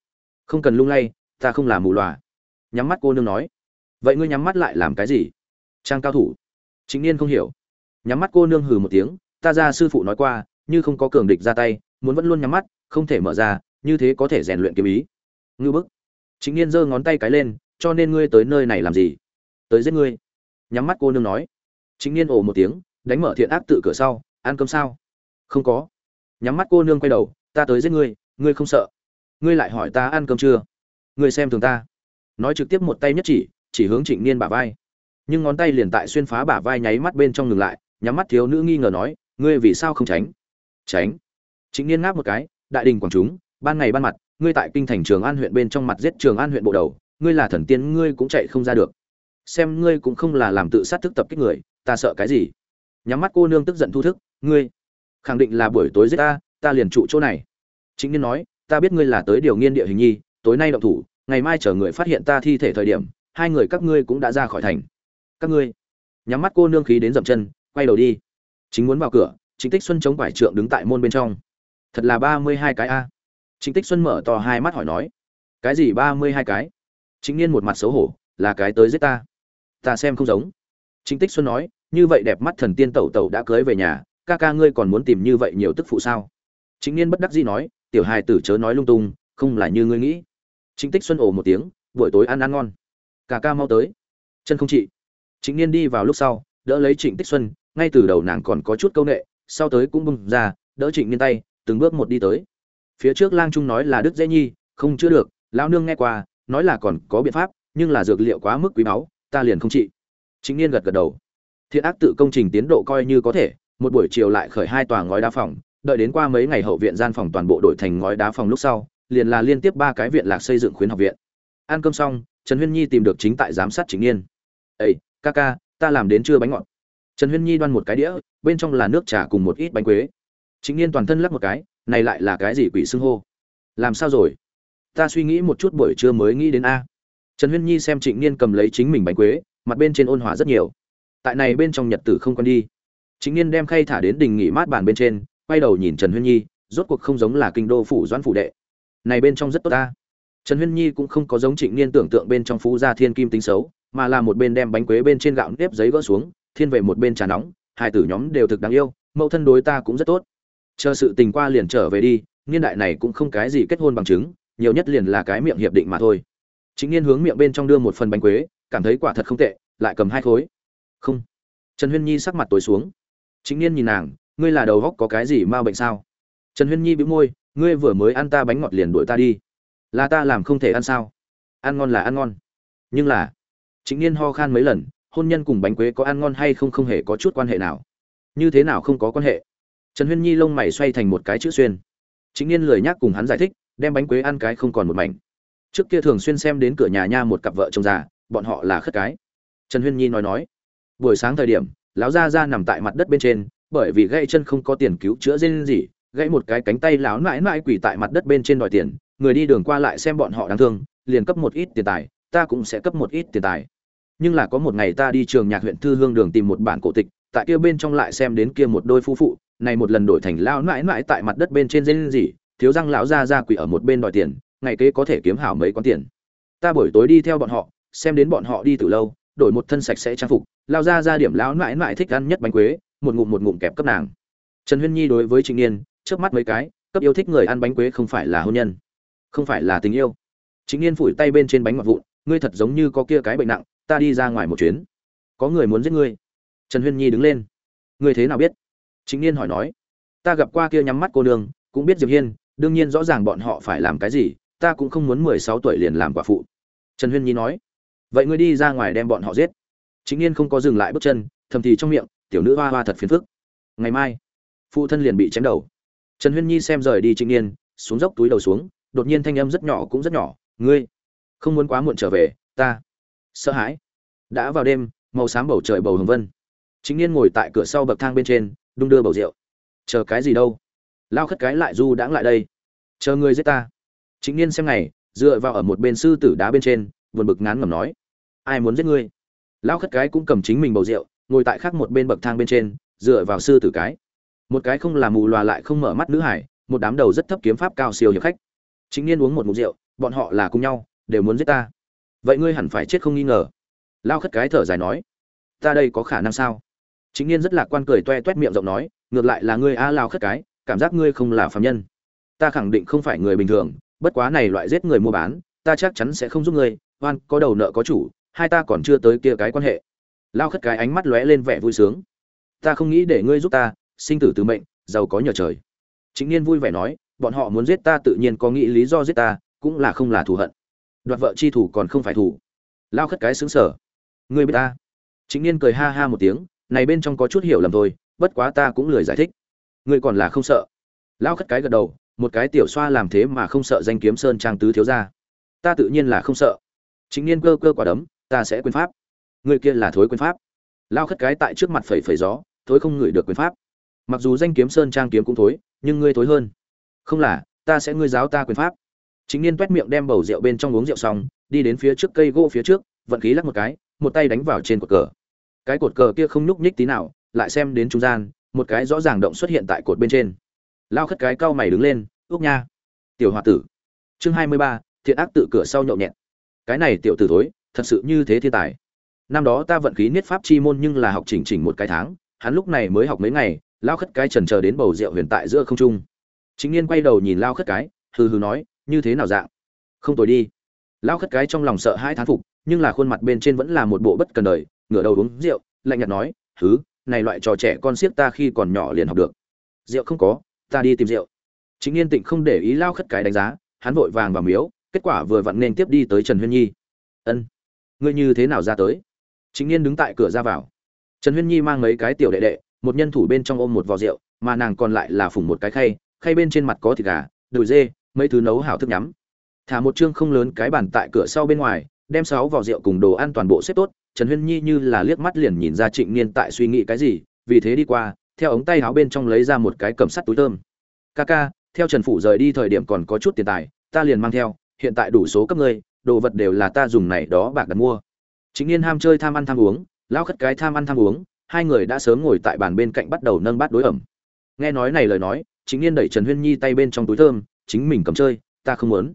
Không cần lung lay, ta không làm mù lòa nhắm mắt cô nương nói. Vậy ngươi nhắm mắt lại làm cái gì? Trang cao thủ. Chính niên không hiểu. Nhắm mắt cô nương hừ một tiếng, ta ra sư phụ nói qua, như không có cường địch ra tay, muốn vẫn luôn nhắm mắt, không thể mở ra, như thế có thể rèn luyện kiếm ý. Ngư bức. Chính niên giơ ngón tay cái lên, cho nên ngươi tới nơi này làm gì? Tới giết ngươi. Nhắm mắt cô nương nói. Chính niên ồ một tiếng đánh mở thiện ác tự cửa sau, ăn cơm sao? Không có. Nhắm mắt cô nương quay đầu, ta tới giết ngươi ngươi không sợ. Ngươi lại hỏi ta ăn cơm chưa? Ngươi xem thường ta. Nói trực tiếp một tay nhất chỉ chỉ hướng trịnh niên bả vai. Nhưng ngón tay liền tại xuyên phá bả vai nháy mắt bên trong ngừng lại, nhắm mắt thiếu nữ nghi ngờ nói, ngươi vì sao không tránh? Tránh? Trịnh niên ngáp một cái, đại đình quảng chúng, ban ngày ban mặt, ngươi tại kinh thành trường an huyện bên trong mặt giết trường an huyện bộ đầu, ngươi là thần tiên, ngươi cũng chạy không ra được. Xem ngươi cũng không là làm tự sát thức tập kích người, ta sợ cái gì? Nhắm mắt cô nương tức giận thu thức, ngươi, khẳng định là buổi tối giết ta ta liền trụ chỗ này. Chính niên nói, ta biết ngươi là tới điều nghiên địa hình nhi, tối nay động thủ, ngày mai chờ người phát hiện ta thi thể thời điểm, hai người các ngươi cũng đã ra khỏi thành. Các ngươi? Nhắm mắt cô nương khí đến dậm chân, quay đầu đi. Chính muốn vào cửa chính tích xuân chống vải trượng đứng tại môn bên trong. Thật là ba mươi hai cái a. Chính tích xuân mở to hai mắt hỏi nói, cái gì ba mươi hai cái? Chính niên một mặt xấu hổ, là cái tới giết ta. Ta xem không giống. Chính tích xuân nói như vậy đẹp mắt thần tiên tẩu tẩu đã cưới về nhà, ca ca ngươi còn muốn tìm như vậy nhiều tức phụ sao? Chính niên bất đắc dĩ nói, tiểu hài tử chớ nói lung tung, không là như ngươi nghĩ. Chính tích xuân ồ một tiếng, buổi tối ăn ăn ngon. Ca ca mau tới. Chân không chị chính niên đi vào lúc sau, đỡ lấy trịnh tích xuân, ngay từ đầu nàng còn có chút câu nệ, sau tới cũng bung ra, đỡ trịnh niên tay, từng bước một đi tới. Phía trước lang trung nói là đức dễ nhi, không chữa được, lão nương nghe qua, nói là còn có biện pháp, nhưng là dược liệu quá mức quý báu, ta liền không trị. Chính niên gật gật đầu thiện ác tự công trình tiến độ coi như có thể, một buổi chiều lại khởi hai tòa ngói đá phòng, đợi đến qua mấy ngày hậu viện gian phòng toàn bộ đổi thành ngói đá phòng lúc sau, liền là liên tiếp ba cái viện lạc xây dựng khuyến học viện. Ăn cơm xong, trần huyên nhi tìm được chính tại giám sát chính yên ây ca ca, ta làm đến chưa bánh ngọt. Trần huyên nhi đoan một cái đĩa, bên trong là nước trà cùng một ít bánh quế. Chính yên toàn thân lắc một cái, này lại là cái gì quỷ xưng hô? Làm sao rồi? Ta suy nghĩ một chút buổi trưa mới nghĩ đến a. Trần huyên nhi xem trịnh niên cầm lấy chính mình bánh quế, mặt bên trên ôn hòa rất nhiều tại này bên trong nhật tử không quen đi. Chính niên đem khay thả đến đình nghỉ mát bàn bên trên, quay đầu nhìn trần huyên nhi, rốt cuộc không giống là kinh đô phủ doãn phủ đệ. Này bên trong rất tốt ta. Trần huyên nhi cũng không có giống trịnh niên tưởng tượng bên trong phú gia thiên kim tính xấu, mà là một bên đem bánh quế bên trên gạo nếp giấy gỡ xuống, thiên về một bên trà nóng, hai tử nhóm đều thực đáng yêu, mẫu thân đối ta cũng rất tốt. Chờ sự tình qua liền trở về đi niên đại này cũng không cái gì kết hôn bằng chứng, nhiều nhất liền là cái miệng hiệp định mà thôi. Chính niên hướng miệng bên trong đưa một phần bánh quế, cảm thấy quả thật không tệ, lại cầm hai khối không. Trần huyên nhi sắc mặt tối xuống. Chính n nhìn nàng, ngươi là đầu góc có cái gì ma bệnh sao? Trần huyên nhi bĩu môi, ngươi vừa mới ăn ta bánh ngọt liền đuổi ta đi. Là ta làm không thể ăn sao? Ăn ngon là ăn ngon. Nhưng là, chính n ho khan mấy lần, hôn nhân cùng bánh quế có ăn ngon hay không không hề có chút quan hệ nào. Như thế nào không có quan hệ? Trần huyên nhi lông mày xoay thành một cái chữ xuyên. Chính n lười nhắc cùng hắn giải thích, đem bánh quế ăn cái không còn một mảnh. Trước kia thường xuyên xem đến cửa nhà nha một cặp vợ chồng già, bọn họ là khất cái. Trần huyên nhi nói nói buổi sáng thời điểm, lão gia ra nằm tại mặt đất bên trên, bởi vì gãy chân không có tiền cứu chữa dên gì, gãy một cái cánh tay lão mãi mãi quỳ tại mặt đất bên trên đòi tiền, người đi đường qua lại xem bọn họ đáng thương, liền cấp một ít tiền tài, ta cũng sẽ cấp một ít tiền tài. Nhưng là có một ngày ta đi trường nhạc huyện thư hương đường tìm một bản cổ tịch, tại kia bên trong lại xem đến kia một đôi phu phụ, này một lần đổi thành lão mãi mãi tại mặt đất bên trên dên gì, thiếu răng lão gia ra quỳ ở một bên đòi tiền, ngày kế có thể kiếm hảo mấy con tiền. Ta buổi tối đi theo bọn họ, xem đến bọn họ đi từ lâu đổi một thân sạch sẽ trang phục, lao ra ra điểm lão mãi mãi thích ăn nhất bánh quế, một ngụm một ngụm kẹp cấp nàng. Trần huyên nhi đối với trịnh niên trước mắt mấy cái, cấp yêu thích người ăn bánh quế không phải là hôn nhân, không phải là tình yêu. Trịnh niên phủi tay bên trên bánh ngọt vụn, ngươi thật giống như có kia cái bệnh nặng, ta đi ra ngoài một chuyến. Có người muốn giết ngươi. Trần huyên nhi đứng lên. Ngươi thế nào biết? Trịnh niên hỏi nói. Ta gặp qua kia nhắm mắt cô nương, cũng biết diệp hiên, đương nhiên rõ ràng bọn họ phải làm cái gì, ta cũng không muốn mười sáu tuổi liền làm quả phụ. Trần huyên nhi nói vậy ngươi đi ra ngoài đem bọn họ giết. Chính yên không có dừng lại bước chân, thầm thì trong miệng, tiểu nữ hoa hoa thật phiền phức. Ngày mai, phụ thân liền bị chém đầu. Trần huyên nhi xem rời đi trịnh niên xuống dốc túi đầu xuống, đột nhiên thanh âm rất nhỏ cũng rất nhỏ, ngươi, không muốn quá muộn trở về, ta sợ hãi. Đã vào đêm, màu xám bầu trời bầu hồng vân. Chính niên ngồi tại cửa sau bậc thang bên trên, đung đưa bầu rượu. Chờ cái gì đâu? Lao khất cái lại du đãng lại đây. Chờ ngươi giết ta. Chính niên xem ngày, dựa vào ở một bên sư tử đá bên trên, buồn bực ngán ngẩm nói ai muốn giết ngươi? Lão khất cái cũng cầm chính mình bầu rượu, ngồi tại khác một bên bậc thang bên trên, dựa vào sư tử cái. Một cái không làm mù loà lại không mở mắt nữ hải, một đám đầu rất thấp kiếm pháp cao siêu hiệp khách. Chính niên uống một mục rượu, bọn họ là cùng nhau, đều muốn giết ta. Vậy ngươi hẳn phải chết không nghi ngờ. Lao khất cái thở dài nói, ta đây có khả năng sao? Chính niên rất lạc quan cười toe toét miệng rộng nói, ngược lại là ngươi a lao khất cái, cảm giác ngươi không là phạm nhân. Ta khẳng định không phải người bình thường, bất quá này loại giết người mua bán, ta chắc chắn sẽ không giúp ngươi, oan, có đầu nợ có chủ hai ta còn chưa tới kia cái quan hệ. Lao khất cái ánh mắt lóe lên vẻ vui sướng. Ta không nghĩ để ngươi giúp ta, sinh tử từ mệnh, giàu có nhờ trời. Chính niên vui vẻ nói, bọn họ muốn giết ta tự nhiên có nghĩ lý do giết ta, cũng là không là thù hận. Đoạt vợ chi thủ còn không phải thủ. Lao khất cái xứng sở ngươi biết ta. Chính niên cười ha ha một tiếng, này bên trong có chút hiểu lầm thôi, bất quá ta cũng lười giải thích. Ngươi còn là không sợ. Lao khất cái gật đầu, một cái tiểu xoa làm thế mà không sợ danh kiếm sơn trang tứ thiếu gia. Ta tự nhiên là không sợ. Chính niên cơ cơ quả đấm ta sẽ quyền pháp. Người kia là thối quyền pháp. Lao khất cái tại trước mặt phẩy phẩy gió, thối không ngửi được quyền pháp. Mặc dù danh kiếm sơn trang kiếm cũng thối, nhưng ngươi thối hơn. Không là, ta sẽ ngươi giáo ta quyền pháp. Chính niên toét miệng đem bầu rượu bên trong uống rượu xong, đi đến phía trước cây gỗ phía trước, vận khí lắc một cái, một tay đánh vào trên cột cờ. Cái cột cờ kia không nhúc nhích tí nào, lại xem đến trung gian, một cái rõ ràng động xuất hiện tại cột bên trên. Lao khất cái cau mày đứng lên ước nha, tiểu h o a tử. Chương hai mươi ba, thiện ác tự cửa sau nhậu nhẹt. Cái này tiểu tử thối thật sự như thế thiên tài. Năm đó ta vận khí niết pháp chi môn nhưng là học chỉnh chỉnh một cái tháng, hắn lúc này mới học mấy ngày, lao khất cái trần chờ đến bầu rượu huyền tại giữa không trung. Chính niên quay đầu nhìn lao khất cái, hừ hừ nói, như thế nào dạng? Không tồi đi. Lao khất cái trong lòng sợ hai thán phục, nhưng là khuôn mặt bên trên vẫn là một bộ bất cần đời, ngửa đầu uống rượu, lạnh nhạt nói thứ này loại trò trẻ con siết ta khi còn nhỏ liền học được. Rượu không có, ta đi tìm rượu. Chính niên tịnh không để ý lao khất cái đánh giá, hắn vội vàng vào miếu, kết quả vừa vặn nên tiếp đi tới trần huyên nhi. Ân ngươi như thế nào ra tới? Chính niên đứng tại cửa ra vào. Trần huyên nhi mang mấy cái tiểu đệ đệ, một nhân thủ bên trong ôm một vò rượu, mà nàng còn lại là phủng một cái khay khay bên trên mặt có thịt gà, đùi dê, mấy thứ nấu hảo thức nhắm. Thả một chương không lớn cái bàn tại cửa sau bên ngoài, đem sáu vỏ rượu cùng đồ ăn toàn bộ xếp tốt, trần huyên nhi như là liếc mắt liền nhìn ra trịnh niên tại suy nghĩ cái gì, vì thế đi qua, theo ống tay áo bên trong lấy ra một cái cầm sắt túi thơm. Ca ca, theo trần phủ rời đi thời điểm còn có chút tiền tài, ta liền mang theo, hiện tại đủ số cấp ngươi đồ vật đều là ta dùng này đó bạc đặt mua. Chính niên ham chơi tham ăn tham uống lao khất cái tham ăn tham uống, hai người đã sớm ngồi tại bàn bên cạnh bắt đầu nâng bát đối ẩm. Nghe nói này lời nói, chính niên đẩy trần huyên nhi tay bên trong túi thơm, chính mình cầm chơi, ta không muốn.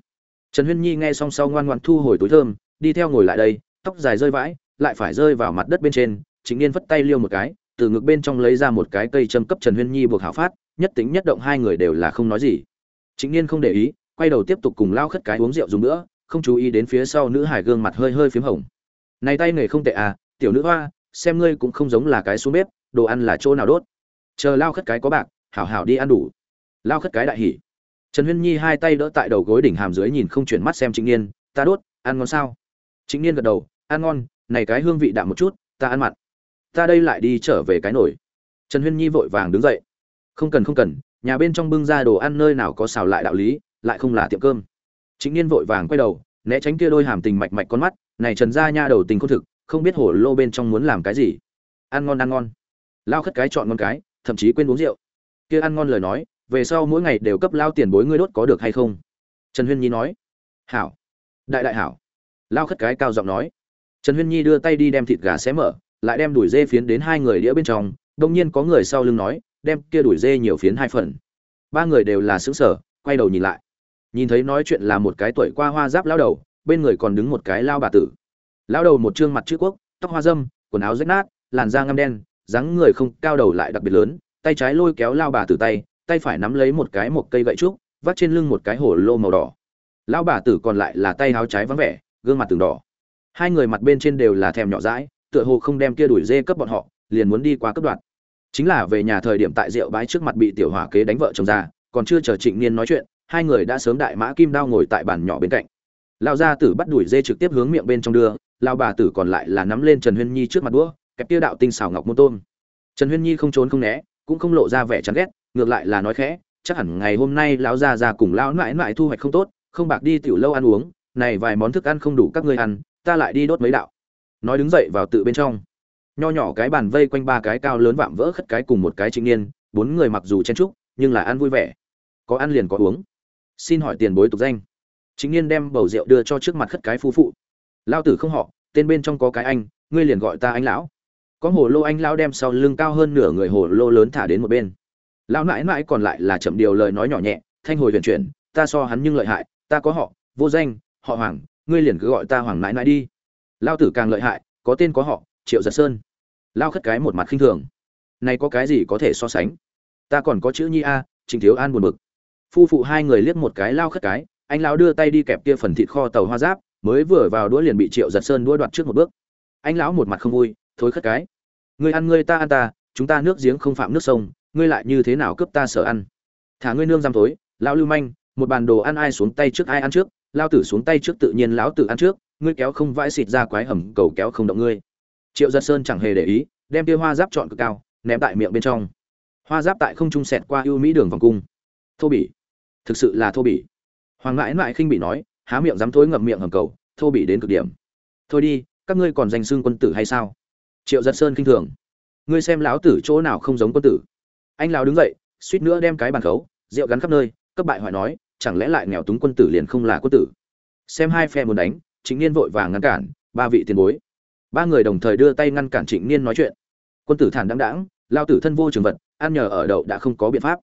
Trần huyên nhi nghe xong sau ngoan ngoan thu hồi túi thơm, đi theo ngồi lại đây, tóc dài rơi vãi, lại phải rơi vào mặt đất bên trên, chính niên vất tay liêu một cái, từ ngực bên trong lấy ra một cái cây châm cấp trần huyên nhi buộc hảo phát, nhất tính nhất động hai người đều là không nói gì. Chính niên không để ý, quay đầu tiếp tục cùng lao khất cái uống rượu dùng nữa không chú ý đến phía sau nữ hải gương mặt hơi hơi phím hồng. Này tay nghề không tệ à tiểu nữ hoa, xem ngươi cũng không giống là cái xuống bếp, đồ ăn là chỗ nào đốt. Chờ lao khất cái có bạc, hảo hảo đi ăn đủ. Lao khất cái đại hỉ. Trần huyên nhi hai tay đỡ tại đầu gối đỉnh hàm dưới nhìn không chuyển mắt xem trịnh niên, ta đốt, ăn ngon sao? Trịnh niên gật đầu, ăn ngon, này cái hương vị đạm một chút, ta ăn mặn. Ta đây lại đi trở về cái nồi. Trần huyên nhi vội vàng đứng dậy. Không cần không cần, nhà bên trong bưng ra đồ ăn nơi nào có xào lại đạo lý, lại không là tiệm cơm chính niên vội vàng quay đầu, né tránh kia đôi hàm tình mạch mạch con mắt, này trần gia nha đầu tình có thực, không biết hổ lô bên trong muốn làm cái gì. Ăn ngon ăn ngon. Lao khất cái chọn ngon cái, thậm chí quên uống rượu. Kia ăn ngon lời nói, về sau mỗi ngày đều cấp lao tiền bối ngươi đốt có được hay không? Trần huyên nhi nói. Hảo. Đại đại hảo. Lao khất cái cao giọng nói. Trần huyên nhi đưa tay đi đem thịt gà xé mở, lại đem đuổi dê phiến đến hai người đĩa bên trong đông nhiên có người sau lưng nói, đem kia đuổi dê nhiều phiến hai phần. Ba người đều là xứng sở quay đầu nhìn lại nhìn thấy nói chuyện là một cái tuổi qua hoa giáp lao đầu, bên người còn đứng một cái lao bà tử. Lao đầu một trương mặt chữ quốc, tóc hoa dâm, quần áo rách nát, làn da ngăm đen, dáng người không, cao đầu lại đặc biệt lớn, tay trái lôi kéo lao bà tử tay tay phải nắm lấy một cái một cây gậy trúc, vắt trên lưng một cái hổ lô màu đỏ. Lao bà tử còn lại là tay áo trái vắng vẻ, gương mặt từng đỏ. Hai người mặt bên trên đều là thèm nhỏ dãi, tựa hồ không đem kia đuổi dê cấp bọn họ, liền muốn đi qua cấp đoạn chính là về nhà thời điểm tại rượu bãi trước mặt bị tiểu hỏa kế đánh vợ chồng ra còn chưa chờ trịnh niên nói chuyện hai người đã sớm đại mã kim đao ngồi tại bàn nhỏ bên cạnh. Lão gia tử bắt đuổi dê trực tiếp hướng miệng bên trong đưa lao bà tử còn lại là nắm lên trần huyên nhi trước mặt đũa, kẹp kia đạo tinh xào ngọc môn tôm. Trần huyên nhi không trốn không né, cũng không lộ ra vẻ chán ghét, ngược lại là nói khẽ, chắc hẳn ngày hôm nay lão gia già cùng lão mãi mãi thu hoạch không tốt, không bạc đi tiểu lâu ăn uống, này vài món thức ăn không đủ các ngươi ăn, ta lại đi đốt mấy đạo. Nói đứng dậy vào tự bên trong. Nho nhỏ cái bàn vây quanh ba cái cao lớn vạm vỡ khất cái cùng một cái trịnh niên, bốn người mặc dù chen trúc nhưng là ăn vui vẻ. Có ăn liền có uống xin hỏi tiền bối tục danh. Chính niên đem bầu rượu đưa cho trước mặt khất cái phú phụ. Lao tử không họ, tên bên trong có cái anh, ngươi liền gọi ta anh lão. Có hồ lô anh lão đem sau lưng cao hơn nửa người hồ lô lớn thả đến một bên. Lão mãi mãi còn lại là chậm điều lời nói nhỏ nhẹ, thanh hồi huyền chuyển, ta so hắn nhưng lợi hại, ta có họ, vô danh, họ hoàng, ngươi liền cứ gọi ta hoàng mãi mãi đi. Lao tử càng lợi hại, có tên có họ, triệu giật sơn. Lao khất cái một mặt khinh thường. Này có cái gì có thể so sánh? Ta còn có chữ nhi a, trình thiếu an buồn bực phu phụ hai người liếc một cái lao khất cái, anh lão đưa tay đi kẹp kia phần thịt kho tàu hoa giáp, mới vừa vào đũa liền bị triệu giật sơn đũa đoạt trước một bước. Anh lão một mặt không vui thối khất cái, ngươi ăn ngươi ta ăn ta, chúng ta nước giếng không phạm nước sông, ngươi lại như thế nào cướp ta sợ ăn? Thả ngươi nương giam tối, lão lưu manh, một bàn đồ ăn ai xuống tay trước ai ăn trước, lao tử xuống tay trước tự nhiên lão tử ăn trước, ngươi kéo không vãi xịt ra quái hầm, cầu kéo không động ngươi. Triệu giật sơn chẳng hề để ý, đem kia hoa giáp chọn cực cao, ném tại miệng bên trong. Hoa giáp tại không trung sẹt qua ưu mỹ đường vòng cung. Thô bỉ thực sự là thô bỉ. Hoàng ngãi mãi khinh bị nói, há miệng dám thối ngậm miệng hầm cầu, thô bỉ đến cực điểm. Thôi đi, các ngươi còn danh xưng quân tử hay sao? Triệu giật sơn khinh thường. Ngươi xem lão tử chỗ nào không giống quân tử. Anh lão đứng dậy, suýt nữa đem cái bàn khấu, rượu gắn khắp nơi, cấp bại hoại nói, chẳng lẽ lại nghèo túng quân tử liền không là quân tử? Xem hai phe muốn đánh chính niên vội vàng ngăn cản, ba vị tiền bối. Ba người đồng thời đưa tay ngăn cản trịnh niên nói chuyện. Quân tử thản đáng đáng lao tử thân vô trường vật, ăn nhờ ở đậu đã không có biện pháp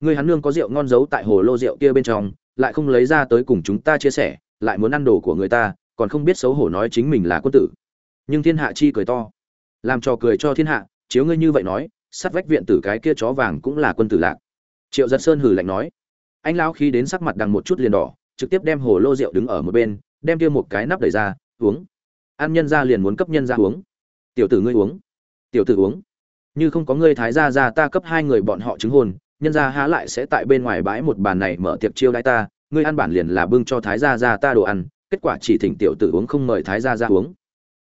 người hắn nương có rượu ngon giấu tại hồ lô rượu kia bên trong, lại không lấy ra tới cùng chúng ta chia sẻ, lại muốn ăn đồ của người ta, còn không biết xấu hổ nói chính mình là quân tử. Nhưng thiên hạ chi cười to. Làm trò cười cho thiên hạ, chiếu ngươi như vậy nói sát vách viện tử cái kia chó vàng cũng là quân tử lạc. Triệu giật sơn hử lạnh nói. Anh lão khi đến sắc mặt đằng một chút liền đỏ, trực tiếp đem hồ lô rượu đứng ở một bên, đem kia một cái nắp đẩy ra, uống. Ăn nhân ra liền muốn cấp nhân ra uống. Tiểu tử ngươi uống. Tiểu tử uống. Như không có ngươi thái gia ra ta cấp hai người bọn họ chứng hồn nhân gia há lại sẽ tại bên ngoài bãi một bàn này mở tiệc chiêu đãi ta, ngươi ăn bản liền là bưng cho thái gia ra ta đồ ăn, kết quả chỉ thỉnh tiểu tử uống không mời thái gia ra uống.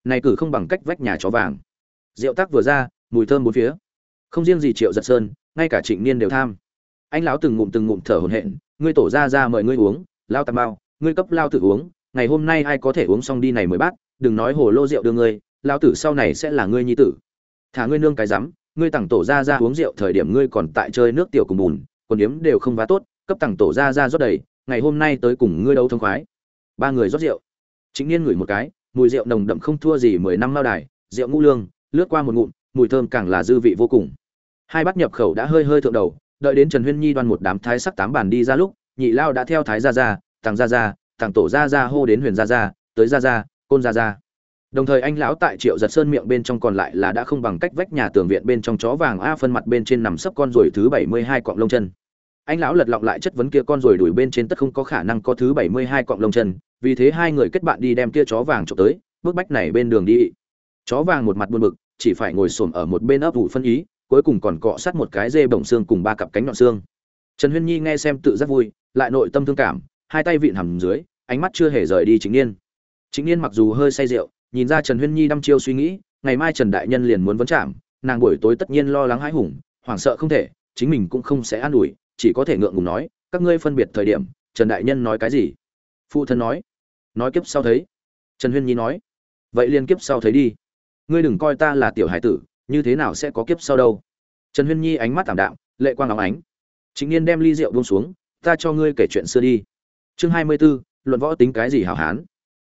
Này cử không bằng cách vách nhà chó vàng. Rượu tác vừa ra, mùi thơm bốn phía. Không riêng gì triệu giật sơn, ngay cả trịnh niên đều tham. Anh lão từng ngụm từng ngụm thở hổn hển, ngươi tổ ra ra mời ngươi uống, lao tàm bao, ngươi cấp lao tử uống, ngày hôm nay ai có thể uống xong đi này mới bát, đừng nói hồ lô rượu đưa ngươi, lao tử sau này sẽ là ngươi nhi tử. Thả ngươi nương cái rắm ngươi tặng tổ ra ra uống rượu thời điểm ngươi còn tại chơi nước tiểu cùng bùn còn điếm đều không vá tốt, cấp tặng tổ ra ra rót đầy, ngày hôm nay tới cùng ngươi đấu thông khoái. Ba người rót rượu. Chính niên ngửi một cái, mùi rượu nồng đậm không thua gì mười năm lao đài, rượu ngũ lương, lướt qua một ngụm, mùi thơm càng là dư vị vô cùng. Hai bát nhập khẩu đã hơi hơi thượng đầu, đợi đến trần huyên nhi đoan một đám thái sắc tám bàn đi ra lúc, nhị lao đã theo thái gia gia tàng gia gia tàng tổ gia gia hô đến huyền gia gia, tới gia gia, côn gia gia đồng thời anh lão tại triệu giật sơn miệng bên trong còn lại là đã không bằng cách vách nhà tường viện bên trong chó vàng a phân mặt bên trên nằm sấp con ruồi thứ bảy mươi hai cọng lông chân. Anh lão lật lọng lại chất vấn kia con ruồi đuổi bên trên tất không có khả năng có thứ bảy mươi hai cọng lông chân, vì thế hai người kết bạn đi đem kia chó vàng trộm tới, bước bách này bên đường đi. Chó vàng một mặt buồn bực, chỉ phải ngồi xổm ở một bên ấp ủ phân ý, cuối cùng còn cọ sát một cái dê bổng xương cùng ba cặp cánh nhọn xương. Trần huyên nhi nghe xem tự rất vui, lại nội tâm thương cảm, hai tay vịn hầm dưới, ánh mắt chưa hề rời đi chính niên. Chính niên mặc dù hơi say rượu nhìn ra trần huyên nhi đăm chiêu suy nghĩ ngày mai trần đại nhân liền muốn vấn chạm nàng buổi tối tất nhiên lo lắng hãi hùng hoảng sợ không thể chính mình cũng không sẽ an ủi chỉ có thể ngượng ngùng nói các ngươi phân biệt thời điểm trần đại nhân nói cái gì? Phụ thân nói. Nói kiếp sau thấy. Trần huyên nhi nói. Vậy liền kiếp sau thấy đi. Ngươi đừng coi ta là tiểu hải tử như thế nào sẽ có kiếp sau đâu? Trần huyên nhi ánh mắt thảm đạm lệ quang óng ánh. Chính niên đem ly rượu buông xuống ta cho ngươi kể chuyện xưa đi. Chương hai mươi 24, luận võ tính cái gì hảo hán?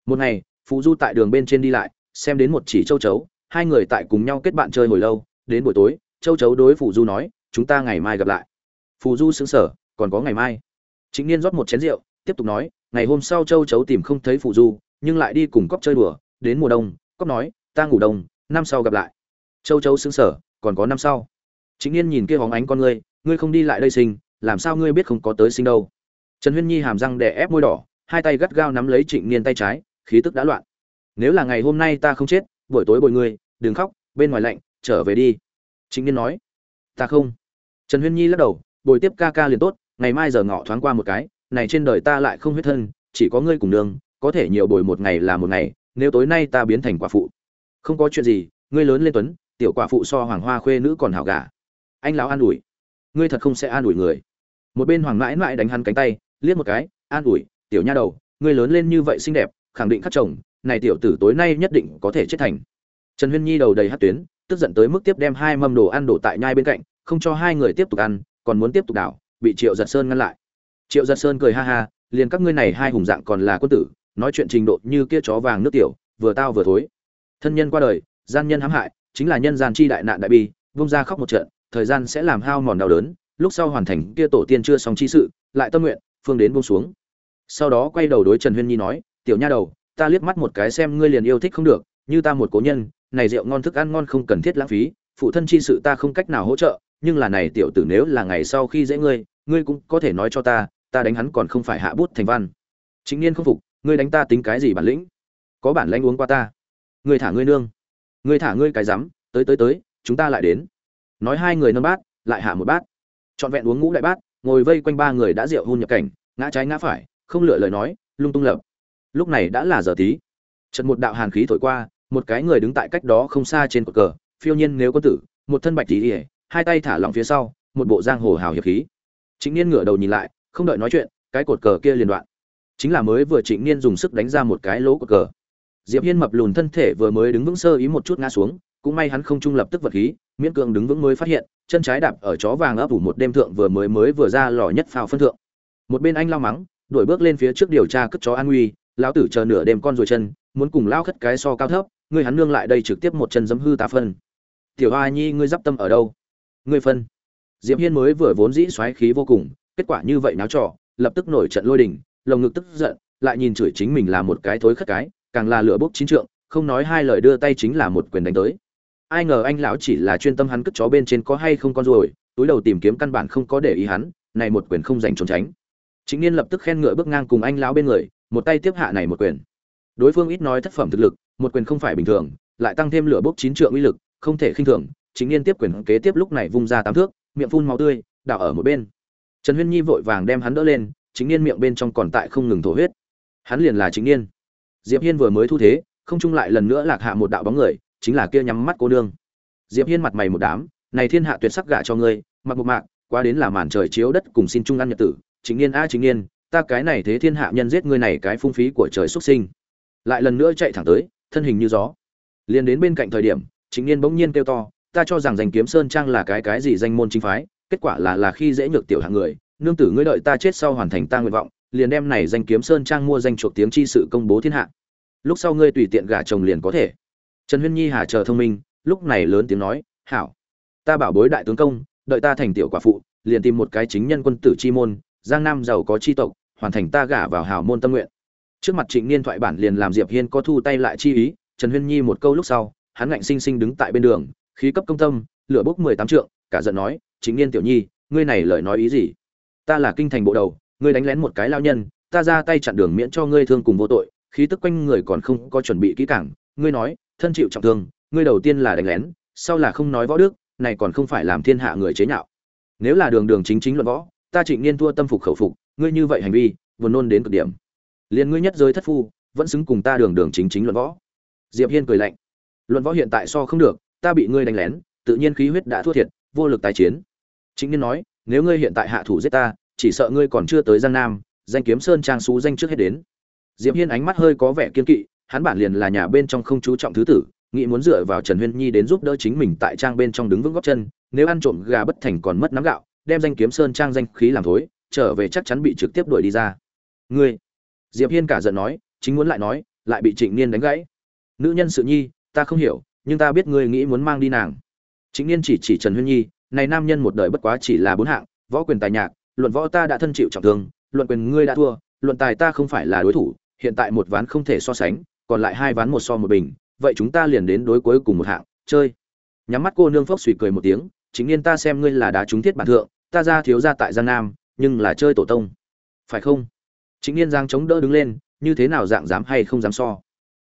Một ngày phú du tại đường bên trên đi lại, xem đến một chỉ châu chấu, hai người tại cùng nhau kết bạn chơi hồi lâu, đến buổi tối, châu chấu đối phù du nói, chúng ta ngày mai gặp lại. Phù du xứng sở còn có ngày mai. Chính niên rót một chén rượu, tiếp tục nói, ngày hôm sau châu chấu tìm không thấy phù du, nhưng lại đi cùng cóc chơi đùa, đến mùa đông cóc nói, ta ngủ đông, năm sau gặp lại. Châu chấu xứng sở còn có năm sau. Chính niên nhìn kia hóng ánh con ngươi ngươi không đi lại đây sinh, làm sao ngươi biết không có tới sinh đâu? Trần huyên nhi hàm răng đè ép môi đỏ, hai tay gắt gao nắm lấy trịnh niên tay trái khí tức đã loạn. Nếu là ngày hôm nay ta không chết, buổi tối bồi ngươi, đừng khóc, bên ngoài lạnh, trở về đi. Trịnh niên nói. Ta không. Trần huyên nhi lắc đầu, bồi tiếp ca ca liền tốt, ngày mai giờ ngọ thoáng qua một cái, này trên đời ta lại không huyết thân, chỉ có ngươi cùng nương, có thể nhiều bồi một ngày là một ngày, nếu tối nay ta biến thành quả phụ. Không có chuyện gì, ngươi lớn lên tuấn, tiểu quả phụ so hoàng hoa khuê nữ còn hảo gả. Anh lão an ủi. Ngươi thật không sẽ an ủi người. Một bên hoàng mãi mãi đánh hắn cánh tay, liếc một cái, an ủi, tiểu nha đầu, ngươi lớn lên như vậy xinh đẹp khẳng định khắc chồng, này tiểu tử tối nay nhất định có thể chết thành. Trần huyên nhi đầu đầy hát tuyến, tức giận tới mức tiếp đem hai mâm đồ ăn đổ tại nhai bên cạnh, không cho hai người tiếp tục ăn, còn muốn tiếp tục đảo, bị triệu giật sơn ngăn lại. Triệu giật sơn cười ha ha, liền các ngươi này hai hùng dạng còn là quân tử, nói chuyện trình độ như kia chó vàng nước tiểu, vừa tao vừa thối. Thân nhân qua đời, gian nhân hãm hại, chính là nhân gian chi đại nạn đại bi, vung ra khóc một trận, thời gian sẽ làm hao mòn đau đớn, lúc sau hoàn thành kia tổ tiên chưa xong chi sự, lại tâm nguyện, phương đến buông xuống. Sau đó quay đầu đối trần huyên nhi nói tiểu nha đầu, ta liếc mắt một cái xem ngươi liền yêu thích không được, như ta một cố nhân, này rượu ngon thức ăn ngon không cần thiết lãng phí, phụ thân chi sự ta không cách nào hỗ trợ, nhưng là này tiểu tử nếu là ngày sau khi dễ ngươi ngươi cũng có thể nói cho ta ta đánh hắn còn không phải hạ bút thành văn. Chính niên không phục, ngươi đánh ta tính cái gì bản lĩnh? Có bản lãnh uống qua ta. Ngươi thả ngươi nương. Ngươi thả ngươi cái rắm, tới tới tới, chúng ta lại đến. Nói hai người nâng bát, lại hạ một bát. Trọn vẹn uống ngũ đại bát, ngồi vây quanh ba người đã rượu hôn nhập cảnh, ngã trái ngã phải, không lựa lời nói, lung tung lập lúc này đã là giờ tí. Trận một đạo hàn khí thổi qua, một cái người đứng tại cách đó không xa trên cột cờ, phiêu nhiên nếu có tử, một thân bạch tí ỉa hai tay thả lỏng phía sau, một bộ giang hồ hào hiệp khí. Chính niên ngửa đầu nhìn lại, không đợi nói chuyện, cái cột cờ kia liền đoạn. Chính là mới vừa trịnh niên dùng sức đánh ra một cái lỗ cột cờ. Diệp hiên mập lùn thân thể vừa mới đứng vững sơ ý một chút ngã xuống, cũng may hắn không trung lập tức vật khí, miễn cưỡng đứng vững mới phát hiện, chân trái đạp ở chó vàng ấp ủ một đêm thượng vừa mới mới vừa ra lò nhất phao phân thượng. Một bên anh lao mắng, đuổi bước lên phía trước điều tra cất chó an nguy lão tử chờ nửa đêm con rồi chân, muốn cùng lao khất cái so cao thấp, ngươi hắn nương lại đây trực tiếp một chân giấm hư ta phân. Tiểu hoa nhi, ngươi d tâm ở đâu? Ngươi phân. Diệp hiên mới vừa vốn dĩ xoáy khí vô cùng, kết quả như vậy náo trò, lập tức nổi trận lôi đình, lồng ngực tức giận, lại nhìn chửi chính mình là một cái thối khất cái, càng là lửa bốc chín trượng, không nói hai lời đưa tay chính là một quyền đánh tới. Ai ngờ anh lão chỉ là chuyên tâm hắn cất chó bên trên có hay không con rồi túi đầu tìm kiếm căn bản không có để ý hắn, này một quyền không dành trốn tránh. Chính niên lập tức khen ngựa bước ngang cùng anh lão bên người một tay tiếp hạ này một quyền. Đối phương ít nói thất phẩm thực lực, một quyền không phải bình thường, lại tăng thêm lửa bốc chín trượng uy lực, không thể khinh thường. Chính niên tiếp quyền kế tiếp lúc này vung ra tám thước, miệng phun máu tươi, đảo ở một bên. Trần huyên nhi vội vàng đem hắn đỡ lên, chính niên miệng bên trong còn tại không ngừng thổ huyết. Hắn liền là chính niên. Diệp hiên vừa mới thu thế, không trung lại lần nữa lạc hạ một đạo bóng người, chính là kia nhắm mắt cô nương. Diệp hiên mặt mày một đám, này thiên hạ tuyệt sắc gả cho ngươi, mặc một mạc qua đến là màn trời chiếu đất cùng xin chung ăn nhật tử. Chính niên, a chính niên ta cái này thế thiên hạ nhân giết ngươi này cái phung phí của trời xuất sinh. Lại lần nữa chạy thẳng tới, thân hình như gió. Liền đến bên cạnh thời điểm chính niên bỗng nhiên kêu to, ta cho rằng danh kiếm sơn trang là cái cái gì danh môn chính phái, kết quả là là khi dễ nhược tiểu hạng người, nương tử ngươi đợi ta chết sau hoàn thành ta nguyện vọng, liền đem này danh kiếm sơn trang mua danh chuộc tiếng chi sự công bố thiên hạ. Lúc sau ngươi tùy tiện gả chồng liền có thể. Trần huyên nhi hà chờ thông minh, lúc này lớn tiếng nói, hảo, ta bảo bối đại tướng công, đợi ta thành tiểu quả phụ, liền tìm một cái chính nhân quân tử chi môn, giang nam giàu có chi tộc hoàn thành ta gả vào hào môn tâm nguyện. Trước mặt trịnh niên thoại bản liền làm diệp hiên có thu tay lại chi ý, trần huyên nhi một câu lúc sau, hắn ngạnh sinh sinh đứng tại bên đường, khí cấp công tâm, lửa bốc mười tám trượng, cả giận nói chính niên tiểu nhi, ngươi này lời nói ý gì? Ta là kinh thành bộ đầu, ngươi đánh lén một cái lao nhân, ta ra tay chặn đường miễn cho ngươi thương cùng vô tội, khí tức quanh người còn không có chuẩn bị kỹ càng, ngươi nói, thân chịu trọng thương, ngươi đầu tiên là đánh lén, sau là không nói võ đức, này còn không phải làm thiên hạ người chế nhạo. Nếu là đường đường chính chính luận võ, ta trịnh niên thua tâm phục khẩu phục ngươi như vậy hành vi, buồn nôn đến cực điểm. Liền ngươi nhất giới thất phu, vẫn xứng cùng ta đường đường chính chính luận võ. Diệp hiên cười lạnh. Luận võ hiện tại so không được, ta bị ngươi đánh lén, tự nhiên khí huyết đã thua thiệt, vô lực tái chiến. Chính niên nói, nếu ngươi hiện tại hạ thủ giết ta, chỉ sợ ngươi còn chưa tới giang nam, danh kiếm sơn trang xú danh trước hết đến. Diệp hiên ánh mắt hơi có vẻ kiên kỵ, hắn bản liền là nhà bên trong không chú trọng thứ tử, nghĩ muốn dựa vào trần huyên nhi đến giúp đỡ chính mình tại trang bên trong đứng vững góc chân, nếu ăn trộm gà bất thành còn mất nắm gạo, đem danh kiếm sơn trang danh khí làm thối trở về chắc chắn bị trực tiếp đuổi đi ra. Ngươi. Diệp hiên cả giận nói, chính muốn lại nói, lại bị trịnh niên đánh gãy. Nữ nhân sự nhi, ta không hiểu, nhưng ta biết ngươi nghĩ muốn mang đi nàng. Trịnh niên chỉ chỉ trần huyên nhi, này nam nhân một đời bất quá chỉ là bốn hạng, võ quyền tài nhạc, luận võ ta đã thân chịu trọng thương, luận quyền ngươi đã thua, luận tài ta không phải là đối thủ, hiện tại một ván không thể so sánh, còn lại hai ván một so một bình, vậy chúng ta liền đến đối cuối cùng một hạng, chơi. Nhắm mắt cô nương phốc suy cười một tiếng chính niên ta xem ngươi là đá trúng thiết bản thượng, ta ra thiếu ra tại giang nam nhưng là chơi tổ tông. Phải không? Trịnh niên giang chống đỡ đứng lên, như thế nào dạng dám hay không dám so.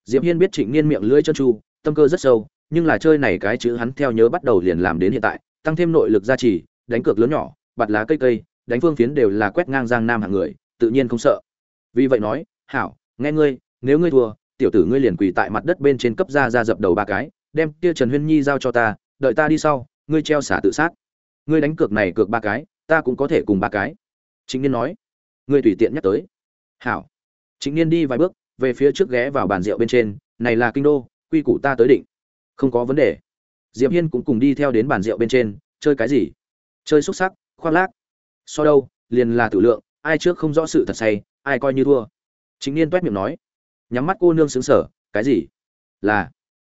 Diệp hiên biết trịnh niên miệng lưỡi chân tru, tâm cơ rất sâu, nhưng là chơi này cái chữ hắn theo nhớ bắt đầu liền làm đến hiện tại, tăng thêm nội lực gia trì, đánh cược lớn nhỏ, bạt lá cây cây, đánh phương phiến đều là quét ngang giang nam hạng người, tự nhiên không sợ. Vì vậy nói, hảo, nghe ngươi, nếu ngươi thua, tiểu tử ngươi liền quỳ tại mặt đất bên trên cấp ra ra dập đầu ba cái, đem kia trần huyên nhi giao cho ta, đợi ta đi sau, ngươi treo xả tự sát. Ngươi đánh cược này cược ba cái, ta cũng có thể cùng ba cái chính niên nói, ngươi tùy tiện nhắc tới. Hảo. Chính niên đi vài bước, về phía trước ghé vào bàn rượu bên trên, này là kinh đô, quy củ ta tới định. Không có vấn đề. Diệp hiên cũng cùng đi theo đến bàn rượu bên trên, chơi cái gì? Chơi xúc sắc, khoác lác. So đâu, liền là tự lượng, ai trước không rõ sự thật say, ai coi như thua. Chính niên toét miệng nói, nhắm mắt cô nương xứng sở cái gì? Là,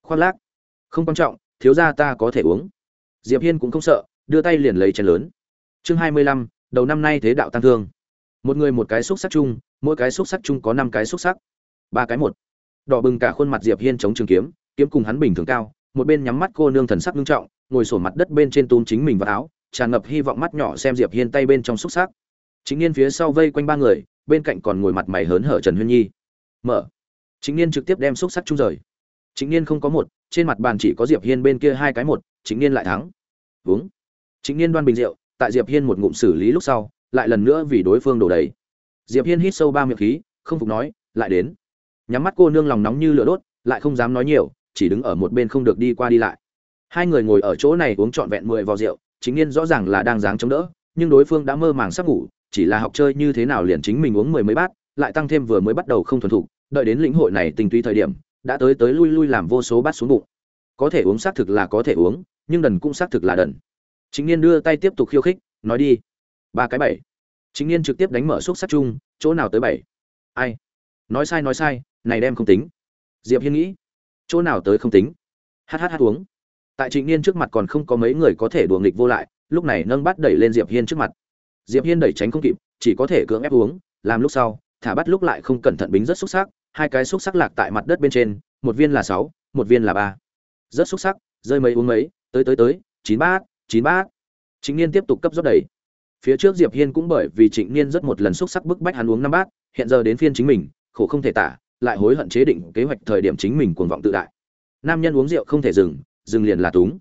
khoác lác. Không quan trọng, thiếu gia ta có thể uống. Diệp hiên cũng không sợ, đưa tay liền lấy chén lớn. Chương hai mươi lăm đầu năm nay thế đạo tăng thương. Một người một cái xúc sắc chung, mỗi cái xúc sắc chung có năm cái xúc sắc. Ba cái một. Đỏ bừng cả khuôn mặt diệp hiên chống trường kiếm kiếm cùng hắn bình thường cao, một bên nhắm mắt cô nương thần sắc nghiêm trọng, ngồi sổ mặt đất bên trên túm chính mình vào áo, tràn ngập hy vọng mắt nhỏ xem diệp hiên tay bên trong xúc sắc. Chính niên phía sau vây quanh ba người, bên cạnh còn ngồi mặt mày hớn hở trần huyên nhi. Mở. Chính niên trực tiếp đem xúc sắc chung rời. Chính niên không có một, trên mặt bàn chỉ có diệp hiên bên kia hai cái một, chính niên lại thắng. Uống chính niên đoan bình rượu tại diệp hiên một ngụm xử lý lúc sau, lại lần nữa vì đối phương đổ đầy. Diệp hiên hít sâu ba miệng khí, không phục nói, lại đến. Nhắm mắt cô nương lòng nóng như lửa đốt, lại không dám nói nhiều, chỉ đứng ở một bên không được đi qua đi lại. Hai người ngồi ở chỗ này uống trọn vẹn mười vò rượu, chính niên rõ ràng là đang dáng chống đỡ, nhưng đối phương đã mơ màng sắp ngủ, chỉ là học chơi như thế nào liền chính mình uống mười mấy bát, lại tăng thêm vừa mới bắt đầu không thuần thục, đợi đến lĩnh hội này tình túy thời điểm, đã tới tới lui lui làm vô số bát xuống bụng. Có thể uống xác thực là có thể uống, nhưng đần cũng xác thực là đần chính niên đưa tay tiếp tục khiêu khích, nói đi. Ba cái bảy. Chính niên trực tiếp đánh mở xúc sắc chung, chỗ nào tới bảy? Ai? Nói sai nói sai, này đem không tính. Diệp hiên nghĩ, chỗ nào tới không tính. Hh uống. Tại trịnh niên trước mặt còn không có mấy người có thể đùa nghịch vô lại, lúc này nâng bắt đẩy lên diệp hiên trước mặt. Diệp hiên đẩy tránh không kịp, chỉ có thể cưỡng ép uống, làm lúc sau, thả bắt lúc lại không cẩn thận bính rất xúc sắc, hai cái xúc sắc lạc tại mặt đất bên trên, một viên là sáu, một viên là ba. Rất xúc sắc, rơi mấy uống mấy, tới tới tới, chín bát chín bát. Chính niên tiếp tục cấp rót đầy. Phía trước diệp hiên cũng bởi vì trịnh niên rất một lần xúc sắc bức bách hắn uống năm bát, hiện giờ đến phiên chính mình, khổ không thể tả, lại hối hận chế định kế hoạch thời điểm chính mình cuồng vọng tự đại. Nam nhân uống rượu không thể dừng dừng liền là túng.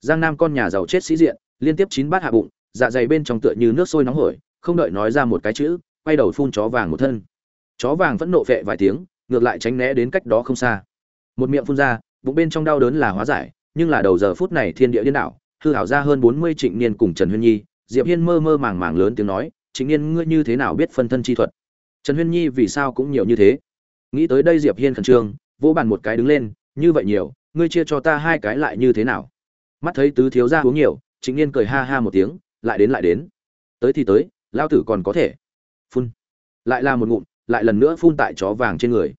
Giang nam con nhà giàu chết sĩ diện, liên tiếp chín bát hạ bụng dạ dày bên trong tựa như nước sôi nóng hổi, không đợi nói ra một cái chữ, quay đầu phun chó vàng một thân. Chó vàng vẫn nộ vệ vài tiếng, ngược lại tránh né đến cách đó không xa. Một miệng phun ra, bụng bên trong đau đớn là hóa giải, nhưng là đầu giờ phút này thiên địa điên đảo hư hảo ra hơn bốn mươi trịnh niên cùng trần huyên nhi, diệp hiên mơ mơ màng màng lớn tiếng nói chính niên, ngươi như thế nào biết phân thân chi thuật? Trần huyên nhi vì sao cũng nhiều như thế. Nghĩ tới đây diệp hiên khẩn trương, vỗ bàn một cái đứng lên, như vậy nhiều, ngươi chia cho ta hai cái lại như thế nào? Mắt thấy tứ thiếu gia uống nhiều chính niên cười ha ha một tiếng, lại đến lại đến. Tới thì tới, lao tử còn có thể. Phun. Lại là một ngụm, lại lần nữa phun tại chó vàng trên người.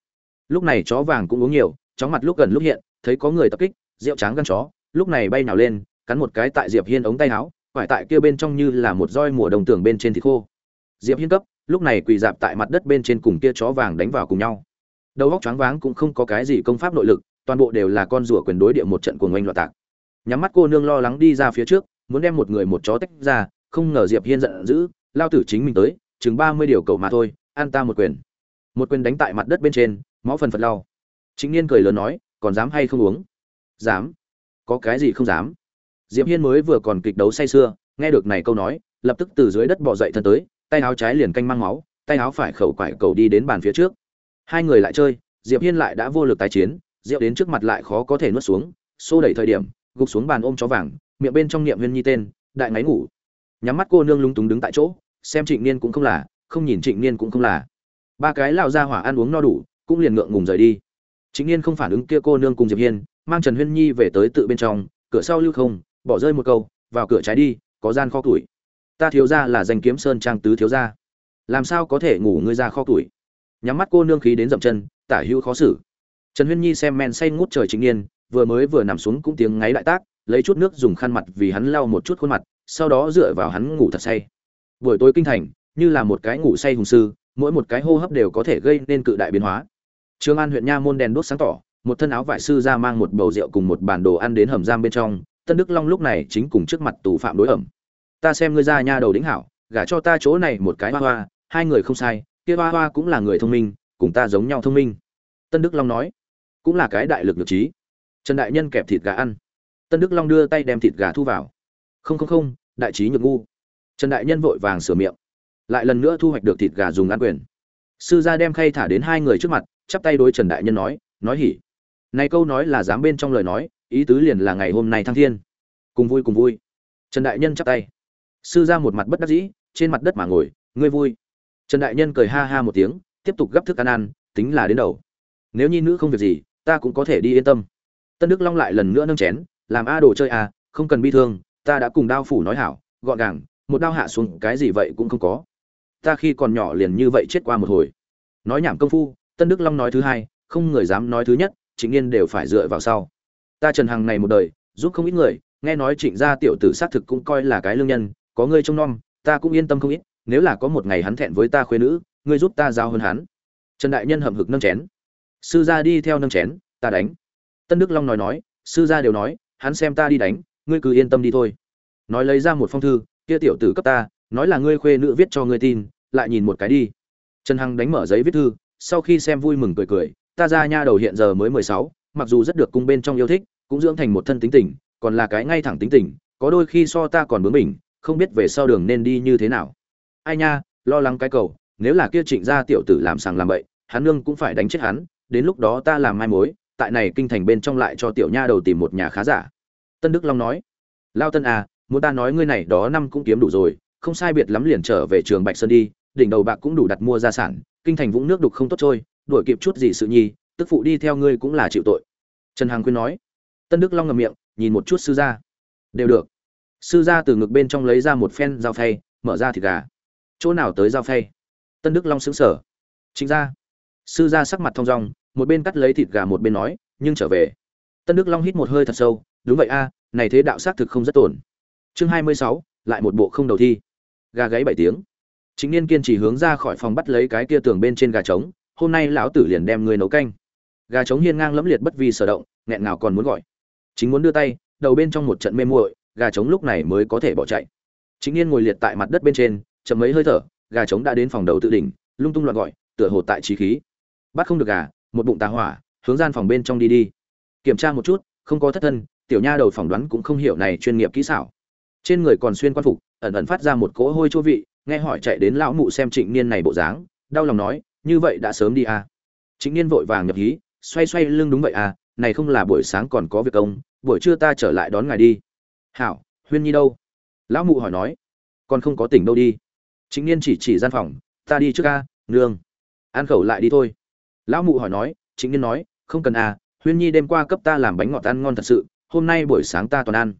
Lúc này chó vàng cũng uống nhiều chó mặt lúc gần lúc hiện, thấy có người tập kích, rượu trắng gan chó, lúc này bay nào lên cắn một cái tại diệp hiên ống tay áo, phải tại kia bên trong như là một roi mùa đồng tường bên trên thịt khô. Diệp hiên cấp, lúc này quỳ dạp tại mặt đất bên trên cùng kia chó vàng đánh vào cùng nhau. Đầu óc choáng váng cũng không có cái gì công pháp nội lực, toàn bộ đều là con rùa quyền đối địa một trận cuồng oanh loạn tạc. Nhắm mắt cô nương lo lắng đi ra phía trước, muốn đem một người một chó tách ra, không ngờ diệp hiên giận dữ, lao tử chính mình tới, chừng ba mươi điều cầu mà thôi, an ta một quyền. Một quyền đánh tại mặt đất bên trên, máu phần phật lau. Chính niên cười lớn nói, còn dám hay không uống? Dám. Có cái gì không dám? Diệp hiên mới vừa còn kịch đấu say sưa, nghe được này câu nói, lập tức từ dưới đất bò dậy thân tới, tay áo trái liền canh mang máu, tay áo phải khẩu quải cầu đi đến bàn phía trước. Hai người lại chơi, diệp hiên lại đã vô lực tái chiến rượu đến trước mặt lại khó có thể nuốt xuống, xô đẩy thời điểm, gục xuống bàn ôm chó vàng, miệng bên trong niệm huyên nhi tên, đại ngáy ngủ. Nhắm mắt cô nương lúng túng đứng tại chỗ, xem trịnh niên cũng không là, không nhìn trịnh niên cũng không là. Ba cái lão gia hỏa ăn uống no đủ, cũng liền ngượng ngùng rời đi. Trịnh niên không phản ứng kia cô nương cùng diệp hiên, mang trần huyên nhi về tới tự bên trong, cửa sau lưu không bỏ rơi một câu vào cửa trái đi có gian kho tuổi ta thiếu ra là danh kiếm sơn trang tứ thiếu ra làm sao có thể ngủ ngươi ra kho tuổi nhắm mắt cô nương khí đến dậm chân tả hữu khó xử. Trần huyên nhi xem men say ngút trời chính niên vừa mới vừa nằm xuống cũng tiếng ngáy đại tác lấy chút nước dùng khăn mặt vì hắn lau một chút khuôn mặt sau đó dựa vào hắn ngủ thật say. Buổi tối kinh thành như là một cái ngủ say hùng sư mỗi một cái hô hấp đều có thể gây nên cự đại biến hóa. Trương An huyện nha môn đèn đốt sáng tỏ, một thân áo vải sư ra mang một bầu rượu cùng một bản đồ ăn đến hầm giam bên trong, Tân Đức Long lúc này chính cùng trước mặt tù phạm đối ẩm. Ta xem ngươi ra nha đầu đính hảo, gả cho ta chỗ này một cái hoa hoa, hai người không sai, kia hoa hoa cũng là người thông minh, cùng ta giống nhau thông minh. Tân Đức Long nói, cũng là cái đại lực lực trí. Trần đại nhân kẹp thịt gà ăn. Tân Đức Long đưa tay đem thịt gà thu vào. Không không không, đại trí nhược ngu. Trần đại nhân vội vàng sửa miệng. Lại lần nữa thu hoạch được thịt gà dùng ăn quyền. Sư gia đem khay thả đến hai người trước mặt, chắp tay đối Trần đại nhân nói, nói hỉ. Này câu nói là dám bên trong lời nói, ý tứ liền là ngày hôm nay thăng thiên. Cùng vui cùng vui. Trần đại nhân chắp tay. Sư ra một mặt bất đắc dĩ, trên mặt đất mà ngồi, ngươi vui. Trần đại nhân cười ha ha một tiếng, tiếp tục gấp thức ăn ăn, tính là đến đầu. Nếu nhi nữ không việc gì, ta cũng có thể đi yên tâm. Tân Đức Long lại lần nữa nâng chén, làm a đồ chơi à, không cần bi thương, ta đã cùng đao phủ nói hảo, gọn gàng, một đao hạ xuống, cái gì vậy cũng không có. Ta khi còn nhỏ liền như vậy chết qua một hồi. Nói nhảm công phu, Tân Đức Long nói thứ hai, không người dám nói thứ nhất, chính n đều phải dựa vào sau. Ta Trần Hằng này một đời, giúp không ít người, nghe nói Trịnh gia tiểu tử xác thực cũng coi là cái lương nhân, có ngươi trông nom, ta cũng yên tâm không ít, nếu là có một ngày hắn thẹn với ta khuê nữ, ngươi giúp ta giao hơn hắn. Trần đại nhân hậm hực nâng chén. Sư gia đi theo nâng chén, ta đánh. Tân Đức Long nói nói, sư gia đều nói, hắn xem ta đi đánh, ngươi cứ yên tâm đi thôi. Nói lấy ra một phong thư, kia tiểu tử cấp ta, nói là ngươi khuê nữ viết cho ngươi tin, lại nhìn một cái đi. Trần Hằng đánh mở giấy viết thư, sau khi xem vui mừng cười cười, ta ra nha đầu hiện giờ mới mười sáu, mặc dù rất được cung bên trong yêu thích, cũng dưỡng thành một thân tính tình, còn là cái ngay thẳng tính tình, có đôi khi so ta còn bướng bỉnh, không biết về sau đường nên đi như thế nào. Ai nha, lo lắng cái cầu, nếu là kia Trịnh gia tiểu tử làm sàng làm bậy, hắn nương cũng phải đánh chết hắn, đến lúc đó ta làm mai mối, tại này kinh thành bên trong lại cho tiểu nha đầu tìm một nhà khá giả. Tân Đức Long nói, Lao Tân à, muốn ta nói ngươi này đó năm cũng kiếm đủ rồi, không sai biệt lắm liền trở về trường Bạch Sơn đi, đỉnh đầu bạc cũng đủ đặt mua gia sản, kinh thành vũng nước đục không tốt trôi đuổi kịp chút gì sự nhi tức phụ đi theo ngươi cũng là chịu tội. Trần hằng khuyên nói. Tân đức long ngậm miệng, nhìn một chút sư gia. Đều được. Sư gia từ ngực bên trong lấy ra một phen dao phay, mở ra thịt gà. Chỗ nào tới dao phay? Tân đức long xứng sở chính ra. Sư gia sắc mặt thong dong, một bên cắt lấy thịt gà một bên nói, nhưng trở về. Tân đức long hít một hơi thật sâu, đúng vậy a, này thế đạo xác thực không rất tổn chương hai mươi sáu, lại một bộ không đầu thi. Gà gáy bảy tiếng. Chính niên kiên trì hướng ra khỏi phòng bắt lấy cái kia tường bên trên gà trống, hôm nay lão tử liền đem người nấu canh gà trống hiên ngang lẫm liệt bất vi sở động, nghẹn nào còn muốn gọi. Chính muốn đưa tay, đầu bên trong một trận mê muội, gà trống lúc này mới có thể bỏ chạy. Chính niên ngồi liệt tại mặt đất bên trên, chậm mấy hơi thở, gà trống đã đến phòng đầu tự đỉnh, lung tung loạn gọi, tựa hồ tại trí khí. Bắt không được gà, một bụng tà hỏa, hướng gian phòng bên trong đi đi. Kiểm tra một chút, không có thất thân, tiểu nha đầu phỏng đoán cũng không hiểu này chuyên nghiệp kỹ xảo. Trên người còn xuyên quan phục, ẩn ẩn phát ra một cỗ hôi chua vị, nghe hỏi chạy đến lão mụ xem trịnh niên này bộ dáng, đau lòng nói, như vậy đã sớm đi à. trịnh niên vội vàng nhập hí xoay xoay lưng đúng vậy à này không là buổi sáng còn có việc công buổi trưa ta trở lại đón ngài đi. Hảo, huyên nhi đâu? Lão mụ hỏi nói. Còn không có tỉnh đâu đi. Chính niên chỉ chỉ gian phòng, ta đi trước ca, nương. Ăn khẩu lại đi thôi. Lão mụ hỏi nói, chính niên nói, không cần à huyên nhi đêm qua cấp ta làm bánh ngọt ăn ngon thật sự, hôm nay buổi sáng ta toàn ăn.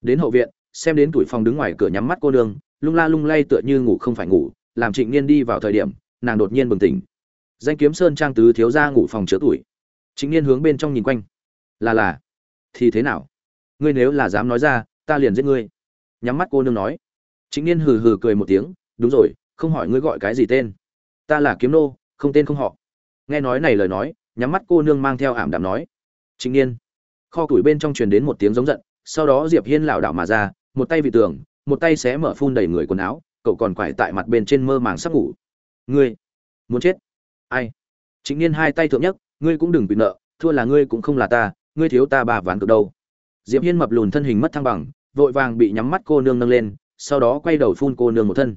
Đến hậu viện, xem đến tuổi phòng đứng ngoài cửa nhắm mắt cô nương, lung la lung lay tựa như ngủ không phải ngủ, làm trịnh niên đi vào thời điểm, nàng đột nhiên bừng tỉnh. Danh kiếm sơn trang tứ thiếu ra ngủ phòng chứa tuổi chính niên hướng bên trong nhìn quanh. Là là. Thì thế nào? Ngươi nếu là dám nói ra, ta liền giết ngươi. Nhắm mắt cô nương nói. Chính niên hừ hừ cười một tiếng. Đúng rồi, không hỏi ngươi gọi cái gì tên. Ta là kiếm nô, không tên không họ. Nghe nói này lời nói, nhắm mắt cô nương mang theo ảm đạm nói. Chính niên kho tuổi bên trong truyền đến một tiếng giống giận, sau đó diệp hiên lảo đảo mà ra, một tay vị tường, một tay xé mở phun đầy người quần áo, cậu còn quải tại mặt bên trên mơ màng sắp ngủ. Ngươi, muốn chết. Ai? Chính niên hai tay thượng nhất ngươi cũng đừng bị nợ, thua là ngươi cũng không là ta, ngươi thiếu ta ba ván cực đâu. Diệp hiên mập lùn thân hình mất thăng bằng, vội vàng bị nhắm mắt cô nương nâng lên, sau đó quay đầu phun cô nương một thân.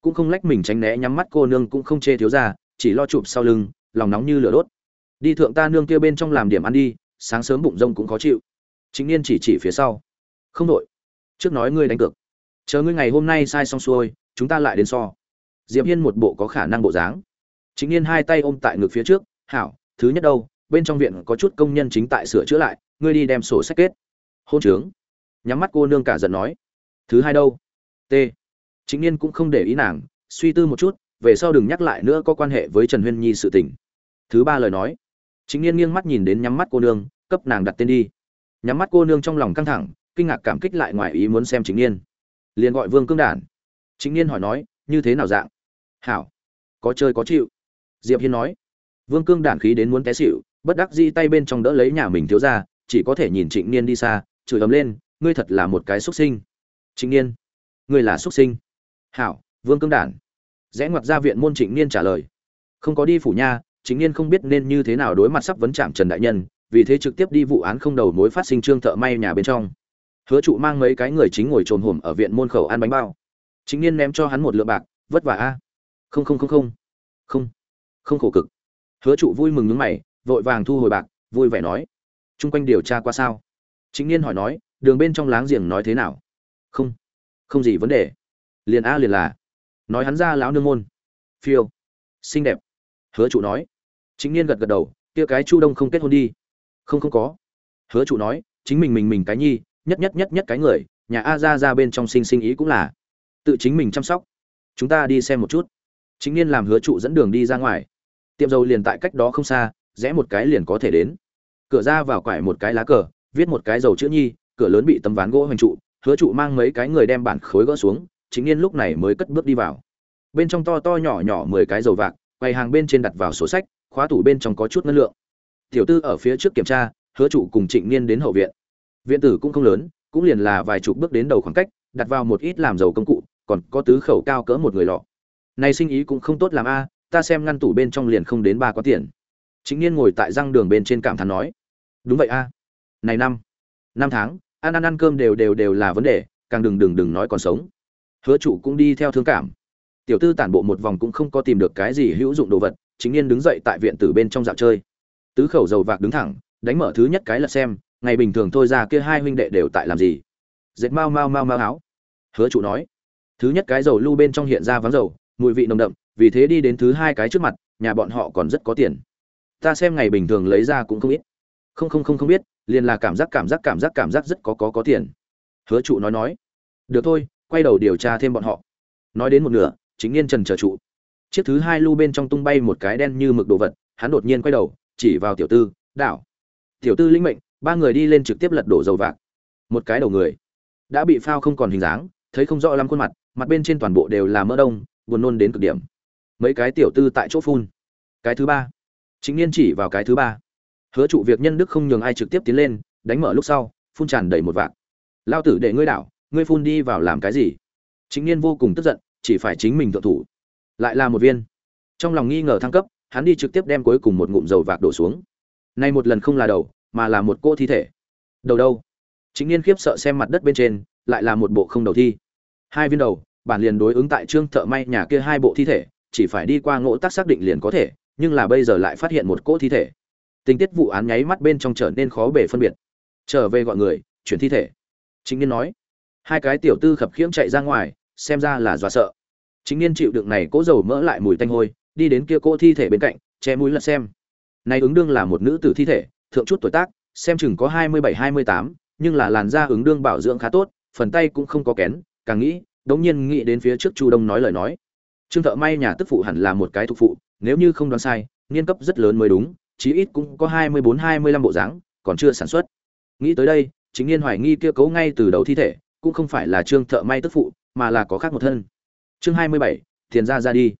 Cũng không lách mình tránh né nhắm mắt cô nương cũng không chê thiếu ra, chỉ lo chụp sau lưng, lòng nóng như lửa đốt. Đi thượng ta nương kia bên trong làm điểm ăn đi, sáng sớm bụng rông cũng khó chịu. Chính niên chỉ chỉ phía sau. Không đội trước nói ngươi đánh cược. Chờ ngươi ngày hôm nay sai xong xuôi, chúng ta lại đến so. Diệp hiên một bộ có khả năng bộ dáng. Chính niên hai tay ôm tại ngực phía trước. Hảo thứ nhất đâu, bên trong viện có chút công nhân chính tại sửa chữa lại, ngươi đi đem sổ sách kết. Hôn trướng. Nhắm mắt cô nương cả giận nói. Thứ hai đâu? T. Chính niên cũng không để ý nàng, suy tư một chút, về sau đừng nhắc lại nữa có quan hệ với trần huyên nhi sự tình. Thứ ba lời nói. Chính niên nghiêng mắt nhìn đến nhắm mắt cô nương, cấp nàng đặt tên đi. Nhắm mắt cô nương trong lòng căng thẳng, kinh ngạc cảm kích lại ngoài ý muốn xem chính niên. Liền gọi vương cương đản. Chính niên hỏi nói, như thế nào dạng? Hảo. Có chơi có chịu. Diệp hiên nói vương cương đản khí đến muốn té xịu bất đắc dĩ tay bên trong đỡ lấy nhà mình thiếu ra chỉ có thể nhìn trịnh niên đi xa, chửi ấm lên, ngươi thật là một cái xuất sinh. Trịnh niên, ngươi là xuất sinh? Hảo, vương cương đản. Rẽ ngoặt ra viện môn trịnh niên trả lời. Không có đi phủ nha, Trịnh niên không biết nên như thế nào đối mặt sắp vấn chạm trần đại nhân, vì thế trực tiếp đi vụ án không đầu mối phát sinh trương thợ may nhà bên trong. Hứa trụ mang mấy cái người chính ngồi trồn hổm ở viện môn khẩu ăn bánh bao. Chính niên ném cho hắn một lượng bạc, vất vả a. Không không không không. Không không khổ cực hứa trụ vui mừng nhướng mày, vội vàng thu hồi bạc, vui vẻ nói. Chung quanh điều tra qua sao? Chính niên hỏi nói, đường bên trong láng giềng nói thế nào? Không không gì vấn đề. Liền a liền là. Nói hắn ra lão nương môn. Phiêu. Xinh đẹp. Hứa trụ nói. Chính niên gật gật đầu, kia cái chu đông không kết hôn đi. Không không có. Hứa trụ nói, chính mình mình mình cái nhi, nhất nhất nhất nhất cái người, nhà a ra ra bên trong sinh sinh ý cũng là. Tự chính mình chăm sóc. Chúng ta đi xem một chút. Chính niên làm hứa trụ dẫn đường đi ra ngoài tiệm dầu liền tại cách đó không xa, rẽ một cái liền có thể đến. Cửa ra vào quải một cái lá cờ, viết một cái dầu chữ nhi, cửa lớn bị tấm ván gỗ hoành trụ, hứa trụ mang mấy cái người đem bản khối gỡ xuống, chính niên lúc này mới cất bước đi vào. Bên trong to to nhỏ nhỏ mười cái dầu vạc, quầy hàng bên trên đặt vào sổ sách, khóa tủ bên trong có chút ngân lượng. Tiểu tư ở phía trước kiểm tra, hứa trụ cùng trịnh niên đến hậu viện. Viện tử cũng không lớn, cũng liền là vài chục bước đến đầu khoảng cách, đặt vào một ít làm dầu công cụ, còn có tứ khẩu cao cỡ một người lọ. Này sinh ý cũng không tốt làm a ta xem ngăn tủ bên trong liền không đến ba có tiền. Chính niên ngồi tại răng đường bên trên cảm thán nói, đúng vậy a. Này năm năm tháng, ăn ăn ăn cơm đều đều đều là vấn đề, càng đừng đừng đừng nói còn sống. Hứa chủ cũng đi theo thương cảm. Tiểu tư tản bộ một vòng cũng không có tìm được cái gì hữu dụng đồ vật chính niên đứng dậy tại viện tử bên trong dạo chơi. Tứ khẩu dầu vạc đứng thẳng, đánh mở thứ nhất cái là xem, ngày bình thường thôi ra kia hai huynh đệ đều tại làm gì. Dệt mau mau mau mau áo. Hứa chủ nói, thứ nhất cái dầu lưu bên trong hiện ra vắng dầu, mùi vị nồng đậm vì thế đi đến thứ hai cái trước mặt, nhà bọn họ còn rất có tiền. Ta xem ngày bình thường lấy ra cũng không ít. Không không không không biết, liền là cảm giác cảm giác cảm giác cảm giác rất có có có tiền. Hứa trụ nói nói, được thôi, quay đầu điều tra thêm bọn họ. Nói đến một nửa, chính niên trần chờ trụ. Chiếc thứ hai lưu bên trong tung bay một cái đen như mực đồ vật, hắn đột nhiên quay đầu, chỉ vào tiểu tư, đảo. Tiểu tư linh mệnh, ba người đi lên trực tiếp lật đổ dầu vạc. Một cái đầu người đã bị phao không còn hình dáng, thấy không rõ lắm khuôn mặt mặt bên trên toàn bộ đều là mỡ đông, buồn nôn đến cực điểm mấy cái tiểu tư tại chỗ phun. Cái thứ ba. Chính niên chỉ vào cái thứ ba. Hứa trụ việc nhân đức không nhường ai trực tiếp tiến lên, đánh mở lúc sau, phun tràn đầy một vạc lao tử để ngươi đảo, ngươi phun đi vào làm cái gì? Chính niên vô cùng tức giận, chỉ phải chính mình tự thủ. Lại là một viên. Trong lòng nghi ngờ thăng cấp, hắn đi trực tiếp đem cuối cùng một ngụm dầu vạc đổ xuống. Nay một lần không là đầu, mà là một cô thi thể. Đầu đâu? Chính niên khiếp sợ xem mặt đất bên trên, lại là một bộ không đầu thi. Hai viên đầu, bản liền đối ứng tại trương thợ may nhà kia hai bộ thi thể chỉ phải đi qua ngộ tác xác định liền có thể, nhưng là bây giờ lại phát hiện một cỗ thi thể. Tình tiết vụ án nháy mắt bên trong trở nên khó bể phân biệt. Trở về gọi người, chuyển thi thể. Chính niên nói, hai cái tiểu tư khập khiễng chạy ra ngoài, xem ra là dọa sợ. Chính niên chịu đựng này cỗ dầu mỡ lại mùi tanh hôi, đi đến kia cỗ thi thể bên cạnh, che mũi lật xem. Này ứng đương là một nữ tử thi thể, thượng chút tuổi tác, xem chừng có hai mươi bảy, hai mươi tám, nhưng là làn da ứng đương bảo dưỡng khá tốt, phần tay cũng không có kén, càng nghĩ, đống nhiên nghĩ đến phía trước chu đông nói lời nói trương thợ may nhà tức phụ hẳn là một cái thuộc phụ, nếu như không đoán sai, niên cấp rất lớn mới đúng, chí ít cũng có hai mươi bốn, hai mươi lăm bộ dáng, còn chưa sản xuất. Nghĩ tới đây, chính niên hoài nghi kia cấu ngay từ đầu thi thể, cũng không phải là trương thợ may tức phụ, mà là có khác một thân. Chương hai mươi bảy, tiền ra ra đi.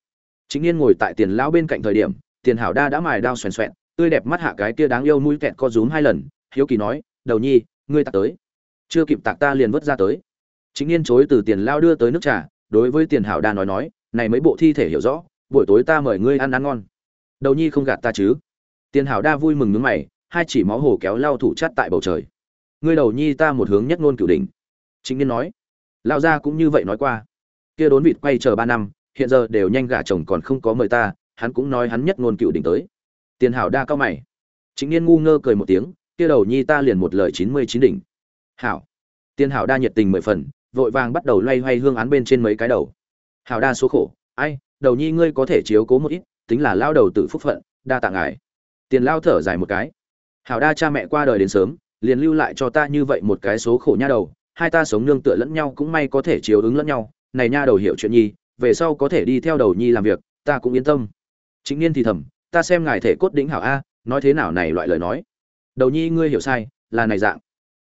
Chính niên ngồi tại tiền lão bên cạnh thời điểm, tiền hảo đa đã mài đao xoèn xoẹn, tươi đẹp mắt hạ cái kia đáng yêu mũi kẹt co rúm hai lần, hiếu kỳ nói, đầu nhi, ngươi tạc tới. Chưa kịp tạc ta liền vớt ra tới. Chính niên chối từ tiền lao đưa tới nước trà, đối với tiền hảo đa nói nói này mấy bộ thi thể hiểu rõ, buổi tối ta mời ngươi ăn ăn ngon. Đầu nhi không gạt ta chứ? Tiền hảo đa vui mừng nướng mày, hai chỉ máu hồ kéo lao thủ chát tại bầu trời. Ngươi đầu nhi ta một hướng nhất ngôn cửu đỉnh. Chính niên nói lao gia cũng như vậy nói qua. Kia đốn vịt quay chờ ba năm, hiện giờ đều nhanh gả chồng còn không có mời ta, hắn cũng nói hắn nhất ngôn cựu đỉnh tới. Tiền hảo đa cao mày. Chính niên ngu ngơ cười một tiếng, kia đầu nhi ta liền một lời chín mươi chín đỉnh. Hảo. Tiền hảo đa nhiệt tình mười phần, vội vàng bắt đầu loay hoay hương án bên trên mấy cái đầu hảo đa số khổ, ai, đầu nhi ngươi có thể chiếu cố một ít, tính là lao đầu tự phúc phận, đa tạ ngài. Tiền lao thở dài một cái. Hảo đa cha mẹ qua đời đến sớm, liền lưu lại cho ta như vậy một cái số khổ nha đầu, hai ta sống nương tựa lẫn nhau cũng may có thể chiếu ứng lẫn nhau. Này nha đầu hiểu chuyện nhi, về sau có thể đi theo đầu nhi làm việc, ta cũng yên tâm. Chính niên thì thầm, ta xem ngài thể cốt đỉnh hảo a, nói thế nào này loại lời nói. Đầu nhi ngươi hiểu sai, là này dạng.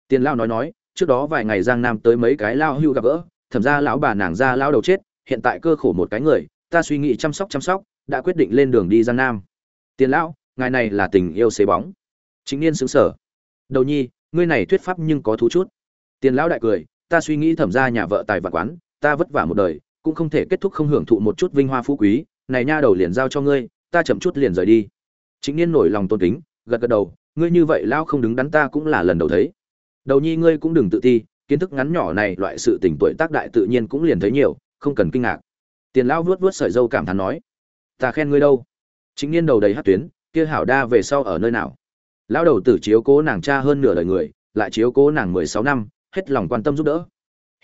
Tiền lao nói nói, trước đó vài ngày giang nam tới mấy cái lao hưu gặp gỡ, thẩm ra lão bà nàng ra lao đầu chết hiện tại cơ khổ một cái người, ta suy nghĩ chăm sóc chăm sóc, đã quyết định lên đường đi giang nam. Tiền lão, ngài này là tình yêu xế bóng. Chính niên xứng sở đầu nhi, ngươi này thuyết pháp nhưng có thú chút. Tiền lão đại cười, ta suy nghĩ thẩm ra nhà vợ tài và quán, ta vất vả một đời, cũng không thể kết thúc không hưởng thụ một chút vinh hoa phú quý. Này nha đầu liền giao cho ngươi, ta chậm chút liền rời đi. Chính niên nổi lòng tôn kính, gật gật đầu, ngươi như vậy lão không đứng đắn ta cũng là lần đầu thấy. Đầu nhi ngươi cũng đừng tự ti, kiến thức ngắn nhỏ này loại sự tình tuổi tác đại tự nhiên cũng liền thấy nhiều không cần kinh ngạc. Tiền lão vuốt vuốt sợi dâu cảm thán nói, ta khen ngươi đâu? Chính niên đầu đầy hát tuyến, kia hảo đa về sau ở nơi nào? Lão đầu tử chiếu cố nàng cha hơn nửa đời người, lại chiếu cố nàng mười sáu năm, hết lòng quan tâm giúp đỡ.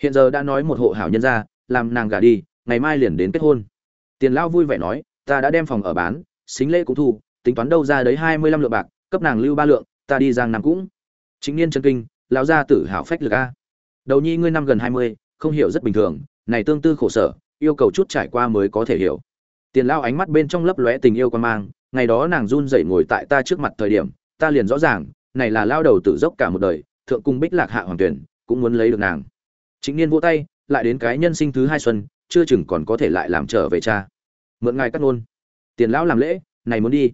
Hiện giờ đã nói một hộ hảo nhân ra, làm nàng gả đi, ngày mai liền đến kết hôn. Tiền lão vui vẻ nói, ta đã đem phòng ở bán, xính lễ cũng thu, tính toán đâu ra đấy hai mươi lăm lượng bạc, cấp nàng lưu ba lượng, ta đi giang nam cũng. Chính niên chân kinh, lão gia tử hảo phách lực a. Đầu nhi ngươi năm gần hai mươi, không hiểu rất bình thường này tương tư khổ sở, yêu cầu chút trải qua mới có thể hiểu. Tiền lão ánh mắt bên trong lấp lóe tình yêu quan mang, ngày đó nàng run rẩy ngồi tại ta trước mặt thời điểm, ta liền rõ ràng, này là lao đầu tử dốc cả một đời, thượng cung bích lạc hạ hoàng tuyển, cũng muốn lấy được nàng. Chính niên vỗ tay, lại đến cái nhân sinh thứ hai xuân, chưa chừng còn có thể lại làm trở về cha. Mượn ngài cắt nôn tiền lão làm lễ, này muốn đi.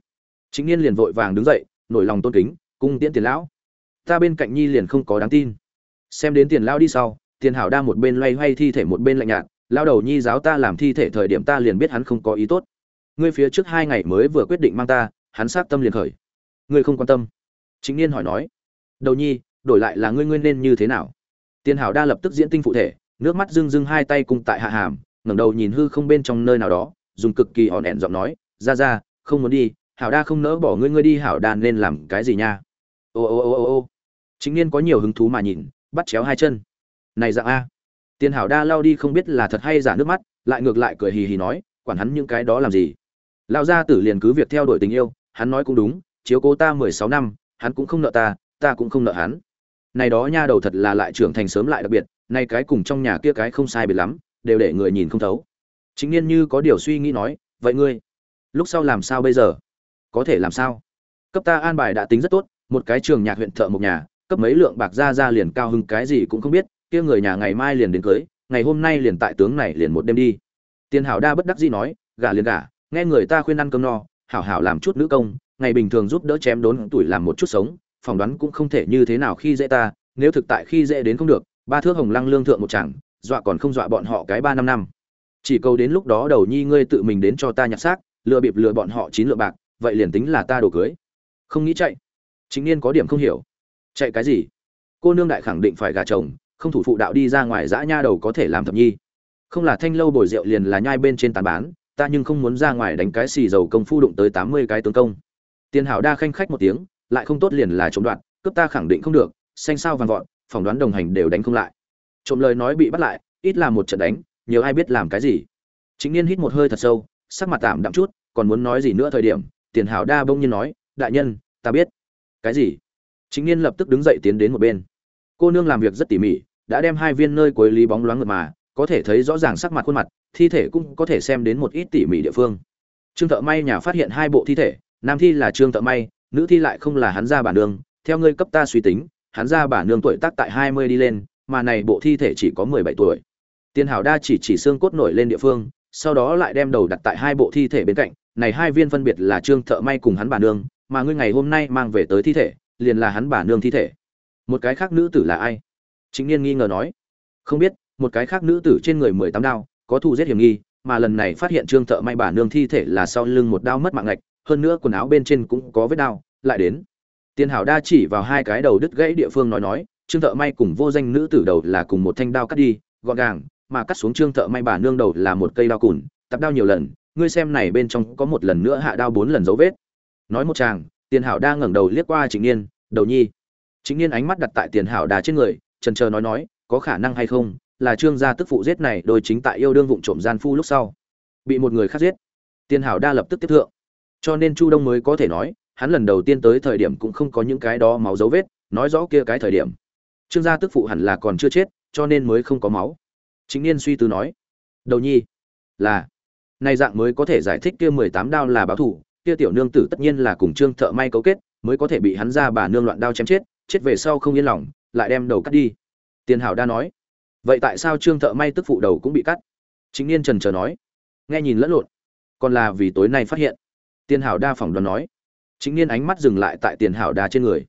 Chính niên liền vội vàng đứng dậy, nổi lòng tôn kính, cung tiễn tiền lão. Ta bên cạnh nhi liền không có đáng tin. Xem đến tiền lão đi sau tiền hảo đa một bên loay hoay thi thể một bên lạnh nhạt lao đầu nhi giáo ta làm thi thể thời điểm ta liền biết hắn không có ý tốt. Ngươi phía trước hai ngày mới vừa quyết định mang ta, hắn sát tâm liền khởi. Ngươi không quan tâm. Chính niên hỏi nói, đầu nhi, đổi lại là ngươi ngươi nên như thế nào? Tiền hảo đa lập tức diễn tinh phụ thể, nước mắt rưng rưng hai tay cùng tại hạ hàm, ngẩng đầu nhìn hư không bên trong nơi nào đó, dùng cực kỳ hòn ẻn giọng nói, ra ra, không muốn đi, hảo đa không nỡ bỏ ngươi ngươi đi, hảo đa nên làm cái gì nha? Ô ô ô ô ô. Chính niên có nhiều hứng thú mà nhìn, bắt chéo hai chân này dạng a. Tiền hảo đa lao đi không biết là thật hay giả nước mắt, lại ngược lại cười hì hì nói, quản hắn những cái đó làm gì. Lao gia tử liền cứ việc theo đuổi tình yêu, hắn nói cũng đúng, chiếu cố ta mười sáu năm, hắn cũng không nợ ta ta cũng không nợ hắn. Này đó nha đầu thật là lại trưởng thành sớm lại đặc biệt, nay cái cùng trong nhà kia cái không sai biệt lắm, đều để người nhìn không thấu. Chính niên như có điều suy nghĩ nói, vậy ngươi, lúc sau làm sao bây giờ? Có thể làm sao? Cấp ta an bài đã tính rất tốt, một cái trường nhạc huyện thợ một nhà, cấp mấy lượng bạc ra ra liền cao hưng cái gì cũng không biết kia người nhà ngày mai liền đến cưới, ngày hôm nay liền tại tướng này liền một đêm đi. Tiền hảo đa bất đắc dĩ nói, gả liền gả, nghe người ta khuyên ăn cơm no, hảo hảo làm chút nữ công, ngày bình thường giúp đỡ chém đốn tuổi làm một chút sống, phỏng đoán cũng không thể như thế nào khi dễ ta, nếu thực tại khi dễ đến không được, ba thước hồng lăng lương thượng một chẳng dọa còn không dọa bọn họ cái ba năm năm. Chỉ cầu đến lúc đó đầu nhi ngươi tự mình đến cho ta nhặt xác, lừa bịp lừa bọn họ chín lựa bạc, vậy liền tính là ta đồ cưới. Không nghĩ chạy. Chính niên có điểm không hiểu. Chạy cái gì? Cô nương đại khẳng định phải gả chồng không thủ phụ đạo đi ra ngoài dã nha đầu có thể làm thập nhi. Không là thanh lâu bồi rượu liền là nhai bên trên tàn bán, ta nhưng không muốn ra ngoài đánh cái xì dầu công phu đụng tới tám mươi cái tướng công. Tiền hảo đa khanh khách một tiếng, lại không tốt liền là trộm đoạt, cướp ta khẳng định không được, xanh sao vàng vọt, phỏng đoán đồng hành đều đánh không lại. Trộm lời nói bị bắt lại, ít là một trận đánh, nhiều ai biết làm cái gì. Chính niên hít một hơi thật sâu, sắc mặt tạm đậm chút, còn muốn nói gì nữa thời điểm, tiền hảo đa bông nhiên nói, đại nhân, ta biết. Cái gì? Chính niên lập tức đứng dậy tiến đến một bên. Cô nương làm việc rất tỉ mỉ đã đem hai viên nơi cuối lý bóng loáng ngược mà, có thể thấy rõ ràng sắc mặt khuôn mặt, thi thể cũng có thể xem đến một ít tỉ mỉ địa phương. Trương thợ may nhà phát hiện hai bộ thi thể, nam thi là trương thợ may, nữ thi lại không là hắn ra bản nương. Theo ngươi cấp ta suy tính, hắn ra bản nương tuổi tác tại hai mươi đi lên, mà này bộ thi thể chỉ có mười bảy tuổi. Tiền hảo đa chỉ chỉ xương cốt nổi lên địa phương, sau đó lại đem đầu đặt tại hai bộ thi thể bên cạnh. Này hai viên phân biệt là trương thợ may cùng hắn bà nương, mà ngươi ngày hôm nay mang về tới thi thể, liền là hắn bà nương thi thể. Một cái khác nữ tử là ai? Chính niên nghi ngờ nói, không biết, một cái khác nữ tử trên người mười tám đao, có thù giết hiểm nghi, mà lần này phát hiện trương thợ may bà nương thi thể là sau lưng một đao mất mạng ngạch, hơn nữa quần áo bên trên cũng có vết đao, lại đến. Tiền hảo đa chỉ vào hai cái đầu đứt gãy địa phương nói nói, trương thợ may cùng vô danh nữ tử đầu là cùng một thanh đao cắt đi, gọn gàng, mà cắt xuống trương thợ may bà nương đầu là một cây đao cùn, tập đao nhiều lần, ngươi xem này bên trong có một lần nữa hạ đao bốn lần dấu vết. Nói một chàng, tiền hảo đa ngẩng đầu liếc qua trịnh niên, đầu nhi. Trịnh niên ánh mắt đặt tại tiền hảo đa trên người trần chờ nói nói, có khả năng hay không, là trương gia tức phụ giết này, đôi chính tại yêu đương vụng trộm gian phu lúc sau, bị một người khác giết. Tiền hảo đa lập tức tiếp thượng. Cho nên chu đông mới có thể nói, hắn lần đầu tiên tới thời điểm cũng không có những cái đó máu dấu vết, nói rõ kia cái thời điểm. Trương gia tức phụ hẳn là còn chưa chết, cho nên mới không có máu. Chính niên suy tư nói, đầu nhi, là, nay dạng mới có thể giải thích kia mười tám đao là báo thủ kia tiểu nương tử tất nhiên là cùng trương thợ may cấu kết, mới có thể bị hắn ra bà nương loạn đao chém chết chết về sau không yên lòng lại đem đầu cắt đi. Tiền hảo đa nói, vậy tại sao trương thợ may tức phụ đầu cũng bị cắt? Chính niên trần trờ nói, nghe nhìn lẫn lộn, còn là vì tối nay phát hiện. Tiền hảo đa phỏng đoán nói. Chính niên ánh mắt dừng lại tại tiền hảo đa trên người.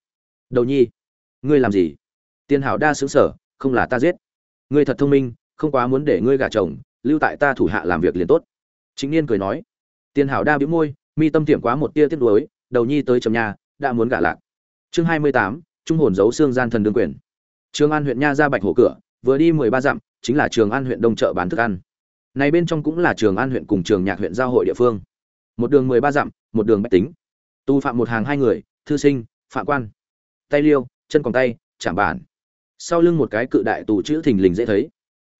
Đầu nhi, ngươi làm gì? Tiền hảo đa xứng sở không là ta giết. Ngươi thật thông minh, không quá muốn để ngươi gả chồng, lưu tại ta thủ hạ làm việc liền tốt. Chính niên cười nói. Tiền hảo đa bĩu môi, mi tâm tiệm quá một tia tiếc nuối, đầu nhi tới trầm nhà, đã muốn gả lạc. Chương hai mươi tám trung hồn giấu xương gian thần đương quyền. Trường an huyện nha ra bạch hổ cửa, vừa đi mười ba dặm, chính là trường an huyện đông chợ bán thức ăn. Này bên trong cũng là trường an huyện cùng trường nhạc huyện giao hội địa phương. Một đường mười ba dặm, một đường bách tính. Tu phạm một hàng hai người, thư sinh, phạm quan. Tay liêu, chân còn tay, chạm bản. Sau lưng một cái cự đại tù chữ thình lình dễ thấy.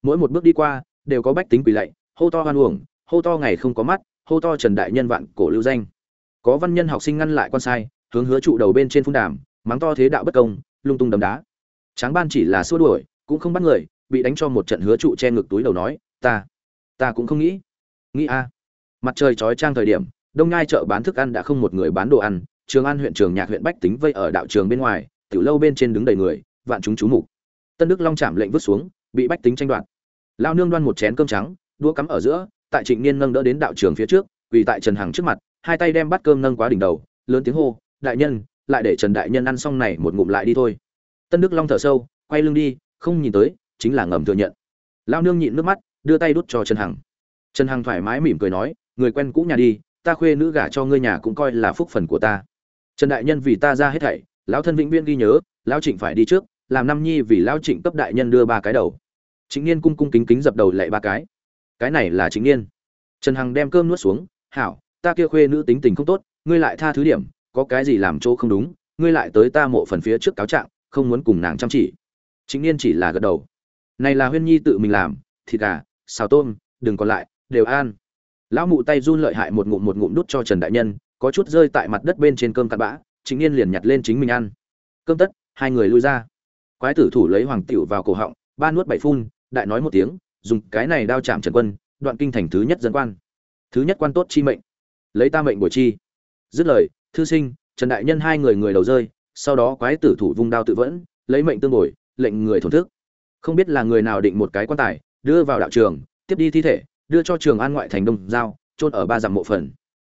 Mỗi một bước đi qua, đều có bách tính quỳ lạy, hô to hoan uổng, hô to ngày không có mắt, hô to trần đại nhân vạn cổ lưu danh. Có văn nhân học sinh ngăn lại quan sai, hướng hứa trụ đầu bên trên phun đàm mắng to thế đạo bất công, lung tung đấm đá. Tráng ban chỉ là xua đuổi, cũng không bắt người, bị đánh cho một trận hứa trụ che ngực túi đầu nói, ta ta cũng không nghĩ. Nghĩ a. Mặt trời trói trang thời điểm, đông ngai chợ bán thức ăn đã không một người bán đồ ăn, trường an huyện trường nhạc huyện bách tính vây ở đạo trường bên ngoài, tiểu lâu bên trên đứng đầy người, vạn chúng chú mục. Tân đức long chạm lệnh vứt xuống, bị bách tính tranh đoạt. Lao nương đoan một chén cơm trắng, đũa cắm ở giữa, tại trịnh niên nâng đỡ đến đạo trường phía trước, quỳ tại trần hằng trước mặt, hai tay đem bát cơm nâng quá đỉnh đầu, lớn tiếng hô, đại nhân lại để trần đại nhân ăn xong này một ngụm lại đi thôi. Tân đức long thở sâu, quay lưng đi, không nhìn tới, chính là ngầm thừa nhận. Lao nương nhịn nước mắt, đưa tay đút cho trần hằng. Trần hằng thoải mái mỉm cười nói, người quen cũ nhà đi, ta khuê nữ gả cho ngươi nhà cũng coi là phúc phần của ta. Trần đại nhân vì ta ra hết thảy, lão thân vĩnh viễn ghi nhớ, lão trịnh phải đi trước, làm năm nhi vì lão trịnh cấp đại nhân đưa ba cái đầu. Chính niên cung cung kính kính dập đầu lạy ba cái. Cái này là chính niên. Trần hằng đem cơm nuốt xuống, hảo, ta kia khuê nữ tính tình không tốt, ngươi lại tha thứ điểm có cái gì làm chỗ không đúng, ngươi lại tới ta mộ phần phía trước cáo trạng, không muốn cùng nàng chăm chỉ. Chính niên chỉ là gật đầu. Này là huyên nhi tự mình làm, thịt gà, xào tôm, đừng còn lại, đều an lão mụ tay run lợi hại một ngụm một ngụm đút cho trần đại nhân, có chút rơi tại mặt đất bên trên cơm cặn bã chính niên liền nhặt lên chính mình ăn. Cơm tất, hai người lui ra. Quái tử thủ lấy hoàng tiểu vào cổ họng, ba nuốt bảy phun, đại nói một tiếng, dùng cái này đao chạm trần quân, đoạn kinh thành thứ nhất dân quan. Thứ nhất quan tốt chi mệnh. Lấy ta mệnh bồi chi. Dứt lời thư sinh, trần đại nhân hai người người đầu rơi, sau đó quái tử thủ vung đao tự vẫn, lấy mệnh tương bồi, lệnh người thổn thức. Không biết là người nào định một cái quan tài, đưa vào đạo trường, tiếp đi thi thể, đưa cho trường an ngoại thành đông giao, chôn ở ba dặm mộ phần.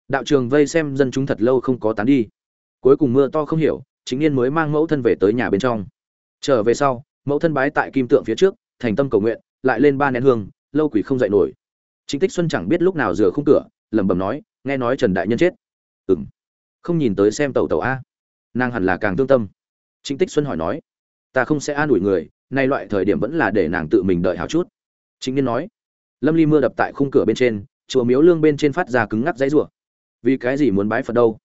Đạo trường vây xem dân chúng thật lâu không có tán đi. Cuối cùng mưa to không hiểu, chính niên mới mang mẫu thân về tới nhà bên trong. Trở về sau, mẫu thân bái tại kim tượng phía trước, thành tâm cầu nguyện, lại lên ba nén hương, lâu quỷ không dậy nổi. Chính tích xuân chẳng biết lúc nào rửa khung cửa, lẩm bẩm nói, nghe nói trần đại nhân chết. Ừng không nhìn tới xem tàu tàu a. Nàng hẳn là càng thương tâm. Chính tích xuân hỏi nói, ta không sẽ an ủi người, nay loại thời điểm vẫn là để nàng tự mình đợi hào chút. Chính niên nói, lâm ly mưa đập tại khung cửa bên trên, chùa miếu lương bên trên phát ra cứng ngắc dãy rủa. Vì cái gì muốn bái phật đâu?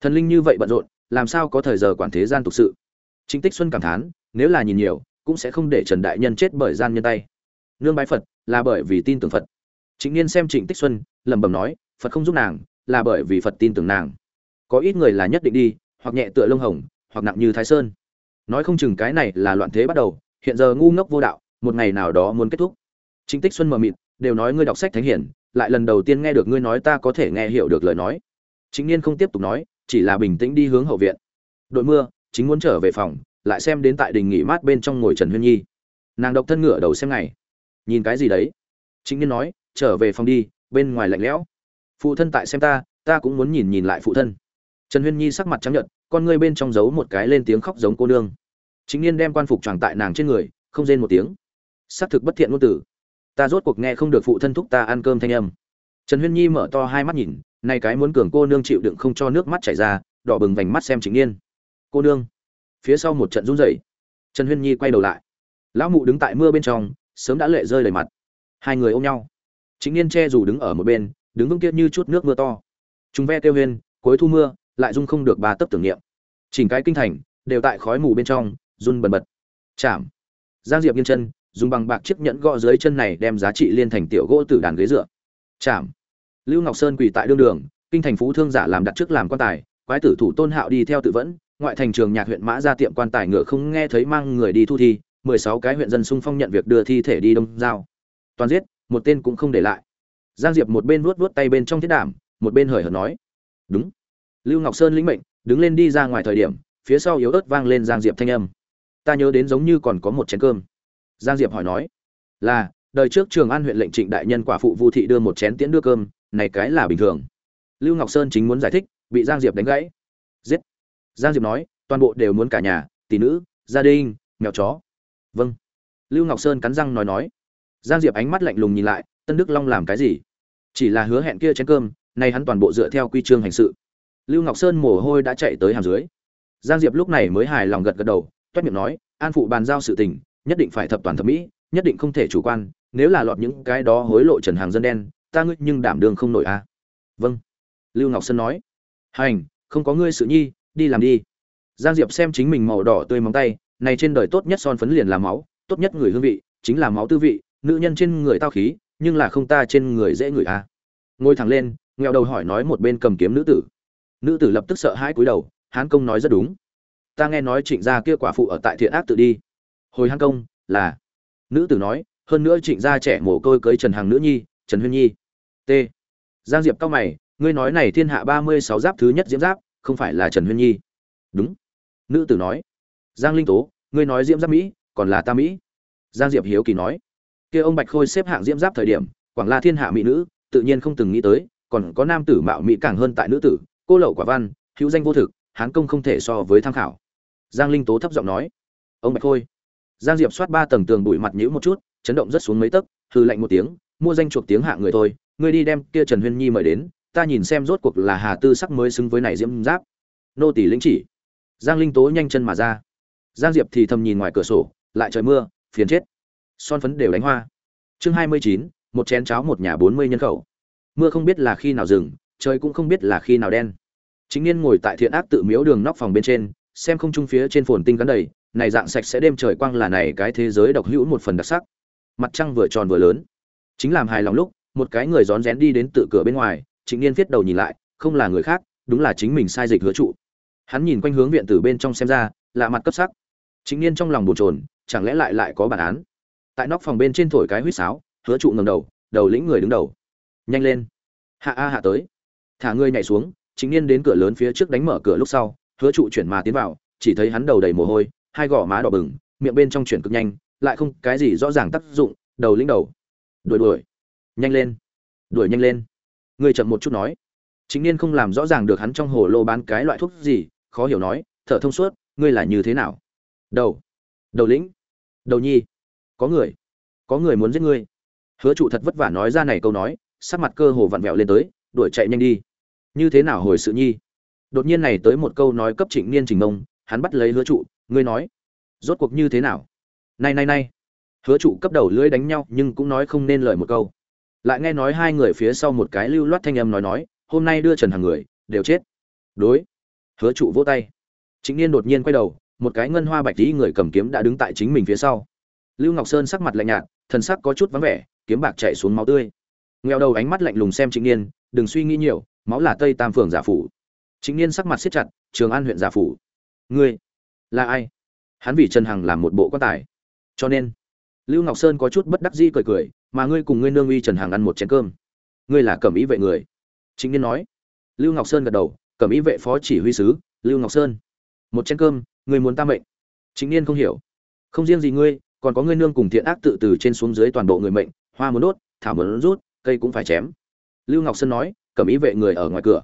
Thần linh như vậy bận rộn, làm sao có thời giờ quản thế gian tục sự? Chính tích xuân cảm thán, nếu là nhìn nhiều, cũng sẽ không để trần đại nhân chết bởi gian nhân tay. Nương bái phật là bởi vì tin tưởng phật. Chính niên xem trịnh tích xuân, lẩm bẩm nói, phật không giúp nàng, là bởi vì phật tin tưởng nàng có ít người là nhất định đi, hoặc nhẹ tựa lông hồng, hoặc nặng như thái sơn. Nói không chừng cái này là loạn thế bắt đầu, hiện giờ ngu ngốc vô đạo, một ngày nào đó muốn kết thúc. Chính tích xuân mờ mịt, đều nói ngươi đọc sách thánh hiển, lại lần đầu tiên nghe được ngươi nói ta có thể nghe hiểu được lời nói. Chính niên không tiếp tục nói, chỉ là bình tĩnh đi hướng hậu viện. Đội mưa, chính muốn trở về phòng, lại xem đến tại đình nghỉ mát bên trong ngồi trần huyên nhi. Nàng độc thân ngửa đầu xem ngày. Nhìn cái gì đấy? Chính niên nói, trở về phòng đi, bên ngoài lạnh lẽo. Phụ thân tại xem ta ta cũng muốn nhìn nhìn lại phụ thân trần huyên nhi sắc mặt trắng nhợt, con ngươi bên trong giấu một cái lên tiếng khóc giống cô nương. Chính niên đem quan phục tròn tại nàng trên người, không rên một tiếng. Xác thực bất thiện ngôn tử. Ta rốt cuộc nghe không được phụ thân thúc ta ăn cơm thanh âm. Trần huyên nhi mở to hai mắt nhìn, nay cái muốn cường cô nương chịu đựng không cho nước mắt chảy ra, đỏ bừng vành mắt xem chính niên. Cô nương. Phía sau một trận run rẩy. Trần huyên nhi quay đầu lại. Lão mụ đứng tại mưa bên trong, sớm đã lệ rơi đầy mặt. Hai người ôm nhau. Chính niên che dù đứng ở một bên, đứng vững kia như chút nước mưa to. Chúng ve tiêu huyên, cuối thu mưa lại dung không được ba tấc tưởng niệm. Chỉnh cái kinh thành, đều tại khói mù bên trong, run bần bật. Chạm giang diệp nghiêng chân, dùng bằng bạc chiếc nhẫn gõ dưới chân này đem giá trị liên thành tiểu gỗ từ đàn ghế dựa. Chạm lưu ngọc sơn quỳ tại đương đường, kinh thành phú thương giả làm đặt trước làm quan tài, quái tử thủ tôn hạo đi theo tự vẫn, ngoại thành trường nhạc huyện mã ra tiệm quan tài ngựa không nghe thấy mang người đi thu thi, mười sáu cái huyện dân xung phong nhận việc đưa thi thể đi đông giao. Toàn giết, một tên cũng không để lại. Giang diệp một bên vuốt vuốt tay bên trong thiết đảm một bên hời hợt nói. Đúng lưu ngọc sơn lĩnh mệnh, đứng lên đi ra ngoài thời điểm, phía sau yếu ớt vang lên giang diệp thanh âm. Ta nhớ đến giống như còn có một chén cơm. Giang diệp hỏi nói, là, đời trước trường an huyện lệnh trịnh đại nhân quả phụ vu thị đưa một chén tiễn đưa cơm, này cái là bình thường. Lưu ngọc sơn chính muốn giải thích, bị giang diệp đánh gãy. Giết. Giang diệp nói, toàn bộ đều muốn cả nhà, tỷ nữ, gia đình, mèo chó. Vâng. Lưu ngọc sơn cắn răng nói nói. Giang diệp ánh mắt lạnh lùng nhìn lại, tân đức long làm cái gì? Chỉ là hứa hẹn kia chén cơm, nay hắn toàn bộ dựa theo quy chương hành sự lưu ngọc sơn mồ hôi đã chạy tới hàm dưới giang diệp lúc này mới hài lòng gật gật đầu, toét miệng nói, an phụ bàn giao sự tình, nhất định phải thập toàn thẩm mỹ, nhất định không thể chủ quan, nếu là lọt những cái đó hối lộ trần hàng dân đen, ta ngươi nhưng đảm đương không nổi a à? vâng lưu ngọc sơn nói, hành, không có ngươi sự nhi, đi làm đi giang diệp xem chính mình màu đỏ tươi móng tay, này trên đời tốt nhất son phấn liền là máu, tốt nhất người hương vị, chính là máu tư vị, nữ nhân trên người tao khí, nhưng là không ta trên người dễ người a à. ngồi thẳng lên, nghèo đầu hỏi nói một bên cầm kiếm nữ tử nữ tử lập tức sợ hãi cúi đầu, hán công nói rất đúng. Ta nghe nói trịnh gia kia quả phụ ở tại thiện ác tự đi. Hồi hán công, là. Nữ tử nói, hơn nữa trịnh gia trẻ mồ côi cưới trần hằng nữ nhi, trần huyên nhi. T. Giang diệp cao mày, ngươi nói này thiên hạ ba mươi sáu giáp thứ nhất diễm giáp, không phải là trần huyên nhi. Đúng. Nữ tử nói, giang linh tố, ngươi nói diễm giáp mỹ, còn là ta mỹ. Giang diệp hiếu kỳ nói, kia ông bạch khôi xếp hạng diễm giáp thời điểm, quảng la thiên hạ mỹ nữ, tự nhiên không từng nghĩ tới, còn có nam tử mạo mỹ càng hơn tại nữ tử cô lậu quả văn, hữu danh vô thực, hán công không thể so với tham khảo. Giang linh tố thấp giọng nói. Ông bạch khôi. Giang diệp soát ba tầng tường bụi mặt nhữ một chút, chấn động rất xuống mấy tấc hư lạnh một tiếng, mua danh chuộc tiếng hạ người thôi, ngươi đi đem kia trần huyên nhi mời đến, ta nhìn xem rốt cuộc là hà tư sắc mới xứng với này diễm giáp. Nô tỷ lĩnh chỉ. Giang linh tố nhanh chân mà ra. Giang diệp thì thầm nhìn ngoài cửa sổ, lại trời mưa, phiền chết. Son phấn đều đánh hoa. Chương hai mươi chín, một chén cháo một nhà bốn mươi nhân khẩu. Mưa không biết là khi nào dừng, trời cũng không biết là khi nào đen chính niên ngồi tại thiện ác tự miếu đường nóc phòng bên trên, xem không trung phía trên phồn tinh gắn đầy, này dạng sạch sẽ đêm trời quang là này cái thế giới độc hữu một phần đặc sắc. Mặt trăng vừa tròn vừa lớn. Chính làm hài lòng lúc, một cái người rón rén đi đến tự cửa bên ngoài chính niên viết đầu nhìn lại, không là người khác, đúng là chính mình sai dịch hứa trụ. Hắn nhìn quanh hướng viện từ bên trong xem ra, lạ mặt cấp sắc. Chính niên trong lòng bồn chồn, chẳng lẽ lại lại có bản án? Tại nóc phòng bên trên thổi cái huýt sáo, hứa trụ ngầm đầu đầu lĩnh người đứng đầu. Nhanh lên. Hạ a hạ tới. Thả ngươi nhảy xuống chính niên đến cửa lớn phía trước đánh mở cửa lúc sau, hứa trụ chuyển mà tiến vào, chỉ thấy hắn đầu đầy mồ hôi, hai gò má đỏ bừng, miệng bên trong chuyển cực nhanh, lại không cái gì rõ ràng tác dụng, đầu lĩnh đầu. Đuổi đuổi. Nhanh lên. Đuổi nhanh lên. Người chậm một chút nói. Chính niên không làm rõ ràng được hắn trong hồ lô bán cái loại thuốc gì, khó hiểu nói, thở thông suốt, ngươi là như thế nào? Đầu. Đầu lĩnh. Đầu nhi. Có người. Có người muốn giết ngươi. Hứa trụ thật vất vả nói ra này câu nói, sắc mặt cơ hồ vặn vẹo lên tới, đuổi chạy nhanh đi như thế nào hồi sự nhi? Đột nhiên này tới một câu nói cấp trịnh niên trình mông hắn bắt lấy hứa trụ, ngươi nói, rốt cuộc như thế nào? Nay nay nay hứa trụ cấp đầu lưỡi đánh nhau, nhưng cũng nói không nên lời một câu. Lại nghe nói hai người phía sau một cái lưu loát thanh âm nói nói, hôm nay đưa trần hàng người, đều chết. Đối. Hứa trụ vỗ tay. Chính niên đột nhiên quay đầu, một cái ngân hoa bạch tí người cầm kiếm đã đứng tại chính mình phía sau. Lưu ngọc sơn sắc mặt lạnh nhạt, thần sắc có chút vắng vẻ, kiếm bạc chạy xuống máu tươi. Nghèo đầu ánh mắt lạnh lùng xem trịnh niên, đừng suy nghĩ nhiều máu là tây tam phường giả phủ. Chính niên sắc mặt siết chặt, trường an huyện giả phủ. Ngươi là ai? Hắn vì trần hằng làm một bộ quan tài. Cho nên, lưu ngọc sơn có chút bất đắc dĩ cười cười, mà ngươi cùng ngươi nương uy trần hằng ăn một chén cơm. Ngươi là cẩm ý vệ người. Chính niên nói. Lưu ngọc sơn gật đầu, cẩm ý vệ phó chỉ huy sứ, lưu ngọc sơn. Một chén cơm, ngươi muốn ta mệnh. Chính niên không hiểu. Không riêng gì ngươi, còn có ngươi nương cùng thiện ác tự từ trên xuống dưới toàn bộ người mệnh, hoa muốn đốt, thảo muốn rút, cây cũng phải chém. Lưu ngọc sơn nói cẩm ý vệ người ở ngoài cửa.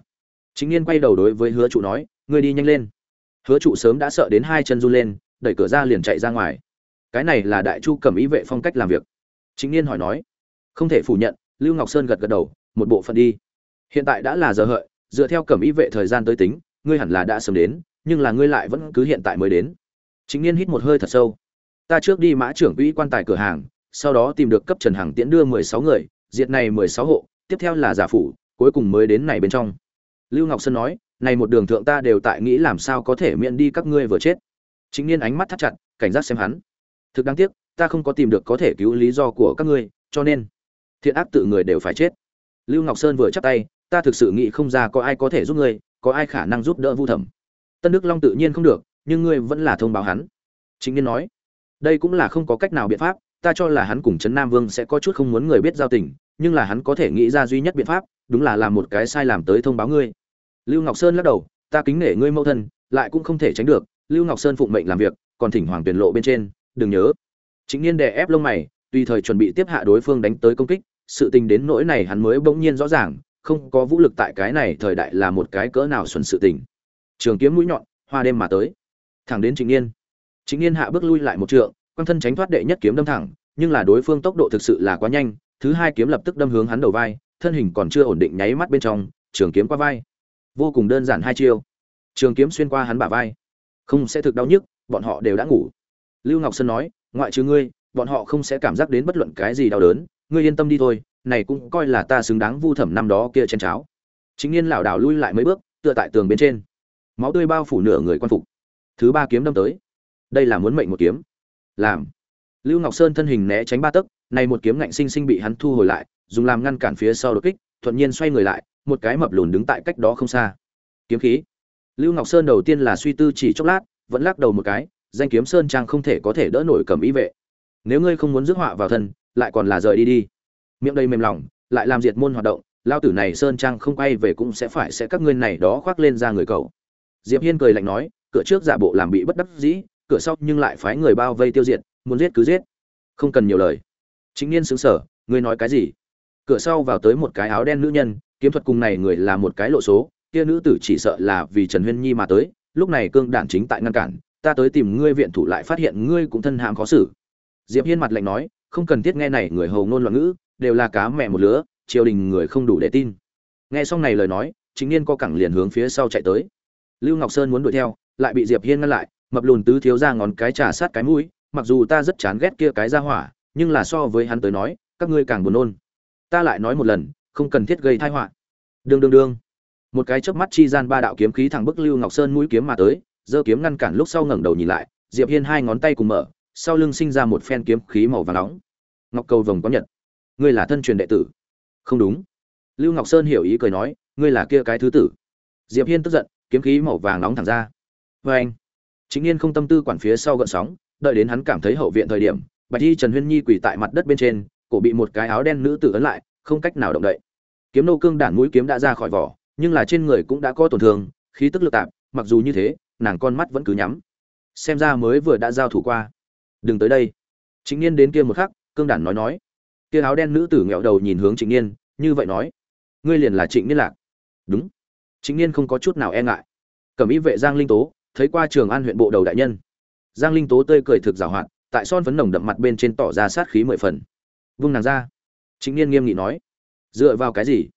Chính niên quay đầu đối với hứa trụ nói, ngươi đi nhanh lên. Hứa trụ sớm đã sợ đến hai chân run lên, đẩy cửa ra liền chạy ra ngoài. Cái này là đại chu cẩm ý vệ phong cách làm việc. Chính niên hỏi nói, không thể phủ nhận. Lưu ngọc sơn gật gật đầu, một bộ phận đi. Hiện tại đã là giờ hợi, dựa theo cẩm ý vệ thời gian tới tính, ngươi hẳn là đã sớm đến, nhưng là ngươi lại vẫn cứ hiện tại mới đến. Chính niên hít một hơi thật sâu. Ta trước đi mã trưởng quỹ quan tài cửa hàng, sau đó tìm được cấp trần hằng tiễn đưa mười sáu người, diệt này mười sáu hộ, tiếp theo là giả phủ cuối cùng mới đến này bên trong. Lưu ngọc sơn nói, này một đường thượng ta đều tại nghĩ làm sao có thể miễn đi các ngươi vừa chết. Chính niên ánh mắt thắt chặt, cảnh giác xem hắn. Thực đáng tiếc, ta không có tìm được có thể cứu lý do của các ngươi, cho nên thiện ác tự người đều phải chết. Lưu ngọc sơn vừa chắp tay, ta thực sự nghĩ không ra có ai có thể giúp ngươi, có ai khả năng giúp đỡ vu thẩm. Tân đức long tự nhiên không được, nhưng ngươi vẫn là thông báo hắn. Chính niên nói, đây cũng là không có cách nào biện pháp, ta cho là hắn cùng trấn nam vương sẽ có chút không muốn người biết giao tình, nhưng là hắn có thể nghĩ ra duy nhất biện pháp đúng là làm một cái sai làm tới thông báo ngươi. Lưu ngọc sơn lắc đầu, ta kính nể ngươi mẫu thân, lại cũng không thể tránh được. Lưu ngọc sơn phụng mệnh làm việc, còn thỉnh hoàng tuyển lộ bên trên, đừng nhớ. Chính niên đè ép lông mày, tùy thời chuẩn bị tiếp hạ đối phương đánh tới công kích, sự tình đến nỗi này hắn mới bỗng nhiên rõ ràng, không có vũ lực tại cái này thời đại là một cái cỡ nào xuẩn sự tình. Trường kiếm mũi nhọn, hoa đêm mà tới. Thẳng đến chính niên. Chính niên hạ bước lui lại một trượng quan thân tránh thoát đệ nhất kiếm đâm thẳng, nhưng là đối phương tốc độ thực sự là quá nhanh, thứ hai kiếm lập tức đâm hướng hắn đầu vai thân hình còn chưa ổn định nháy mắt bên trong, trường kiếm qua vai. Vô cùng đơn giản hai chiêu. Trường kiếm xuyên qua hắn bả vai. Không sẽ thực đau nhức, bọn họ đều đã ngủ. Lưu ngọc sơn nói, ngoại trừ ngươi, bọn họ không sẽ cảm giác đến bất luận cái gì đau đớn. Ngươi yên tâm đi thôi, này cũng coi là ta xứng đáng vu thẩm năm đó kia trên cháo. Chính niên lảo đảo lui lại mấy bước, tựa tại tường bên trên. Máu tươi bao phủ nửa người quan phục. Thứ ba kiếm đâm tới. Đây là muốn mệnh một kiếm. Làm. Lưu ngọc sơn thân hình né tránh ba tấc, này một kiếm ngạnh sinh sinh bị hắn thu hồi lại dùng làm ngăn cản phía sau đột kích, thuận nhiên xoay người lại, một cái mập lùn đứng tại cách đó không xa. Kiếm khí. Lưu ngọc sơn đầu tiên là suy tư chỉ chốc lát, vẫn lắc đầu một cái, danh kiếm sơn trang không thể có thể đỡ nổi cầm ý vệ. Nếu ngươi không muốn rước họa vào thân, lại còn là rời đi đi. Miệng đầy mềm lòng, lại làm diệt môn hoạt động, lao tử này sơn trang không quay về cũng sẽ phải sẽ các ngươi này đó khoác lên ra người cậu. diệp hiên cười lạnh nói, cửa trước giả bộ làm bị bất đắc dĩ, cửa sau nhưng lại phái người bao vây tiêu diệt, muốn giết cứ giết. Không cần nhiều lời. Chính niên sướng sở ngươi nói cái gì? Cửa sau vào tới một cái áo đen nữ nhân, kiếm thuật cùng này người là một cái lộ số, kia nữ tử chỉ sợ là vì trần huyên nhi mà tới, lúc này cương đản chính tại ngăn cản, ta tới tìm ngươi viện thủ lại phát hiện ngươi cũng thân hãm khó xử. Diệp hiên mặt lạnh nói, không cần thiết nghe này người hầu ngôn loạn ngữ, đều là cá mẹ một lứa, triều đình người không đủ để tin. Nghe xong này lời nói, chính niên co cẳng liền hướng phía sau chạy tới. Lưu ngọc sơn muốn đuổi theo, lại bị diệp hiên ngăn lại, mập lùn tứ thiếu ra ngón cái trà sát cái mũi, mặc dù ta rất chán ghét kia cái ra hỏa, nhưng là so với hắn tới nói, các ngươi càng buồn nôn ta lại nói một lần, không cần thiết gây tai họa. Đương đương đương. Một cái chớp mắt chi gian ba đạo kiếm khí thẳng bức lưu ngọc sơn mũi kiếm mà tới, giơ kiếm ngăn cản lúc sau ngẩng đầu nhìn lại, diệp hiên hai ngón tay cùng mở, sau lưng sinh ra một phen kiếm khí màu vàng nóng. Ngọc cầu vồng có nhật ngươi là thân truyền đệ tử. Không đúng. Lưu ngọc sơn hiểu ý cười nói, ngươi là kia cái thứ tử. Diệp hiên tức giận, kiếm khí màu vàng nóng thẳng ra. Vê anh. Chính niên không tâm tư quản phía sau gợn sóng, đợi đến hắn cảm thấy hậu viện thời điểm, bạch y trần huyên nhi quỳ tại mặt đất bên trên cổ bị một cái áo đen nữ tử ấn lại, không cách nào động đậy. Kiếm nô cương đản mũi kiếm đã ra khỏi vỏ, nhưng là trên người cũng đã có tổn thương, khí tức lực tạp, mặc dù như thế, nàng con mắt vẫn cứ nhắm. Xem ra mới vừa đã giao thủ qua. Đừng tới đây. Chính niên đến kia một khắc, cương đản nói nói. Kia áo đen nữ tử nghẹo đầu nhìn hướng trịnh niên, như vậy nói. Ngươi liền là trịnh niên lạc. Đúng. Trịnh niên không có chút nào e ngại. Cẩm ý vệ giang linh tố, thấy qua trường an huyện bộ đầu đại nhân. Giang linh tố tươi cười thực giảo hoạt, tại son phấn nồng đậm mặt bên trên tỏ ra sát khí mười phần vung nàng ra. Chính niên nghiêm nghị nói, dựa vào cái gì?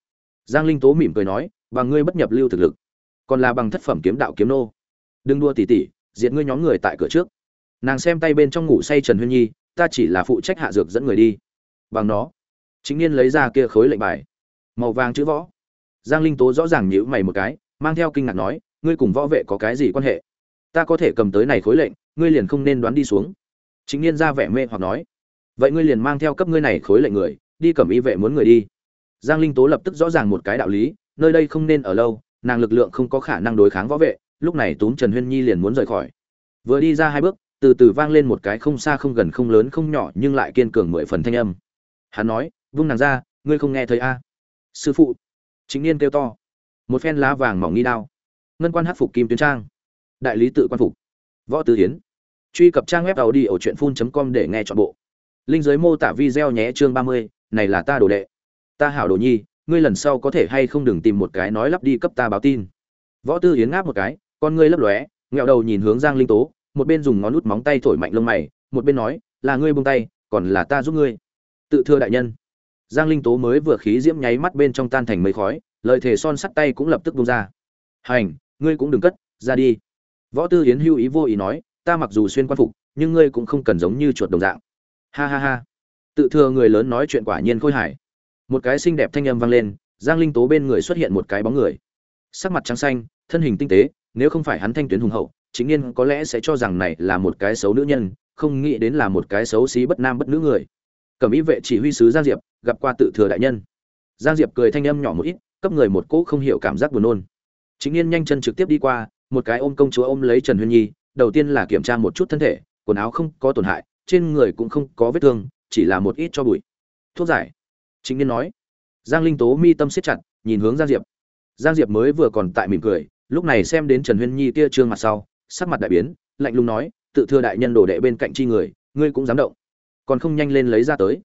Giang linh tố mỉm cười nói, bằng ngươi bất nhập lưu thực lực, còn là bằng thất phẩm kiếm đạo kiếm nô. Đừng đua tỉ tỉ, diệt ngươi nhóm người tại cửa trước. Nàng xem tay bên trong ngủ say trần huyên nhi, ta chỉ là phụ trách hạ dược dẫn người đi. Bằng nó. Chính niên lấy ra kia khối lệnh bài, màu vàng chữ võ. Giang linh tố rõ ràng nhíu mày một cái, mang theo kinh ngạc nói, ngươi cùng võ vệ có cái gì quan hệ? Ta có thể cầm tới này khối lệnh, ngươi liền không nên đoán đi xuống. Chính niên ra vẻ mê hoặc nói vậy ngươi liền mang theo cấp ngươi này khối lệnh người, đi cẩm y vệ muốn người đi. Giang linh tố lập tức rõ ràng một cái đạo lý, nơi đây không nên ở lâu, nàng lực lượng không có khả năng đối kháng võ vệ, lúc này túm trần huyên nhi liền muốn rời khỏi. Vừa đi ra hai bước, từ từ vang lên một cái không xa không gần không lớn không nhỏ nhưng lại kiên cường mười phần thanh âm. Hắn nói, vung nàng ra, ngươi không nghe thấy a? Sư phụ. Chính niên kêu to. Một phen lá vàng mỏng nghi đao. Ngân quan hát phục kim tuyến trang. Đại lý tự quan phục. Võ tư hiến. Truy cập trang web tàu đi ở truyện phun com để nghe chọn bộ linh giới mô tả video nhé chương ba mươi, này là ta đồ đệ. Ta hảo đồ nhi, ngươi lần sau có thể hay không đừng tìm một cái nói lắp đi cấp ta báo tin. Võ tư yến ngáp một cái, con ngươi lấp lóe nghẹo đầu nhìn hướng giang linh tố, một bên dùng ngón út móng tay thổi mạnh lông mày, một bên nói, là ngươi buông tay, còn là ta giúp ngươi. Tự thưa đại nhân. Giang linh tố mới vừa khí diễm nháy mắt bên trong tan thành mây khói lợi thể son sắt tay cũng lập tức buông ra. Hành, ngươi cũng đừng cất, ra đi. Võ tư yến hưu ý vô ý nói, ta mặc dù xuyên quan phục, nhưng ngươi cũng không cần giống như chuột đồng dạng ha ha ha. Tự thừa người lớn nói chuyện quả nhiên khôi hài. Một cái xinh đẹp thanh âm vang lên, giang linh tố bên người xuất hiện một cái bóng người. Sắc mặt trắng xanh, thân hình tinh tế, nếu không phải hắn thanh tuyến hùng hậu, chính nhiên có lẽ sẽ cho rằng này là một cái xấu nữ nhân, không nghĩ đến là một cái xấu xí bất nam bất nữ người. Cẩm ý vệ chỉ huy sứ giang diệp, gặp qua tự thừa đại nhân. Giang diệp cười thanh âm nhỏ một ít, cấp người một cỗ không hiểu cảm giác buồn nôn. Chính nhiên nhanh chân trực tiếp đi qua, một cái ôm công chúa ôm lấy trần huyên nhi, đầu tiên là kiểm tra một chút thân thể, quần áo không có tổn hại trên người cũng không có vết thương, chỉ là một ít cho bụi. Thuốc giải. Chính niên nói. Giang linh tố mi tâm siết chặt, nhìn hướng giang diệp. Giang diệp mới vừa còn tại mỉm cười, lúc này xem đến trần huyên nhi kia trương mặt sau, sắc mặt đại biến, lạnh lùng nói, tự thưa đại nhân đổ đệ bên cạnh chi người, ngươi cũng dám động. Còn không nhanh lên lấy ra tới.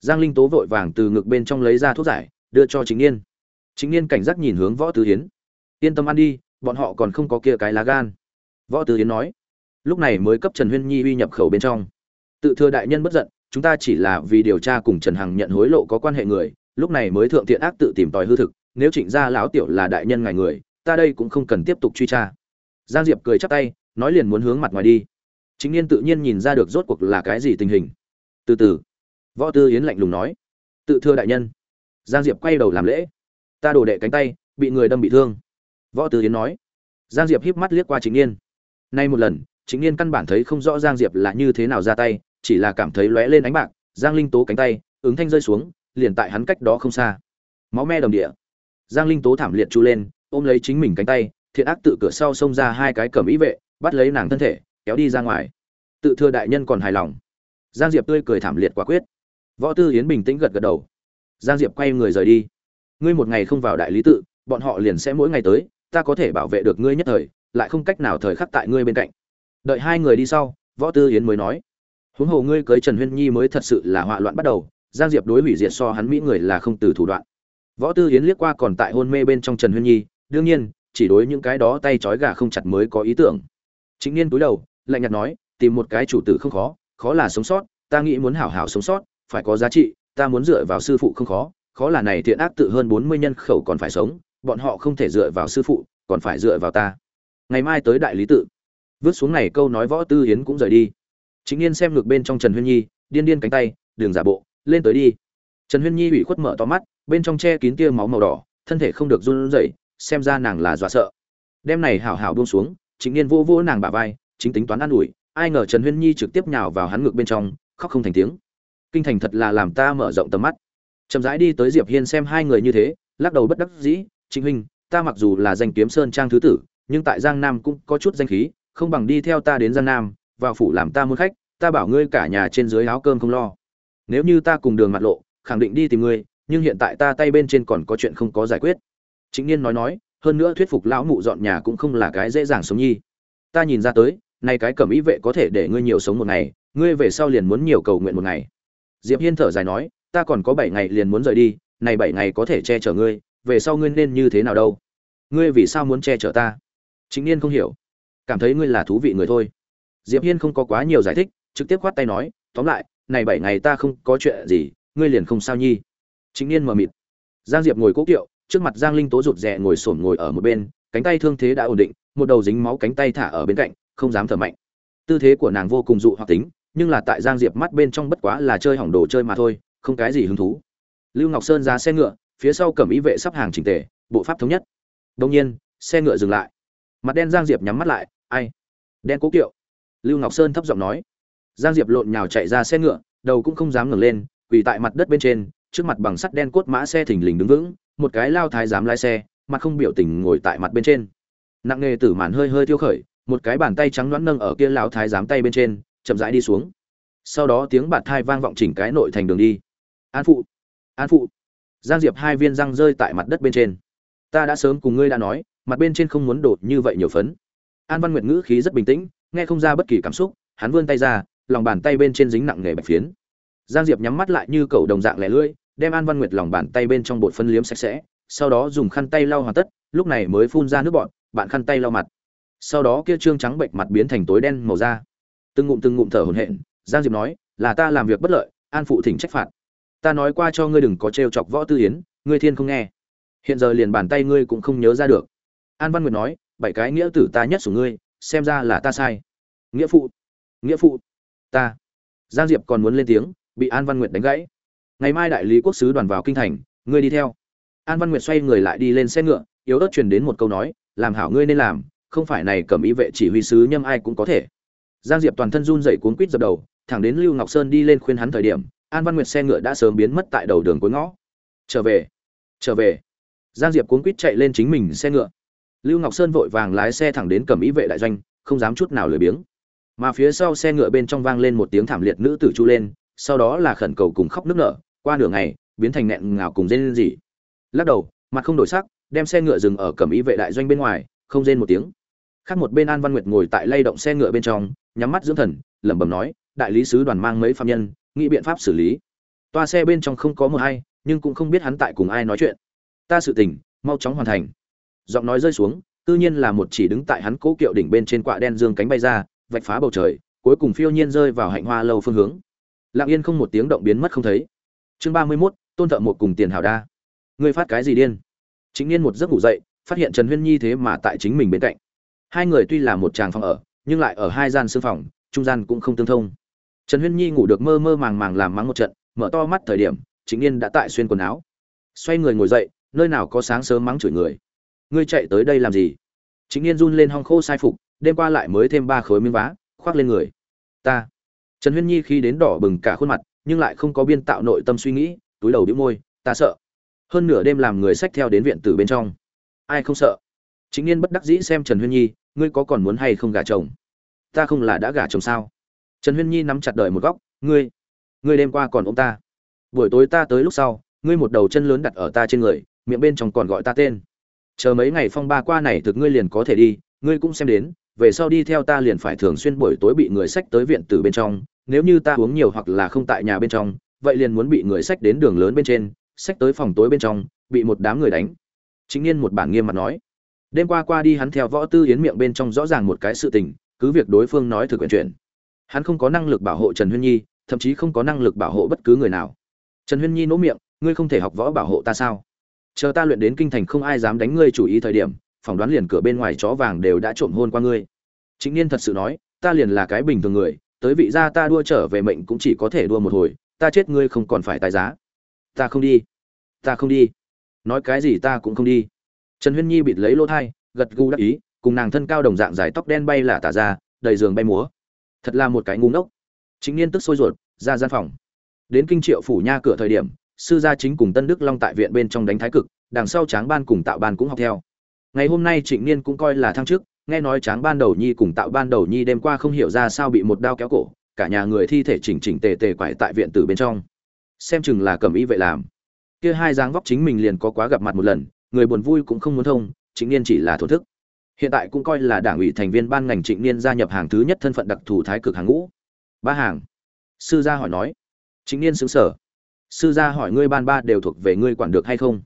Giang linh tố vội vàng từ ngực bên trong lấy ra thuốc giải, đưa cho chính niên. Chính niên cảnh giác nhìn hướng võ tứ hiến yên tâm ăn đi, bọn họ còn không có kia cái lá gan. Võ tứ hiến nói. Lúc này mới cấp trần huyên nhi uy nhập khẩu bên trong tự thừa đại nhân bất giận, chúng ta chỉ là vì điều tra cùng trần hằng nhận hối lộ có quan hệ người, lúc này mới thượng tiện ác tự tìm tòi hư thực, nếu trịnh gia lão tiểu là đại nhân ngài người, ta đây cũng không cần tiếp tục truy tra. Giang diệp cười chắp tay, nói liền muốn hướng mặt ngoài đi. Chính niên tự nhiên nhìn ra được rốt cuộc là cái gì tình hình. Từ từ. Võ tư yến lạnh lùng nói. Tự thưa đại nhân. Giang diệp quay đầu làm lễ. Ta đổ đệ cánh tay, bị người đâm bị thương. Võ tư yến nói. Giang diệp híp mắt liếc qua chính niên. Nay một lần chính niên căn bản thấy không rõ giang diệp là như thế nào ra tay, chỉ là cảm thấy lóe lên ánh bạc, giang linh tố cánh tay, ứng thanh rơi xuống, liền tại hắn cách đó không xa. Máu me đồng địa. Giang linh tố thảm liệt chu lên, ôm lấy chính mình cánh tay, thiện ác tự cửa sau xông ra hai cái cẩm ý vệ, bắt lấy nàng thân thể, kéo đi ra ngoài. Tự thừa đại nhân còn hài lòng. Giang diệp tươi cười thảm liệt quả quyết. Võ tư hiến bình tĩnh gật gật đầu. Giang diệp quay người rời đi. Ngươi một ngày không vào đại lý tự, bọn họ liền sẽ mỗi ngày tới, ta có thể bảo vệ được ngươi nhất thời, lại không cách nào thời khắc tại ngươi bên cạnh đợi hai người đi sau, võ tư yến mới nói, huống hồ ngươi cưới trần huyên nhi mới thật sự là họa loạn bắt đầu, giang diệp đối hủy diệt so hắn mỹ người là không từ thủ đoạn. Võ tư yến liếc qua còn tại hôn mê bên trong trần huyên nhi, đương nhiên, chỉ đối những cái đó tay trói gà không chặt mới có ý tưởng. Chính niên túi đầu, lạnh nhạt nói, tìm một cái chủ tử không khó khó là sống sót, ta nghĩ muốn hảo hảo sống sót, phải có giá trị, ta muốn dựa vào sư phụ không khó khó là này thiện ác tự hơn bốn mươi nhân khẩu còn phải sống, bọn họ không thể dựa vào sư phụ, còn phải dựa vào ta. Ngày mai tới đại lý tự vứt xuống này câu nói võ tư hiến cũng rời đi. Chính yên xem ngược bên trong trần huyên nhi, điên điên cánh tay, đường giả bộ, lên tới đi. Trần huyên nhi ủy khuất mở to mắt, bên trong che kín tia máu màu đỏ, thân thể không được run rẩy, xem ra nàng là dọa sợ. Đêm này hảo hảo buông xuống chính niên vô vô nàng bả vai, chính tính toán an ủi, ai ngờ trần huyên nhi trực tiếp nhào vào hắn ngực bên trong, khóc không thành tiếng. Kinh thành thật là làm ta mở rộng tầm mắt. Chậm rãi đi tới diệp hiên xem hai người như thế, lắc đầu bất đắc dĩ, trịnh huynh, ta mặc dù là danh kiếm sơn trang thứ tử, nhưng tại giang nam cũng có chút danh khí không bằng đi theo ta đến giang nam, vào phủ làm ta môn khách, ta bảo ngươi cả nhà trên dưới áo cơm không lo. Nếu như ta cùng đường mặt lộ, khẳng định đi tìm ngươi, nhưng hiện tại ta tay bên trên còn có chuyện không có giải quyết. Chính niên nói nói, hơn nữa thuyết phục lão mụ dọn nhà cũng không là cái dễ dàng sống nhi. Ta nhìn ra tới, nay cái cẩm ý vệ có thể để ngươi nhiều sống một ngày, ngươi về sau liền muốn nhiều cầu nguyện một ngày. Diệp hiên thở dài nói, ta còn có bảy ngày liền muốn rời đi, này bảy ngày có thể che chở ngươi, về sau ngươi nên như thế nào đâu? Ngươi vì sao muốn che chở ta? Chính niên không hiểu cảm thấy ngươi là thú vị người thôi. Diệp hiên không có quá nhiều giải thích, trực tiếp khoát tay nói, tóm lại, này bảy ngày ta không có chuyện gì, ngươi liền không sao nhi. Chính niên mờ mịt. Giang diệp ngồi cố kiệu, trước mặt giang linh tố rụt rè ngồi xổm ngồi ở một bên, cánh tay thương thế đã ổn định, một đầu dính máu cánh tay thả ở bên cạnh, không dám thở mạnh. Tư thế của nàng vô cùng dụ hoặc tính, nhưng là tại giang diệp mắt bên trong bất quá là chơi hỏng đồ chơi mà thôi, không cái gì hứng thú. Lưu ngọc sơn ra xe ngựa, phía sau cầm ý vệ sắp hàng chỉnh tề, bộ pháp thống nhất. Đông nhiên, xe ngựa dừng lại mặt đen giang diệp nhắm mắt lại, ai? Đen cố kiệu. Lưu ngọc sơn thấp giọng nói. Giang diệp lộn nhào chạy ra xe ngựa, đầu cũng không dám ngẩng lên, quỳ tại mặt đất bên trên, trước mặt bằng sắt đen cốt mã xe thình lình đứng vững, một cái lao thái giám lái xe, mặt không biểu tình ngồi tại mặt bên trên. Nặng nghề tử màn hơi hơi tiêu khởi, một cái bàn tay trắng loãng nâng ở kia lão thái giám tay bên trên, chậm rãi đi xuống. Sau đó tiếng bạt thai vang vọng chỉnh cái nội thành đường đi. An phụ an phụ. Giang diệp hai viên răng rơi tại mặt đất bên trên. Ta đã sớm cùng ngươi đã nói mặt bên trên không muốn đột như vậy nhiều phấn. An văn nguyệt ngữ khí rất bình tĩnh, nghe không ra bất kỳ cảm xúc, hắn vươn tay ra, lòng bàn tay bên trên dính nặng nghề bạch phiến. Giang diệp nhắm mắt lại như cầu đồng dạng lẻ lưỡi, đem an văn nguyệt lòng bàn tay bên trong bột phân liếm sạch sẽ, sau đó dùng khăn tay lau hoàn tất, lúc này mới phun ra nước bọn bạn khăn tay lau mặt. Sau đó kia trương trắng bệnh mặt biến thành tối đen màu da. Từng ngụm từng ngụm thở hổn hển, giang diệp nói, là ta làm việc bất lợi, an phụ thỉnh trách phạt. Ta nói qua cho ngươi đừng có trêu chọc võ tư yến, ngươi thiên không nghe. Hiện giờ liền bàn tay ngươi cũng không nhớ ra được an văn nguyệt nói, bảy cái nghĩa tử ta nhất sủng ngươi, xem ra là ta sai. Nghĩa phụ nghĩa phụ, ta. Giang diệp còn muốn lên tiếng, bị an văn nguyệt đánh gãy. Ngày mai đại lý quốc sứ đoàn vào kinh thành, ngươi đi theo. An văn nguyệt xoay người lại đi lên xe ngựa, yếu ớt truyền đến một câu nói, làm hảo ngươi nên làm, không phải này cầm ý vệ chỉ huy sứ nhâm ai cũng có thể. Giang diệp toàn thân run dậy cuốn quýt dập đầu, thẳng đến lưu ngọc sơn đi lên khuyên hắn thời điểm, an văn nguyệt xe ngựa đã sớm biến mất tại đầu đường cuối ngõ. Trở về trở về. Giang diệp cuốn quýt chạy lên chính mình xe ngựa lưu ngọc sơn vội vàng lái xe thẳng đến cầm ý vệ đại doanh, không dám chút nào lười biếng. Mà phía sau xe ngựa bên trong vang lên một tiếng thảm liệt nữ tử chu lên, sau đó là khẩn cầu cùng khóc nức nở, qua nửa ngày, biến thành nẹn ngào cùng rên rỉ. Lắc đầu, mặt không đổi sắc, đem xe ngựa dừng ở cầm ý vệ đại doanh bên ngoài, không rên một tiếng. Khác một bên an văn nguyệt ngồi tại lay động xe ngựa bên trong, nhắm mắt dưỡng thần, lẩm bẩm nói, đại lý sứ đoàn mang mấy phạm nhân, nghĩ biện pháp xử lý. Toa xe bên trong không có một ai nhưng cũng không biết hắn tại cùng ai nói chuyện. Ta sự tình, mau chóng hoàn thành giọng nói rơi xuống tự nhiên là một chỉ đứng tại hắn cố kiệu đỉnh bên trên quạ đen dương cánh bay ra vạch phá bầu trời cuối cùng phiêu nhiên rơi vào hạnh hoa lâu phương hướng. Lặng yên không một tiếng động biến mất không thấy. Chương ba mươi 31, tôn thợ một cùng tiền hảo đa. Ngươi phát cái gì điên? Chính niên một giấc ngủ dậy phát hiện trần huyên nhi thế mà tại chính mình bên cạnh. Hai người tuy là một chàng phòng ở nhưng lại ở hai gian sư phòng trung gian cũng không tương thông. Trần huyên nhi ngủ được mơ mơ màng màng làm mắng một trận mở to mắt thời điểm chính niên đã tại xuyên quần áo. Xoay người ngồi dậy nơi nào có sáng sớm mắng chửi người ngươi chạy tới đây làm gì? Chính niên run lên hong khô sai phục, đêm qua lại mới thêm ba khối miếng vá, khoác lên người. Ta. Trần huyên nhi khi đến đỏ bừng cả khuôn mặt, nhưng lại không có biên tạo nội tâm suy nghĩ, túi đầu đĩu môi, ta sợ. Hơn nửa đêm làm người sách theo đến viện tử bên trong. Ai không sợ? Chính niên bất đắc dĩ xem trần huyên nhi, ngươi có còn muốn hay không gả chồng? Ta không là đã gả chồng sao? Trần huyên nhi nắm chặt đời một góc, ngươi ngươi đêm qua còn ô m ta. Buổi tối ta tới lúc sau, ngươi một đầu chân lớn đặt ở ta trên người, miệng bên trong còn gọi ta tên chờ mấy ngày phong ba qua này thực ngươi liền có thể đi, ngươi cũng xem đến, về sau đi theo ta liền phải thường xuyên buổi tối bị người sách tới viện tử bên trong, nếu như ta uống nhiều hoặc là không tại nhà bên trong, vậy liền muốn bị người sách đến đường lớn bên trên, sách tới phòng tối bên trong, bị một đám người đánh. Chính niên một bản nghiêm mặt nói. Đêm qua qua đi hắn theo võ tư yến miệng bên trong rõ ràng một cái sự tình, cứ việc đối phương nói thực quyền chuyện. Hắn không có năng lực bảo hộ trần huyên nhi, thậm chí không có năng lực bảo hộ bất cứ người nào. Trần huyên nhi nỗ miệng, ngươi không thể học võ bảo hộ ta sao? Chờ ta luyện đến kinh thành không ai dám đánh ngươi chủ ý thời điểm, phỏng đoán liền cửa bên ngoài chó vàng đều đã trộm hôn qua ngươi. Chính niên thật sự nói, ta liền là cái bình thường người, tới vị gia ta đua trở về mệnh cũng chỉ có thể đua một hồi, ta chết ngươi không còn phải tài giá. Ta không đi. Ta không đi. Nói cái gì ta cũng không đi. Trần huyên nhi bịt lấy lỗ thai, gật gù đắc ý, cùng nàng thân cao đồng dạng dài tóc đen bay là tả ra, đầy giường bay múa. Thật là một cái ngu ngốc. Chính niên tức sôi ruột, ra gian phòng. Đến kinh triệu phủ nha cửa thời điểm sư gia chính cùng tân đức long tại viện bên trong đánh thái cực, đằng sau tráng ban cùng tạo ban cũng học theo. Ngày hôm nay trịnh niên cũng coi là thăng chức, nghe nói tráng ban đầu nhi cùng tạo ban đầu nhi đêm qua không hiểu ra sao bị một đao kéo cổ, cả nhà người thi thể chỉnh chỉnh tề tề quải tại viện tử bên trong. Xem chừng là cầm ý vậy làm. Kia hai dáng vóc chính mình liền có quá gặp mặt một lần, người buồn vui cũng không muốn thông, Trịnh niên chỉ là thổ thức. Hiện tại cũng coi là đảng ủy thành viên ban ngành trịnh niên gia nhập hàng thứ nhất thân phận đặc thù thái cực hàng ngũ. Ba hàng. Sư gia hỏi nói. Trịnh niên xứng sở sư gia hỏi ngươi ban ba đều thuộc về ngươi quản được hay không?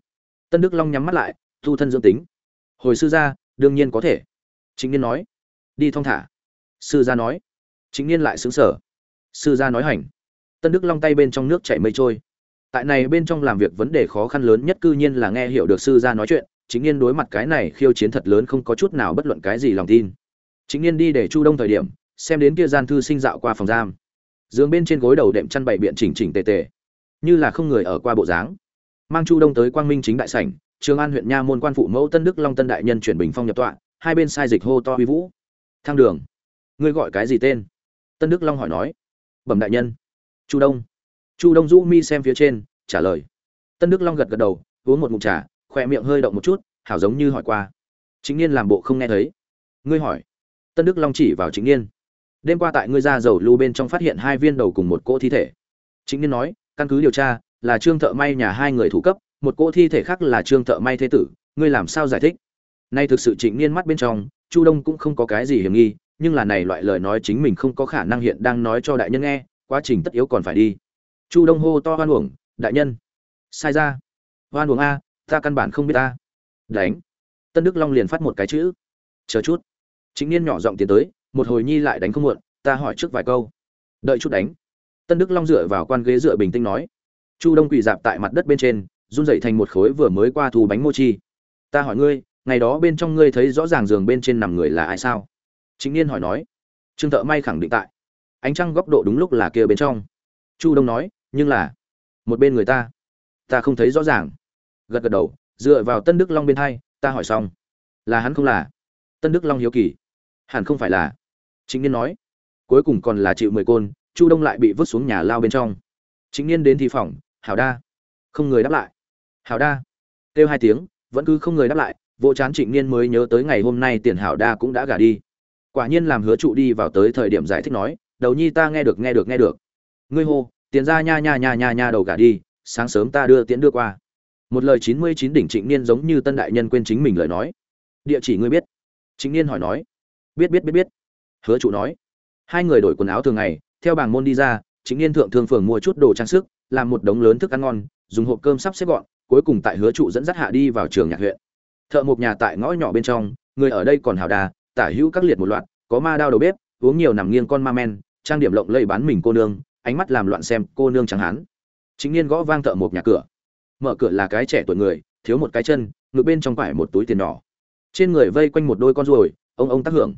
Tân đức long nhắm mắt lại thu thân dương tính. Hồi sư gia, đương nhiên có thể. Chính niên nói. Đi thong thả. Sư gia nói. Chính niên lại xứng sở sư gia nói hành. Tân đức long tay bên trong nước chảy mây trôi. Tại này bên trong làm việc vấn đề khó khăn lớn nhất cư nhiên là nghe hiểu được sư gia nói chuyện. Chính niên đối mặt cái này khiêu chiến thật lớn không có chút nào bất luận cái gì lòng tin. Chính niên đi để chu đông thời điểm, xem đến kia gian thư sinh dạo qua phòng giam. Giường bên trên gối đầu đệm chăn bày biện chỉnh chỉnh tề tề như là không người ở qua bộ dáng. Mang chu đông tới quang minh chính đại sảnh, trường an huyện nha môn quan phụ mẫu tân đức long tân đại nhân chuyển bình phong nhập tọa, hai bên sai dịch hô to uy vũ. Thang đường, ngươi gọi cái gì tên? Tân đức long hỏi nói. Bẩm đại nhân. Chu đông. Chu đông rũ mi xem phía trên, trả lời. Tân đức long gật gật đầu, uống một ngụm trà, khỏe miệng hơi động một chút, hảo giống như hỏi qua. Chính niên làm bộ không nghe thấy. Ngươi hỏi. Tân đức long chỉ vào chính niên. Đêm qua tại ngươi ra dầu lưu bên trong phát hiện hai viên đầu cùng một cỗ thi thể. Chính niên nói căn cứ điều tra, là trương thợ may nhà hai người thủ cấp, một cỗ thi thể khác là trương thợ may thế tử, ngươi làm sao giải thích? Nay thực sự trịnh niên mắt bên trong, chu đông cũng không có cái gì hiểm nghi, nhưng là này loại lời nói chính mình không có khả năng hiện đang nói cho đại nhân nghe, quá trình tất yếu còn phải đi. Chu đông hô to hoan uổng, đại nhân, sai ra. Hoan uổng a, ta căn bản không biết ta. Đánh. Tân đức long liền phát một cái chữ. Chờ chút. Chính niên nhỏ giọng tiến tới, một hồi nhi lại đánh không muộn, ta hỏi trước vài câu. Đợi chút đánh tân đức long dựa vào quan ghế dựa bình tĩnh nói. Chu đông quỳ dạp tại mặt đất bên trên, run dậy thành một khối vừa mới qua thù bánh mochi. Ta hỏi ngươi, ngày đó bên trong ngươi thấy rõ ràng giường bên trên nằm người là ai sao? Chính niên hỏi nói. Trương thợ may khẳng định tại. Ánh trăng góc độ đúng lúc là kia bên trong. Chu đông nói, nhưng là, một bên người ta. Ta không thấy rõ ràng. Gật gật đầu, dựa vào tân đức long bên hai, ta hỏi xong. Là hắn không là? Tân đức long hiếu kỳ. Hẳn không phải là. Chính niên nói. Cuối cùng còn là chịu mười côn chu đông lại bị vứt xuống nhà lao bên trong. Chính niên đến thì phòng, hảo đa. Không người đáp lại. Hảo đa. Kêu hai tiếng, vẫn cứ không người đáp lại, vô chán trịnh niên mới nhớ tới ngày hôm nay tiền hảo đa cũng đã gả đi. Quả nhiên làm hứa trụ đi vào tới thời điểm giải thích nói, đầu nhi ta nghe được nghe được nghe được. Ngươi hô, tiền ra nha nha nha nha nha đầu gả đi, sáng sớm ta đưa tiễn đưa qua. Một lời chín mươi chín đỉnh trịnh niên giống như tân đại nhân quên chính mình lời nói. Địa chỉ ngươi biết. Trịnh niên hỏi nói. Biết biết biết biết. Hứa trụ nói. Hai người đổi quần áo thường ngày theo bảng môn đi ra, trịnh niên thượng thương phường mua chút đồ trang sức, làm một đống lớn thức ăn ngon, dùng hộp cơm sắp xếp gọn, cuối cùng tại hứa trụ dẫn dắt hạ đi vào trường nhạc huyện. Thợ mộc nhà tại ngõ nhỏ bên trong, người ở đây còn hào đà, tả hữu các liệt một loạt, có ma đao đầu bếp, uống nhiều nằm nghiêng con ma men, trang điểm lộng lây bán mình cô nương, ánh mắt làm loạn xem cô nương chẳng hán. Chính niên gõ vang thợ mộc nhà cửa. Mở cửa là cái trẻ tuổi người, thiếu một cái chân, ngực bên trong phải một túi tiền nhỏ. Trên người vây quanh một đôi con ruồi, ông ông tác hưởng.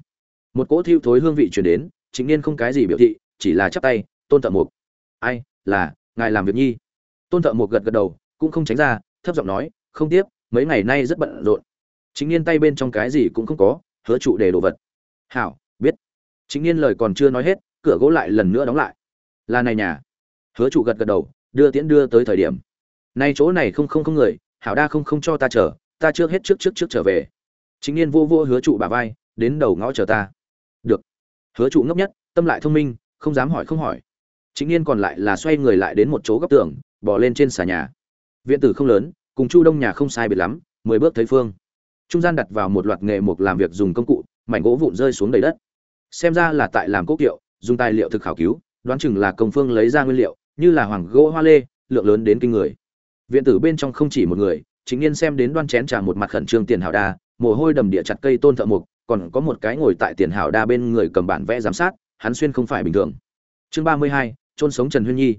Một cỗ thiêu thối hương vị chuyển đến chính niên không cái gì biểu thị chỉ là chắp tay, tôn thợ mục ai? Là, ngài làm việc nhi. Tôn thợ mục gật gật đầu, cũng không tránh ra, thấp giọng nói, không tiếp, mấy ngày nay rất bận rộn. Chính niên tay bên trong cái gì cũng không có, hứa trụ để đồ vật. Hảo, biết. Chính niên lời còn chưa nói hết, cửa gỗ lại lần nữa đóng lại. Là này nhà. Hứa trụ gật gật đầu, đưa tiễn đưa tới thời điểm. Nay chỗ này không không không người, hảo đa không không cho ta chờ, ta trước hết trước trước trước trở về. Chính niên vô vô hứa trụ bà vai, đến đầu ngõ chờ ta. Được. Hứa trụ ngốc nhất, tâm lại thông minh không dám hỏi không hỏi. Chính niên còn lại là xoay người lại đến một chỗ góc tường bỏ lên trên xà nhà. Viện tử không lớn, cùng chu đông nhà không sai biệt lắm, mười bước thấy phương. Trung gian đặt vào một loạt nghề mục làm việc dùng công cụ, mảnh gỗ vụn rơi xuống đầy đất. Xem ra là tại làm cốt kiệu, dùng tài liệu thực khảo cứu, đoán chừng là công phương lấy ra nguyên liệu, như là hoàng gỗ hoa lê, lượng lớn đến kinh người. Viện tử bên trong không chỉ một người, chính niên xem đến đoan chén trà một mặt khẩn trương tiền hảo đa, mồ hôi đầm địa chặt cây tôn thợ mục còn có một cái ngồi tại tiền hảo đa bên người cầm bản vẽ giám sát hắn xuyên không phải bình thường. Chương ba mươi hai trôn sống trần huyên nhi.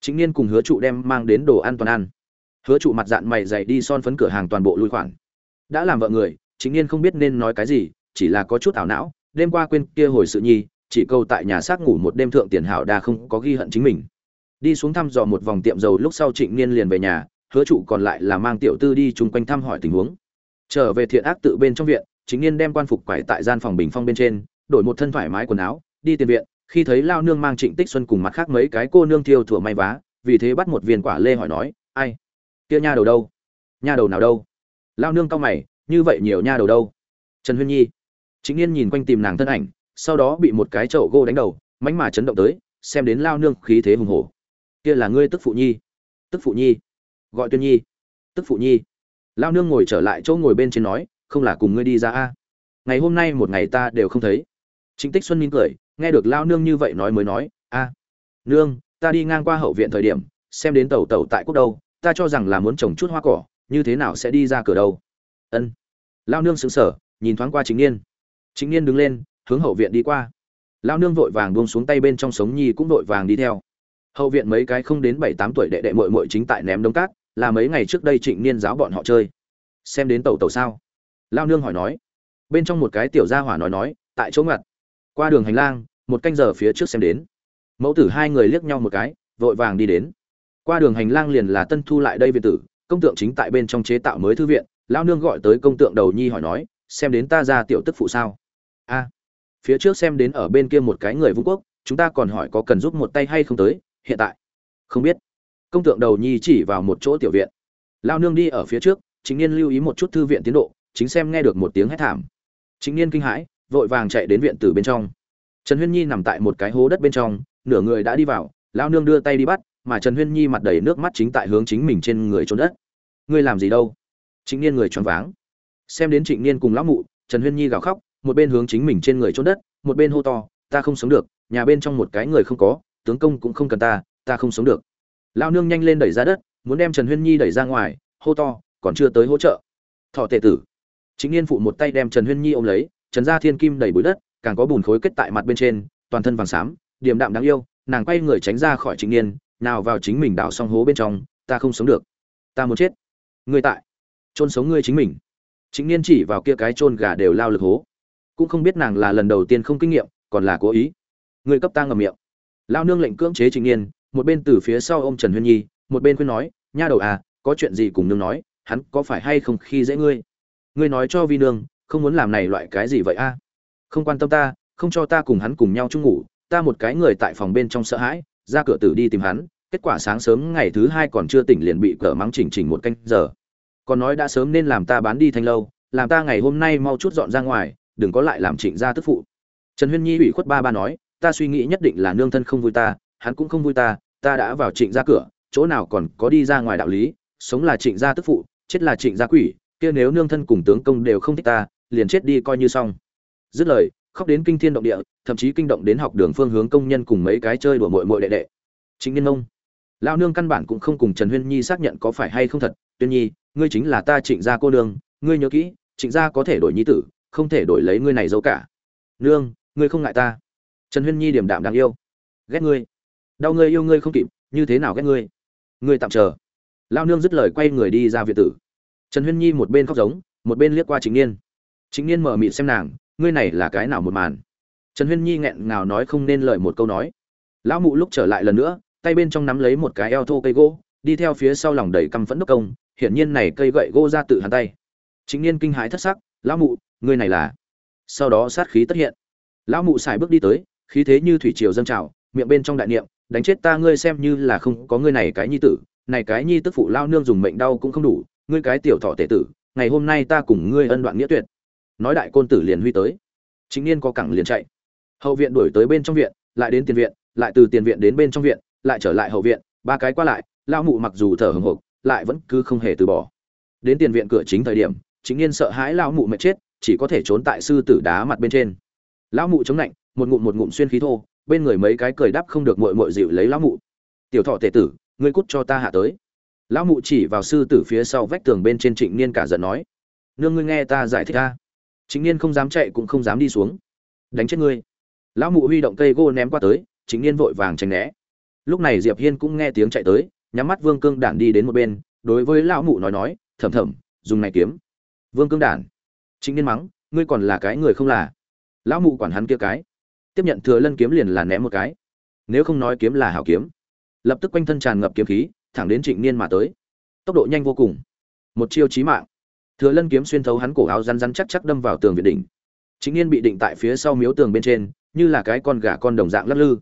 Chính niên cùng hứa trụ đem mang đến đồ ăn toàn ăn. Hứa trụ mặt dạng mày dày đi son phấn cửa hàng toàn bộ lui khoản. Đã làm vợ người, chính niên không biết nên nói cái gì, chỉ là có chút ảo não, đêm qua quên kia hồi sự nhi, chỉ câu tại nhà xác ngủ một đêm thượng tiền hảo đa không có ghi hận chính mình. Đi xuống thăm dò một vòng tiệm dầu lúc sau trịnh niên liền về nhà, hứa trụ còn lại là mang tiểu tư đi chung quanh thăm hỏi tình huống. Trở về thiện ác tự bên trong viện, chính niên đem quan phục quải tại gian phòng bình phong bên trên, đổi một thân thoải mái quần áo đi tiền viện, khi thấy lao nương mang trịnh tích xuân cùng mặt khác mấy cái cô nương thiêu thủa may vá, vì thế bắt một viên quả lê hỏi nói, ai? Kia nha đầu đâu? Nha đầu nào đâu? Lao nương cao mày, như vậy nhiều nha đầu đâu? Trần huyên nhi. Chính yên nhìn quanh tìm nàng thân ảnh, sau đó bị một cái chậu gô đánh đầu mánh mà chấn động tới, xem đến lao nương khí thế hùng hổ. Kia là ngươi tức phụ nhi. Tức phụ nhi? Gọi tuyên nhi. Tức phụ nhi. Lao nương ngồi trở lại chỗ ngồi bên trên nói, không là cùng ngươi đi ra a. Ngày hôm nay một ngày ta đều không thấy. Chính tích xuân mỉm cười nghe được lao nương như vậy nói mới nói, a, nương, ta đi ngang qua hậu viện thời điểm, xem đến tàu tàu tại quốc đâu, ta cho rằng là muốn trồng chút hoa cỏ, như thế nào sẽ đi ra cửa đâu? Ân. Lao nương sững sờ, nhìn thoáng qua chính niên. Chính niên đứng lên, hướng hậu viện đi qua. Lao nương vội vàng buông xuống tay bên trong sống nhi cũng vội vàng đi theo. Hậu viện mấy cái không đến bảy tám tuổi đệ đệ mội mội chính tại ném đống cát, là mấy ngày trước đây trịnh niên giáo bọn họ chơi. Xem đến tàu tàu sao? Lao nương hỏi nói. Bên trong một cái tiểu gia hỏa nói nói, tại chỗ ngặt qua đường hành lang, một canh giờ phía trước xem đến. Mẫu tử hai người liếc nhau một cái, vội vàng đi đến. Qua đường hành lang liền là tân thu lại đây viện tử, công tượng chính tại bên trong chế tạo mới thư viện lao nương gọi tới công tượng đầu nhi hỏi nói, xem đến ta ra tiểu tức phụ sao? A. Phía trước xem đến ở bên kia một cái người vung quốc, chúng ta còn hỏi có cần giúp một tay hay không tới, hiện tại. Không biết. Công tượng đầu nhi chỉ vào một chỗ tiểu viện. Lao nương đi ở phía trước, chính niên lưu ý một chút thư viện tiến độ, chính xem nghe được một tiếng hét thảm. Chính niên kinh hãi vội vàng chạy đến viện tử bên trong. Trần huyên nhi nằm tại một cái hố đất bên trong, nửa người đã đi vào lao nương đưa tay đi bắt, mà trần huyên nhi mặt đầy nước mắt chính tại hướng chính mình trên người trốn đất. Ngươi làm gì đâu? Chính niên người choáng váng. Xem đến trịnh niên cùng lão mụ, trần huyên nhi gào khóc, một bên hướng chính mình trên người trốn đất, một bên hô to, ta không sống được, nhà bên trong một cái người không có, tướng công cũng không cần ta ta không sống được. Lao nương nhanh lên đẩy ra đất, muốn đem trần huyên nhi đẩy ra ngoài, hô to, còn chưa tới hỗ trợ. Thọ tệ tử. Chính niên phụ một tay đem trần huyên nhi ôm lấy trần gia thiên kim đầy bụi đất, càng có bùn khối kết tại mặt bên trên, toàn thân vàng xám, điềm đạm đáng yêu, nàng quay người tránh ra khỏi trịnh niên, nào vào chính mình đào xong hố bên trong, ta không sống được. Ta muốn chết. Ngươi tại. Trôn sống ngươi chính mình. Chính niên chỉ vào kia cái trôn gà đều lao lực hố. Cũng không biết nàng là lần đầu tiên không kinh nghiệm, còn là cố ý. Ngươi cấp ta ngầm miệng. Lao nương lệnh cưỡng chế chính niên, một bên từ phía sau ôm trần huyên nhi, một bên khuyên nói, nha đầu à có chuyện gì cùng nương nói, hắn có phải hay không khi dễ ngươi? Ngươi nói cho vi nương không muốn làm này loại cái gì vậy a? Không quan tâm ta, không cho ta cùng hắn cùng nhau chung ngủ, ta một cái người tại phòng bên trong sợ hãi, ra cửa tử đi tìm hắn, kết quả sáng sớm ngày thứ hai còn chưa tỉnh liền bị cờ mắng chỉnh chỉnh một canh giờ. Còn nói đã sớm nên làm ta bán đi thanh lâu, làm ta ngày hôm nay mau chút dọn ra ngoài, đừng có lại làm trịnh gia tức phụ. Trần huyên nhi ủy khuất ba ba nói, ta suy nghĩ nhất định là nương thân không vui ta, hắn cũng không vui ta ta đã vào trịnh gia cửa, chỗ nào còn có đi ra ngoài đạo lý, sống là trịnh gia tức phụ, chết là trịnh gia quỷ, kia nếu nương thân cùng tướng công đều không thích ta liền chết đi coi như xong. Dứt lời, khóc đến kinh thiên động địa, thậm chí kinh động đến học đường phương hướng công nhân cùng mấy cái chơi đùa mội mội đệ đệ. Chính niên mông. Lao nương căn bản cũng không cùng trần huyên nhi xác nhận có phải hay không thật. Tuyên nhi, ngươi chính là ta trịnh gia cô nương, ngươi nhớ kỹ, trịnh gia có thể đổi nhi tử, không thể đổi lấy ngươi này dâu cả. Nương, ngươi không ngại ta. Trần huyên nhi điểm đạm đáng yêu. Ghét ngươi. Đau ngươi yêu ngươi không kịp, như thế nào ghét ngươi? Ngươi tạm chờ. Lao nương dứt lời quay người đi ra viện tử. Trần huyên nhi một bên khóc giống, một bên liếc qua chính niên chính niên mở mịt xem nàng, ngươi này là cái nào một màn? Trần huyên nhi nghẹn ngào nói không nên lời một câu nói. Lão mụ lúc trở lại lần nữa, tay bên trong nắm lấy một cái eo thô cây gỗ, đi theo phía sau lòng đầy căm phẫn đốc công, hiển nhiên này cây gậy gỗ ra tự hắn tay. Chính niên kinh hãi thất sắc, lão mụ, ngươi này là? Sau đó sát khí tất hiện. Lão mụ xài bước đi tới, khí thế như thủy triều dâng trào, miệng bên trong đại niệm, đánh chết ta ngươi xem như là không có ngươi này cái nhi tử, này cái nhi tức phụ lao nương dùng mệnh đau cũng không đủ, ngươi cái tiểu thọ tể tử, ngày hôm nay ta cùng ngươi ân đoạn nghĩa tuyệt nói đại côn tử liền huy tới. Chính niên có cẳng liền chạy. Hậu viện đuổi tới bên trong viện, lại đến tiền viện, lại từ tiền viện đến bên trong viện, lại trở lại hậu viện, ba cái qua lại lao mụ mặc dù thở hừng hộp lại vẫn cứ không hề từ bỏ. Đến tiền viện cửa chính thời điểm chính niên sợ hãi lao mụ mệt chết, chỉ có thể trốn tại sư tử đá mặt bên trên. Lão mụ chống lạnh một ngụm một ngụm xuyên khí thô, bên người mấy cái cười đắp không được mội mội dịu lấy lão mụ. Tiểu thọ tể tử, ngươi cút cho ta hạ tới. Lão mụ chỉ vào sư tử phía sau vách tường bên trên trịnh niên cả giận nói, nương ngươi nghe ta giải thích ta. Chính niên không dám chạy cũng không dám đi xuống. Đánh chết ngươi. Lão mụ huy động cây gô ném qua tới Chính niên vội vàng tránh né. Lúc này diệp hiên cũng nghe tiếng chạy tới, nhắm mắt vương cương đản đi đến một bên, đối với lão mụ nói nói thầm thầm dùng này kiếm. Vương cương đản. Chính niên mắng, ngươi còn là cái người không là. Lão mụ quản hắn kia cái. Tiếp nhận thừa lân kiếm liền là ném một cái. Nếu không nói kiếm là hảo kiếm. Lập tức quanh thân tràn ngập kiếm khí, thẳng đến trịnh niên mà tới. Tốc độ nhanh vô cùng. Một chiêu chí mạng thừa lân kiếm xuyên thấu hắn cổ áo rắn rắn chắc chắc đâm vào tường viện đỉnh. Trịnh niên bị định tại phía sau miếu tường bên trên, như là cái con gà con đồng dạng lắc lư.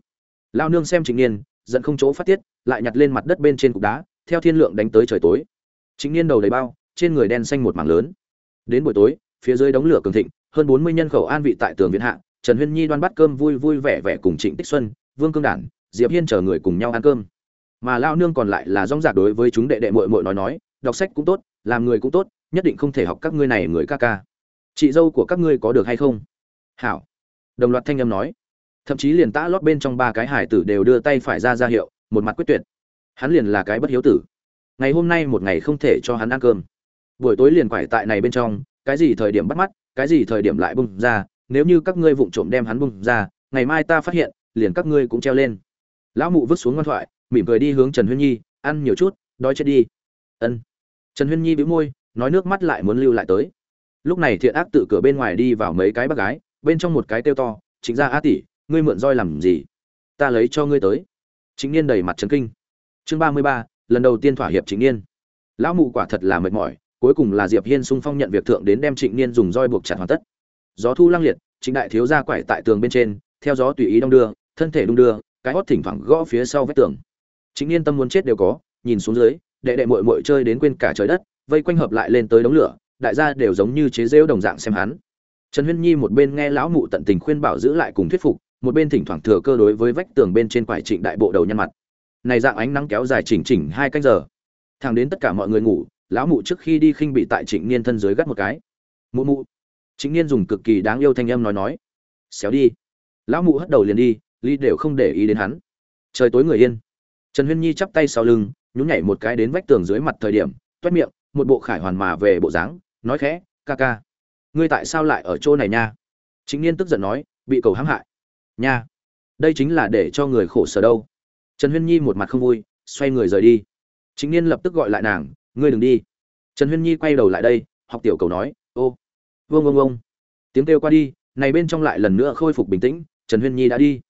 Lao nương xem trịnh niên, giận không chỗ phát tiết, lại nhặt lên mặt đất bên trên cục đá, theo thiên lượng đánh tới trời tối. Trịnh niên đầu đầy bao, trên người đen xanh một mảng lớn. Đến buổi tối, phía dưới đống lửa cường thịnh, hơn bốn mươi nhân khẩu an vị tại tường viện hạ, trần huyên nhi đoan bắt cơm vui vui vẻ vẻ cùng trịnh tích xuân, vương cương đản, diệp hiên chờ người cùng nhau ăn cơm. Mà lao nương còn lại là rong rạc đối với chúng đệ đệ muội muội nói nói, đọc sách cũng tốt, làm người cũng tốt nhất định không thể học các ngươi này người ca ca. Chị dâu của các ngươi có được hay không? Hảo. Đồng loạt thanh âm nói. Thậm chí liền tã lót bên trong ba cái hải tử đều đưa tay phải ra ra hiệu, một mặt quyết tuyệt. Hắn liền là cái bất hiếu tử. Ngày hôm nay một ngày không thể cho hắn ăn cơm. Buổi tối liền quải tại này bên trong, cái gì thời điểm bắt mắt, cái gì thời điểm lại bung ra, nếu như các ngươi vụng trộm đem hắn bung ra, ngày mai ta phát hiện, liền các ngươi cũng treo lên. Lão mụ vứt xuống ngoan thoại, mỉm cười đi hướng trần huyên nhi, ăn nhiều chút, đói chết đi. Ân. Trần huyên nhi bĩu môi nói nước mắt lại muốn lưu lại tới. Lúc này thiện ác tự cửa bên ngoài đi vào mấy cái bác gái, bên trong một cái kêu to, chính ra a tỷ, ngươi mượn roi làm gì? Ta lấy cho ngươi tới. Chính niên đầy mặt trấn kinh. Chương ba mươi ba, lần đầu tiên thỏa hiệp chính niên. Lão mụ quả thật là mệt mỏi, cuối cùng là diệp hiên sung phong nhận việc thượng đến đem trịnh niên dùng roi buộc chặt hoàn tất. Gió thu lăng liệt chính đại thiếu gia quải tại tường bên trên, theo gió tùy ý đong đưa, thân thể đung đưa, cái hót thỉnh thoảng gõ phía sau vách tường. Chính niên tâm muốn chết đều có, nhìn xuống dưới, đệ đệ muội muội chơi đến quên cả trời đất vây quanh hợp lại lên tới đống lửa, đại gia đều giống như chế rêu đồng dạng xem hắn. Trần huyên nhi một bên nghe lão mụ tận tình khuyên bảo giữ lại cùng thuyết phục, một bên thỉnh thoảng thừa cơ đối với vách tường bên trên quải trịnh đại bộ đầu nhăn mặt. Này dạng ánh nắng kéo dài chỉnh chỉnh hai canh giờ. Thẳng đến tất cả mọi người ngủ, lão mụ trước khi đi khinh bị tại trịnh niên thân dưới gắt một cái. Mụ mụ. Trịnh niên dùng cực kỳ đáng yêu thanh âm nói nói. Xéo đi. Lão mụ hất đầu liền đi ly đều không để ý đến hắn. Trời tối người yên. Trần huyên nhi chắp tay sau lưng, nhún nhảy một cái đến vách tường dưới mặt thời điểm, toét miệng một bộ khải hoàn mà về bộ dáng, nói khẽ, ca ca, ngươi tại sao lại ở chỗ này nha? Chính niên tức giận nói, bị cầu hãm hại. Nha, đây chính là để cho người khổ sở đâu. Trần huyên nhi một mặt không vui, xoay người rời đi. Chính niên lập tức gọi lại nàng, ngươi đừng đi. Trần huyên nhi quay đầu lại đây, học tiểu cầu nói, ô vương vương vương tiếng kêu qua đi, này bên trong lại lần nữa khôi phục bình tĩnh, trần huyên nhi đã đi.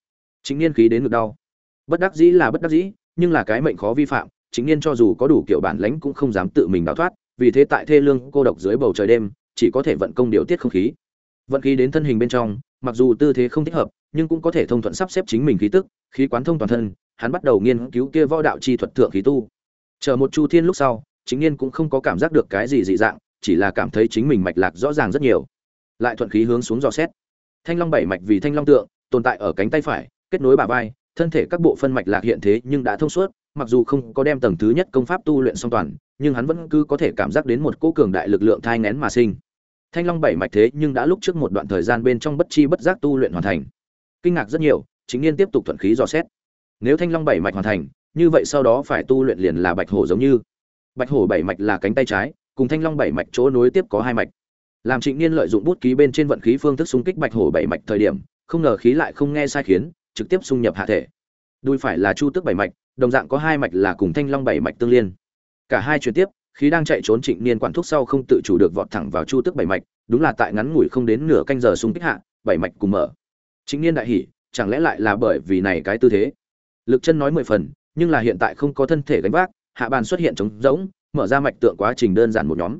Chính niên khí đến ngực đau. Bất đắc dĩ là bất đắc dĩ, nhưng là cái mệnh khó vi phạm chính niên cho dù có đủ kiểu bản lãnh cũng không dám tự mình đào thoát, vì thế tại thê lương cô độc dưới bầu trời đêm, chỉ có thể vận công điều tiết không khí. Vận khí đến thân hình bên trong, mặc dù tư thế không thích hợp, nhưng cũng có thể thông thuận sắp xếp chính mình khí tức, khí quán thông toàn thân, hắn bắt đầu nghiên cứu kia võ đạo chi thuật thượng khí tu. Chờ một chu thiên lúc sau, chính niên cũng không có cảm giác được cái gì dị dạng, chỉ là cảm thấy chính mình mạch lạc rõ ràng rất nhiều. Lại thuận khí hướng xuống dò xét. Thanh long bảy mạch vì thanh long tượng, tồn tại ở cánh tay phải, kết nối bả vai, thân thể các bộ phân mạch lạc hiện thế nhưng đã thông suốt mặc dù không có đem tầng thứ nhất công pháp tu luyện song toàn, nhưng hắn vẫn cứ có thể cảm giác đến một cỗ cường đại lực lượng thai ngén mà sinh. Thanh long bảy mạch thế nhưng đã lúc trước một đoạn thời gian bên trong bất chi bất giác tu luyện hoàn thành. Kinh ngạc rất nhiều, chính niên tiếp tục thuận khí dò xét. Nếu thanh long bảy mạch hoàn thành, như vậy sau đó phải tu luyện liền là bạch hổ giống như. Bạch hổ bảy mạch là cánh tay trái, cùng thanh long bảy mạch chỗ nối tiếp có hai mạch. Làm trịnh niên lợi dụng bút ký bên trên vận khí phương thức xung kích bạch hổ bảy mạch thời điểm, không ngờ khí lại không nghe sai khiến, trực tiếp xung nhập hạ thể. Đùi phải là chu tước bảy mạch đồng dạng có hai mạch là cùng thanh long bảy mạch tương liên. Cả hai chuyển tiếp, khí đang chạy trốn trịnh niên quản thúc sau không tự chủ được vọt thẳng vào chu tước bảy mạch, đúng là tại ngắn ngủi không đến nửa canh giờ xung kích hạ, bảy mạch cùng mở. Trịnh niên đại hỉ, chẳng lẽ lại là bởi vì này cái tư thế? Lực chân nói mười phần, nhưng là hiện tại không có thân thể gánh vác, hạ bàn xuất hiện trống rỗng, mở ra mạch tượng quá trình đơn giản một nhóm.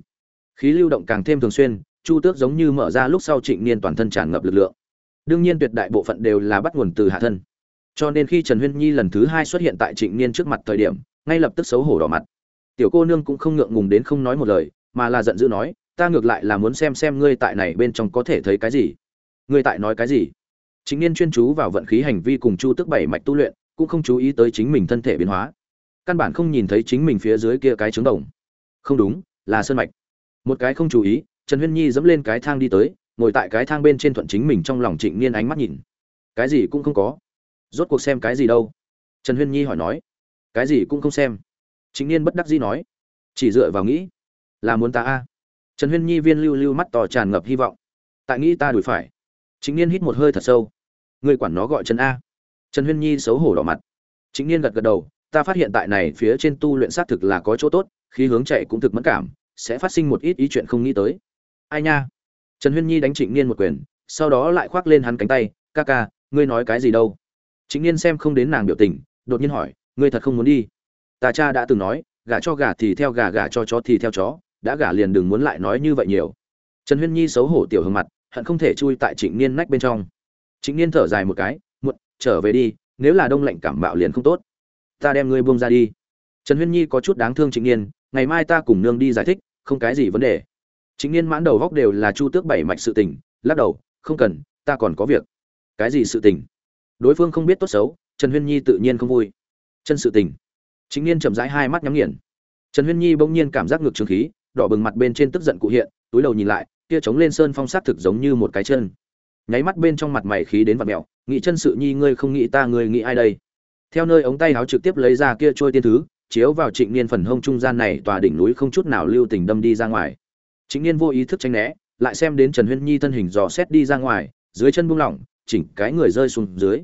Khí lưu động càng thêm thường xuyên, chu tước giống như mở ra lúc sau trịnh niên toàn thân tràn ngập lực lượng. Đương nhiên tuyệt đại bộ phận đều là bắt nguồn từ hạ thân cho nên khi trần huyên nhi lần thứ hai xuất hiện tại trịnh niên trước mặt thời điểm, ngay lập tức xấu hổ đỏ mặt. Tiểu cô nương cũng không ngượng ngùng đến không nói một lời, mà là giận dữ nói, ta ngược lại là muốn xem xem ngươi tại này bên trong có thể thấy cái gì. Ngươi tại nói cái gì? Chính niên chuyên chú vào vận khí hành vi cùng chu tức bảy mạch tu luyện, cũng không chú ý tới chính mình thân thể biến hóa. Căn bản không nhìn thấy chính mình phía dưới kia cái trứng đồng. Không đúng, là sơn mạch. Một cái không chú ý, trần huyên nhi dẫm lên cái thang đi tới, ngồi tại cái thang bên trên thuận chính mình trong lòng trịnh niên ánh mắt nhìn. Cái gì cũng không có rốt cuộc xem cái gì đâu? Trần huyên nhi hỏi nói. Cái gì cũng không xem. Trịnh niên bất đắc dĩ nói. Chỉ dựa vào nghĩ. Là muốn ta a? Trần huyên nhi viên lưu lưu mắt tò tràn ngập hy vọng. Tại nghĩ ta đuổi phải. Trịnh niên hít một hơi thật sâu. Người quản nó gọi trần a. Trần huyên nhi xấu hổ đỏ mặt. Trịnh niên gật gật đầu. Ta phát hiện tại này phía trên tu luyện xác thực là có chỗ tốt khi hướng chạy cũng thực mẫn cảm, sẽ phát sinh một ít ý chuyện không nghĩ tới. Ai nha? Trần huyên nhi đánh trịnh niên một quyền, sau đó lại khoác lên hắn cánh tay. Ca ca, ngươi nói cái gì đâu? Trịnh niên xem không đến nàng biểu tình, đột nhiên hỏi, ngươi thật không muốn đi? Ta cha đã từng nói, gả cho gà thì theo gà, gả cho chó thì theo chó, đã gả liền đừng muốn lại nói như vậy nhiều. Trần huyên nhi xấu hổ tiểu hương mặt, hận không thể chui tại trịnh niên nách bên trong. Trịnh niên thở dài một cái, muộn, trở về đi, nếu là đông lạnh cảm mạo liền không tốt. Ta đem ngươi buông ra đi. Trần huyên nhi có chút đáng thương trịnh niên, ngày mai ta cùng nương đi giải thích, không cái gì vấn đề. Trịnh niên mãn đầu góc đều là chu tước bảy mạch sự tình, lắc đầu, không cần, ta còn có việc. Cái gì sự tình? Đối phương không biết tốt xấu, trần huyên nhi tự nhiên không vui. Chân sự tình. Chính niên chậm rãi hai mắt nhắm nghiền. Trần huyên nhi bỗng nhiên cảm giác ngược trường khí, đỏ bừng mặt bên trên tức giận cụ hiện, túi đầu nhìn lại, kia trống lên sơn phong sát thực giống như một cái chân. Nháy mắt bên trong mặt mày khí đến vặt mẹo nghĩ chân sự nhi, ngươi không nghĩ ta, ngươi nghĩ ai đây? Theo nơi ống tay áo trực tiếp lấy ra kia trôi tiên thứ, chiếu vào trịnh niên phần hông trung gian này tòa đỉnh núi không chút nào lưu tình đâm đi ra ngoài. Trịnh niên vô ý thức tránh né, lại xem đến trần huyên nhi thân hình dò xét đi ra ngoài, dưới chân buông lỏng, chỉnh cái người rơi xuống dưới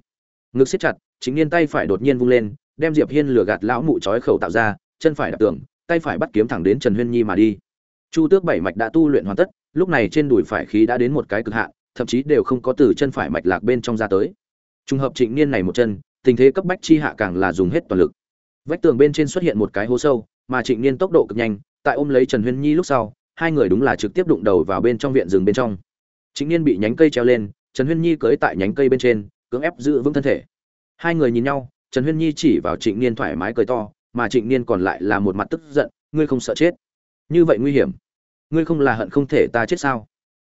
ngực siết chặt, chính niên tay phải đột nhiên vung lên, đem diệp hiên lừa gạt lão mụ trói khẩu tạo ra, chân phải đạp tường, tay phải bắt kiếm thẳng đến trần huyên nhi mà đi. Chu tước bảy mạch đã tu luyện hoàn tất, lúc này trên đùi phải khí đã đến một cái cực hạn, thậm chí đều không có từ chân phải mạch lạc bên trong ra tới. Trùng hợp trịnh niên này một chân, tình thế cấp bách chi hạ càng là dùng hết toàn lực. Vách tường bên trên xuất hiện một cái hố sâu, mà trịnh niên tốc độ cực nhanh, tại ôm lấy trần huyên nhi lúc sau, hai người đúng là trực tiếp đụng đầu vào bên trong viện rừng bên trong. Trịnh niên bị nhánh cây treo lên, trần huyên nhi cưỡi tại nhánh cây bên trên cưỡng ép giữ vững thân thể. Hai người nhìn nhau, trần huyên nhi chỉ vào trịnh niên thoải mái cười to, mà trịnh niên còn lại là một mặt tức giận, ngươi không sợ chết? Như vậy nguy hiểm. Ngươi không là hận không thể ta chết sao?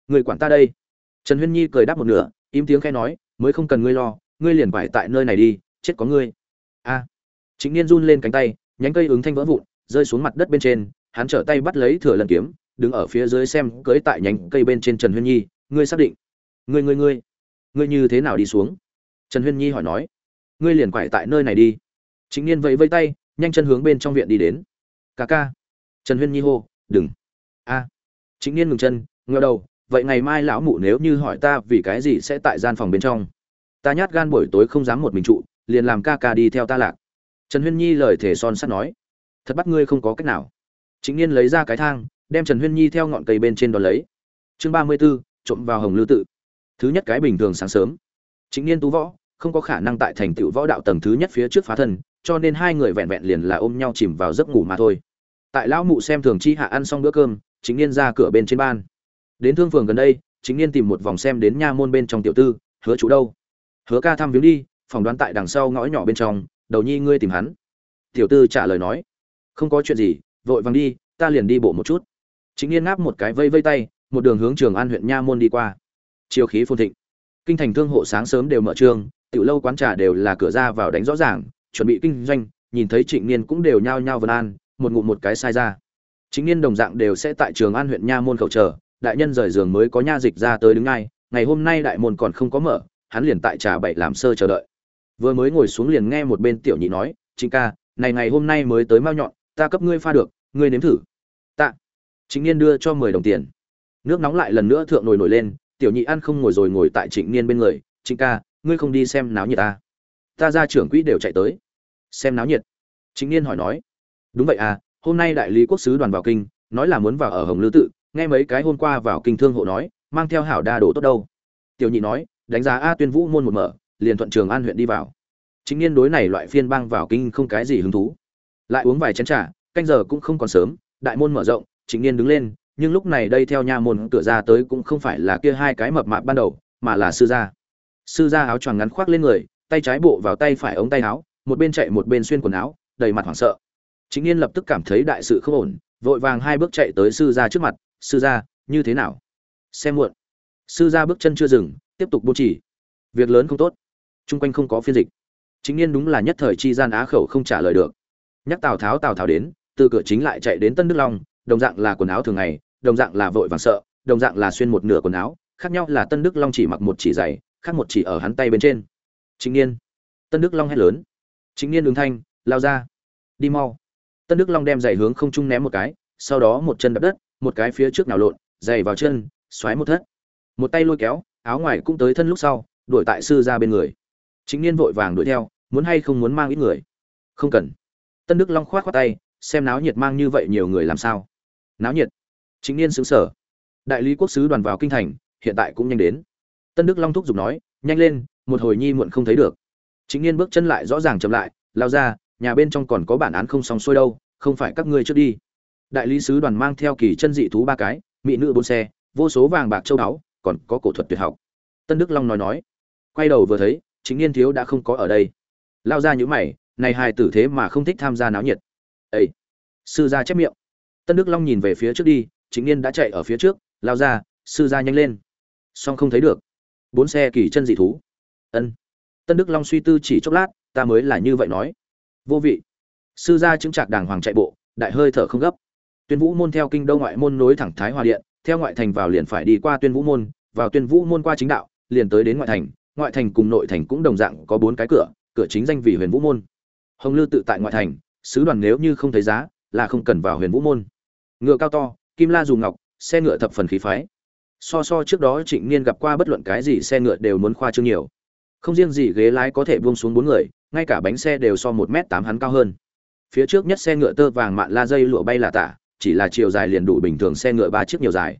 Ngươi quản ta đây. Trần huyên nhi cười đáp một nửa, im tiếng khẽ nói, mới không cần ngươi lo, ngươi liền phải tại nơi này đi, chết có ngươi. A. Trịnh niên run lên cánh tay, nhánh cây ứng thanh vỡ vụn, rơi xuống mặt đất bên trên, hắn trở tay bắt lấy thừa lần kiếm, đứng ở phía dưới xem cưới tại nhánh cây bên trên trần huyên nhi, ngươi xác định? Ngươi ngươi ngươi ngươi như thế nào đi xuống? Trần huyên nhi hỏi nói, ngươi liền quải tại nơi này đi. Chính niên vẫy vây tay, nhanh chân hướng bên trong viện đi đến. Ca ca. Trần huyên nhi hô, đừng. A. Chính niên ngừng chân ngẩng đầu, vậy ngày mai lão mụ nếu như hỏi ta vì cái gì sẽ tại gian phòng bên trong? Ta nhát gan buổi tối không dám một mình trụ, liền làm ca ca đi theo ta lạc. Trần huyên nhi lời thể son sắt nói, thật bắt ngươi không có cách nào. Chính niên lấy ra cái thang, đem trần huyên nhi theo ngọn cây bên trên đón lấy. Chương ba mươi b ố trộm vào hồng lư tự. Thứ nhất cái bình thường sáng sớm chính niên tú võ, không có khả năng tại thành tựu võ đạo tầng thứ nhất phía trước phá thân, cho nên hai người vẹn vẹn liền là ôm nhau chìm vào giấc ngủ mà thôi. Tại lão mụ xem thường chi hạ ăn xong bữa cơm, chính niên ra cửa bên trên ban. Đến thương phường gần đây, chính niên tìm một vòng xem đến nha môn bên trong tiểu tư, hứa chủ đâu? Hứa ca thăm viếng đi, phỏng đoán tại đằng sau ngõ nhỏ bên trong, đầu nhi ngươi tìm hắn. Tiểu tư trả lời nói, không có chuyện gì, vội vàng đi, ta liền đi bộ một chút. Chính niên ngáp một cái vây vây tay, một đường hướng trường an huyện nha môn đi qua. Chiều khí phồn thịnh kinh thành thương hộ sáng sớm đều mở trường, tiểu lâu quán trà đều là cửa ra vào đánh rõ ràng chuẩn bị kinh doanh nhìn thấy trịnh niên cũng đều nhao nhao vân an một ngụm một cái sai ra. Chính niên đồng dạng đều sẽ tại trường an huyện nha môn khẩu chờ đại nhân rời giường mới có nha dịch ra tới đứng ngay ngày hôm nay đại môn còn không có mở hắn liền tại trà bậy làm sơ chờ đợi. Vừa mới ngồi xuống liền nghe một bên tiểu nhị nói chính ca này ngày hôm nay mới tới mao nhọn ta cấp ngươi pha được ngươi nếm thử. Tạ. Chính niên đưa cho mười đồng tiền. Nước nóng lại lần nữa thượng nồi nổi lên tiểu nhị ăn không ngồi rồi ngồi tại trịnh niên bên người, trịnh ca, ngươi không đi xem náo nhiệt ta ta ra trưởng quỹ đều chạy tới. Xem náo nhiệt? Trịnh niên hỏi nói. Đúng vậy à hôm nay đại lý quốc sứ đoàn vào kinh, nói là muốn vào ở hồng lư tự, nghe mấy cái hôm qua vào kinh thương hộ nói, mang theo hảo đa đồ tốt đâu. Tiểu nhị nói, đánh giá a tuyên vũ môn một mở, liền thuận trường an huyện đi vào. Chính niên đối này loại phiên bang vào kinh không cái gì hứng thú. Lại uống vài chén trà, canh giờ cũng không còn sớm, đại môn mở rộng chính niên đứng lên nhưng lúc này đây theo nha môn cửa ra tới cũng không phải là kia hai cái mập mạp ban đầu, mà là sư gia. Sư gia áo choàng ngắn khoác lên người, tay trái bộ vào tay phải ống tay áo, một bên chạy một bên xuyên quần áo, đầy mặt hoảng sợ. Chính niên lập tức cảm thấy đại sự không ổn, vội vàng hai bước chạy tới sư gia trước mặt, sư gia, như thế nào? Xem muộn. Sư gia bước chân chưa dừng, tiếp tục bố chỉ. Việc lớn không tốt. Chung quanh không có phiên dịch. Chính niên đúng là nhất thời chi gian á khẩu không trả lời được. Nhắc tào tháo tào tháo đến, từ cửa chính lại chạy đến tân đức long, đồng dạng là quần áo thường ngày đồng dạng là vội vàng sợ, đồng dạng là xuyên một nửa quần áo, khác nhau là tân đức long chỉ mặc một chỉ giày, khác một chỉ ở hắn tay bên trên. Chính niên. Tân đức long hét lớn. Chính niên đứng thanh, lao ra. Đi mau. Tân đức long đem giày hướng không trung ném một cái, sau đó một chân đạp đất, một cái phía trước nào lộn, giày vào chân, xoáy một thất. Một tay lôi kéo, áo ngoài cũng tới thân lúc sau, đuổi tại sư ra bên người. Chính niên vội vàng đuổi theo, muốn hay không muốn mang ít người? Không cần. Tân đức long khoát khoát tay, xem náo nhiệt mang như vậy nhiều người làm sao? Náo nhiệt chính niên xứng sở đại lý quốc sứ đoàn vào kinh thành, hiện tại cũng nhanh đến. Tân đức long thúc giục nói, nhanh lên, một hồi nhi muộn không thấy được. Chính niên bước chân lại rõ ràng chậm lại, lao ra, nhà bên trong còn có bản án không xong xuôi đâu, không phải các ngươi trước đi. Đại lý sứ đoàn mang theo kỳ chân dị thú ba cái, mỹ nữ bốn xe, vô số vàng bạc châu báu, còn có cổ thuật tuyệt học. Tân đức long nói nói, quay đầu vừa thấy, chính niên thiếu đã không có ở đây. Lao ra những mày, này hài tử thế mà không thích tham gia náo nhiệt. Ấy sư gia chép miệng. Tân đức long nhìn về phía trước đi chính niên đã chạy ở phía trước, lao ra, sư gia nhanh lên. Song không thấy được. Bốn xe kỳ chân dị thú. Ân. Tân đức long suy tư chỉ chốc lát, ta mới là như vậy nói. Vô vị. Sư gia chứng trạc đàng hoàng chạy bộ, đại hơi thở không gấp. Tuyên vũ môn theo kinh đô ngoại môn nối thẳng thái hòa điện, theo ngoại thành vào liền phải đi qua tuyên vũ môn, vào tuyên vũ môn qua chính đạo, liền tới đến ngoại thành. Ngoại thành cùng nội thành cũng đồng dạng có bốn cái cửa cửa chính danh vì huyền vũ môn. Hồng lư tự tại ngoại thành, sứ đoàn nếu như không thấy giá, là không cần vào huyền vũ môn. Ngựa cao to kim la dù ngọc, xe ngựa thập phần khí phái. So so trước đó trịnh niên gặp qua bất luận cái gì xe ngựa đều muốn khoa trương nhiều. Không riêng gì ghế lái có thể buông xuống bốn người, ngay cả bánh xe đều so một m tám hắn cao hơn. Phía trước nhất xe ngựa tơ vàng mạn la dây lụa bay là tả, chỉ là chiều dài liền đủ bình thường xe ngựa ba chiếc nhiều dài.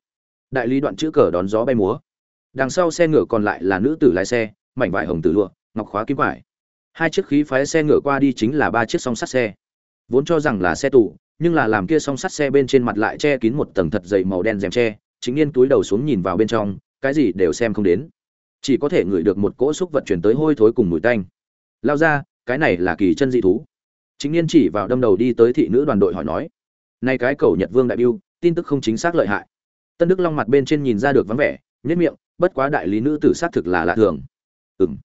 Đại lý đoạn chữ cờ đón gió bay múa. Đằng sau xe ngựa còn lại là nữ tử lái xe, mảnh vải hồng tử lụa, ngọc khóa kim vải. Hai chiếc khí phái xe ngựa qua đi chính là ba chiếc song sắt xe. Vốn cho rằng là xe tủ nhưng là làm kia song sắt xe bên trên mặt lại che kín một tầng thật dày màu đen rèm tre, chính niên túi đầu xuống nhìn vào bên trong, cái gì đều xem không đến. Chỉ có thể ngửi được một cỗ xúc vật chuyển tới hôi thối cùng mùi tanh. Lao ra, cái này là kỳ chân dị thú. Chính niên chỉ vào đâm đầu đi tới thị nữ đoàn đội hỏi nói. Nay cái cầu nhật vương đại biêu, tin tức không chính xác lợi hại. Tân đức long mặt bên trên nhìn ra được vắng vẻ nhất miệng, bất quá đại lý nữ tử xác thực là lạ thường. Ừng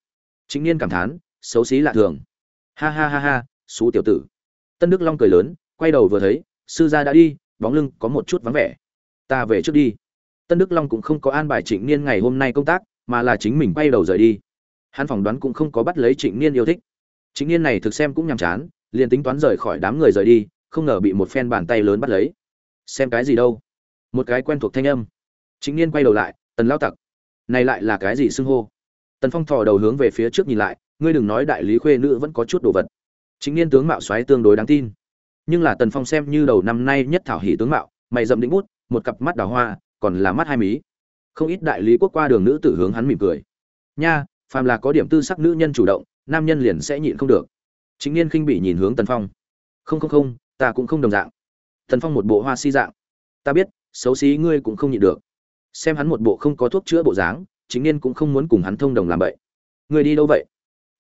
chính niên cảm thán, xấu xí lạ thường. Ha ha ha ha, xú tiểu tử. Tân đức long cười lớn quay đầu vừa thấy, sư gia đã đi, bóng lưng có một chút vắng vẻ. Ta về trước đi. Tân đức long cũng không có an bài trịnh niên ngày hôm nay công tác, mà là chính mình quay đầu rời đi. Hắn phỏng đoán cũng không có bắt lấy trịnh niên yêu thích. Trịnh niên này thực xem cũng nhàm chán, liền tính toán rời khỏi đám người rời đi, không ngờ bị một phen bàn tay lớn bắt lấy. Xem cái gì đâu. Một cái quen thuộc thanh âm. Trịnh niên quay đầu lại, tần lao tặc, này lại là cái gì xưng hô? Tần phong thò đầu hướng về phía trước nhìn lại, ngươi đừng nói đại lý khuê nữ vẫn có chút đồ vật. Chính niên tướng mạo xoáy tương đối đáng tin nhưng là tần phong xem như đầu năm nay nhất thảo hỉ tướng mạo, mày dậm đĩnh bút, một cặp mắt đào hoa, còn là mắt hai mí. Không ít đại lý quốc qua đường nữ tử hướng hắn mỉm cười. Nha, phàm là có điểm tư sắc nữ nhân chủ động, nam nhân liền sẽ nhịn không được. Chính niên khinh bị nhìn hướng tần phong. Không không không, ta cũng không đồng dạng. Tần phong một bộ hoa si dạng. Ta biết, xấu xí ngươi cũng không nhịn được. Xem hắn một bộ không có thuốc chữa bộ dáng chính niên cũng không muốn cùng hắn thông đồng làm vậy ngươi đi đâu vậy?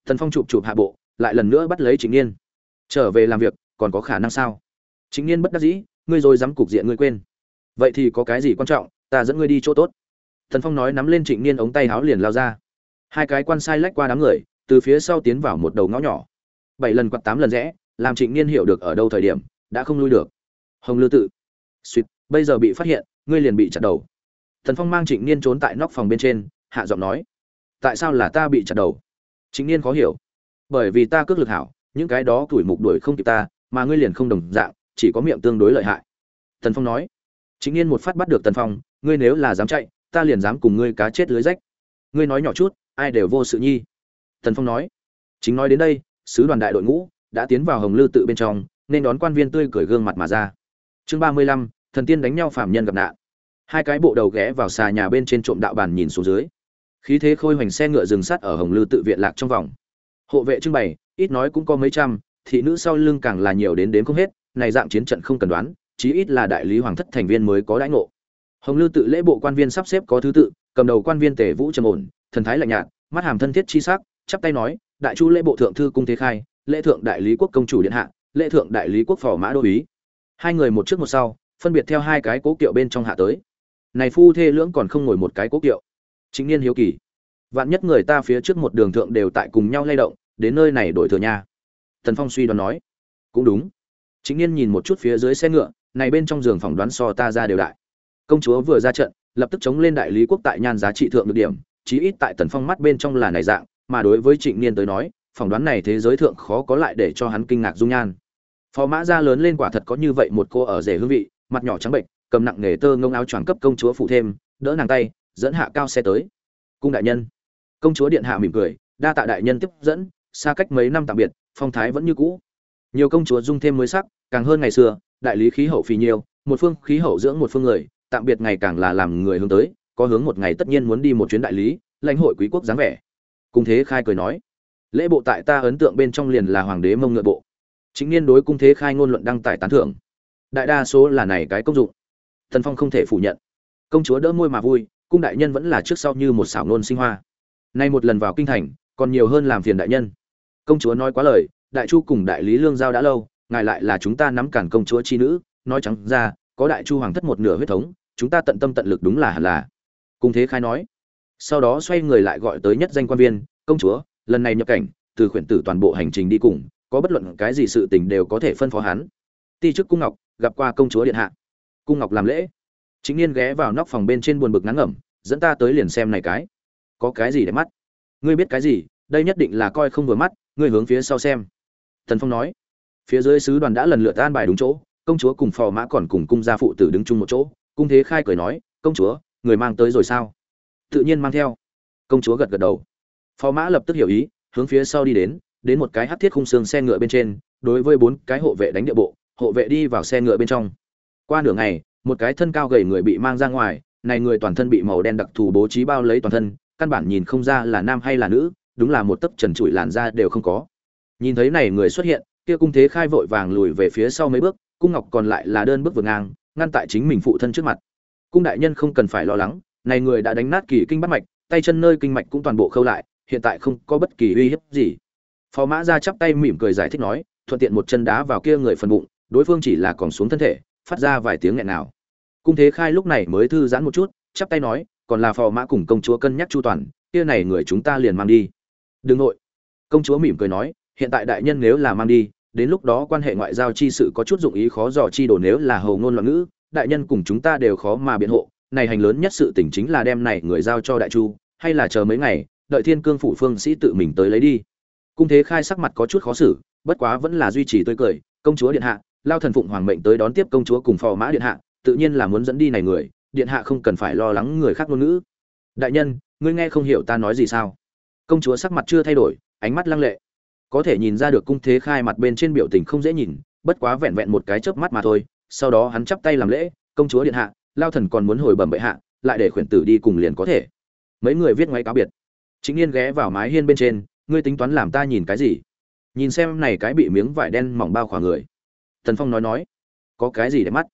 Tần phong chụp chụp hạ bộ, lại lần nữa bắt lấy chính niên. Trở về làm việc còn có khả năng sao? Chính niên bất đắc dĩ, ngươi rồi dám cục diện ngươi quên. Vậy thì có cái gì quan trọng, ta dẫn ngươi đi chỗ tốt. Thần phong nói nắm lên trịnh niên ống tay háo liền lao ra. Hai cái quan sai lách qua đám người, từ phía sau tiến vào một đầu ngõ nhỏ. Bảy lần quặt tám lần rẽ, làm trịnh niên hiểu được ở đâu thời điểm, đã không lui được. Hồng lư tự. Suýt bây giờ bị phát hiện, ngươi liền bị chặt đầu. Thần phong mang trịnh niên trốn tại nóc phòng bên trên, hạ giọng nói, tại sao là ta bị chặt đầu? Trịnh niên khó hiểu, bởi vì ta cước lực hảo, những cái đó tuổi mục đuổi không kịp ta mà ngươi liền không đồng dạng, chỉ có miệng tương đối lợi hại. Tần phong nói. Chính yên một phát bắt được tần phong, ngươi nếu là dám chạy, ta liền dám cùng ngươi cá chết lưới rách. Ngươi nói nhỏ chút, ai đều vô sự nhi. Tần phong nói. Chính nói đến đây, sứ đoàn đại đội ngũ đã tiến vào hồng lư tự bên trong, nên đón quan viên tươi cười gương mặt mà ra. Chương ba mươi lăm, thần tiên đánh nhau phạm nhân gặp nạn. Hai cái bộ đầu ghé vào xà nhà bên trên trộm đạo bàn nhìn xuống dưới. Khí thế khôi hoành xe ngựa rừng sắt ở hồng lư tự viện lạc trong vòng. Hộ vệ trưng bày, ít nói cũng có mấy trăm thị nữ sau lưng càng là nhiều đến đến không hết, này dạng chiến trận không cần đoán, chí ít là đại lý hoàng thất thành viên mới có đãi ngộ. Hồng lư tự lễ bộ quan viên sắp xếp có thứ tự, cầm đầu quan viên tề vũ trầm ổn, thần thái lạnh nhạt, mắt hàm thân thiết chi sắc, chắp tay nói, đại chu lễ bộ thượng thư cung thế khai, lễ thượng đại lý quốc công chủ điện hạ, lễ thượng đại lý quốc phò mã đô ý hai người một trước một sau, phân biệt theo hai cái cố kiệu bên trong hạ tới. Này phu thê lưỡng còn không ngồi một cái cố kiệu. Chính niên hiếu kỳ. Vạn nhất người ta phía trước một đường thượng đều tại cùng nhau lay động, đến nơi này đổi thừa nha. Tần phong suy đoán nói, cũng đúng. Chính niên nhìn một chút phía dưới xe ngựa, này bên trong giường phòng đoán so ta ra đều đại. Công chúa vừa ra trận, lập tức chống lên đại lý quốc tại nhan giá trị thượng được điểm, chí ít tại tần phong mắt bên trong là này dạng, mà đối với trịnh niên tới nói, phỏng đoán này thế giới thượng khó có lại để cho hắn kinh ngạc dung nhan. Phó mã ra lớn lên quả thật có như vậy một cô ở rể hương vị, mặt nhỏ trắng bệnh, cầm nặng nghề tơ ngông áo choàng cấp công chúa phụ thêm, đỡ nàng tay, dẫn hạ cao xe tới. Cung đại nhân. Công chúa điện hạ mỉm cười, đa tạ đại nhân tiếp dẫn, xa cách mấy năm tạm biệt phong thái vẫn như cũ. Nhiều công chúa dung thêm mới sắc, càng hơn ngày xưa, đại lý khí hậu phì nhiều, một phương khí hậu dưỡng một phương người, tạm biệt ngày càng là làm người hướng tới, có hướng một ngày tất nhiên muốn đi một chuyến đại lý, lãnh hội quý quốc dáng vẻ. Cung thế khai cười nói, lễ bộ tại ta ấn tượng bên trong liền là hoàng đế mông ngựa bộ. Chính niên đối cung thế khai ngôn luận đăng tải tán thưởng. Đại đa số là này cái công dụng. Thần phong không thể phủ nhận. Công chúa đỡ môi mà vui, cung đại nhân vẫn là trước sau như một xảo nôn sinh hoa. Nay một lần vào kinh thành, còn nhiều hơn làm phiền đại nhân công chúa nói quá lời, đại chu cùng đại lý lương giao đã lâu, ngài lại là chúng ta nắm cản công chúa chi nữ, nói trắng ra, có đại chu hoàng thất một nửa huyết thống, chúng ta tận tâm tận lực đúng là hẳn là. Cung thế khai nói. Sau đó xoay người lại gọi tới nhất danh quan viên, công chúa, lần này nhập cảnh, từ khuyển tử toàn bộ hành trình đi cùng, có bất luận cái gì sự tình đều có thể phân phó hắn. Ti chức cung ngọc, gặp qua công chúa điện hạ. Cung ngọc làm lễ. Chính niên ghé vào nóc phòng bên trên buồn bực ngắn ngẩm, dẫn ta tới liền xem này cái. Có cái gì để mắt? Ngươi biết cái gì? Đây nhất định là coi không vừa mắt ngươi hướng phía sau xem. Thần phong nói. Phía dưới sứ đoàn đã lần lượt an bài đúng chỗ, công chúa cùng phò mã còn cùng cung gia phụ tử đứng chung một chỗ, cung thế khai cười nói, công chúa, người mang tới rồi sao? Tự nhiên mang theo. Công chúa gật gật đầu. Phò mã lập tức hiểu ý, hướng phía sau đi đến đến một cái hắc thiết khung xương xe ngựa bên trên, đối với bốn cái hộ vệ đánh địa bộ, hộ vệ đi vào xe ngựa bên trong. Qua nửa ngày, một cái thân cao gầy người bị mang ra ngoài, này người toàn thân bị màu đen đặc thù bố trí bao lấy toàn thân, căn bản nhìn không ra là nam hay là nữ đúng là một tấc trần trụi làn da đều không có. Nhìn thấy này người xuất hiện, kia cung thế khai vội vàng lùi về phía sau mấy bước, cung ngọc còn lại là đơn bước vượt ngang, ngăn tại chính mình phụ thân trước mặt. Cung đại nhân không cần phải lo lắng, này người đã đánh nát kỳ kinh bắt mạch, tay chân nơi kinh mạch cũng toàn bộ khâu lại, hiện tại không có bất kỳ uy hiếp gì. Phó mã ra chắp tay mỉm cười giải thích nói, thuận tiện một chân đá vào kia người phần bụng, đối phương chỉ là còn xuống thân thể, phát ra vài tiếng nghẹn nào. Cung thế khai lúc này mới thư giãn một chút, chắp tay nói, còn là phò mã cùng công chúa cân nhắc chu toàn, kia này người chúng ta liền mang đi đừng nội. Công chúa mỉm cười nói, hiện tại đại nhân nếu là mang đi, đến lúc đó quan hệ ngoại giao chi sự có chút dụng ý khó dò chi đồ nếu là hầu ngôn loạn ngữ, đại nhân cùng chúng ta đều khó mà biện hộ. Này hành lớn nhất sự tình chính là đem này người giao cho đại chu, hay là chờ mấy ngày, đợi thiên cương phủ phương sĩ tự mình tới lấy đi. Cung thế khai sắc mặt có chút khó xử, bất quá vẫn là duy trì tươi cười, công chúa điện hạ, lao thần phụng hoàng mệnh tới đón tiếp công chúa cùng phò mã điện hạ, tự nhiên là muốn dẫn đi này người, điện hạ không cần phải lo lắng người khác ngôn ngữ. Đại nhân, ngươi nghe không hiểu ta nói gì sao? Công chúa sắc mặt chưa thay đổi, ánh mắt lăng lệ. Có thể nhìn ra được cung thế khai mặt bên trên biểu tình không dễ nhìn, bất quá vẹn vẹn một cái chớp mắt mà thôi. Sau đó hắn chắp tay làm lễ, công chúa điện hạ, lao thần còn muốn hồi bẩm bệ hạ, lại để khuyển tử đi cùng liền có thể. Mấy người viết ngoáy cáo biệt. Chính yên ghé vào mái hiên bên trên, ngươi tính toán làm ta nhìn cái gì? Nhìn xem này cái bị miếng vải đen mỏng bao khỏa người. Thần phong nói nói, có cái gì để mắt?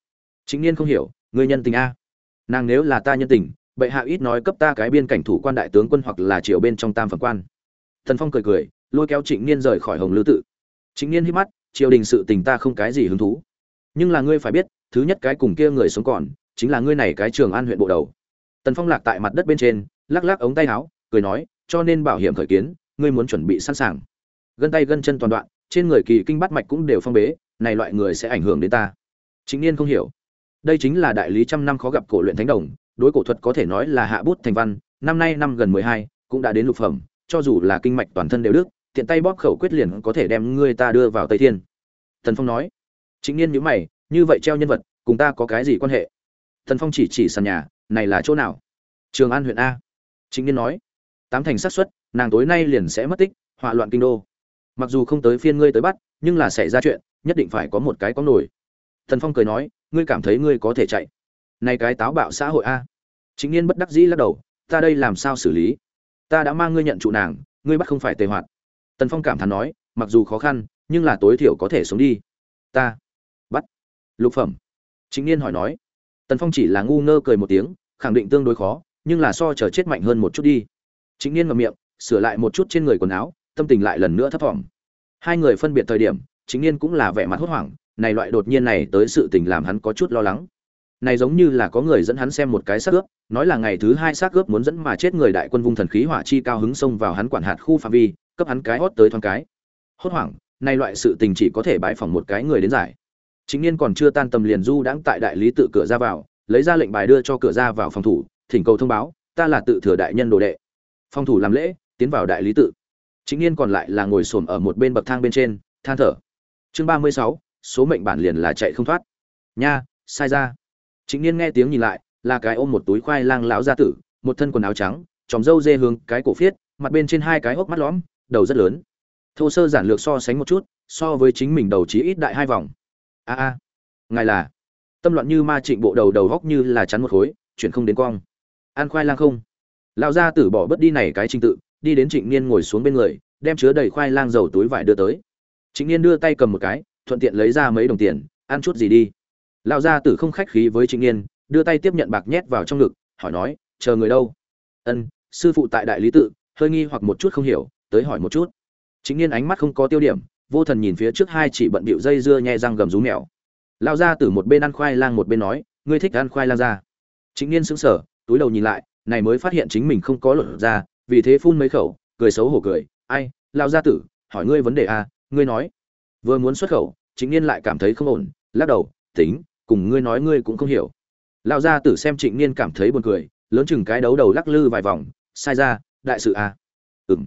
Chính niên không hiểu, ngươi nhân tình a? Nàng nếu là ta nhân tình bệ hạ ít nói cấp ta cái biên cảnh thủ quan đại tướng quân hoặc là triều bên trong tam phẩm quan. Thần phong cười cười, lôi kéo trịnh niên rời khỏi hồng lư tự. Trịnh niên hít mắt, triều đình sự tình ta không cái gì hứng thú. Nhưng là ngươi phải biết, thứ nhất cái cùng kia người sống còn, chính là ngươi này cái trường an huyện bộ đầu. Tần phong lạc tại mặt đất bên trên, lắc lắc ống tay áo, cười nói, cho nên bảo hiểm khởi kiến, ngươi muốn chuẩn bị sẵn sàng. Gân tay gân chân toàn đoạn, trên người kỳ kinh bắt mạch cũng đều phong bế, này loại người sẽ ảnh hưởng đến ta. Chính niên không hiểu. Đây chính là đại lý trăm năm khó gặp cổ luyện thánh đồng đối cổ thuật có thể nói là hạ bút thành văn, năm nay năm gần mười hai, cũng đã đến lục phẩm, cho dù là kinh mạch toàn thân đều đức tiện tay bóp khẩu quyết liền có thể đem ngươi ta đưa vào tây thiên. Thần phong nói. Chính niên nhữ mày, như vậy treo nhân vật, cùng ta có cái gì quan hệ? Thần phong chỉ chỉ sàn nhà, này là chỗ nào? Trường an huyện a. Chính niên nói. Tám thành xác suất, nàng tối nay liền sẽ mất tích, hỏa loạn kinh đô. Mặc dù không tới phiên ngươi tới bắt, nhưng là xảy ra chuyện, nhất định phải có một cái có nổi. Thần phong cười nói, ngươi cảm thấy ngươi có thể chạy này cái táo bạo xã hội a. Chính niên bất đắc dĩ lắc đầu, ta đây làm sao xử lý? Ta đã mang ngươi nhận trụ nàng, ngươi bắt không phải tề hoạt. Tần phong cảm thán nói, mặc dù khó khăn, nhưng là tối thiểu có thể sống đi. Ta bắt lục phẩm. Chính niên hỏi nói. Tần phong chỉ là ngu ngơ cười một tiếng, khẳng định tương đối khó, nhưng là so chờ chết mạnh hơn một chút đi. Chính niên ngậm miệng, sửa lại một chút trên người quần áo, tâm tình lại lần nữa thấp thỏm. Hai người phân biệt thời điểm, chính niên cũng là vẻ mặt hốt hoảng, này loại đột nhiên này tới sự tình làm hắn có chút lo lắng này giống như là có người dẫn hắn xem một cái xác ướp, nói là ngày thứ hai xác ướp muốn dẫn mà chết người đại quân vung thần khí hỏa chi cao hứng xông vào hắn quản hạt khu phạm vi, cấp hắn cái hót tới thoáng cái. Hốt hoảng, này loại sự tình chỉ có thể bãi phỏng một cái người đến giải. Chính niên còn chưa tan tầm liền du đãng tại đại lý tự cửa ra vào, lấy ra lệnh bài đưa cho cửa ra vào phòng thủ, thỉnh cầu thông báo, ta là tự thừa đại nhân đồ đệ. Phòng thủ làm lễ, tiến vào đại lý tự. Chính niên còn lại là ngồi xổm ở một bên bậc thang bên trên, than thở. Chương ba mươi sáu, số mệnh bản liền là chạy không thoát. Nha, sai ra. Trịnh niên nghe tiếng nhìn lại, là cái ôm một túi khoai lang lão gia tử, một thân quần áo trắng tròng râu dê hướng cái cổ phiết, mặt bên trên hai cái hốc mắt lõm, đầu rất lớn. Thô sơ giản lược so sánh một chút, so với chính mình đầu chí ít đại hai vòng. A a, ngài là? Tâm loạn như ma trịnh bộ đầu đầu góc như là chắn một khối, chuyển không đến quang An khoai lang không? Lão gia tử bỏ bớt đi này cái trình tự, đi đến trịnh niên ngồi xuống bên người, đem chứa đầy khoai lang dầu túi vải đưa tới. Trịnh niên đưa tay cầm một cái, thuận tiện lấy ra mấy đồng tiền, ăn chút gì đi lão gia tử không khách khí với trịnh niên đưa tay tiếp nhận bạc nhét vào trong ngực hỏi nói chờ người đâu? Ân sư phụ tại đại lý tự hơi nghi hoặc một chút không hiểu tới hỏi một chút. Chính niên ánh mắt không có tiêu điểm vô thần nhìn phía trước hai chỉ bận bịu dây dưa nhẹ răng gầm rú mèo. Lão gia tử một bên ăn khoai lang một bên nói ngươi thích ăn khoai lang ra? Chính niên sững sờ túi đầu nhìn lại này mới phát hiện chính mình không có lột ra vì thế phun mấy khẩu cười xấu hổ cười ai lao gia tử hỏi ngươi vấn đề a à, ngươi nói. Vừa muốn xuất khẩu chính niên lại cảm thấy không ổn lắc đầu tính, cùng ngươi nói ngươi cũng không hiểu. Lao gia tử xem trịnh niên cảm thấy buồn cười, lớn chừng cái đấu đầu lắc lư vài vòng, sai ra, đại sự a à? ừng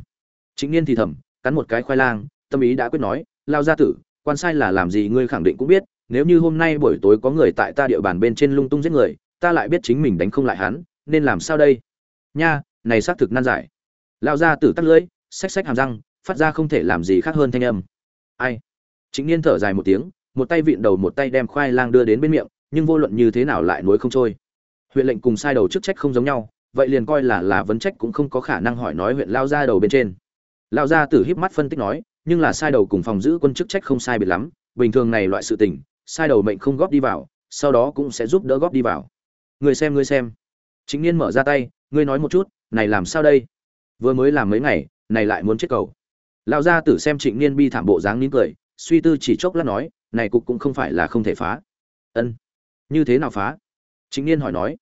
trịnh niên thì thầm, cắn một cái khoai lang, tâm ý đã quyết nói lao gia tử, quan sai là làm gì ngươi khẳng định cũng biết, nếu như hôm nay buổi tối có người tại ta địa bàn bên trên lung tung giết người, ta lại biết chính mình đánh không lại hắn, nên làm sao đây? Nha, này xác thực nan giải. Lao ra tử tắt lưỡi, xách xách hàm răng, phát ra không thể làm gì khác hơn thanh âm. Ai? Chính niên thở dài một tiếng một tay vịn đầu một tay đem khoai lang đưa đến bên miệng, nhưng vô luận như thế nào lại nuối không trôi. Huyện lệnh cùng sai đầu chức trách không giống nhau, vậy liền coi là là vấn trách cũng không có khả năng hỏi nói huyện lao ra đầu bên trên. Lao ra tử híp mắt phân tích nói, nhưng là sai đầu cùng phòng giữ quân chức trách không sai biệt lắm, bình thường này loại sự tình, sai đầu mệnh không góp đi vào, sau đó cũng sẽ giúp đỡ góp đi vào. Người xem người xem. Chính niên mở ra tay, ngươi nói một chút, này làm sao đây? Vừa mới làm mấy ngày, này lại muốn chết cầu. Lão gia tử xem trịnh niên bi thảm bộ dáng nín cười, suy tư chỉ chốc lát nói này cục cũng không phải là không thể phá. Ân, như thế nào phá? Chính niên hỏi nói.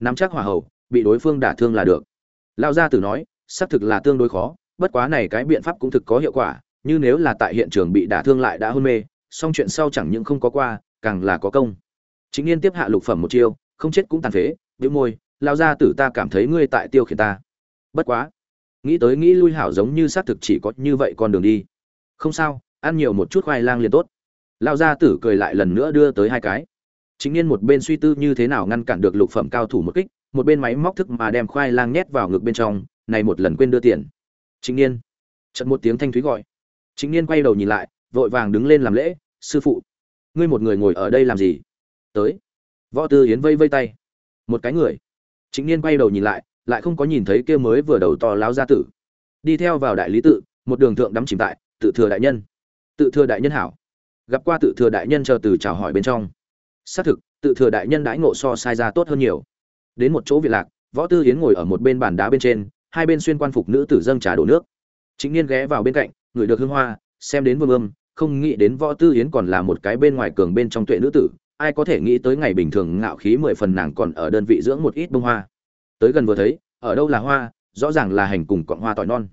Nắm chắc hỏa hầu, bị đối phương đả thương là được. Lao gia tử nói, xác thực là tương đối khó, bất quá này cái biện pháp cũng thực có hiệu quả, như nếu là tại hiện trường bị đả thương lại đã hôn mê song chuyện sau chẳng những không có qua, càng là có công. Chính niên tiếp hạ lục phẩm một chiêu, không chết cũng tàn phế, bĩu môi lao gia tử ta cảm thấy ngươi tại tiêu khiển ta. Bất quá, nghĩ tới nghĩ lui hảo giống như xác thực chỉ có như vậy con đường đi. Không sao, ăn nhiều một chút khoai lang liền tốt lao gia tử cười lại lần nữa đưa tới hai cái. Chính niên một bên suy tư như thế nào ngăn cản được lục phẩm cao thủ một kích, một bên máy móc thức mà đem khoai lang nhét vào ngực bên trong, này một lần quên đưa tiền. Chính niên chợt một tiếng thanh thúy gọi. Chính niên quay đầu nhìn lại, vội vàng đứng lên làm lễ, sư phụ, ngươi một người ngồi ở đây làm gì? Tới. Võ tư yến vây vây tay. Một cái người. Chính niên quay đầu nhìn lại lại không có nhìn thấy kia mới vừa đầu to láo gia tử. Đi theo vào đại lý tự, một đường thượng đắm chìm tại tự thừa đại nhân. Tự thừa đại nhân hảo gặp qua tự thừa đại nhân chờ từ chào hỏi bên trong. Xác thực, tự thừa đại nhân đãi ngộ so sai ra tốt hơn nhiều. Đến một chỗ viện lạc, võ tư yến ngồi ở một bên bàn đá bên trên, hai bên xuyên quan phục nữ tử dâng trà đổ nước. Chính niên ghé vào bên cạnh, người được hương hoa, xem đến vương ươm không nghĩ đến võ tư yến còn là một cái bên ngoài cường bên trong tuệ nữ tử, ai có thể nghĩ tới ngày bình thường ngạo khí mười phần nàng còn ở đơn vị dưỡng một ít bông hoa. Tới gần vừa thấy, ở đâu là hoa, rõ ràng là hành cùng cọn hoa tỏi non.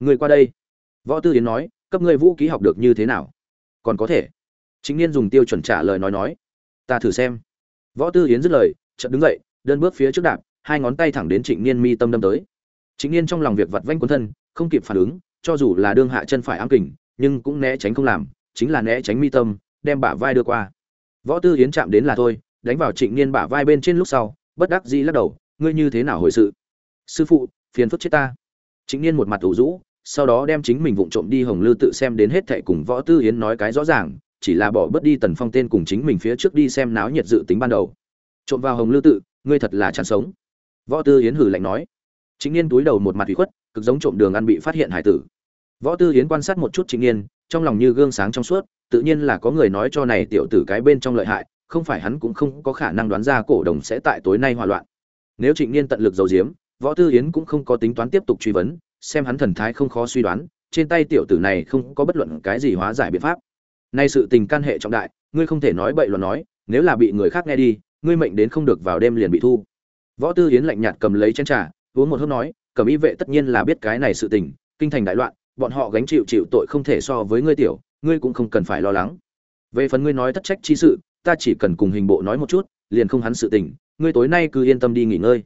Người qua đây. Võ tư yến nói, cấp ngươi vũ ký học được như thế nào? Còn có thể. Chính niên dùng tiêu chuẩn trả lời nói nói, ta thử xem. Võ tư yến dứt lời, chợt đứng dậy, đơn bước phía trước đạp, hai ngón tay thẳng đến trịnh niên mi tâm đâm tới. Trịnh niên trong lòng việc vặt vanh quấn thân, không kịp phản ứng, cho dù là đương hạ chân phải ám kình, nhưng cũng né tránh không làm, chính là né tránh mi tâm, đem bả vai đưa qua. Võ tư yến chạm đến là thôi, đánh vào trịnh niên bả vai bên trên lúc sau, bất đắc dĩ lắc đầu, ngươi như thế nào hồi sự? Sư phụ, phiền phức chết ta. Trịnh niên một mặt ủ rũ sau đó đem chính mình vụng trộm đi hồng lư tự xem đến hết thệ cùng võ tư yến nói cái rõ ràng, chỉ là bỏ bớt đi tần phong tên cùng chính mình phía trước đi xem náo nhiệt dự tính ban đầu. Trộm vào hồng lư tự, ngươi thật là chán sống. Võ tư yến hử lạnh nói. Chính niên túi đầu một mặt ủy khuất, cực giống trộm đường ăn bị phát hiện hải tử. Võ tư yến quan sát một chút chính niên, trong lòng như gương sáng trong suốt, tự nhiên là có người nói cho này tiểu tử cái bên trong lợi hại, không phải hắn cũng không có khả năng đoán ra cổ đồng sẽ tại tối nay hòa loạn. Nếu trịnh niên tận lực giấu giếm, võ tư yến cũng không có tính toán tiếp tục truy vấn xem hắn thần thái không khó suy đoán, trên tay tiểu tử này không có bất luận cái gì hóa giải biện pháp. Nay sự tình can hệ trọng đại, ngươi không thể nói bậy loạn nói, nếu là bị người khác nghe đi, ngươi mệnh đến không được vào đêm liền bị thu. Võ tư yến lạnh nhạt cầm lấy chén trà, uống một hớp nói cầm y vệ tất nhiên là biết cái này sự tình, kinh thành đại loạn, bọn họ gánh chịu chịu tội không thể so với ngươi tiểu, ngươi cũng không cần phải lo lắng. Về phần ngươi nói thất trách chi sự, ta chỉ cần cùng hình bộ nói một chút, liền không hắn sự tình, ngươi tối nay cứ yên tâm đi nghỉ ngơi.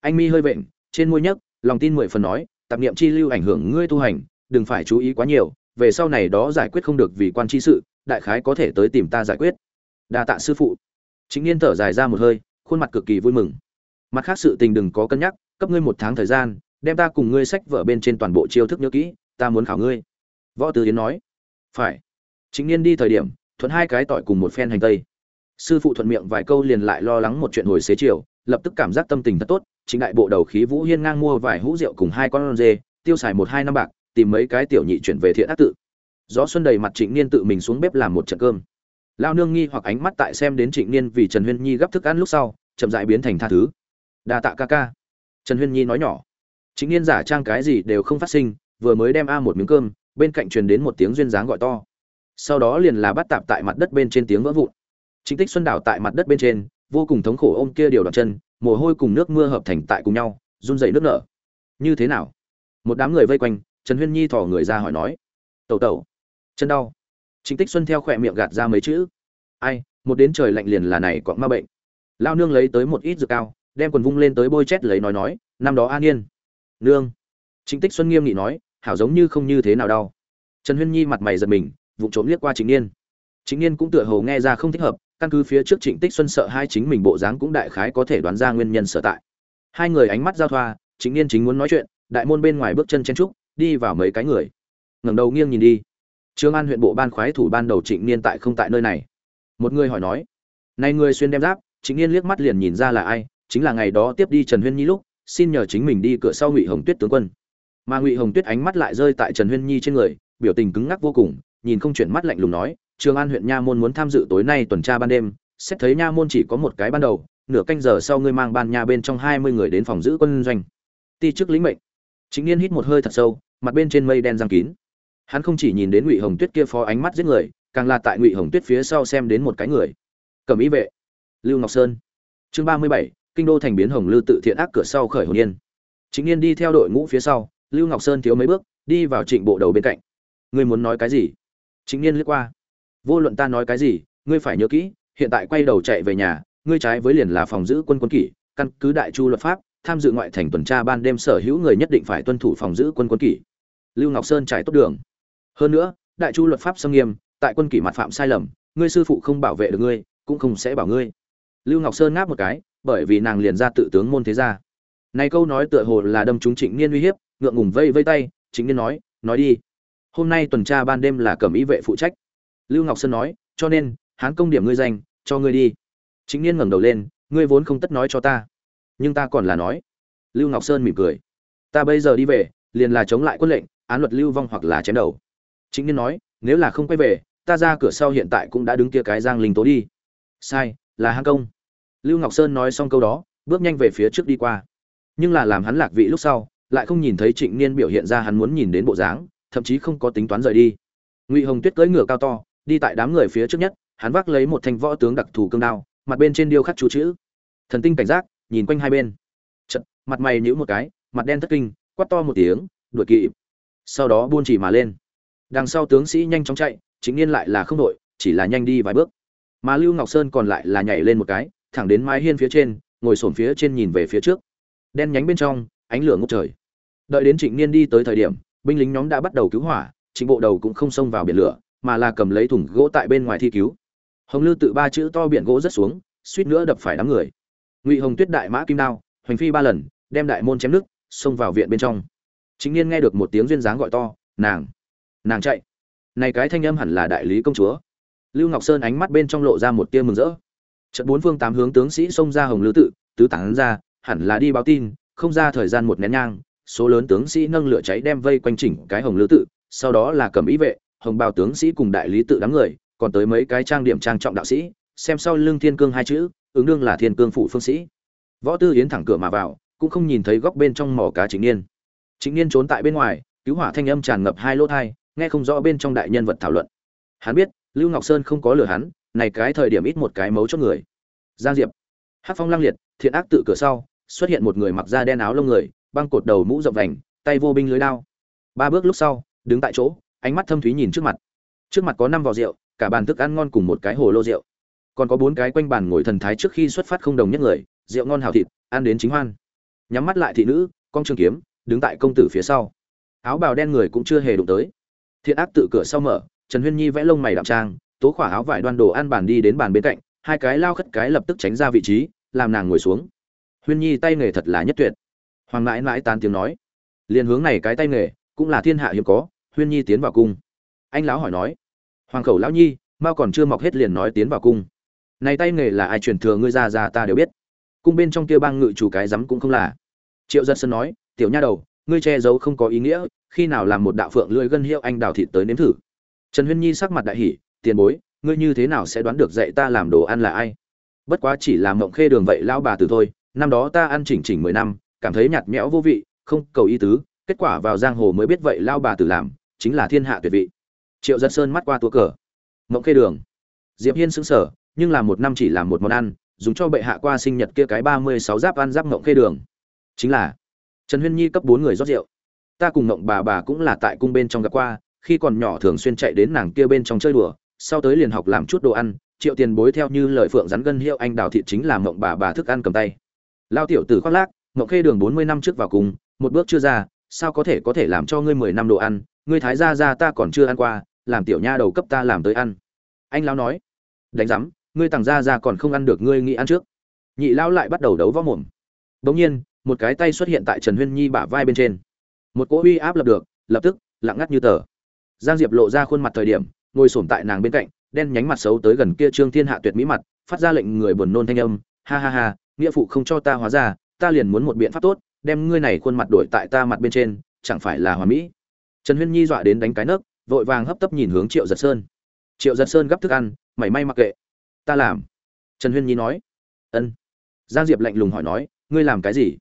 Anh mi hơi bệnh trên môi nhấc, lòng tin mười phần nói tạp niệm chi lưu ảnh hưởng ngươi tu hành, đừng phải chú ý quá nhiều, về sau này đó giải quyết không được vì quan chi sự, đại khái có thể tới tìm ta giải quyết. Đa tạ sư phụ. Chính niên thở dài ra một hơi, khuôn mặt cực kỳ vui mừng. Mặt khác sự tình đừng có cân nhắc, cấp ngươi một tháng thời gian, đem ta cùng ngươi sách vở bên trên toàn bộ chiêu thức nhớ kỹ, ta muốn khảo ngươi. Võ tứ yến nói. Phải. Chính niên đi thời điểm, thuận hai cái tỏi cùng một phen hành tây. Sư phụ thuận miệng vài câu liền lại lo lắng một chuyện hồi xế chiều, lập tức cảm giác tâm tình thật tốt chính đại bộ đầu khí vũ hiên ngang mua vài hũ rượu cùng hai con dê, tiêu xài một hai năm bạc, tìm mấy cái tiểu nhị chuyển về thiện ác tự. Gió xuân đầy mặt trịnh niên tự mình xuống bếp làm một trận cơm. Lao nương nghi hoặc ánh mắt tại xem đến trịnh niên vì trần huyên nhi gấp thức ăn lúc sau, chậm dại biến thành tha thứ. Đa tạ ca ca. Trần huyên nhi nói nhỏ. Trịnh niên giả trang cái gì đều không phát sinh, vừa mới đem a một miếng cơm, bên cạnh truyền đến một tiếng duyên dáng gọi to. Sau đó liền là bắt tạp tại mặt đất bên trên tiếng vỡ vụn. Chính tích xuân đảo tại mặt đất bên trên vô cùng thống khổ ôm kia điều đoạn chân, mồ hôi cùng nước mưa hợp thành tại cùng nhau, run dậy nước nở. Như thế nào? Một đám người vây quanh, trần huyên nhi thò người ra hỏi nói. Tẩu tẩu. Chân đau. Chính tích xuân theo khỏe miệng gạt ra mấy chữ. Ai, một đến trời lạnh liền là này quặng ma bệnh. Lao nương lấy tới một ít dược cao, đem quần vung lên tới bôi chét lấy nói nói, năm đó an yên. Nương. Chính tích xuân nghiêm nghị nói, hảo giống như không như thế nào đau. Trần huyên nhi mặt mày giật mình vụ trộm liếc qua chính niên. Chính niên cũng tựa hồ nghe ra không thích hợp căn cứ phía trước trịnh tích xuân sợ hai chính mình bộ dáng cũng đại khái có thể đoán ra nguyên nhân sở tại. Hai người ánh mắt giao thoa, Trịnh niên chính muốn nói chuyện, đại môn bên ngoài bước chân chen trúc, đi vào mấy cái người. Ngẩng đầu nghiêng nhìn đi. Trương an huyện bộ ban khoái thủ ban đầu trịnh niên tại không tại nơi này. Một người hỏi nói, này người xuyên đem giáp? Trịnh niên liếc mắt liền nhìn ra là ai, chính là ngày đó tiếp đi trần huyên nhi lúc, xin nhờ chính mình đi cửa sau ngụy hồng tuyết tướng quân. Mà ngụy hồng tuyết ánh mắt lại rơi tại trần huyên nhi trên người, biểu tình cứng ngắc vô cùng, nhìn không chuyển mắt lạnh lùng nói trường an huyện nha môn muốn tham dự tối nay tuần tra ban đêm, xét thấy nha môn chỉ có một cái ban đầu, nửa canh giờ sau ngươi mang ban nha bên trong hai mươi người đến phòng giữ quân doanh. Ti chức lĩnh mệnh. Chính niên hít một hơi thật sâu, mặt bên trên mây đen giăng kín. Hắn không chỉ nhìn đến ngụy hồng tuyết kia phó ánh mắt giết người, càng là tại ngụy hồng tuyết phía sau xem đến một cái người. Cầm ý vệ. Lưu ngọc sơn. Chương ba mươi bảy, kinh đô thành biến hồng Lưu tự thiện ác cửa sau khởi hồn yên chính niên đi theo đội ngũ phía sau, lưu ngọc sơn thiếu mấy bước, đi vào trịnh bộ đầu bên cạnh. Ngươi muốn nói cái gì? Chính niên lướt qua vô luận ta nói cái gì, ngươi phải nhớ kỹ, hiện tại quay đầu chạy về nhà, ngươi trái với liền là phòng giữ quân quân kỷ, căn cứ đại chu luật pháp, tham dự ngoại thành tuần tra ban đêm sở hữu người nhất định phải tuân thủ phòng giữ quân quân kỷ. Lưu ngọc sơn trải tốt đường. Hơn nữa, đại chu luật pháp xâm nghiêm, tại quân kỷ mặt phạm sai lầm, ngươi sư phụ không bảo vệ được ngươi, cũng không sẽ bảo ngươi. Lưu ngọc sơn ngáp một cái, bởi vì nàng liền ra tự tướng môn thế gia. Này câu nói tựa hồ là đâm trúng trịnh niên uy hiếp, ngượng ngùng vây vây tay, trịnh niên nói nói đi. Hôm nay tuần tra ban đêm là cẩm ý vệ phụ trách lưu ngọc sơn nói, cho nên, hán công điểm ngươi danh, cho ngươi đi. Trịnh niên ngẩng đầu lên, ngươi vốn không tất nói cho ta. Nhưng ta còn là nói. Lưu ngọc sơn mỉm cười, ta bây giờ đi về, liền là chống lại quân lệnh, án luật lưu vong hoặc là chém đầu. Chính niên nói, nếu là không quay về, ta ra cửa sau hiện tại cũng đã đứng kia cái giang linh tố đi. Sai, là hán công. Lưu ngọc sơn nói xong câu đó, bước nhanh về phía trước đi qua. Nhưng là làm hắn lạc vị lúc sau, lại không nhìn thấy trịnh niên biểu hiện ra hắn muốn nhìn đến bộ dáng, thậm chí không có tính toán rời đi. Ngụy hồng tuyết cưỡi ngựa cao to đi tại đám người phía trước nhất hắn vác lấy một thanh võ tướng đặc thù cương đao mặt bên trên điêu khắc chú chữ. Thần tinh cảnh giác nhìn quanh hai bên. Chật, mặt mày nhíu một cái mặt đen thất kinh quát to một tiếng đuổi kỵ sau đó buôn chỉ mà lên. Đằng sau tướng sĩ nhanh chóng chạy chính niên lại là không đội chỉ là nhanh đi vài bước. Mà lưu ngọc sơn còn lại là nhảy lên một cái thẳng đến mái hiên phía trên ngồi sổn phía trên nhìn về phía trước. Đen nhánh bên trong ánh lửa ngốc trời. Đợi đến trịnh niên đi tới thời điểm binh lính nhóm đã bắt đầu cứu hỏa trịnh bộ đầu cũng không xông vào biển lửa mà là cầm lấy thùng gỗ tại bên ngoài thi cứu. Hồng lư tự ba chữ to biển gỗ rất xuống, suýt nữa đập phải đám người. Ngụy hồng tuyết đại mã kim đao, hoành phi ba lần, đem đại môn chém nước xông vào viện bên trong. Chính niên nghe được một tiếng duyên dáng gọi to, nàng nàng chạy. Này cái thanh âm hẳn là đại lý công chúa. Lưu ngọc sơn ánh mắt bên trong lộ ra một tia mừng rỡ. Trận bốn phương tám hướng tướng sĩ xông ra hồng lư tự, tứ tán ra, hẳn là đi báo tin, không ra thời gian một nén nhang, số lớn tướng sĩ nâng lửa cháy đem vây quanh chỉnh cái hồng lư tự, sau đó là cầm ý vệ hồng bào tướng sĩ cùng đại lý tự đám người, còn tới mấy cái trang điểm trang trọng đạo sĩ, xem sau lưng thiên cương hai chữ, ứng đương là thiên cương phủ phương sĩ. Võ tư yến thẳng cửa mà vào, cũng không nhìn thấy góc bên trong mỏ cá chính niên. Chính niên trốn tại bên ngoài, cứu hỏa thanh âm tràn ngập hai lỗ thai nghe không rõ bên trong đại nhân vật thảo luận. Hắn biết, lưu ngọc sơn không có lừa hắn, này cái thời điểm ít một cái mấu chốt người. Giang diệp. Hát phong lang liệt, thiện ác tự cửa sau, xuất hiện một người mặc da đen áo lông người, băng cột đầu mũ rộng vành, tay vô binh lưới đao. Ba bước lúc sau, đứng tại chỗ ánh mắt thâm thúy nhìn trước mặt. Trước mặt có năm vò rượu, cả bàn thức ăn ngon cùng một cái hồ lô rượu. Còn có bốn cái quanh bàn ngồi thần thái trước khi xuất phát không đồng nhất người, rượu ngon hào thịt, ăn đến chính hoan. Nhắm mắt lại thị nữ, con trường kiếm, đứng tại công tử phía sau. Áo bào đen người cũng chưa hề đụng tới. Thiện ác tự cửa sau mở, trần huyên nhi vẽ lông mày đạm trang, tố khỏa áo vải đoan đồ ăn bàn đi đến bàn bên cạnh, hai cái lao khất cái lập tức tránh ra vị trí, làm nàng ngồi xuống. Huyên nhi tay nghề thật là nhất tuyệt. Hoàng mãi mãi tán tiếng nói liền hướng này cái tay nghề, cũng là thiên hạ hiếm có huyên nhi tiến vào cung. Anh lão hỏi nói, hoàng khẩu lão nhi mao còn chưa mọc hết liền nói tiến vào cung. Này tay nghề là ai truyền thừa ngươi ra ra ta đều biết. Cung bên trong kia bang ngự chủ cái rắm cũng không là. Triệu giật sơn nói, tiểu nha đầu, ngươi che giấu không có ý nghĩa, khi nào làm một đạo phượng lưỡi gân hiệu anh đào thịt tới nếm thử. Trần huyên nhi sắc mặt đại hỉ, tiền bối, ngươi như thế nào sẽ đoán được dạy ta làm đồ ăn là ai? Bất quá chỉ là mộng khê đường vậy lão bà từ thôi, năm đó ta ăn chỉnh chỉnh mười năm, cảm thấy nhạt nhẽo vô vị, không cầu ý tứ, kết quả vào giang hồ mới biết vậy lao bà tử làm chính là thiên hạ tuyệt vị. Triệu giật sơn mắt qua tua cờ. Mộng khê đường. Diệp hiên sững sờ, nhưng là một năm chỉ làm một món ăn, dùng cho bệ hạ qua sinh nhật kia cái ba mươi sáu giáp ăn giáp mộng khê đường. Chính là, trần huyên nhi cấp bốn người rót rượu. Ta cùng mộng bà bà cũng là tại cung bên trong gặp qua, khi còn nhỏ thường xuyên chạy đến nàng kia bên trong chơi đùa, sau tới liền học làm chút đồ ăn, triệu tiền bối theo như lời phượng rắn gân hiệu anh đào thị chính là mộng bà bà thức ăn cầm tay. Lao tiểu tử khoác lác, mộng khê đường bốn mươi năm trước vào cùng, một bước chưa ra, sao có thể có thể làm cho ngươi mười năm đồ ăn ngươi thái gia gia ta còn chưa ăn qua làm tiểu nha đầu cấp ta làm tới ăn. Anh lão nói đánh rắm, ngươi tàng gia gia còn không ăn được ngươi nghĩ ăn trước. Nhị lão lại bắt đầu đấu võ mồm. Đống nhiên một cái tay xuất hiện tại trần huyên nhi bả vai bên trên. Một cỗ uy áp lập được lập tức lặng ngắt như tờ. Giang diệp lộ ra khuôn mặt thời điểm ngồi sồn tại nàng bên cạnh đen nhánh mặt xấu tới gần kia trương thiên hạ tuyệt mỹ mặt phát ra lệnh người buồn nôn thanh âm. Ha ha ha nghĩa phụ không cho ta hóa ra ta liền muốn một biện pháp tốt đem ngươi này khuôn mặt đổi tại ta mặt bên trên chẳng phải là hòa mỹ? Trần huyên nhi dọa đến đánh cái nấc, vội vàng hấp tấp nhìn hướng triệu giật sơn. Triệu giật sơn gấp thức ăn, mảy may mặc kệ. Ta làm. Trần huyên nhi nói. Ân. Giang diệp lạnh lùng hỏi nói, ngươi làm cái gì?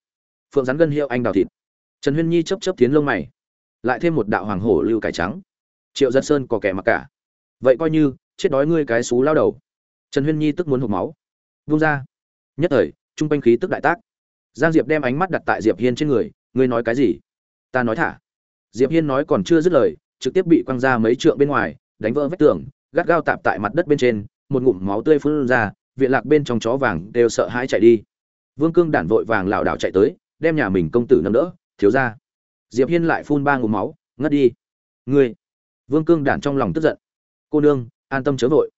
Phượng rắn gân hiệu anh đào thịt. Trần huyên nhi chấp chấp tiến lông mày. Lại thêm một đạo hoàng hổ lưu cải trắng. Triệu giật sơn có kẻ mặc cả. Vậy coi như, chết đói ngươi cái xú lao đầu. Trần huyên nhi tức muốn hộp máu. Vung ra. Nhất thời, trung quanh khí tức đại tác. Giang diệp đem ánh mắt đặt tại diệp hiên trên người, ngươi nói cái gì? Ta nói thả diệp hiên nói còn chưa dứt lời, trực tiếp bị quăng ra mấy trượng bên ngoài, đánh vỡ vách tường, gắt gao tạm tại mặt đất bên trên, một ngụm máu tươi phun ra, viện lạc bên trong chó vàng đều sợ hãi chạy đi. Vương cương đản vội vàng lảo đảo chạy tới, đem nhà mình công tử nâng đỡ, thiếu ra diệp hiên lại phun ba ngụm máu, ngất đi. Ngươi. Vương cương đản trong lòng tức giận. Cô nương, an tâm chớ vội.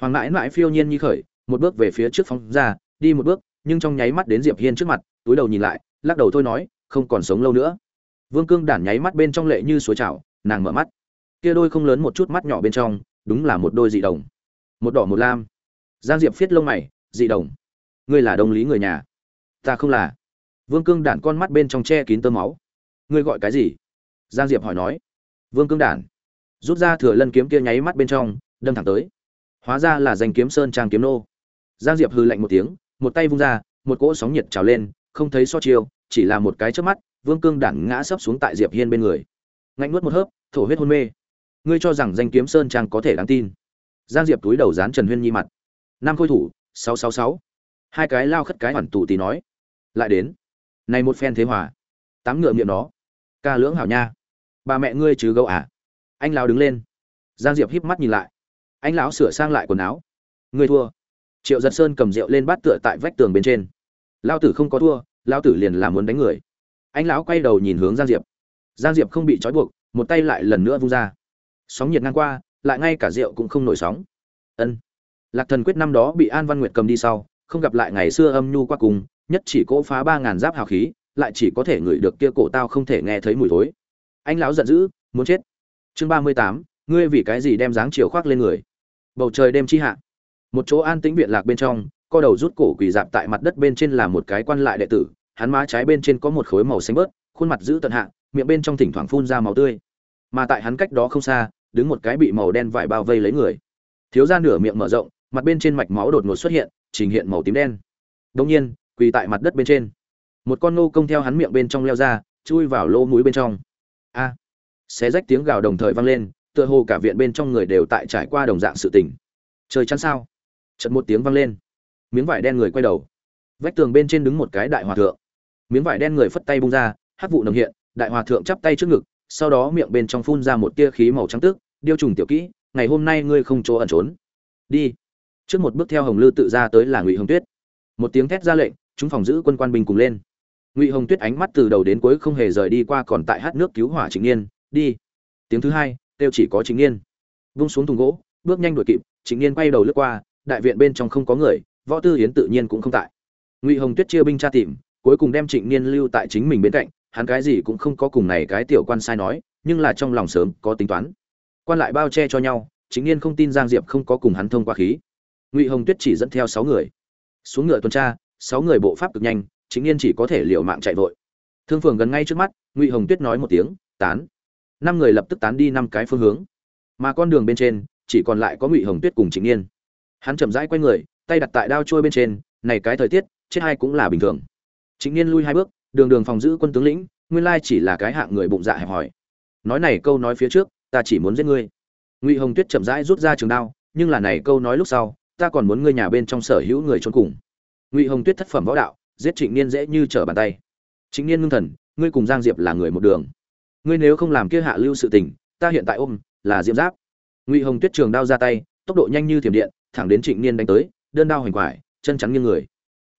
Hoàng mãi mãi phiêu nhiên như khởi, một bước về phía trước phóng ra, đi một bước, nhưng trong nháy mắt đến diệp hiên trước mặt, túi đầu nhìn lại, lắc đầu thôi nói, không còn sống lâu nữa vương cương đản nháy mắt bên trong lệ như suối trào, nàng mở mắt. Kia đôi không lớn một chút mắt nhỏ bên trong, đúng là một đôi dị đồng. Một đỏ một lam. Giang diệp phiết lông mày, dị đồng. Ngươi là đồng lý người nhà. Ta không là. Vương cương đản con mắt bên trong che kín tơ máu. Ngươi gọi cái gì? Giang diệp hỏi nói. Vương cương đản. Rút ra thừa lân kiếm kia nháy mắt bên trong, đâm thẳng tới. Hóa ra là danh kiếm sơn trang kiếm nô. Giang diệp hư lạnh một tiếng, một tay vung ra, một cỗ sóng nhiệt trào lên, không thấy so chiêu, chỉ là một cái trước mắt vương cương đản ngã sấp xuống tại diệp hiên bên người. Ngạnh nuốt một hớp, thổ huyết hôn mê. Ngươi cho rằng danh kiếm sơn trang có thể đáng tin. Giang diệp túi đầu dán trần huyên nhi mặt. Năm khôi thủ, sáu sáu sáu. Hai cái lao khất cái hoàn tù tì nói. Lại đến. Này một phen thế hòa. Tám ngựa miệng nó. Ca lưỡng hảo nha. Bà mẹ ngươi chứ gấu à? Anh lão đứng lên. Giang diệp híp mắt nhìn lại. Anh lão sửa sang lại quần áo. Ngươi thua. Triệu giật sơn cầm rượu lên bát tựa tại vách tường bên trên. Lao tử không có thua, lao tử liền làm muốn đánh người anh lão quay đầu nhìn hướng giang diệp. Giang diệp không bị trói buộc, một tay lại lần nữa vung ra. Sóng nhiệt ngang qua, lại ngay cả rượu cũng không nổi sóng. Ân. Lạc thần quyết năm đó bị an văn nguyệt cầm đi sau, không gặp lại ngày xưa âm nhu qua cùng, nhất chỉ cỗ phá ba ngàn giáp hào khí, lại chỉ có thể ngửi được kia cổ tao không thể nghe thấy mùi thối. Anh lão giận dữ, muốn chết. Chương ba mươi tám, ngươi vì cái gì đem dáng chiều khoác lên người? Bầu trời đêm chi hạ. Một chỗ an tĩnh viện lạc bên trong, co đầu rút cổ quỳ dạp tại mặt đất bên trên là một cái quan lại đệ tử hắn má trái bên trên có một khối màu xanh bớt, khuôn mặt giữ tận hạ, miệng bên trong thỉnh thoảng phun ra máu tươi. Mà tại hắn cách đó không xa, đứng một cái bị màu đen vải bao vây lấy người. Thiếu ra nửa miệng mở rộng, mặt bên trên mạch máu đột ngột xuất hiện, trình hiện màu tím đen. Đông nhiên, quỳ tại mặt đất bên trên. Một con nô công theo hắn miệng bên trong leo ra, chui vào lỗ mũi bên trong. A! Xé rách tiếng gào đồng thời vang lên, tựa hồ cả viện bên trong người đều tại trải qua đồng dạng sự tình. Trời chắn sao? Chật một tiếng vang lên. Miếng vải đen người quay đầu. Vách tường bên trên đứng một cái đại hòa thượng miếng vải đen người phất tay bung ra hát vụ nồng hiện, đại hòa thượng chắp tay trước ngực, sau đó miệng bên trong phun ra một tia khí màu trắng tước, điêu trùng tiểu kỹ, ngày hôm nay ngươi không chỗ ẩn trốn. Đi. Trước một bước theo hồng lư tự ra tới là ngụy hồng tuyết. Một tiếng thét ra lệnh, chúng phòng giữ quân quan binh cùng lên. Ngụy hồng tuyết ánh mắt từ đầu đến cuối không hề rời đi qua còn tại hát nước cứu hỏa chính niên, đi. Tiếng thứ hai kêu chỉ có chính niên. Vung xuống thùng gỗ, bước nhanh đuổi kịp chính niên quay đầu lướt qua, đại viện bên trong không có người, võ tư hiến tự nhiên cũng không tại. Ngụy hồng tuyết chia binh tra tìm cuối cùng đem trịnh niên lưu tại chính mình bên cạnh, hắn cái gì cũng không có cùng này cái tiểu quan sai nói, nhưng là trong lòng sớm có tính toán. Quan lại bao che cho nhau, Trịnh niên không tin giang diệp không có cùng hắn thông qua khí. Ngụy hồng tuyết chỉ dẫn theo sáu người. Xuống ngựa tuần tra, sáu người bộ pháp cực nhanh, Trịnh niên chỉ có thể liều mạng chạy vội. Thương phường gần ngay trước mắt, ngụy hồng tuyết nói một tiếng, tán. Năm người lập tức tán đi năm cái phương hướng. Mà con đường bên trên, chỉ còn lại có ngụy hồng tuyết cùng Trịnh niên. Hắn chậm rãi quay người, tay đặt tại đao trôi bên trên, này cái thời tiết, chết hai cũng là bình thường. Trịnh niên lui hai bước, đường đường phòng giữ quân tướng lĩnh, nguyên lai chỉ là cái hạng người bụng dạ hẹp hòi. Nói này câu nói phía trước, ta chỉ muốn giết ngươi. Ngụy hồng tuyết chậm rãi rút ra trường đao, nhưng là này câu nói lúc sau, ta còn muốn ngươi nhà bên trong sở hữu người trốn cùng. Ngụy hồng tuyết thất phẩm võ đạo, giết trịnh niên dễ như trở bàn tay. Trịnh niên ngưng thần, ngươi cùng giang diệp là người một đường. Ngươi nếu không làm kia hạ lưu sự tình, ta hiện tại ôm, là Diệp giáp. Ngụy hồng tuyết trường đao ra tay, tốc độ nhanh như thiểm điện, thẳng đến trịnh niên đánh tới, đơn đao hoành quải, chân chắn như người.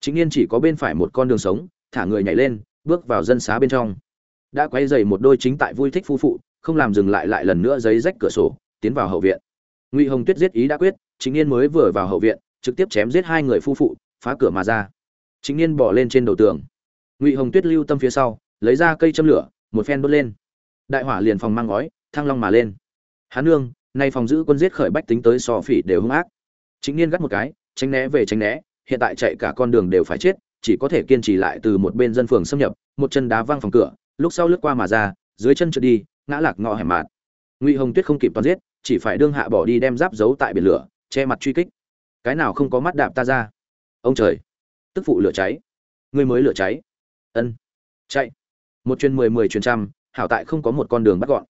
Chính niên chỉ có bên phải một con đường sống, thả người nhảy lên, bước vào dân xá bên trong. Đã quay dày một đôi chính tại vui thích phu phụ, không làm dừng lại lại lần nữa giấy rách cửa sổ, tiến vào hậu viện. Ngụy hồng tuyết giết ý đã quyết, chính niên mới vừa vào hậu viện, trực tiếp chém giết hai người phu phụ, phá cửa mà ra. Chính niên bỏ lên trên đầu tường. Ngụy hồng tuyết lưu tâm phía sau, lấy ra cây châm lửa, một phen đốt lên. Đại hỏa liền phòng mang ngói, thăng long mà lên. Hán nương, nay phòng giữ quân giết khởi bách tính tới so phỉ đều hung ác. Chính niên gắt một cái, tránh né về tránh né hiện tại chạy cả con đường đều phải chết, chỉ có thể kiên trì lại từ một bên dân phường xâm nhập, một chân đá văng phòng cửa, lúc sau lướt qua mà ra, dưới chân trượt đi, ngã lạc ngõ hẻm mạt. Ngụy hồng tuyết không kịp toàn giết, chỉ phải đương hạ bỏ đi đem giáp giấu tại biển lửa, che mặt truy kích. Cái nào không có mắt đạp ta ra? Ông trời! Tức phụ lửa cháy. Ngươi mới lửa cháy. Ân. Chạy. Một chuyên mười mười chuyên trăm, hảo tại không có một con đường bắt gọn.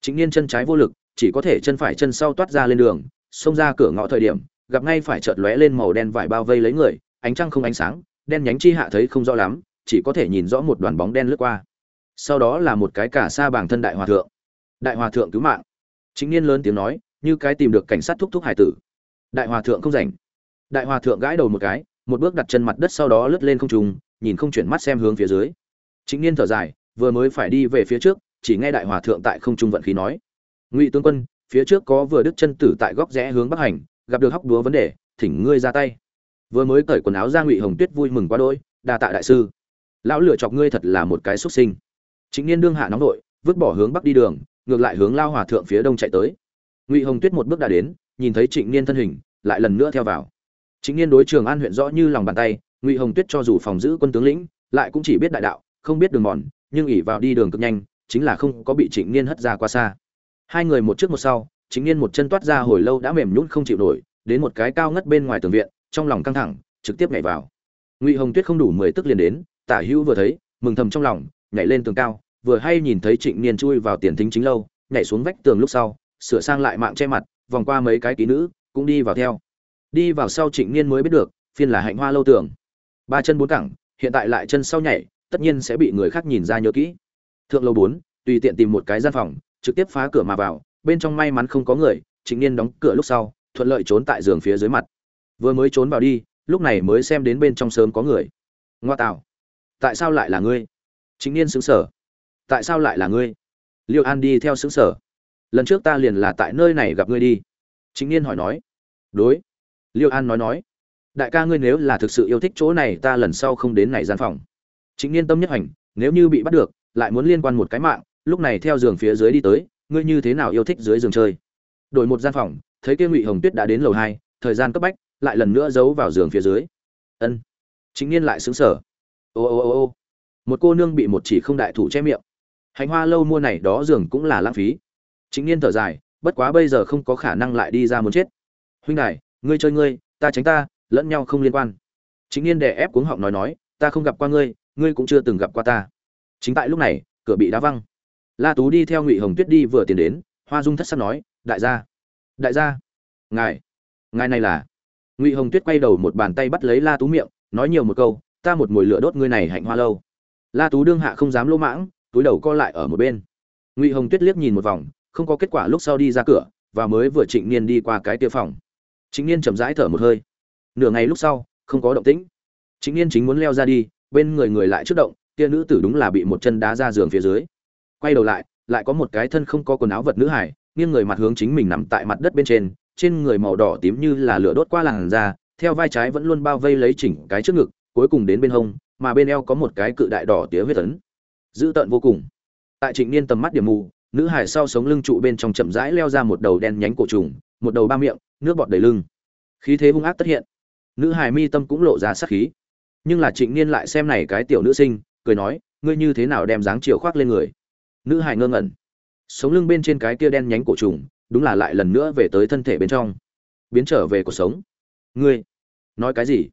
Chính niên chân trái vô lực, chỉ có thể chân phải chân sau toát ra lên đường, xông ra cửa ngõ thời điểm gặp ngay phải chợt lóe lên màu đen vải bao vây lấy người ánh trăng không ánh sáng đen nhánh chi hạ thấy không rõ lắm chỉ có thể nhìn rõ một đoàn bóng đen lướt qua. Sau đó là một cái cả xa bảng thân đại hòa thượng. Đại hòa thượng cứu mạng. Chính niên lớn tiếng nói như cái tìm được cảnh sát thúc thúc hải tử. Đại hòa thượng không rảnh. Đại hòa thượng gãi đầu một cái một bước đặt chân mặt đất sau đó lướt lên không trung, nhìn không chuyển mắt xem hướng phía dưới. Chính niên thở dài vừa mới phải đi về phía trước chỉ nghe đại hòa thượng tại không trung vận khí nói. Ngụy tướng quân phía trước có vừa đứt chân tử tại góc rẽ hướng bắc hành gặp được hóc đúa vấn đề, thỉnh ngươi ra tay. Vừa mới cởi quần áo ra ngụy hồng tuyết vui mừng quá đỗi, đa tạ đại sư. Lão lựa chọc ngươi thật là một cái xuất sinh. Chính niên đương hạ nóng nội, vứt bỏ hướng bắc đi đường, ngược lại hướng lao hòa thượng phía đông chạy tới. Ngụy hồng tuyết một bước đã đến, nhìn thấy trịnh niên thân hình, lại lần nữa theo vào. Trịnh niên đối trường an huyện rõ như lòng bàn tay, ngụy hồng tuyết cho dù phòng giữ quân tướng lĩnh, lại cũng chỉ biết đại đạo, không biết đường mòn, nhưng ỉ vào đi đường cực nhanh, chính là không có bị trịnh niên hất ra qua xa. Hai người một trước một sau chính niên một chân toát ra hồi lâu đã mềm nhũn không chịu nổi, đến một cái cao ngất bên ngoài tường viện, trong lòng căng thẳng, trực tiếp nhảy vào. Ngụy hồng tuyết không đủ mười tức liền đến, tả hữu vừa thấy, mừng thầm trong lòng, nhảy lên tường cao, vừa hay nhìn thấy trịnh niên chui vào tiền thính chính lâu, nhảy xuống vách tường lúc sau, sửa sang lại mạng che mặt, vòng qua mấy cái ký nữ, cũng đi vào theo. Đi vào sau trịnh niên mới biết được, phiên là hạnh hoa lâu tường. Ba chân bốn cẳng, hiện tại lại chân sau nhảy, tất nhiên sẽ bị người khác nhìn ra nhớ kỹ. Thượng lâu bốn, tùy tiện tìm một cái gian phòng, trực tiếp phá cửa mà vào bên trong may mắn không có người, trịnh niên đóng cửa lúc sau, thuận lợi trốn tại giường phía dưới mặt. Vừa mới trốn vào đi, lúc này mới xem đến bên trong sớm có người. Ngoa tạo. Tại sao lại là ngươi? Chính niên xứng sở tại sao lại là ngươi? Liêu an đi theo xứng sở lần trước ta liền là tại nơi này gặp ngươi đi. Chính niên hỏi nói. Đối. Liêu an nói nói. Đại ca ngươi nếu là thực sự yêu thích chỗ này, ta lần sau không đến này gian phòng. Chính niên tâm nhất hành, nếu như bị bắt được, lại muốn liên quan một cái mạng, lúc này theo giường phía dưới đi tới ngươi như thế nào yêu thích dưới giường chơi? Đổi một gian phòng, thấy kia ngụy hồng tuyết đã đến lầu hai, thời gian cấp bách, lại lần nữa giấu vào giường phía dưới. Ân. Chính niên lại xứng sở ô ô ô ô. Một cô nương bị một chỉ không đại thủ che miệng. Hành hoa lâu mua này đó giường cũng là lãng phí. Chính niên thở dài, bất quá bây giờ không có khả năng lại đi ra muốn chết. Huynh đại ngươi chơi ngươi, ta tránh ta, lẫn nhau không liên quan. Chính niên đè ép cuống họng nói nói, ta không gặp qua ngươi ngươi cũng chưa từng gặp qua ta. Chính tại lúc này, cửa bị đá văng la tú đi theo ngụy hồng tuyết đi vừa tiến đến, hoa dung thất sắc nói, đại gia đại gia, ngài ngài này là. Ngụy hồng tuyết quay đầu một bàn tay bắt lấy la tú miệng, nói nhiều một câu, ta một mồi lửa đốt ngươi này hạnh hoa lâu. La tú đương hạ không dám lỗ mãng, túi đầu co lại ở một bên. Ngụy hồng tuyết liếc nhìn một vòng, không có kết quả lúc sau đi ra cửa, và mới vừa trịnh niên đi qua cái tiêu phòng. Trịnh niên chậm rãi thở một hơi. Nửa ngày lúc sau, không có động tĩnh. Trịnh niên chính muốn leo ra đi, bên người người lại trước động tia nữ tử đúng là bị một chân đá ra giường phía dưới quay đầu lại lại có một cái thân không có quần áo vật nữ hải nghiêng người mặt hướng chính mình nằm tại mặt đất bên trên trên người màu đỏ tím như là lửa đốt qua làn da, theo vai trái vẫn luôn bao vây lấy chỉnh cái trước ngực, cuối cùng đến bên hông, mà bên eo có một cái cự đại đỏ tía huyết tấn dữ tợn vô cùng. Tại trịnh niên tầm mắt điểm mù, nữ hải sau sống lưng trụ bên trong chậm rãi leo ra một đầu đen nhánh cổ trùng, một đầu ba miệng, nước bọt đầy lưng. Khí thế hung ác tất hiện. Nữ hải mi tâm cũng lộ ra sát khí. Nhưng là trịnh niên lại xem này cái tiểu nữ sinh, cười nói, ngươi như thế nào đem dáng chiều khoác lên người? Nữ hải ngơ ngẩn. Sống lưng bên trên cái kia đen nhánh cổ trùng, đúng là lại lần nữa về tới thân thể bên trong. Biến trở về cuộc sống. Ngươi, nói cái gì?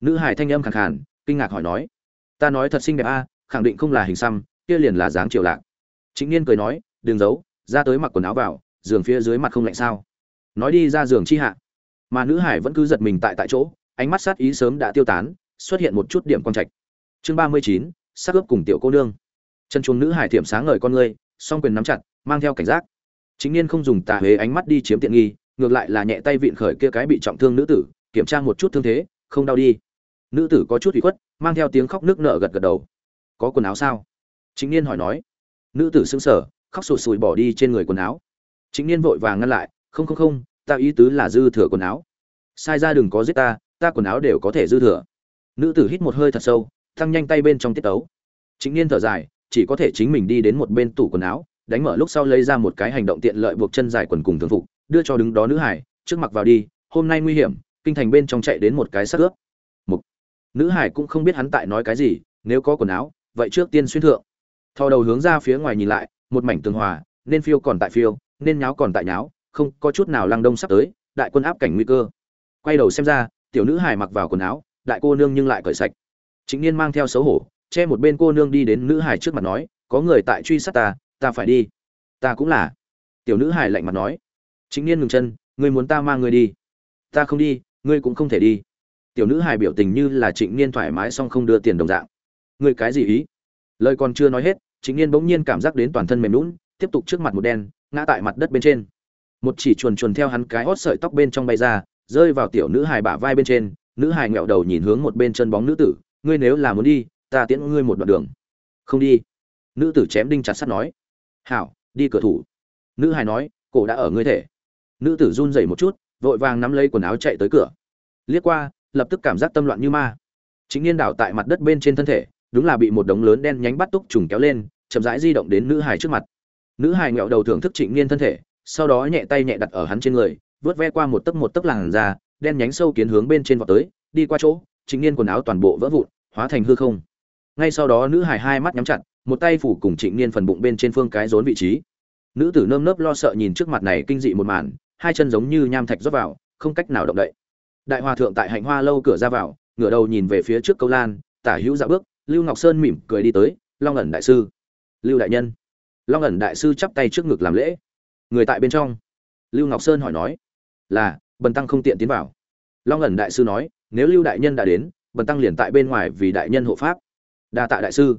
Nữ hải thanh âm khẳng khàn, kinh ngạc hỏi nói. Ta nói thật xinh đẹp a, khẳng định không là hình xăm, kia liền là dáng triều lạc. Chính niên cười nói, đừng giấu, ra tới mặc quần áo vào, giường phía dưới mặt không lạnh sao. Nói đi ra giường chi hạ. Mà nữ hải vẫn cứ giật mình tại tại chỗ, ánh mắt sát ý sớm đã tiêu tán, xuất hiện một chút điểm quang trạch. Chương ba mươi chín, sắc ướp cùng tiểu cô nương chân chuồng nữ hải thiểm sáng ngời con ngươi, song quyền nắm chặt, mang theo cảnh giác. Chính niên không dùng tà huế ánh mắt đi chiếm tiện nghi, ngược lại là nhẹ tay vịn khởi kia cái bị trọng thương nữ tử, kiểm tra một chút thương thế, không đau đi. Nữ tử có chút ủy khuất, mang theo tiếng khóc nước nở gật gật đầu. Có quần áo sao? Chính niên hỏi nói. Nữ tử sững sờ, khóc sụt sùi bỏ đi trên người quần áo. Chính niên vội vàng ngăn lại, không không không, ta ý tứ là dư thừa quần áo. Sai ra đừng có giết ta ta quần áo đều có thể dư thừa. Nữ tử hít một hơi thật sâu tăng nhanh tay bên trong tiết tấu. Chính niên thở dài chỉ có thể chính mình đi đến một bên tủ quần áo, đánh mở lúc sau lấy ra một cái hành động tiện lợi buộc chân dài quần cùng thường phục, đưa cho đứng đó nữ hải, trước mặt vào đi, hôm nay nguy hiểm, kinh thành bên trong chạy đến một cái sắc ướp. Mục. Nữ hải cũng không biết hắn tại nói cái gì, nếu có quần áo, vậy trước tiên xuyên thượng. Thò đầu hướng ra phía ngoài nhìn lại, một mảnh tường hòa, nên phiêu còn tại phiêu, nên nháo còn tại nháo, không có chút nào lăng đông sắp tới, đại quân áp cảnh nguy cơ. Quay đầu xem ra, tiểu nữ hải mặc vào quần áo, đại cô nương nhưng lại cởi sạch. Chính niên mang theo xấu hổ che một bên cô nương đi đến nữ hải trước mặt nói, có người tại truy sát ta ta phải đi. Ta cũng là. Tiểu nữ hải lạnh mặt nói. Chính niên ngừng chân, ngươi muốn ta mang ngươi đi. Ta không đi, ngươi cũng không thể đi. Tiểu nữ hài biểu tình như là trịnh niên thoải mái xong không đưa tiền đồng dạng. Ngươi cái gì ý? Lời còn chưa nói hết, trịnh niên bỗng nhiên cảm giác đến toàn thân mềm lún tiếp tục trước mặt một đen, ngã tại mặt đất bên trên. Một chỉ chuồn chuồn theo hắn cái hót sợi tóc bên trong bay ra, rơi vào tiểu nữ hài bả vai bên trên. Nữ hài nghẹo đầu nhìn hướng một bên chân bóng nữ tử, ngươi nếu là muốn đi ta tiễn ngươi một đoạn đường. Không đi. Nữ tử chém đinh chặt sắt nói. Hảo, đi cửa thủ. Nữ hài nói, cổ đã ở ngươi thể. Nữ tử run rẩy một chút, vội vàng nắm lấy quần áo chạy tới cửa. Liếc qua, lập tức cảm giác tâm loạn như ma. Chính niên đảo tại mặt đất bên trên thân thể, đúng là bị một đống lớn đen nhánh bắt túc trùng kéo lên, chậm rãi di động đến nữ hài trước mặt. Nữ hài nghẹo đầu thưởng thức trịnh niên thân thể, sau đó nhẹ tay nhẹ đặt ở hắn trên người, vớt ve qua một tấc một tấc làn da, đen nhánh sâu kiến hướng bên trên vọt tới, đi qua chỗ, trịnh niên quần áo toàn bộ vỡ vụn, hóa thành hư không ngay sau đó nữ hài hai mắt nhắm chặt, một tay phủ cùng trịnh niên phần bụng bên trên phương cái rốn vị trí. Nữ tử nơm nớp lo sợ nhìn trước mặt này kinh dị một màn, hai chân giống như nham thạch rót vào, không cách nào động đậy. Đại hòa thượng tại hạnh hoa lâu cửa ra vào, ngửa đầu nhìn về phía trước câu lan, tả hữu dạ bước, lưu ngọc sơn mỉm cười đi tới, long ẩn đại sư. Lưu đại nhân. Long ẩn đại sư chắp tay trước ngực làm lễ. Người tại bên trong. Lưu ngọc sơn hỏi nói. Là, bần tăng không tiện tiến vào. Long ẩn đại sư nói, nếu lưu đại nhân đã đến, bần tăng liền tại bên ngoài vì đại nhân hộ pháp đa tạ đại sư.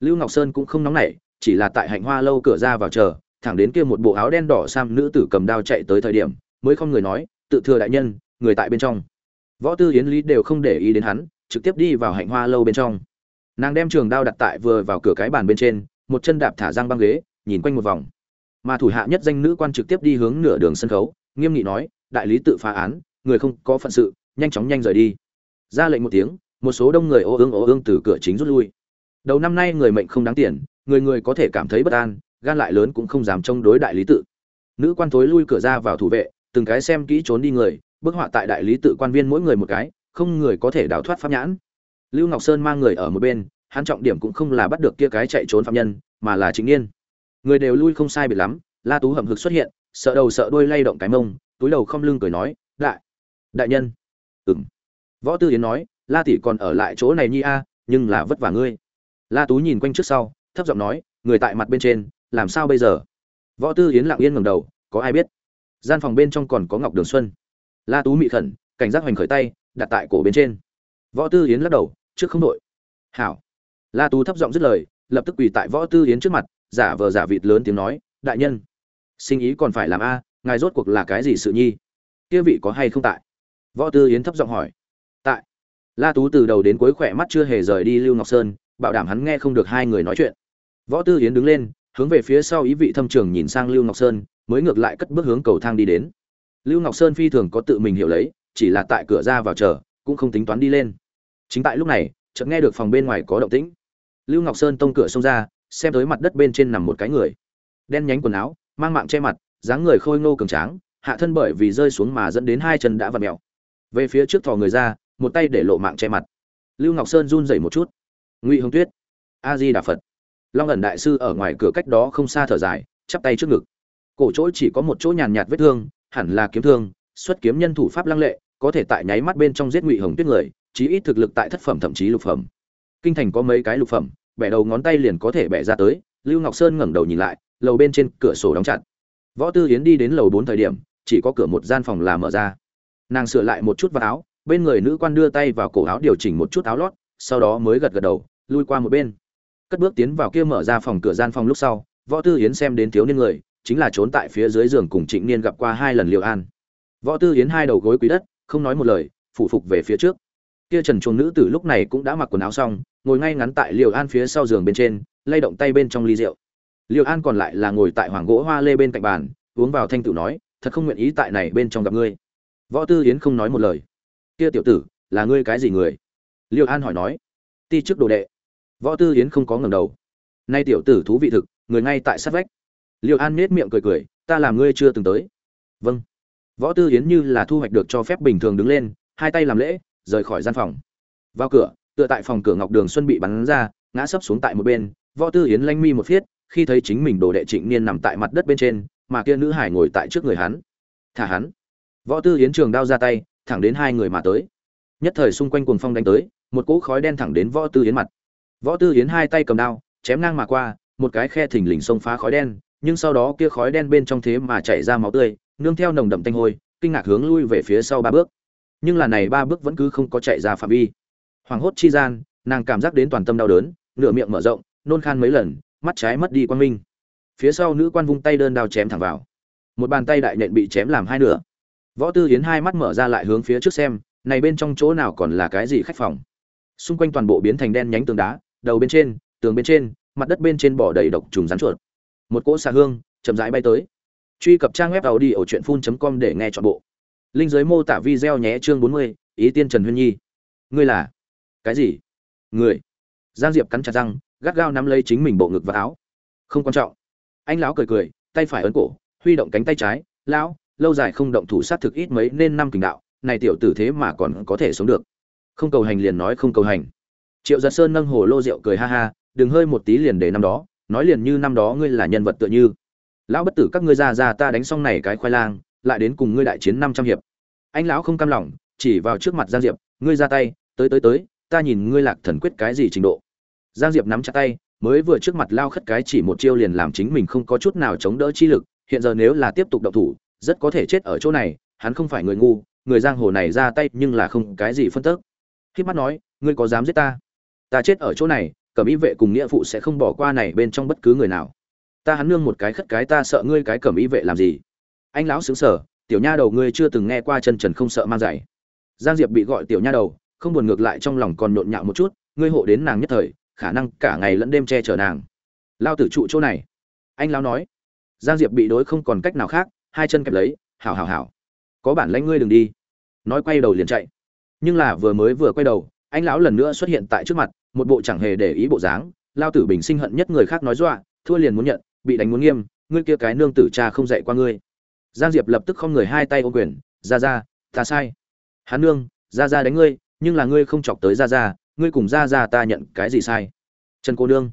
Lưu ngọc sơn cũng không nóng nảy, chỉ là tại hạnh hoa lâu cửa ra vào chờ, thẳng đến kia một bộ áo đen đỏ sam nữ tử cầm đao chạy tới thời điểm, mới không người nói, tự thừa đại nhân, người tại bên trong. Võ tư yến lý đều không để ý đến hắn, trực tiếp đi vào hạnh hoa lâu bên trong. Nàng đem trường đao đặt tại vừa vào cửa cái bàn bên trên, một chân đạp thả răng băng ghế, nhìn quanh một vòng. Mà thủ hạ nhất danh nữ quan trực tiếp đi hướng nửa đường sân khấu, nghiêm nghị nói, đại lý tự phá án, người không có phận sự, nhanh chóng nhanh rời đi. Ra lệnh một tiếng một số đông người ô ương ô ương từ cửa chính rút lui. Đầu năm nay người mệnh không đáng tiền, người người có thể cảm thấy bất an, gan lại lớn cũng không dám chống đối đại lý tự. Nữ quan thối lui cửa ra vào thủ vệ, từng cái xem kỹ trốn đi người, bức họa tại đại lý tự quan viên mỗi người một cái, không người có thể đào thoát pháp nhãn. Lưu ngọc sơn mang người ở một bên, hắn trọng điểm cũng không là bắt được kia cái chạy trốn phạm nhân, mà là chính niên. Người đều lui không sai biệt lắm, la tú hậm hực xuất hiện, sợ đầu sợ đuôi lay động cái mông, túi đầu không lưng cười nói, đại đại nhân. Ừng võ tư yến nói la tỷ còn ở lại chỗ này nhi a, nhưng là vất vả ngươi. La tú nhìn quanh trước sau, thấp giọng nói, người tại mặt bên trên, làm sao bây giờ? Võ tư yến lặng yên ngẩng đầu, có ai biết? Gian phòng bên trong còn có ngọc đường xuân. La tú mị khẩn, cảnh giác hoành khởi tay, đặt tại cổ bên trên. Võ tư yến lắc đầu, trước không đội hảo. La tú thấp giọng dứt lời, lập tức quỳ tại võ tư yến trước mặt, giả vờ giả vịt lớn tiếng nói, đại nhân, sinh ý còn phải làm a, ngài rốt cuộc là cái gì sự nhi? Kia vị có hay không tại? Võ tư yến thấp giọng hỏi. Tại la tú từ đầu đến cuối khỏe mắt chưa hề rời đi lưu ngọc sơn, bảo đảm hắn nghe không được hai người nói chuyện. Võ tư yến đứng lên, hướng về phía sau ý vị thâm trường nhìn sang lưu ngọc sơn, mới ngược lại cất bước hướng cầu thang đi đến. Lưu ngọc sơn phi thường có tự mình hiểu lấy, chỉ là tại cửa ra vào chờ, cũng không tính toán đi lên. Chính tại lúc này, chợt nghe được phòng bên ngoài có động tĩnh. Lưu ngọc sơn tông cửa xông ra, xem tới mặt đất bên trên nằm một cái người. Đen nhánh quần áo, mang mạng che mặt, dáng người khôi ngô cường tráng, hạ thân bởi vì rơi xuống mà dẫn đến hai chân đã vặn mèo. về phía trước thò người ra một tay để lộ mạng che mặt. Lưu ngọc sơn run rẩy một chút. Ngụy hồng tuyết a di đà phật. Long ẩn đại sư ở ngoài cửa cách đó không xa thở dài, chắp tay trước ngực. Cổ chỗ chỉ có một chỗ nhàn nhạt vết thương, hẳn là kiếm thương, xuất kiếm nhân thủ pháp lăng lệ, có thể tại nháy mắt bên trong giết ngụy hồng tuyết người, chí ít thực lực tại thất phẩm thậm chí lục phẩm. Kinh thành có mấy cái lục phẩm, bẻ đầu ngón tay liền có thể bẻ ra tới, lưu ngọc sơn ngẩng đầu nhìn lại, lầu bên trên cửa sổ đóng chặt. Võ tư yến đi đến lầu bốn thời điểm, chỉ có cửa một gian phòng là mở ra. Nàng sửa lại một chút vào áo bên người nữ quan đưa tay vào cổ áo điều chỉnh một chút áo lót, sau đó mới gật gật đầu, lui qua một bên. Cất bước tiến vào kia mở ra phòng cửa gian phòng lúc sau, võ tư yến xem đến thiếu niên người, chính là trốn tại phía dưới giường cùng trịnh niên gặp qua hai lần liệu an. Võ tư yến hai đầu gối quý đất, không nói một lời, phủ phục về phía trước. Kia trần chuồng nữ tử lúc này cũng đã mặc quần áo xong, ngồi ngay ngắn tại liều an phía sau giường bên trên, lay động tay bên trong ly rượu. Liều an còn lại là ngồi tại hoàng gỗ hoa lê bên cạnh bàn, uống vào thanh tử nói, thật không nguyện ý tại này bên trong gặp ngươi. Võ tư yến không nói một lời kia tiểu tử, là ngươi cái gì người? Liêu an hỏi nói. Ti chức đồ đệ. Võ tư yến không có ngầm đầu. Nay tiểu tử thú vị thực, người ngay tại sát vách. Liêu an nết miệng cười cười, ta làm ngươi chưa từng tới. Vâng. Võ tư yến như là thu hoạch được cho phép bình thường đứng lên, hai tay làm lễ, rời khỏi gian phòng. Vào cửa, tựa tại phòng cửa ngọc đường xuân bị bắn ra, ngã sấp xuống tại một bên. Võ tư yến lanh mi một phiết, khi thấy chính mình đồ đệ trịnh niên nằm tại mặt đất bên trên, mà kia nữ hải ngồi tại trước người hắn. Thả hắn. Võ tư yến trường đao ra tay thẳng đến hai người mà tới. Nhất thời xung quanh cuồng phong đánh tới, một cỗ khói đen thẳng đến võ tư yến mặt. Võ tư yến hai tay cầm đao, chém ngang mà qua, một cái khe thình lình xông phá khói đen, nhưng sau đó kia khói đen bên trong thế mà chảy ra máu tươi, nương theo nồng đậm tanh hôi, kinh ngạc hướng lui về phía sau ba bước. Nhưng là này ba bước vẫn cứ không có chạy ra phạm vi. Hoàng hốt chi gian, nàng cảm giác đến toàn tâm đau đớn, nửa miệng mở rộng, nôn khan mấy lần, mắt trái mất đi quan minh. Phía sau nữ quan vung tay đơn đao chém thẳng vào. Một bàn tay đại nện bị chém làm hai nửa võ tư hiến hai mắt mở ra lại hướng phía trước xem này bên trong chỗ nào còn là cái gì khách phòng? Xung quanh toàn bộ biến thành đen nhánh tường đá đầu bên trên tường bên trên mặt đất bên trên bỏ đầy độc trùng rắn chuột. Một cỗ xà hương chậm rãi bay tới. Truy cập trang web tàu đi ở truyện phun com để nghe chọn bộ. Linh giới mô tả video nhé chương 40, ý tiên trần huyên nhi. Ngươi là? Cái gì? Người. Giang diệp cắn chặt răng gắt gao nắm lấy chính mình bộ ngực và áo. Không quan trọng. Anh lão cười cười tay phải ấn cổ huy động cánh tay trái lão lâu dài không động thủ sát thực ít mấy nên năm kình đạo, này tiểu tử thế mà còn có thể sống được. Không cầu hành liền nói không cầu hành. Triệu giật sơn nâng hồ lô rượu cười ha ha, đừng hơi một tí liền để năm đó, nói liền như năm đó ngươi là nhân vật tựa như. Lão bất tử các ngươi ra ra ta đánh xong này cái khoai lang, lại đến cùng ngươi đại chiến năm trăm hiệp. Anh lão không cam lòng, chỉ vào trước mặt giang diệp, ngươi ra tay, tới tới tới, ta nhìn ngươi lạc thần quyết cái gì trình độ. Giang diệp nắm chặt tay, mới vừa trước mặt lao khất cái chỉ một chiêu liền làm chính mình không có chút nào chống đỡ chi lực, hiện giờ nếu là tiếp tục động thủ rất có thể chết ở chỗ này, hắn không phải người ngu, người giang hồ này ra tay nhưng là không cái gì phân tức. Khi mắt nói, ngươi có dám giết ta? Ta chết ở chỗ này cẩm y vệ cùng nghĩa phụ sẽ không bỏ qua này bên trong bất cứ người nào. Ta hắn nương một cái khất cái, ta sợ ngươi cái cẩm y vệ làm gì? Anh lão xứng sở tiểu nha đầu ngươi chưa từng nghe qua chân trần không sợ mang giày giang diệp bị gọi tiểu nha đầu, không buồn ngược lại trong lòng còn nhộn nhạo một chút, ngươi hộ đến nàng nhất thời, khả năng cả ngày lẫn đêm che chở nàng. Lao tử trụ chỗ này. Anh lão nói. Giang diệp bị đối không còn cách nào khác hai chân kẹp lấy, hảo hảo hảo. Có bản lãnh ngươi đừng đi. Nói quay đầu liền chạy. Nhưng là vừa mới vừa quay đầu, anh lão lần nữa xuất hiện tại trước mặt, một bộ chẳng hề để ý bộ dáng. Lao tử bình sinh hận nhất người khác nói dọa, thua liền muốn nhận, bị đánh muốn nghiêm, ngươi kia cái nương tử cha không dạy qua ngươi. Giang diệp lập tức không người hai tay ô quyền, ra ra, ta sai. Hắn nương, ra ra đánh ngươi, nhưng là ngươi không chọc tới ra ra, ngươi cùng ra ra ta nhận cái gì sai? Trần cô nương.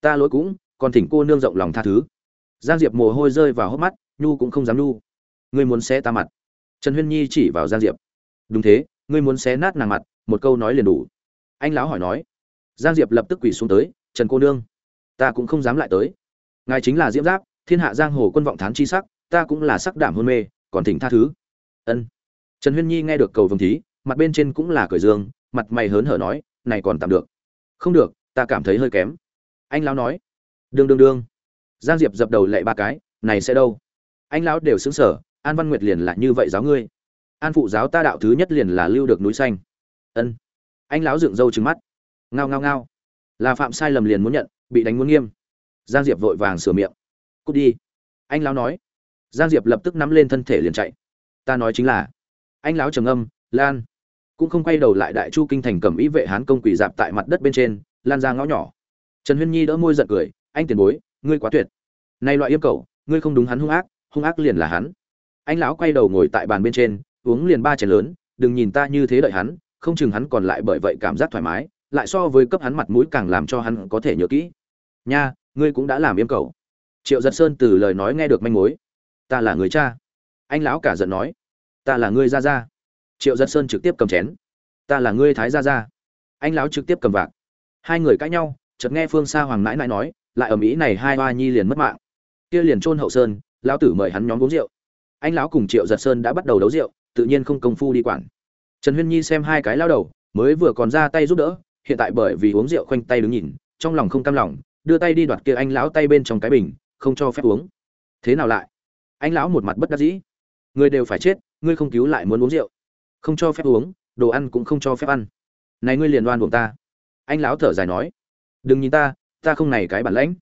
Ta lỗi cũng, còn thỉnh cô nương rộng lòng tha thứ. Giang diệp mồ hôi rơi vào hốc mắt nhu cũng không dám nhu. Ngươi muốn xé ta mặt. Trần huyên nhi chỉ vào giang diệp. Đúng thế, ngươi muốn xé nát nàng mặt, một câu nói liền đủ. Anh lão hỏi nói. Giang diệp lập tức quỳ xuống tới, trần cô nương, ta cũng không dám lại tới. Ngài chính là diễm giáp, thiên hạ giang hồ quân vọng thán chi sắc, ta cũng là sắc đảm hôn mê, còn thỉnh tha thứ. Ân. Trần huyên nhi nghe được cầu vồng thí, mặt bên trên cũng là cười dương, mặt mày hớn hở nói, này còn tạm được. Không được, ta cảm thấy hơi kém. Anh lão nói. Đương đương đương. Giang diệp dập đầu lệ ba cái, này sẽ đâu? Anh lão đều xứng sở, an văn nguyệt liền là như vậy giáo ngươi. An phụ giáo ta đạo thứ nhất liền là lưu được núi xanh. Ân. Anh lão dựng râu trừng mắt. Ngao ngao ngao. Là phạm sai lầm liền muốn nhận, bị đánh muốn nghiêm. Giang diệp vội vàng sửa miệng. Cút đi. Anh lão nói. Giang diệp lập tức nắm lên thân thể liền chạy. Ta nói chính là. Anh lão trầm âm lan. Cũng không quay đầu lại đại chu kinh thành cầm ý vệ hán công quỷ dạp tại mặt đất bên trên, lan ra ngõ nhỏ. Trần huyên nhi đỡ môi giận cười, anh tiền bối, ngươi quá tuyệt. Nay loại yêu cầu, ngươi không đúng hắn hung ác hung ác liền là hắn. Anh lão quay đầu ngồi tại bàn bên trên, uống liền ba chén lớn, đừng nhìn ta như thế đợi hắn, không chừng hắn còn lại bởi vậy cảm giác thoải mái, lại so với cấp hắn mặt mũi càng làm cho hắn có thể nhớ kỹ. Nha, ngươi cũng đã làm yêm cầu. Triệu giật sơn từ lời nói nghe được manh mối. Ta là người cha. Anh lão cả giận nói. Ta là ngươi ra ra triệu giật sơn trực tiếp cầm chén. Ta là ngươi thái ra ra anh lão trực tiếp cầm vạc. Hai người cãi nhau, chợt nghe phương xa hoàng mãi mãi nói, lại ở mỹ này hai hoa nhi liền mất mạng. Kia liền trôn hậu sơn lão tử mời hắn nhóm uống rượu. Anh lão cùng triệu giật sơn đã bắt đầu đấu rượu, tự nhiên không công phu đi quản. Trần huyên nhi xem hai cái lao đầu, mới vừa còn ra tay giúp đỡ, hiện tại bởi vì uống rượu khoanh tay đứng nhìn, trong lòng không cam lòng, đưa tay đi đoạt kia anh lão tay bên trong cái bình, không cho phép uống. Thế nào lại? Anh lão một mặt bất đắc dĩ. Người đều phải chết, ngươi không cứu lại muốn uống rượu. Không cho phép uống, đồ ăn cũng không cho phép ăn. Này ngươi liền đoan buộc ta. Anh lão thở dài nói. Đừng nhìn ta ta không này cái bản lãnh.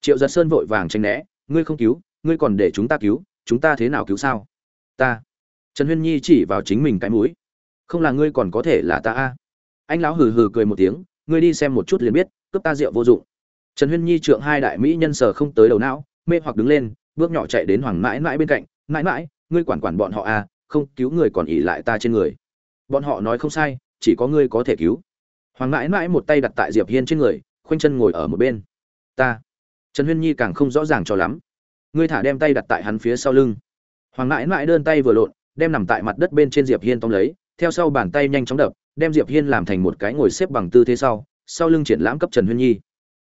Triệu giật sơn vội vàng tranh né, ngươi không cứu ngươi còn để chúng ta cứu, chúng ta thế nào cứu sao? Ta. Trần huyên nhi chỉ vào chính mình cái mũi. Không là ngươi còn có thể là ta a? Anh lão hừ hừ cười một tiếng, ngươi đi xem một chút liền biết, cướp ta rượu vô dụng. Trần huyên nhi trượng hai đại mỹ nhân sở không tới đầu não, mê hoặc đứng lên, bước nhỏ chạy đến hoàng mãi mãi bên cạnh. Mãi mãi, ngươi quản quản bọn họ a không cứu người còn ỉ lại ta trên người. Bọn họ nói không sai, chỉ có ngươi có thể cứu. Hoàng mãi mãi một tay đặt tại diệp hiên trên người, khoanh chân ngồi ở một bên. Ta. Trần huyên nhi càng không rõ ràng cho lắm ngươi thả đem tay đặt tại hắn phía sau lưng. Hoàng mãi mãi đơn tay vừa lộn, đem nằm tại mặt đất bên trên diệp hiên tóm lấy, theo sau bàn tay nhanh chóng đập, đem diệp hiên làm thành một cái ngồi xếp bằng tư thế sau sau lưng triển lãm cấp trần huyên nhi.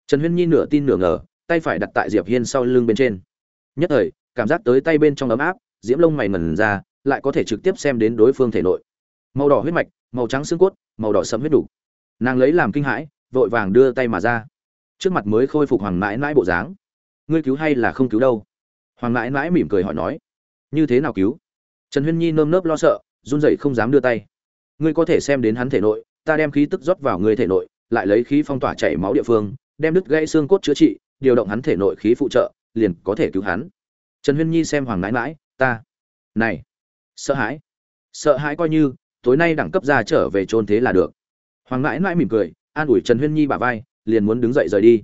Trần huyên nhi nửa tin nửa ngờ, tay phải đặt tại diệp hiên sau lưng bên trên. Nhất thời, cảm giác tới tay bên trong ấm áp, diễm lông mày ngần ra, lại có thể trực tiếp xem đến đối phương thể nội. Màu đỏ huyết mạch, màu trắng xương cốt, màu đỏ sẫm huyết đủ nàng lấy làm kinh hãi, vội vàng đưa tay mà ra. Trước mặt mới khôi phục hoàng mãi mãi bộ dáng. Ngươi cứu hay là không cứu đâu? Hoàng mãi mãi mỉm cười hỏi nói, như thế nào cứu? Trần huyên nhi nơm nớp lo sợ, run rẩy không dám đưa tay. Ngươi có thể xem đến hắn thể nội, ta đem khí tức rót vào ngươi thể nội, lại lấy khí phong tỏa chảy máu địa phương, đem đứt gãy xương cốt chữa trị, điều động hắn thể nội khí phụ trợ, liền có thể cứu hắn. Trần huyên nhi xem hoàng mãi mãi, ta, này, sợ hãi sợ hãi coi như, tối nay đẳng cấp ra trở về trôn thế là được. Hoàng mãi mãi mỉm cười, an ủi trần huyên nhi bả vai, liền muốn đứng dậy rời đi.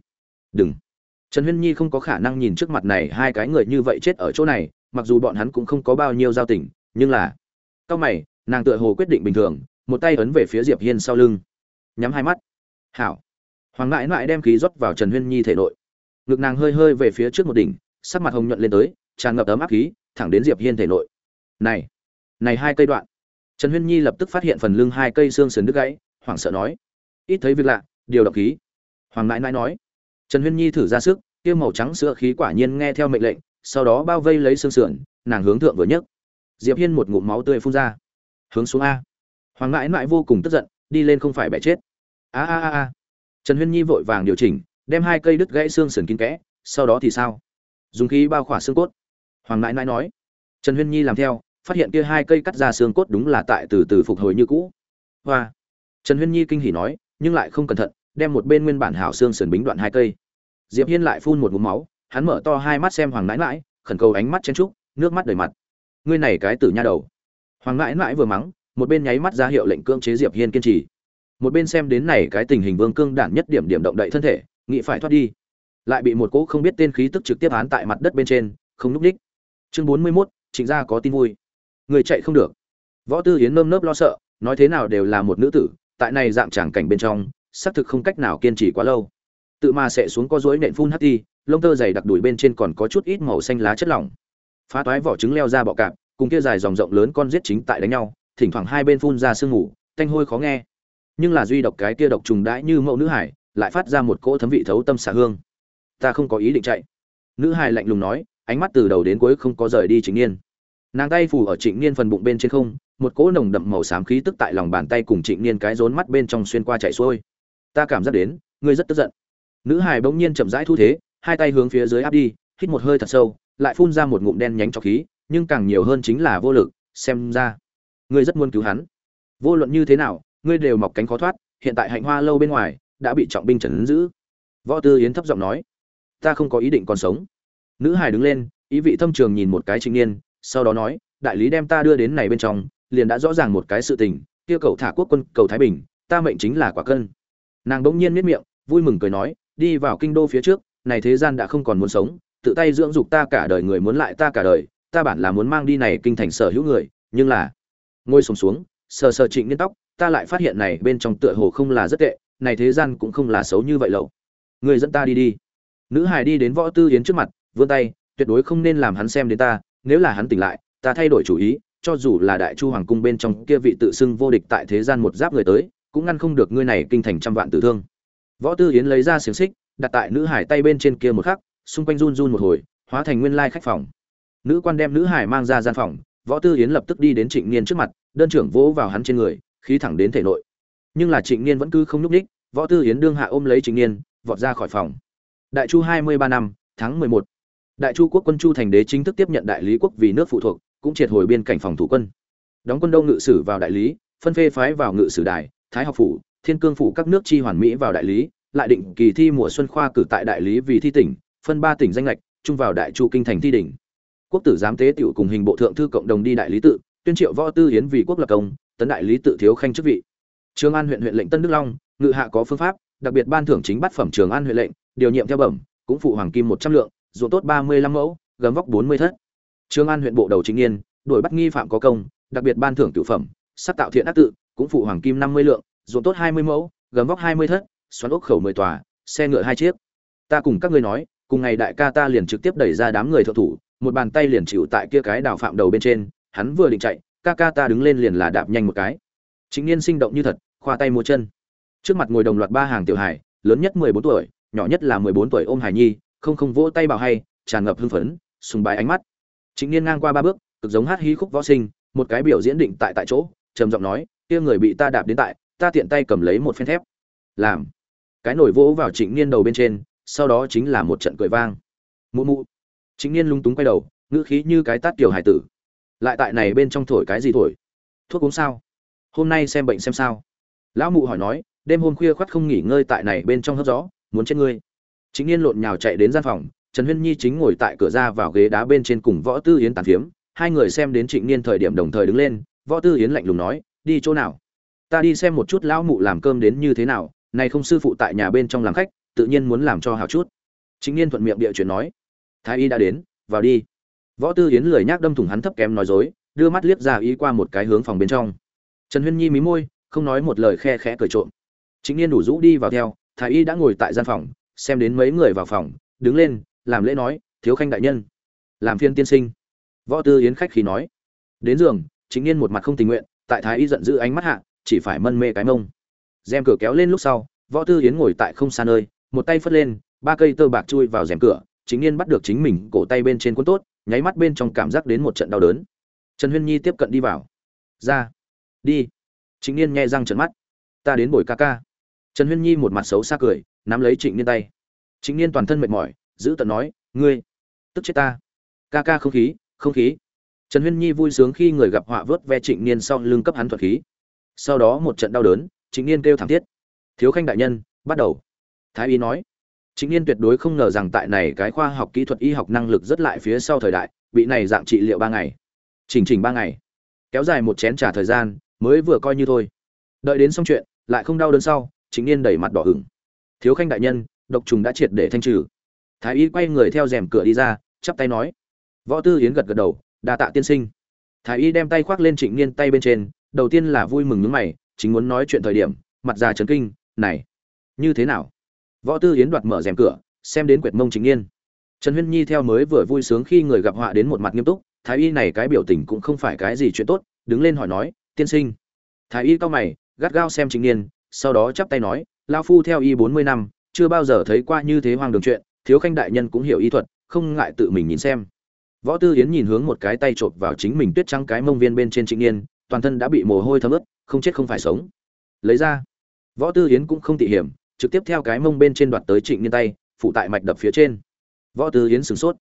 Đừng trần huyên nhi không có khả năng nhìn trước mặt này hai cái người như vậy chết ở chỗ này, mặc dù bọn hắn cũng không có bao nhiêu giao tình, nhưng là, cao mày, nàng tựa hồ quyết định bình thường, một tay ấn về phía diệp hiên sau lưng. Nhắm hai mắt. Hảo. Hoàng mãi mãi đem khí rót vào trần huyên nhi thể nội. Ngực nàng hơi hơi về phía trước một đỉnh, sắc mặt hồng nhuận lên tới, tràn ngập ấm áp khí, thẳng đến diệp hiên thể nội. Này này hai cây đoạn. Trần huyên nhi lập tức phát hiện phần lưng hai cây xương sườn đứt gãy, hoảng sợ nói. Ít thấy việc lạ, điều động khí. Hoàng mãi mãi nói trần huyên nhi thử ra sức, kia màu trắng sữa khí quả nhiên nghe theo mệnh lệnh, sau đó bao vây lấy xương sườn, nàng hướng thượng vừa nhấc. Diệp hiên một ngụm máu tươi phun ra. Hướng xuống a. Hoàng mãi mãi vô cùng tức giận, đi lên không phải bẻ chết. A a a a. Trần huyên nhi vội vàng điều chỉnh, đem hai cây đứt gãy xương sườn kín kẽ, sau đó thì sao? Dùng khí bao khỏa xương cốt. Hoàng mãi mãi nói. Trần huyên nhi làm theo, phát hiện kia hai cây cắt ra xương cốt đúng là tại từ từ phục hồi như cũ. Hoa. Trần huyên nhi kinh hỉ nói, nhưng lại không cẩn thận đem một bên nguyên bản hảo xương sườn bính đoạn hai cây. Diệp hiên lại phun một ngụm máu hắn mở to hai mắt xem hoàng nãi nãi khẩn cầu ánh mắt chen trúc nước mắt đầy mặt. Ngươi này cái tử nha đầu. Hoàng nãi nãi vừa mắng một bên nháy mắt ra hiệu lệnh cưỡng chế diệp hiên kiên trì. Một bên xem đến này cái tình hình vương cương đản nhất điểm điểm động đậy thân thể nghĩ phải thoát đi. Lại bị một cỗ không biết tên khí tức trực tiếp án tại mặt đất bên trên không núp đích. Chương bốn mươi 41, trịnh gia có tin vui. Người chạy không được. Võ tư yến nơm nớp lo sợ nói thế nào đều là một nữ tử tại này dạng tràng cảnh bên trong xác thực không cách nào kiên trì quá lâu. Tự mà sẽ xuống có rối nện phun hắt đi lông tơ dày đặc đuổi bên trên còn có chút ít màu xanh lá chất lỏng. Phá toái vỏ trứng leo ra bọ cạp, cùng kia dài dòng rộng lớn con giết chính tại đánh nhau, thỉnh thoảng hai bên phun ra sương ngủ tanh hôi khó nghe. Nhưng là duy độc cái kia độc trùng đãi như mẫu nữ hải, lại phát ra một cỗ thấm vị thấu tâm xạ hương. Ta không có ý định chạy. Nữ hải lạnh lùng nói, ánh mắt từ đầu đến cuối không có rời đi trịnh niên. Nàng tay phủ ở trịnh niên phần bụng bên trên không, một cỗ nồng đậm màu xám khí tức tại lòng bàn tay cùng trịnh niên cái rốn mắt bên trong xuyên qua chạy xuôi ta cảm giác đến, ngươi rất tức giận. Nữ hải bỗng nhiên chậm rãi thu thế, hai tay hướng phía dưới áp đi, hít một hơi thật sâu, lại phun ra một ngụm đen nhánh trọc khí, nhưng càng nhiều hơn chính là vô lực, xem ra, ngươi rất muốn cứu hắn. Vô luận như thế nào, ngươi đều mọc cánh khó thoát, hiện tại hạnh hoa lâu bên ngoài, đã bị trọng binh trần giữ. Võ tư yến thấp giọng nói, ta không có ý định còn sống. Nữ hải đứng lên, ý vị thâm trường nhìn một cái trịnh niên, sau đó nói, đại lý đem ta đưa đến này bên trong, liền đã rõ ràng một cái sự tình, kia cầu thả quốc quân cầu thái bình, ta mệnh chính là quả cân nàng bỗng nhiên miết miệng vui mừng cười nói đi vào kinh đô phía trước này thế gian đã không còn muốn sống tự tay dưỡng dục ta cả đời người muốn lại ta cả đời ta bản là muốn mang đi này kinh thành sở hữu người nhưng là ngồi sùng xuống, xuống sờ sờ trịnh niên tóc ta lại phát hiện này bên trong tựa hồ không là rất tệ này thế gian cũng không là xấu như vậy lậu. Người dẫn ta đi đi. Nữ hài đi đến võ tư yến trước mặt vươn tay tuyệt đối không nên làm hắn xem đến ta nếu là hắn tỉnh lại ta thay đổi chủ ý cho dù là đại chu hoàng cung bên trong kia vị tự xưng vô địch tại thế gian một giáp người tới cũng ngăn không được ngươi này kinh thành trăm vạn tử thương. Võ tư yến lấy ra xiềng xích, đặt tại nữ hải tay bên trên kia một khắc, xung quanh run run một hồi, hóa thành nguyên lai khách phòng. Nữ quan đem nữ hải mang ra gian phòng, võ tư yến lập tức đi đến trịnh niên trước mặt, đơn trưởng vỗ vào hắn trên người, khí thẳng đến thể nội. Nhưng là trịnh niên vẫn cứ không nhúc ních võ tư yến đương hạ ôm lấy trịnh niên, vọt ra khỏi phòng. Đại chu hai mươi ba năm, tháng mười một. Đại chu quốc quân chu thành đế chính thức tiếp nhận đại lý quốc vì nước phụ thuộc, cũng triệt hồi biên cảnh phòng thủ quân. Đóng quân đông ngự sử vào đại lý, phân phê phái vào ngự sử đài thái học phủ, thiên cương phủ các nước chi hoàn mỹ vào đại lý, lại định kỳ thi mùa xuân khoa cử tại đại lý vì thi tỉnh, phân ba tỉnh danh lệch chung vào đại chu kinh thành thi đỉnh. Quốc tử giám tế tiểu cùng hình bộ thượng thư cộng đồng đi đại lý tự, tuyên triệu võ tư hiến vì quốc lập công, tấn đại lý tự thiếu khanh chức vị. Trường an huyện huyện lệnh tân đức long, ngự hạ có phương pháp, đặc biệt ban thưởng chính bắt phẩm trường an huyện lệnh, điều nhiệm theo bẩm, cũng phụ hoàng kim một trăm lượng, ruộng tốt ba mươi lăm mẫu, gấm vóc bốn mươi thất. Trường an huyện bộ đầu chính niên đuổi bắt nghi phạm có công, đặc biệt ban thưởng tiểu phẩm sắc tạo thiện ác tự cũng phụ hoàng kim năm mươi lượng, ruộng tốt hai mươi mẫu gấm vóc hai mươi thất, xoắn ốc khẩu mười tòa, xe ngựa hai chiếc. Ta cùng các ngươi nói, cùng ngày đại ca ta liền trực tiếp đẩy ra đám người thượng thủ, một bàn tay liền chịu tại kia cái đào phạm đầu bên trên, hắn vừa định chạy, ca ca ta đứng lên liền là đạp nhanh một cái. Chính niên sinh động như thật, khoa tay múa chân. Trước mặt ngồi đồng loạt ba hàng tiểu hải lớn nhất mười bốn tuổi, nhỏ nhất là mười bốn tuổi ôm hải nhi, không không vỗ tay bảo hay, tràn ngập hưng phấn, sùng bái ánh mắt. Chính niên ngang qua ba bước, cực giống hát hí khúc võ sinh, một cái biểu diễn định tại tại chỗ, trầm giọng nói kia người bị ta đạp đến tại, ta tiện tay cầm lấy một phen thép. Làm. Cái nổi vỗ vào trịnh niên đầu bên trên, sau đó chính là một trận cười vang. Mụ mụ. Trịnh niên lung túng quay đầu, ngữ khí như cái tát tiểu hải tử. Lại tại này bên trong thổi cái gì thổi? Thuốc uống sao? Hôm nay xem bệnh xem sao? Lão mụ hỏi nói, đêm hôm khuya khoắt không nghỉ ngơi tại này bên trong hấp gió, muốn chết ngươi. Chính niên lộn nhào chạy đến gian phòng, trần huyên nhi chính ngồi tại cửa ra vào ghế đá bên trên cùng võ tư yến tàn phiếm. Hai người xem đến trịnh niên thời điểm đồng thời đứng lên, võ tư yến lạnh lùng nói đi chỗ nào? Ta đi xem một chút lão mụ làm cơm đến như thế nào này không sư phụ tại nhà bên trong làm khách, tự nhiên muốn làm cho hào chút. Chính niên thuận miệng địa chuyện nói. Thái y đã đến, vào đi. Võ tư yến lười nhác đâm thủng hắn thấp kém nói dối, đưa mắt liếc ra ý qua một cái hướng phòng bên trong. Trần huyên nhi mí môi, không nói một lời khe khẽ cười trộm. Chính niên đủ rũ đi vào theo, thái y đã ngồi tại gian phòng, xem đến mấy người vào phòng, đứng lên, làm lễ nói, thiếu khanh đại nhân, làm phiên tiên sinh. Võ tư yến khách khí nói. Đến giường, chính niên một mặt không tình nguyện tại thái y giận dữ ánh mắt hạ, chỉ phải mân mê cái mông. Rèm cửa kéo lên lúc sau, võ tư yến ngồi tại không xa nơi, một tay phất lên, ba cây tơ bạc chui vào rèm cửa, chính niên bắt được chính mình cổ tay bên trên cuốn tốt, nháy mắt bên trong cảm giác đến một trận đau đớn. Trần huyên nhi tiếp cận đi vào. Ra, đi. Chính niên nghe răng trận mắt. Ta đến bồi ca ca. Trần huyên nhi một mặt xấu xa cười, nắm lấy trịnh niên tay. Trịnh niên toàn thân mệt mỏi, giữ tận nói, ngươi, tức chết ta. Ca ca không khí không khí trần huyên nhi vui sướng khi người gặp họa vớt ve trịnh niên sau lưng cấp hắn thuật khí. Sau đó một trận đau đớn, trịnh niên kêu thảm thiết. Thiếu khanh đại nhân, bắt đầu. Thái y nói. Trịnh niên tuyệt đối không ngờ rằng tại này cái khoa học kỹ thuật y học năng lực rất lại phía sau thời đại, bị này dạng trị liệu ba ngày. Chỉnh chỉnh ba ngày. Kéo dài một chén trà thời gian, mới vừa coi như thôi. Đợi đến xong chuyện, lại không đau đớn sau chính niên đẩy mặt đỏ hửng thiếu khanh đại nhân, độc trùng đã triệt để thanh trừ. Thái y quay người theo rèm cửa đi ra, chắp tay nói. Võ tư yến gật gật đầu đa tạ tiên sinh. Thái y đem tay khoác lên trịnh niên tay bên trên, đầu tiên là vui mừng nhướng mày, chính muốn nói chuyện thời điểm, mặt già trấn kinh, này, như thế nào? Võ tư yến đoạt mở rèm cửa, xem đến quyệt mông trịnh niên. Trần huyên nhi theo mới vừa vui sướng khi người gặp họa đến một mặt nghiêm túc, thái y này cái biểu tình cũng không phải cái gì chuyện tốt, đứng lên hỏi nói, tiên sinh. Thái y cao mày, gắt gao xem trịnh niên, sau đó chắp tay nói lao phu theo y bốn mươi năm, chưa bao giờ thấy qua như thế hoang đường chuyện, thiếu khanh đại nhân cũng hiểu y thuật, không ngại tự mình nhìn xem võ tư yến nhìn hướng một cái tay chộp vào chính mình tuyết trắng cái mông viên bên trên trịnh niên toàn thân đã bị mồ hôi thấm ướt, không chết không phải sống. Lấy ra. Võ tư yến cũng không tỉ hiểm, trực tiếp theo cái mông bên trên đoạt tới trịnh niên tay phụ tại mạch đập phía trên. Võ tư yến sửng sốt.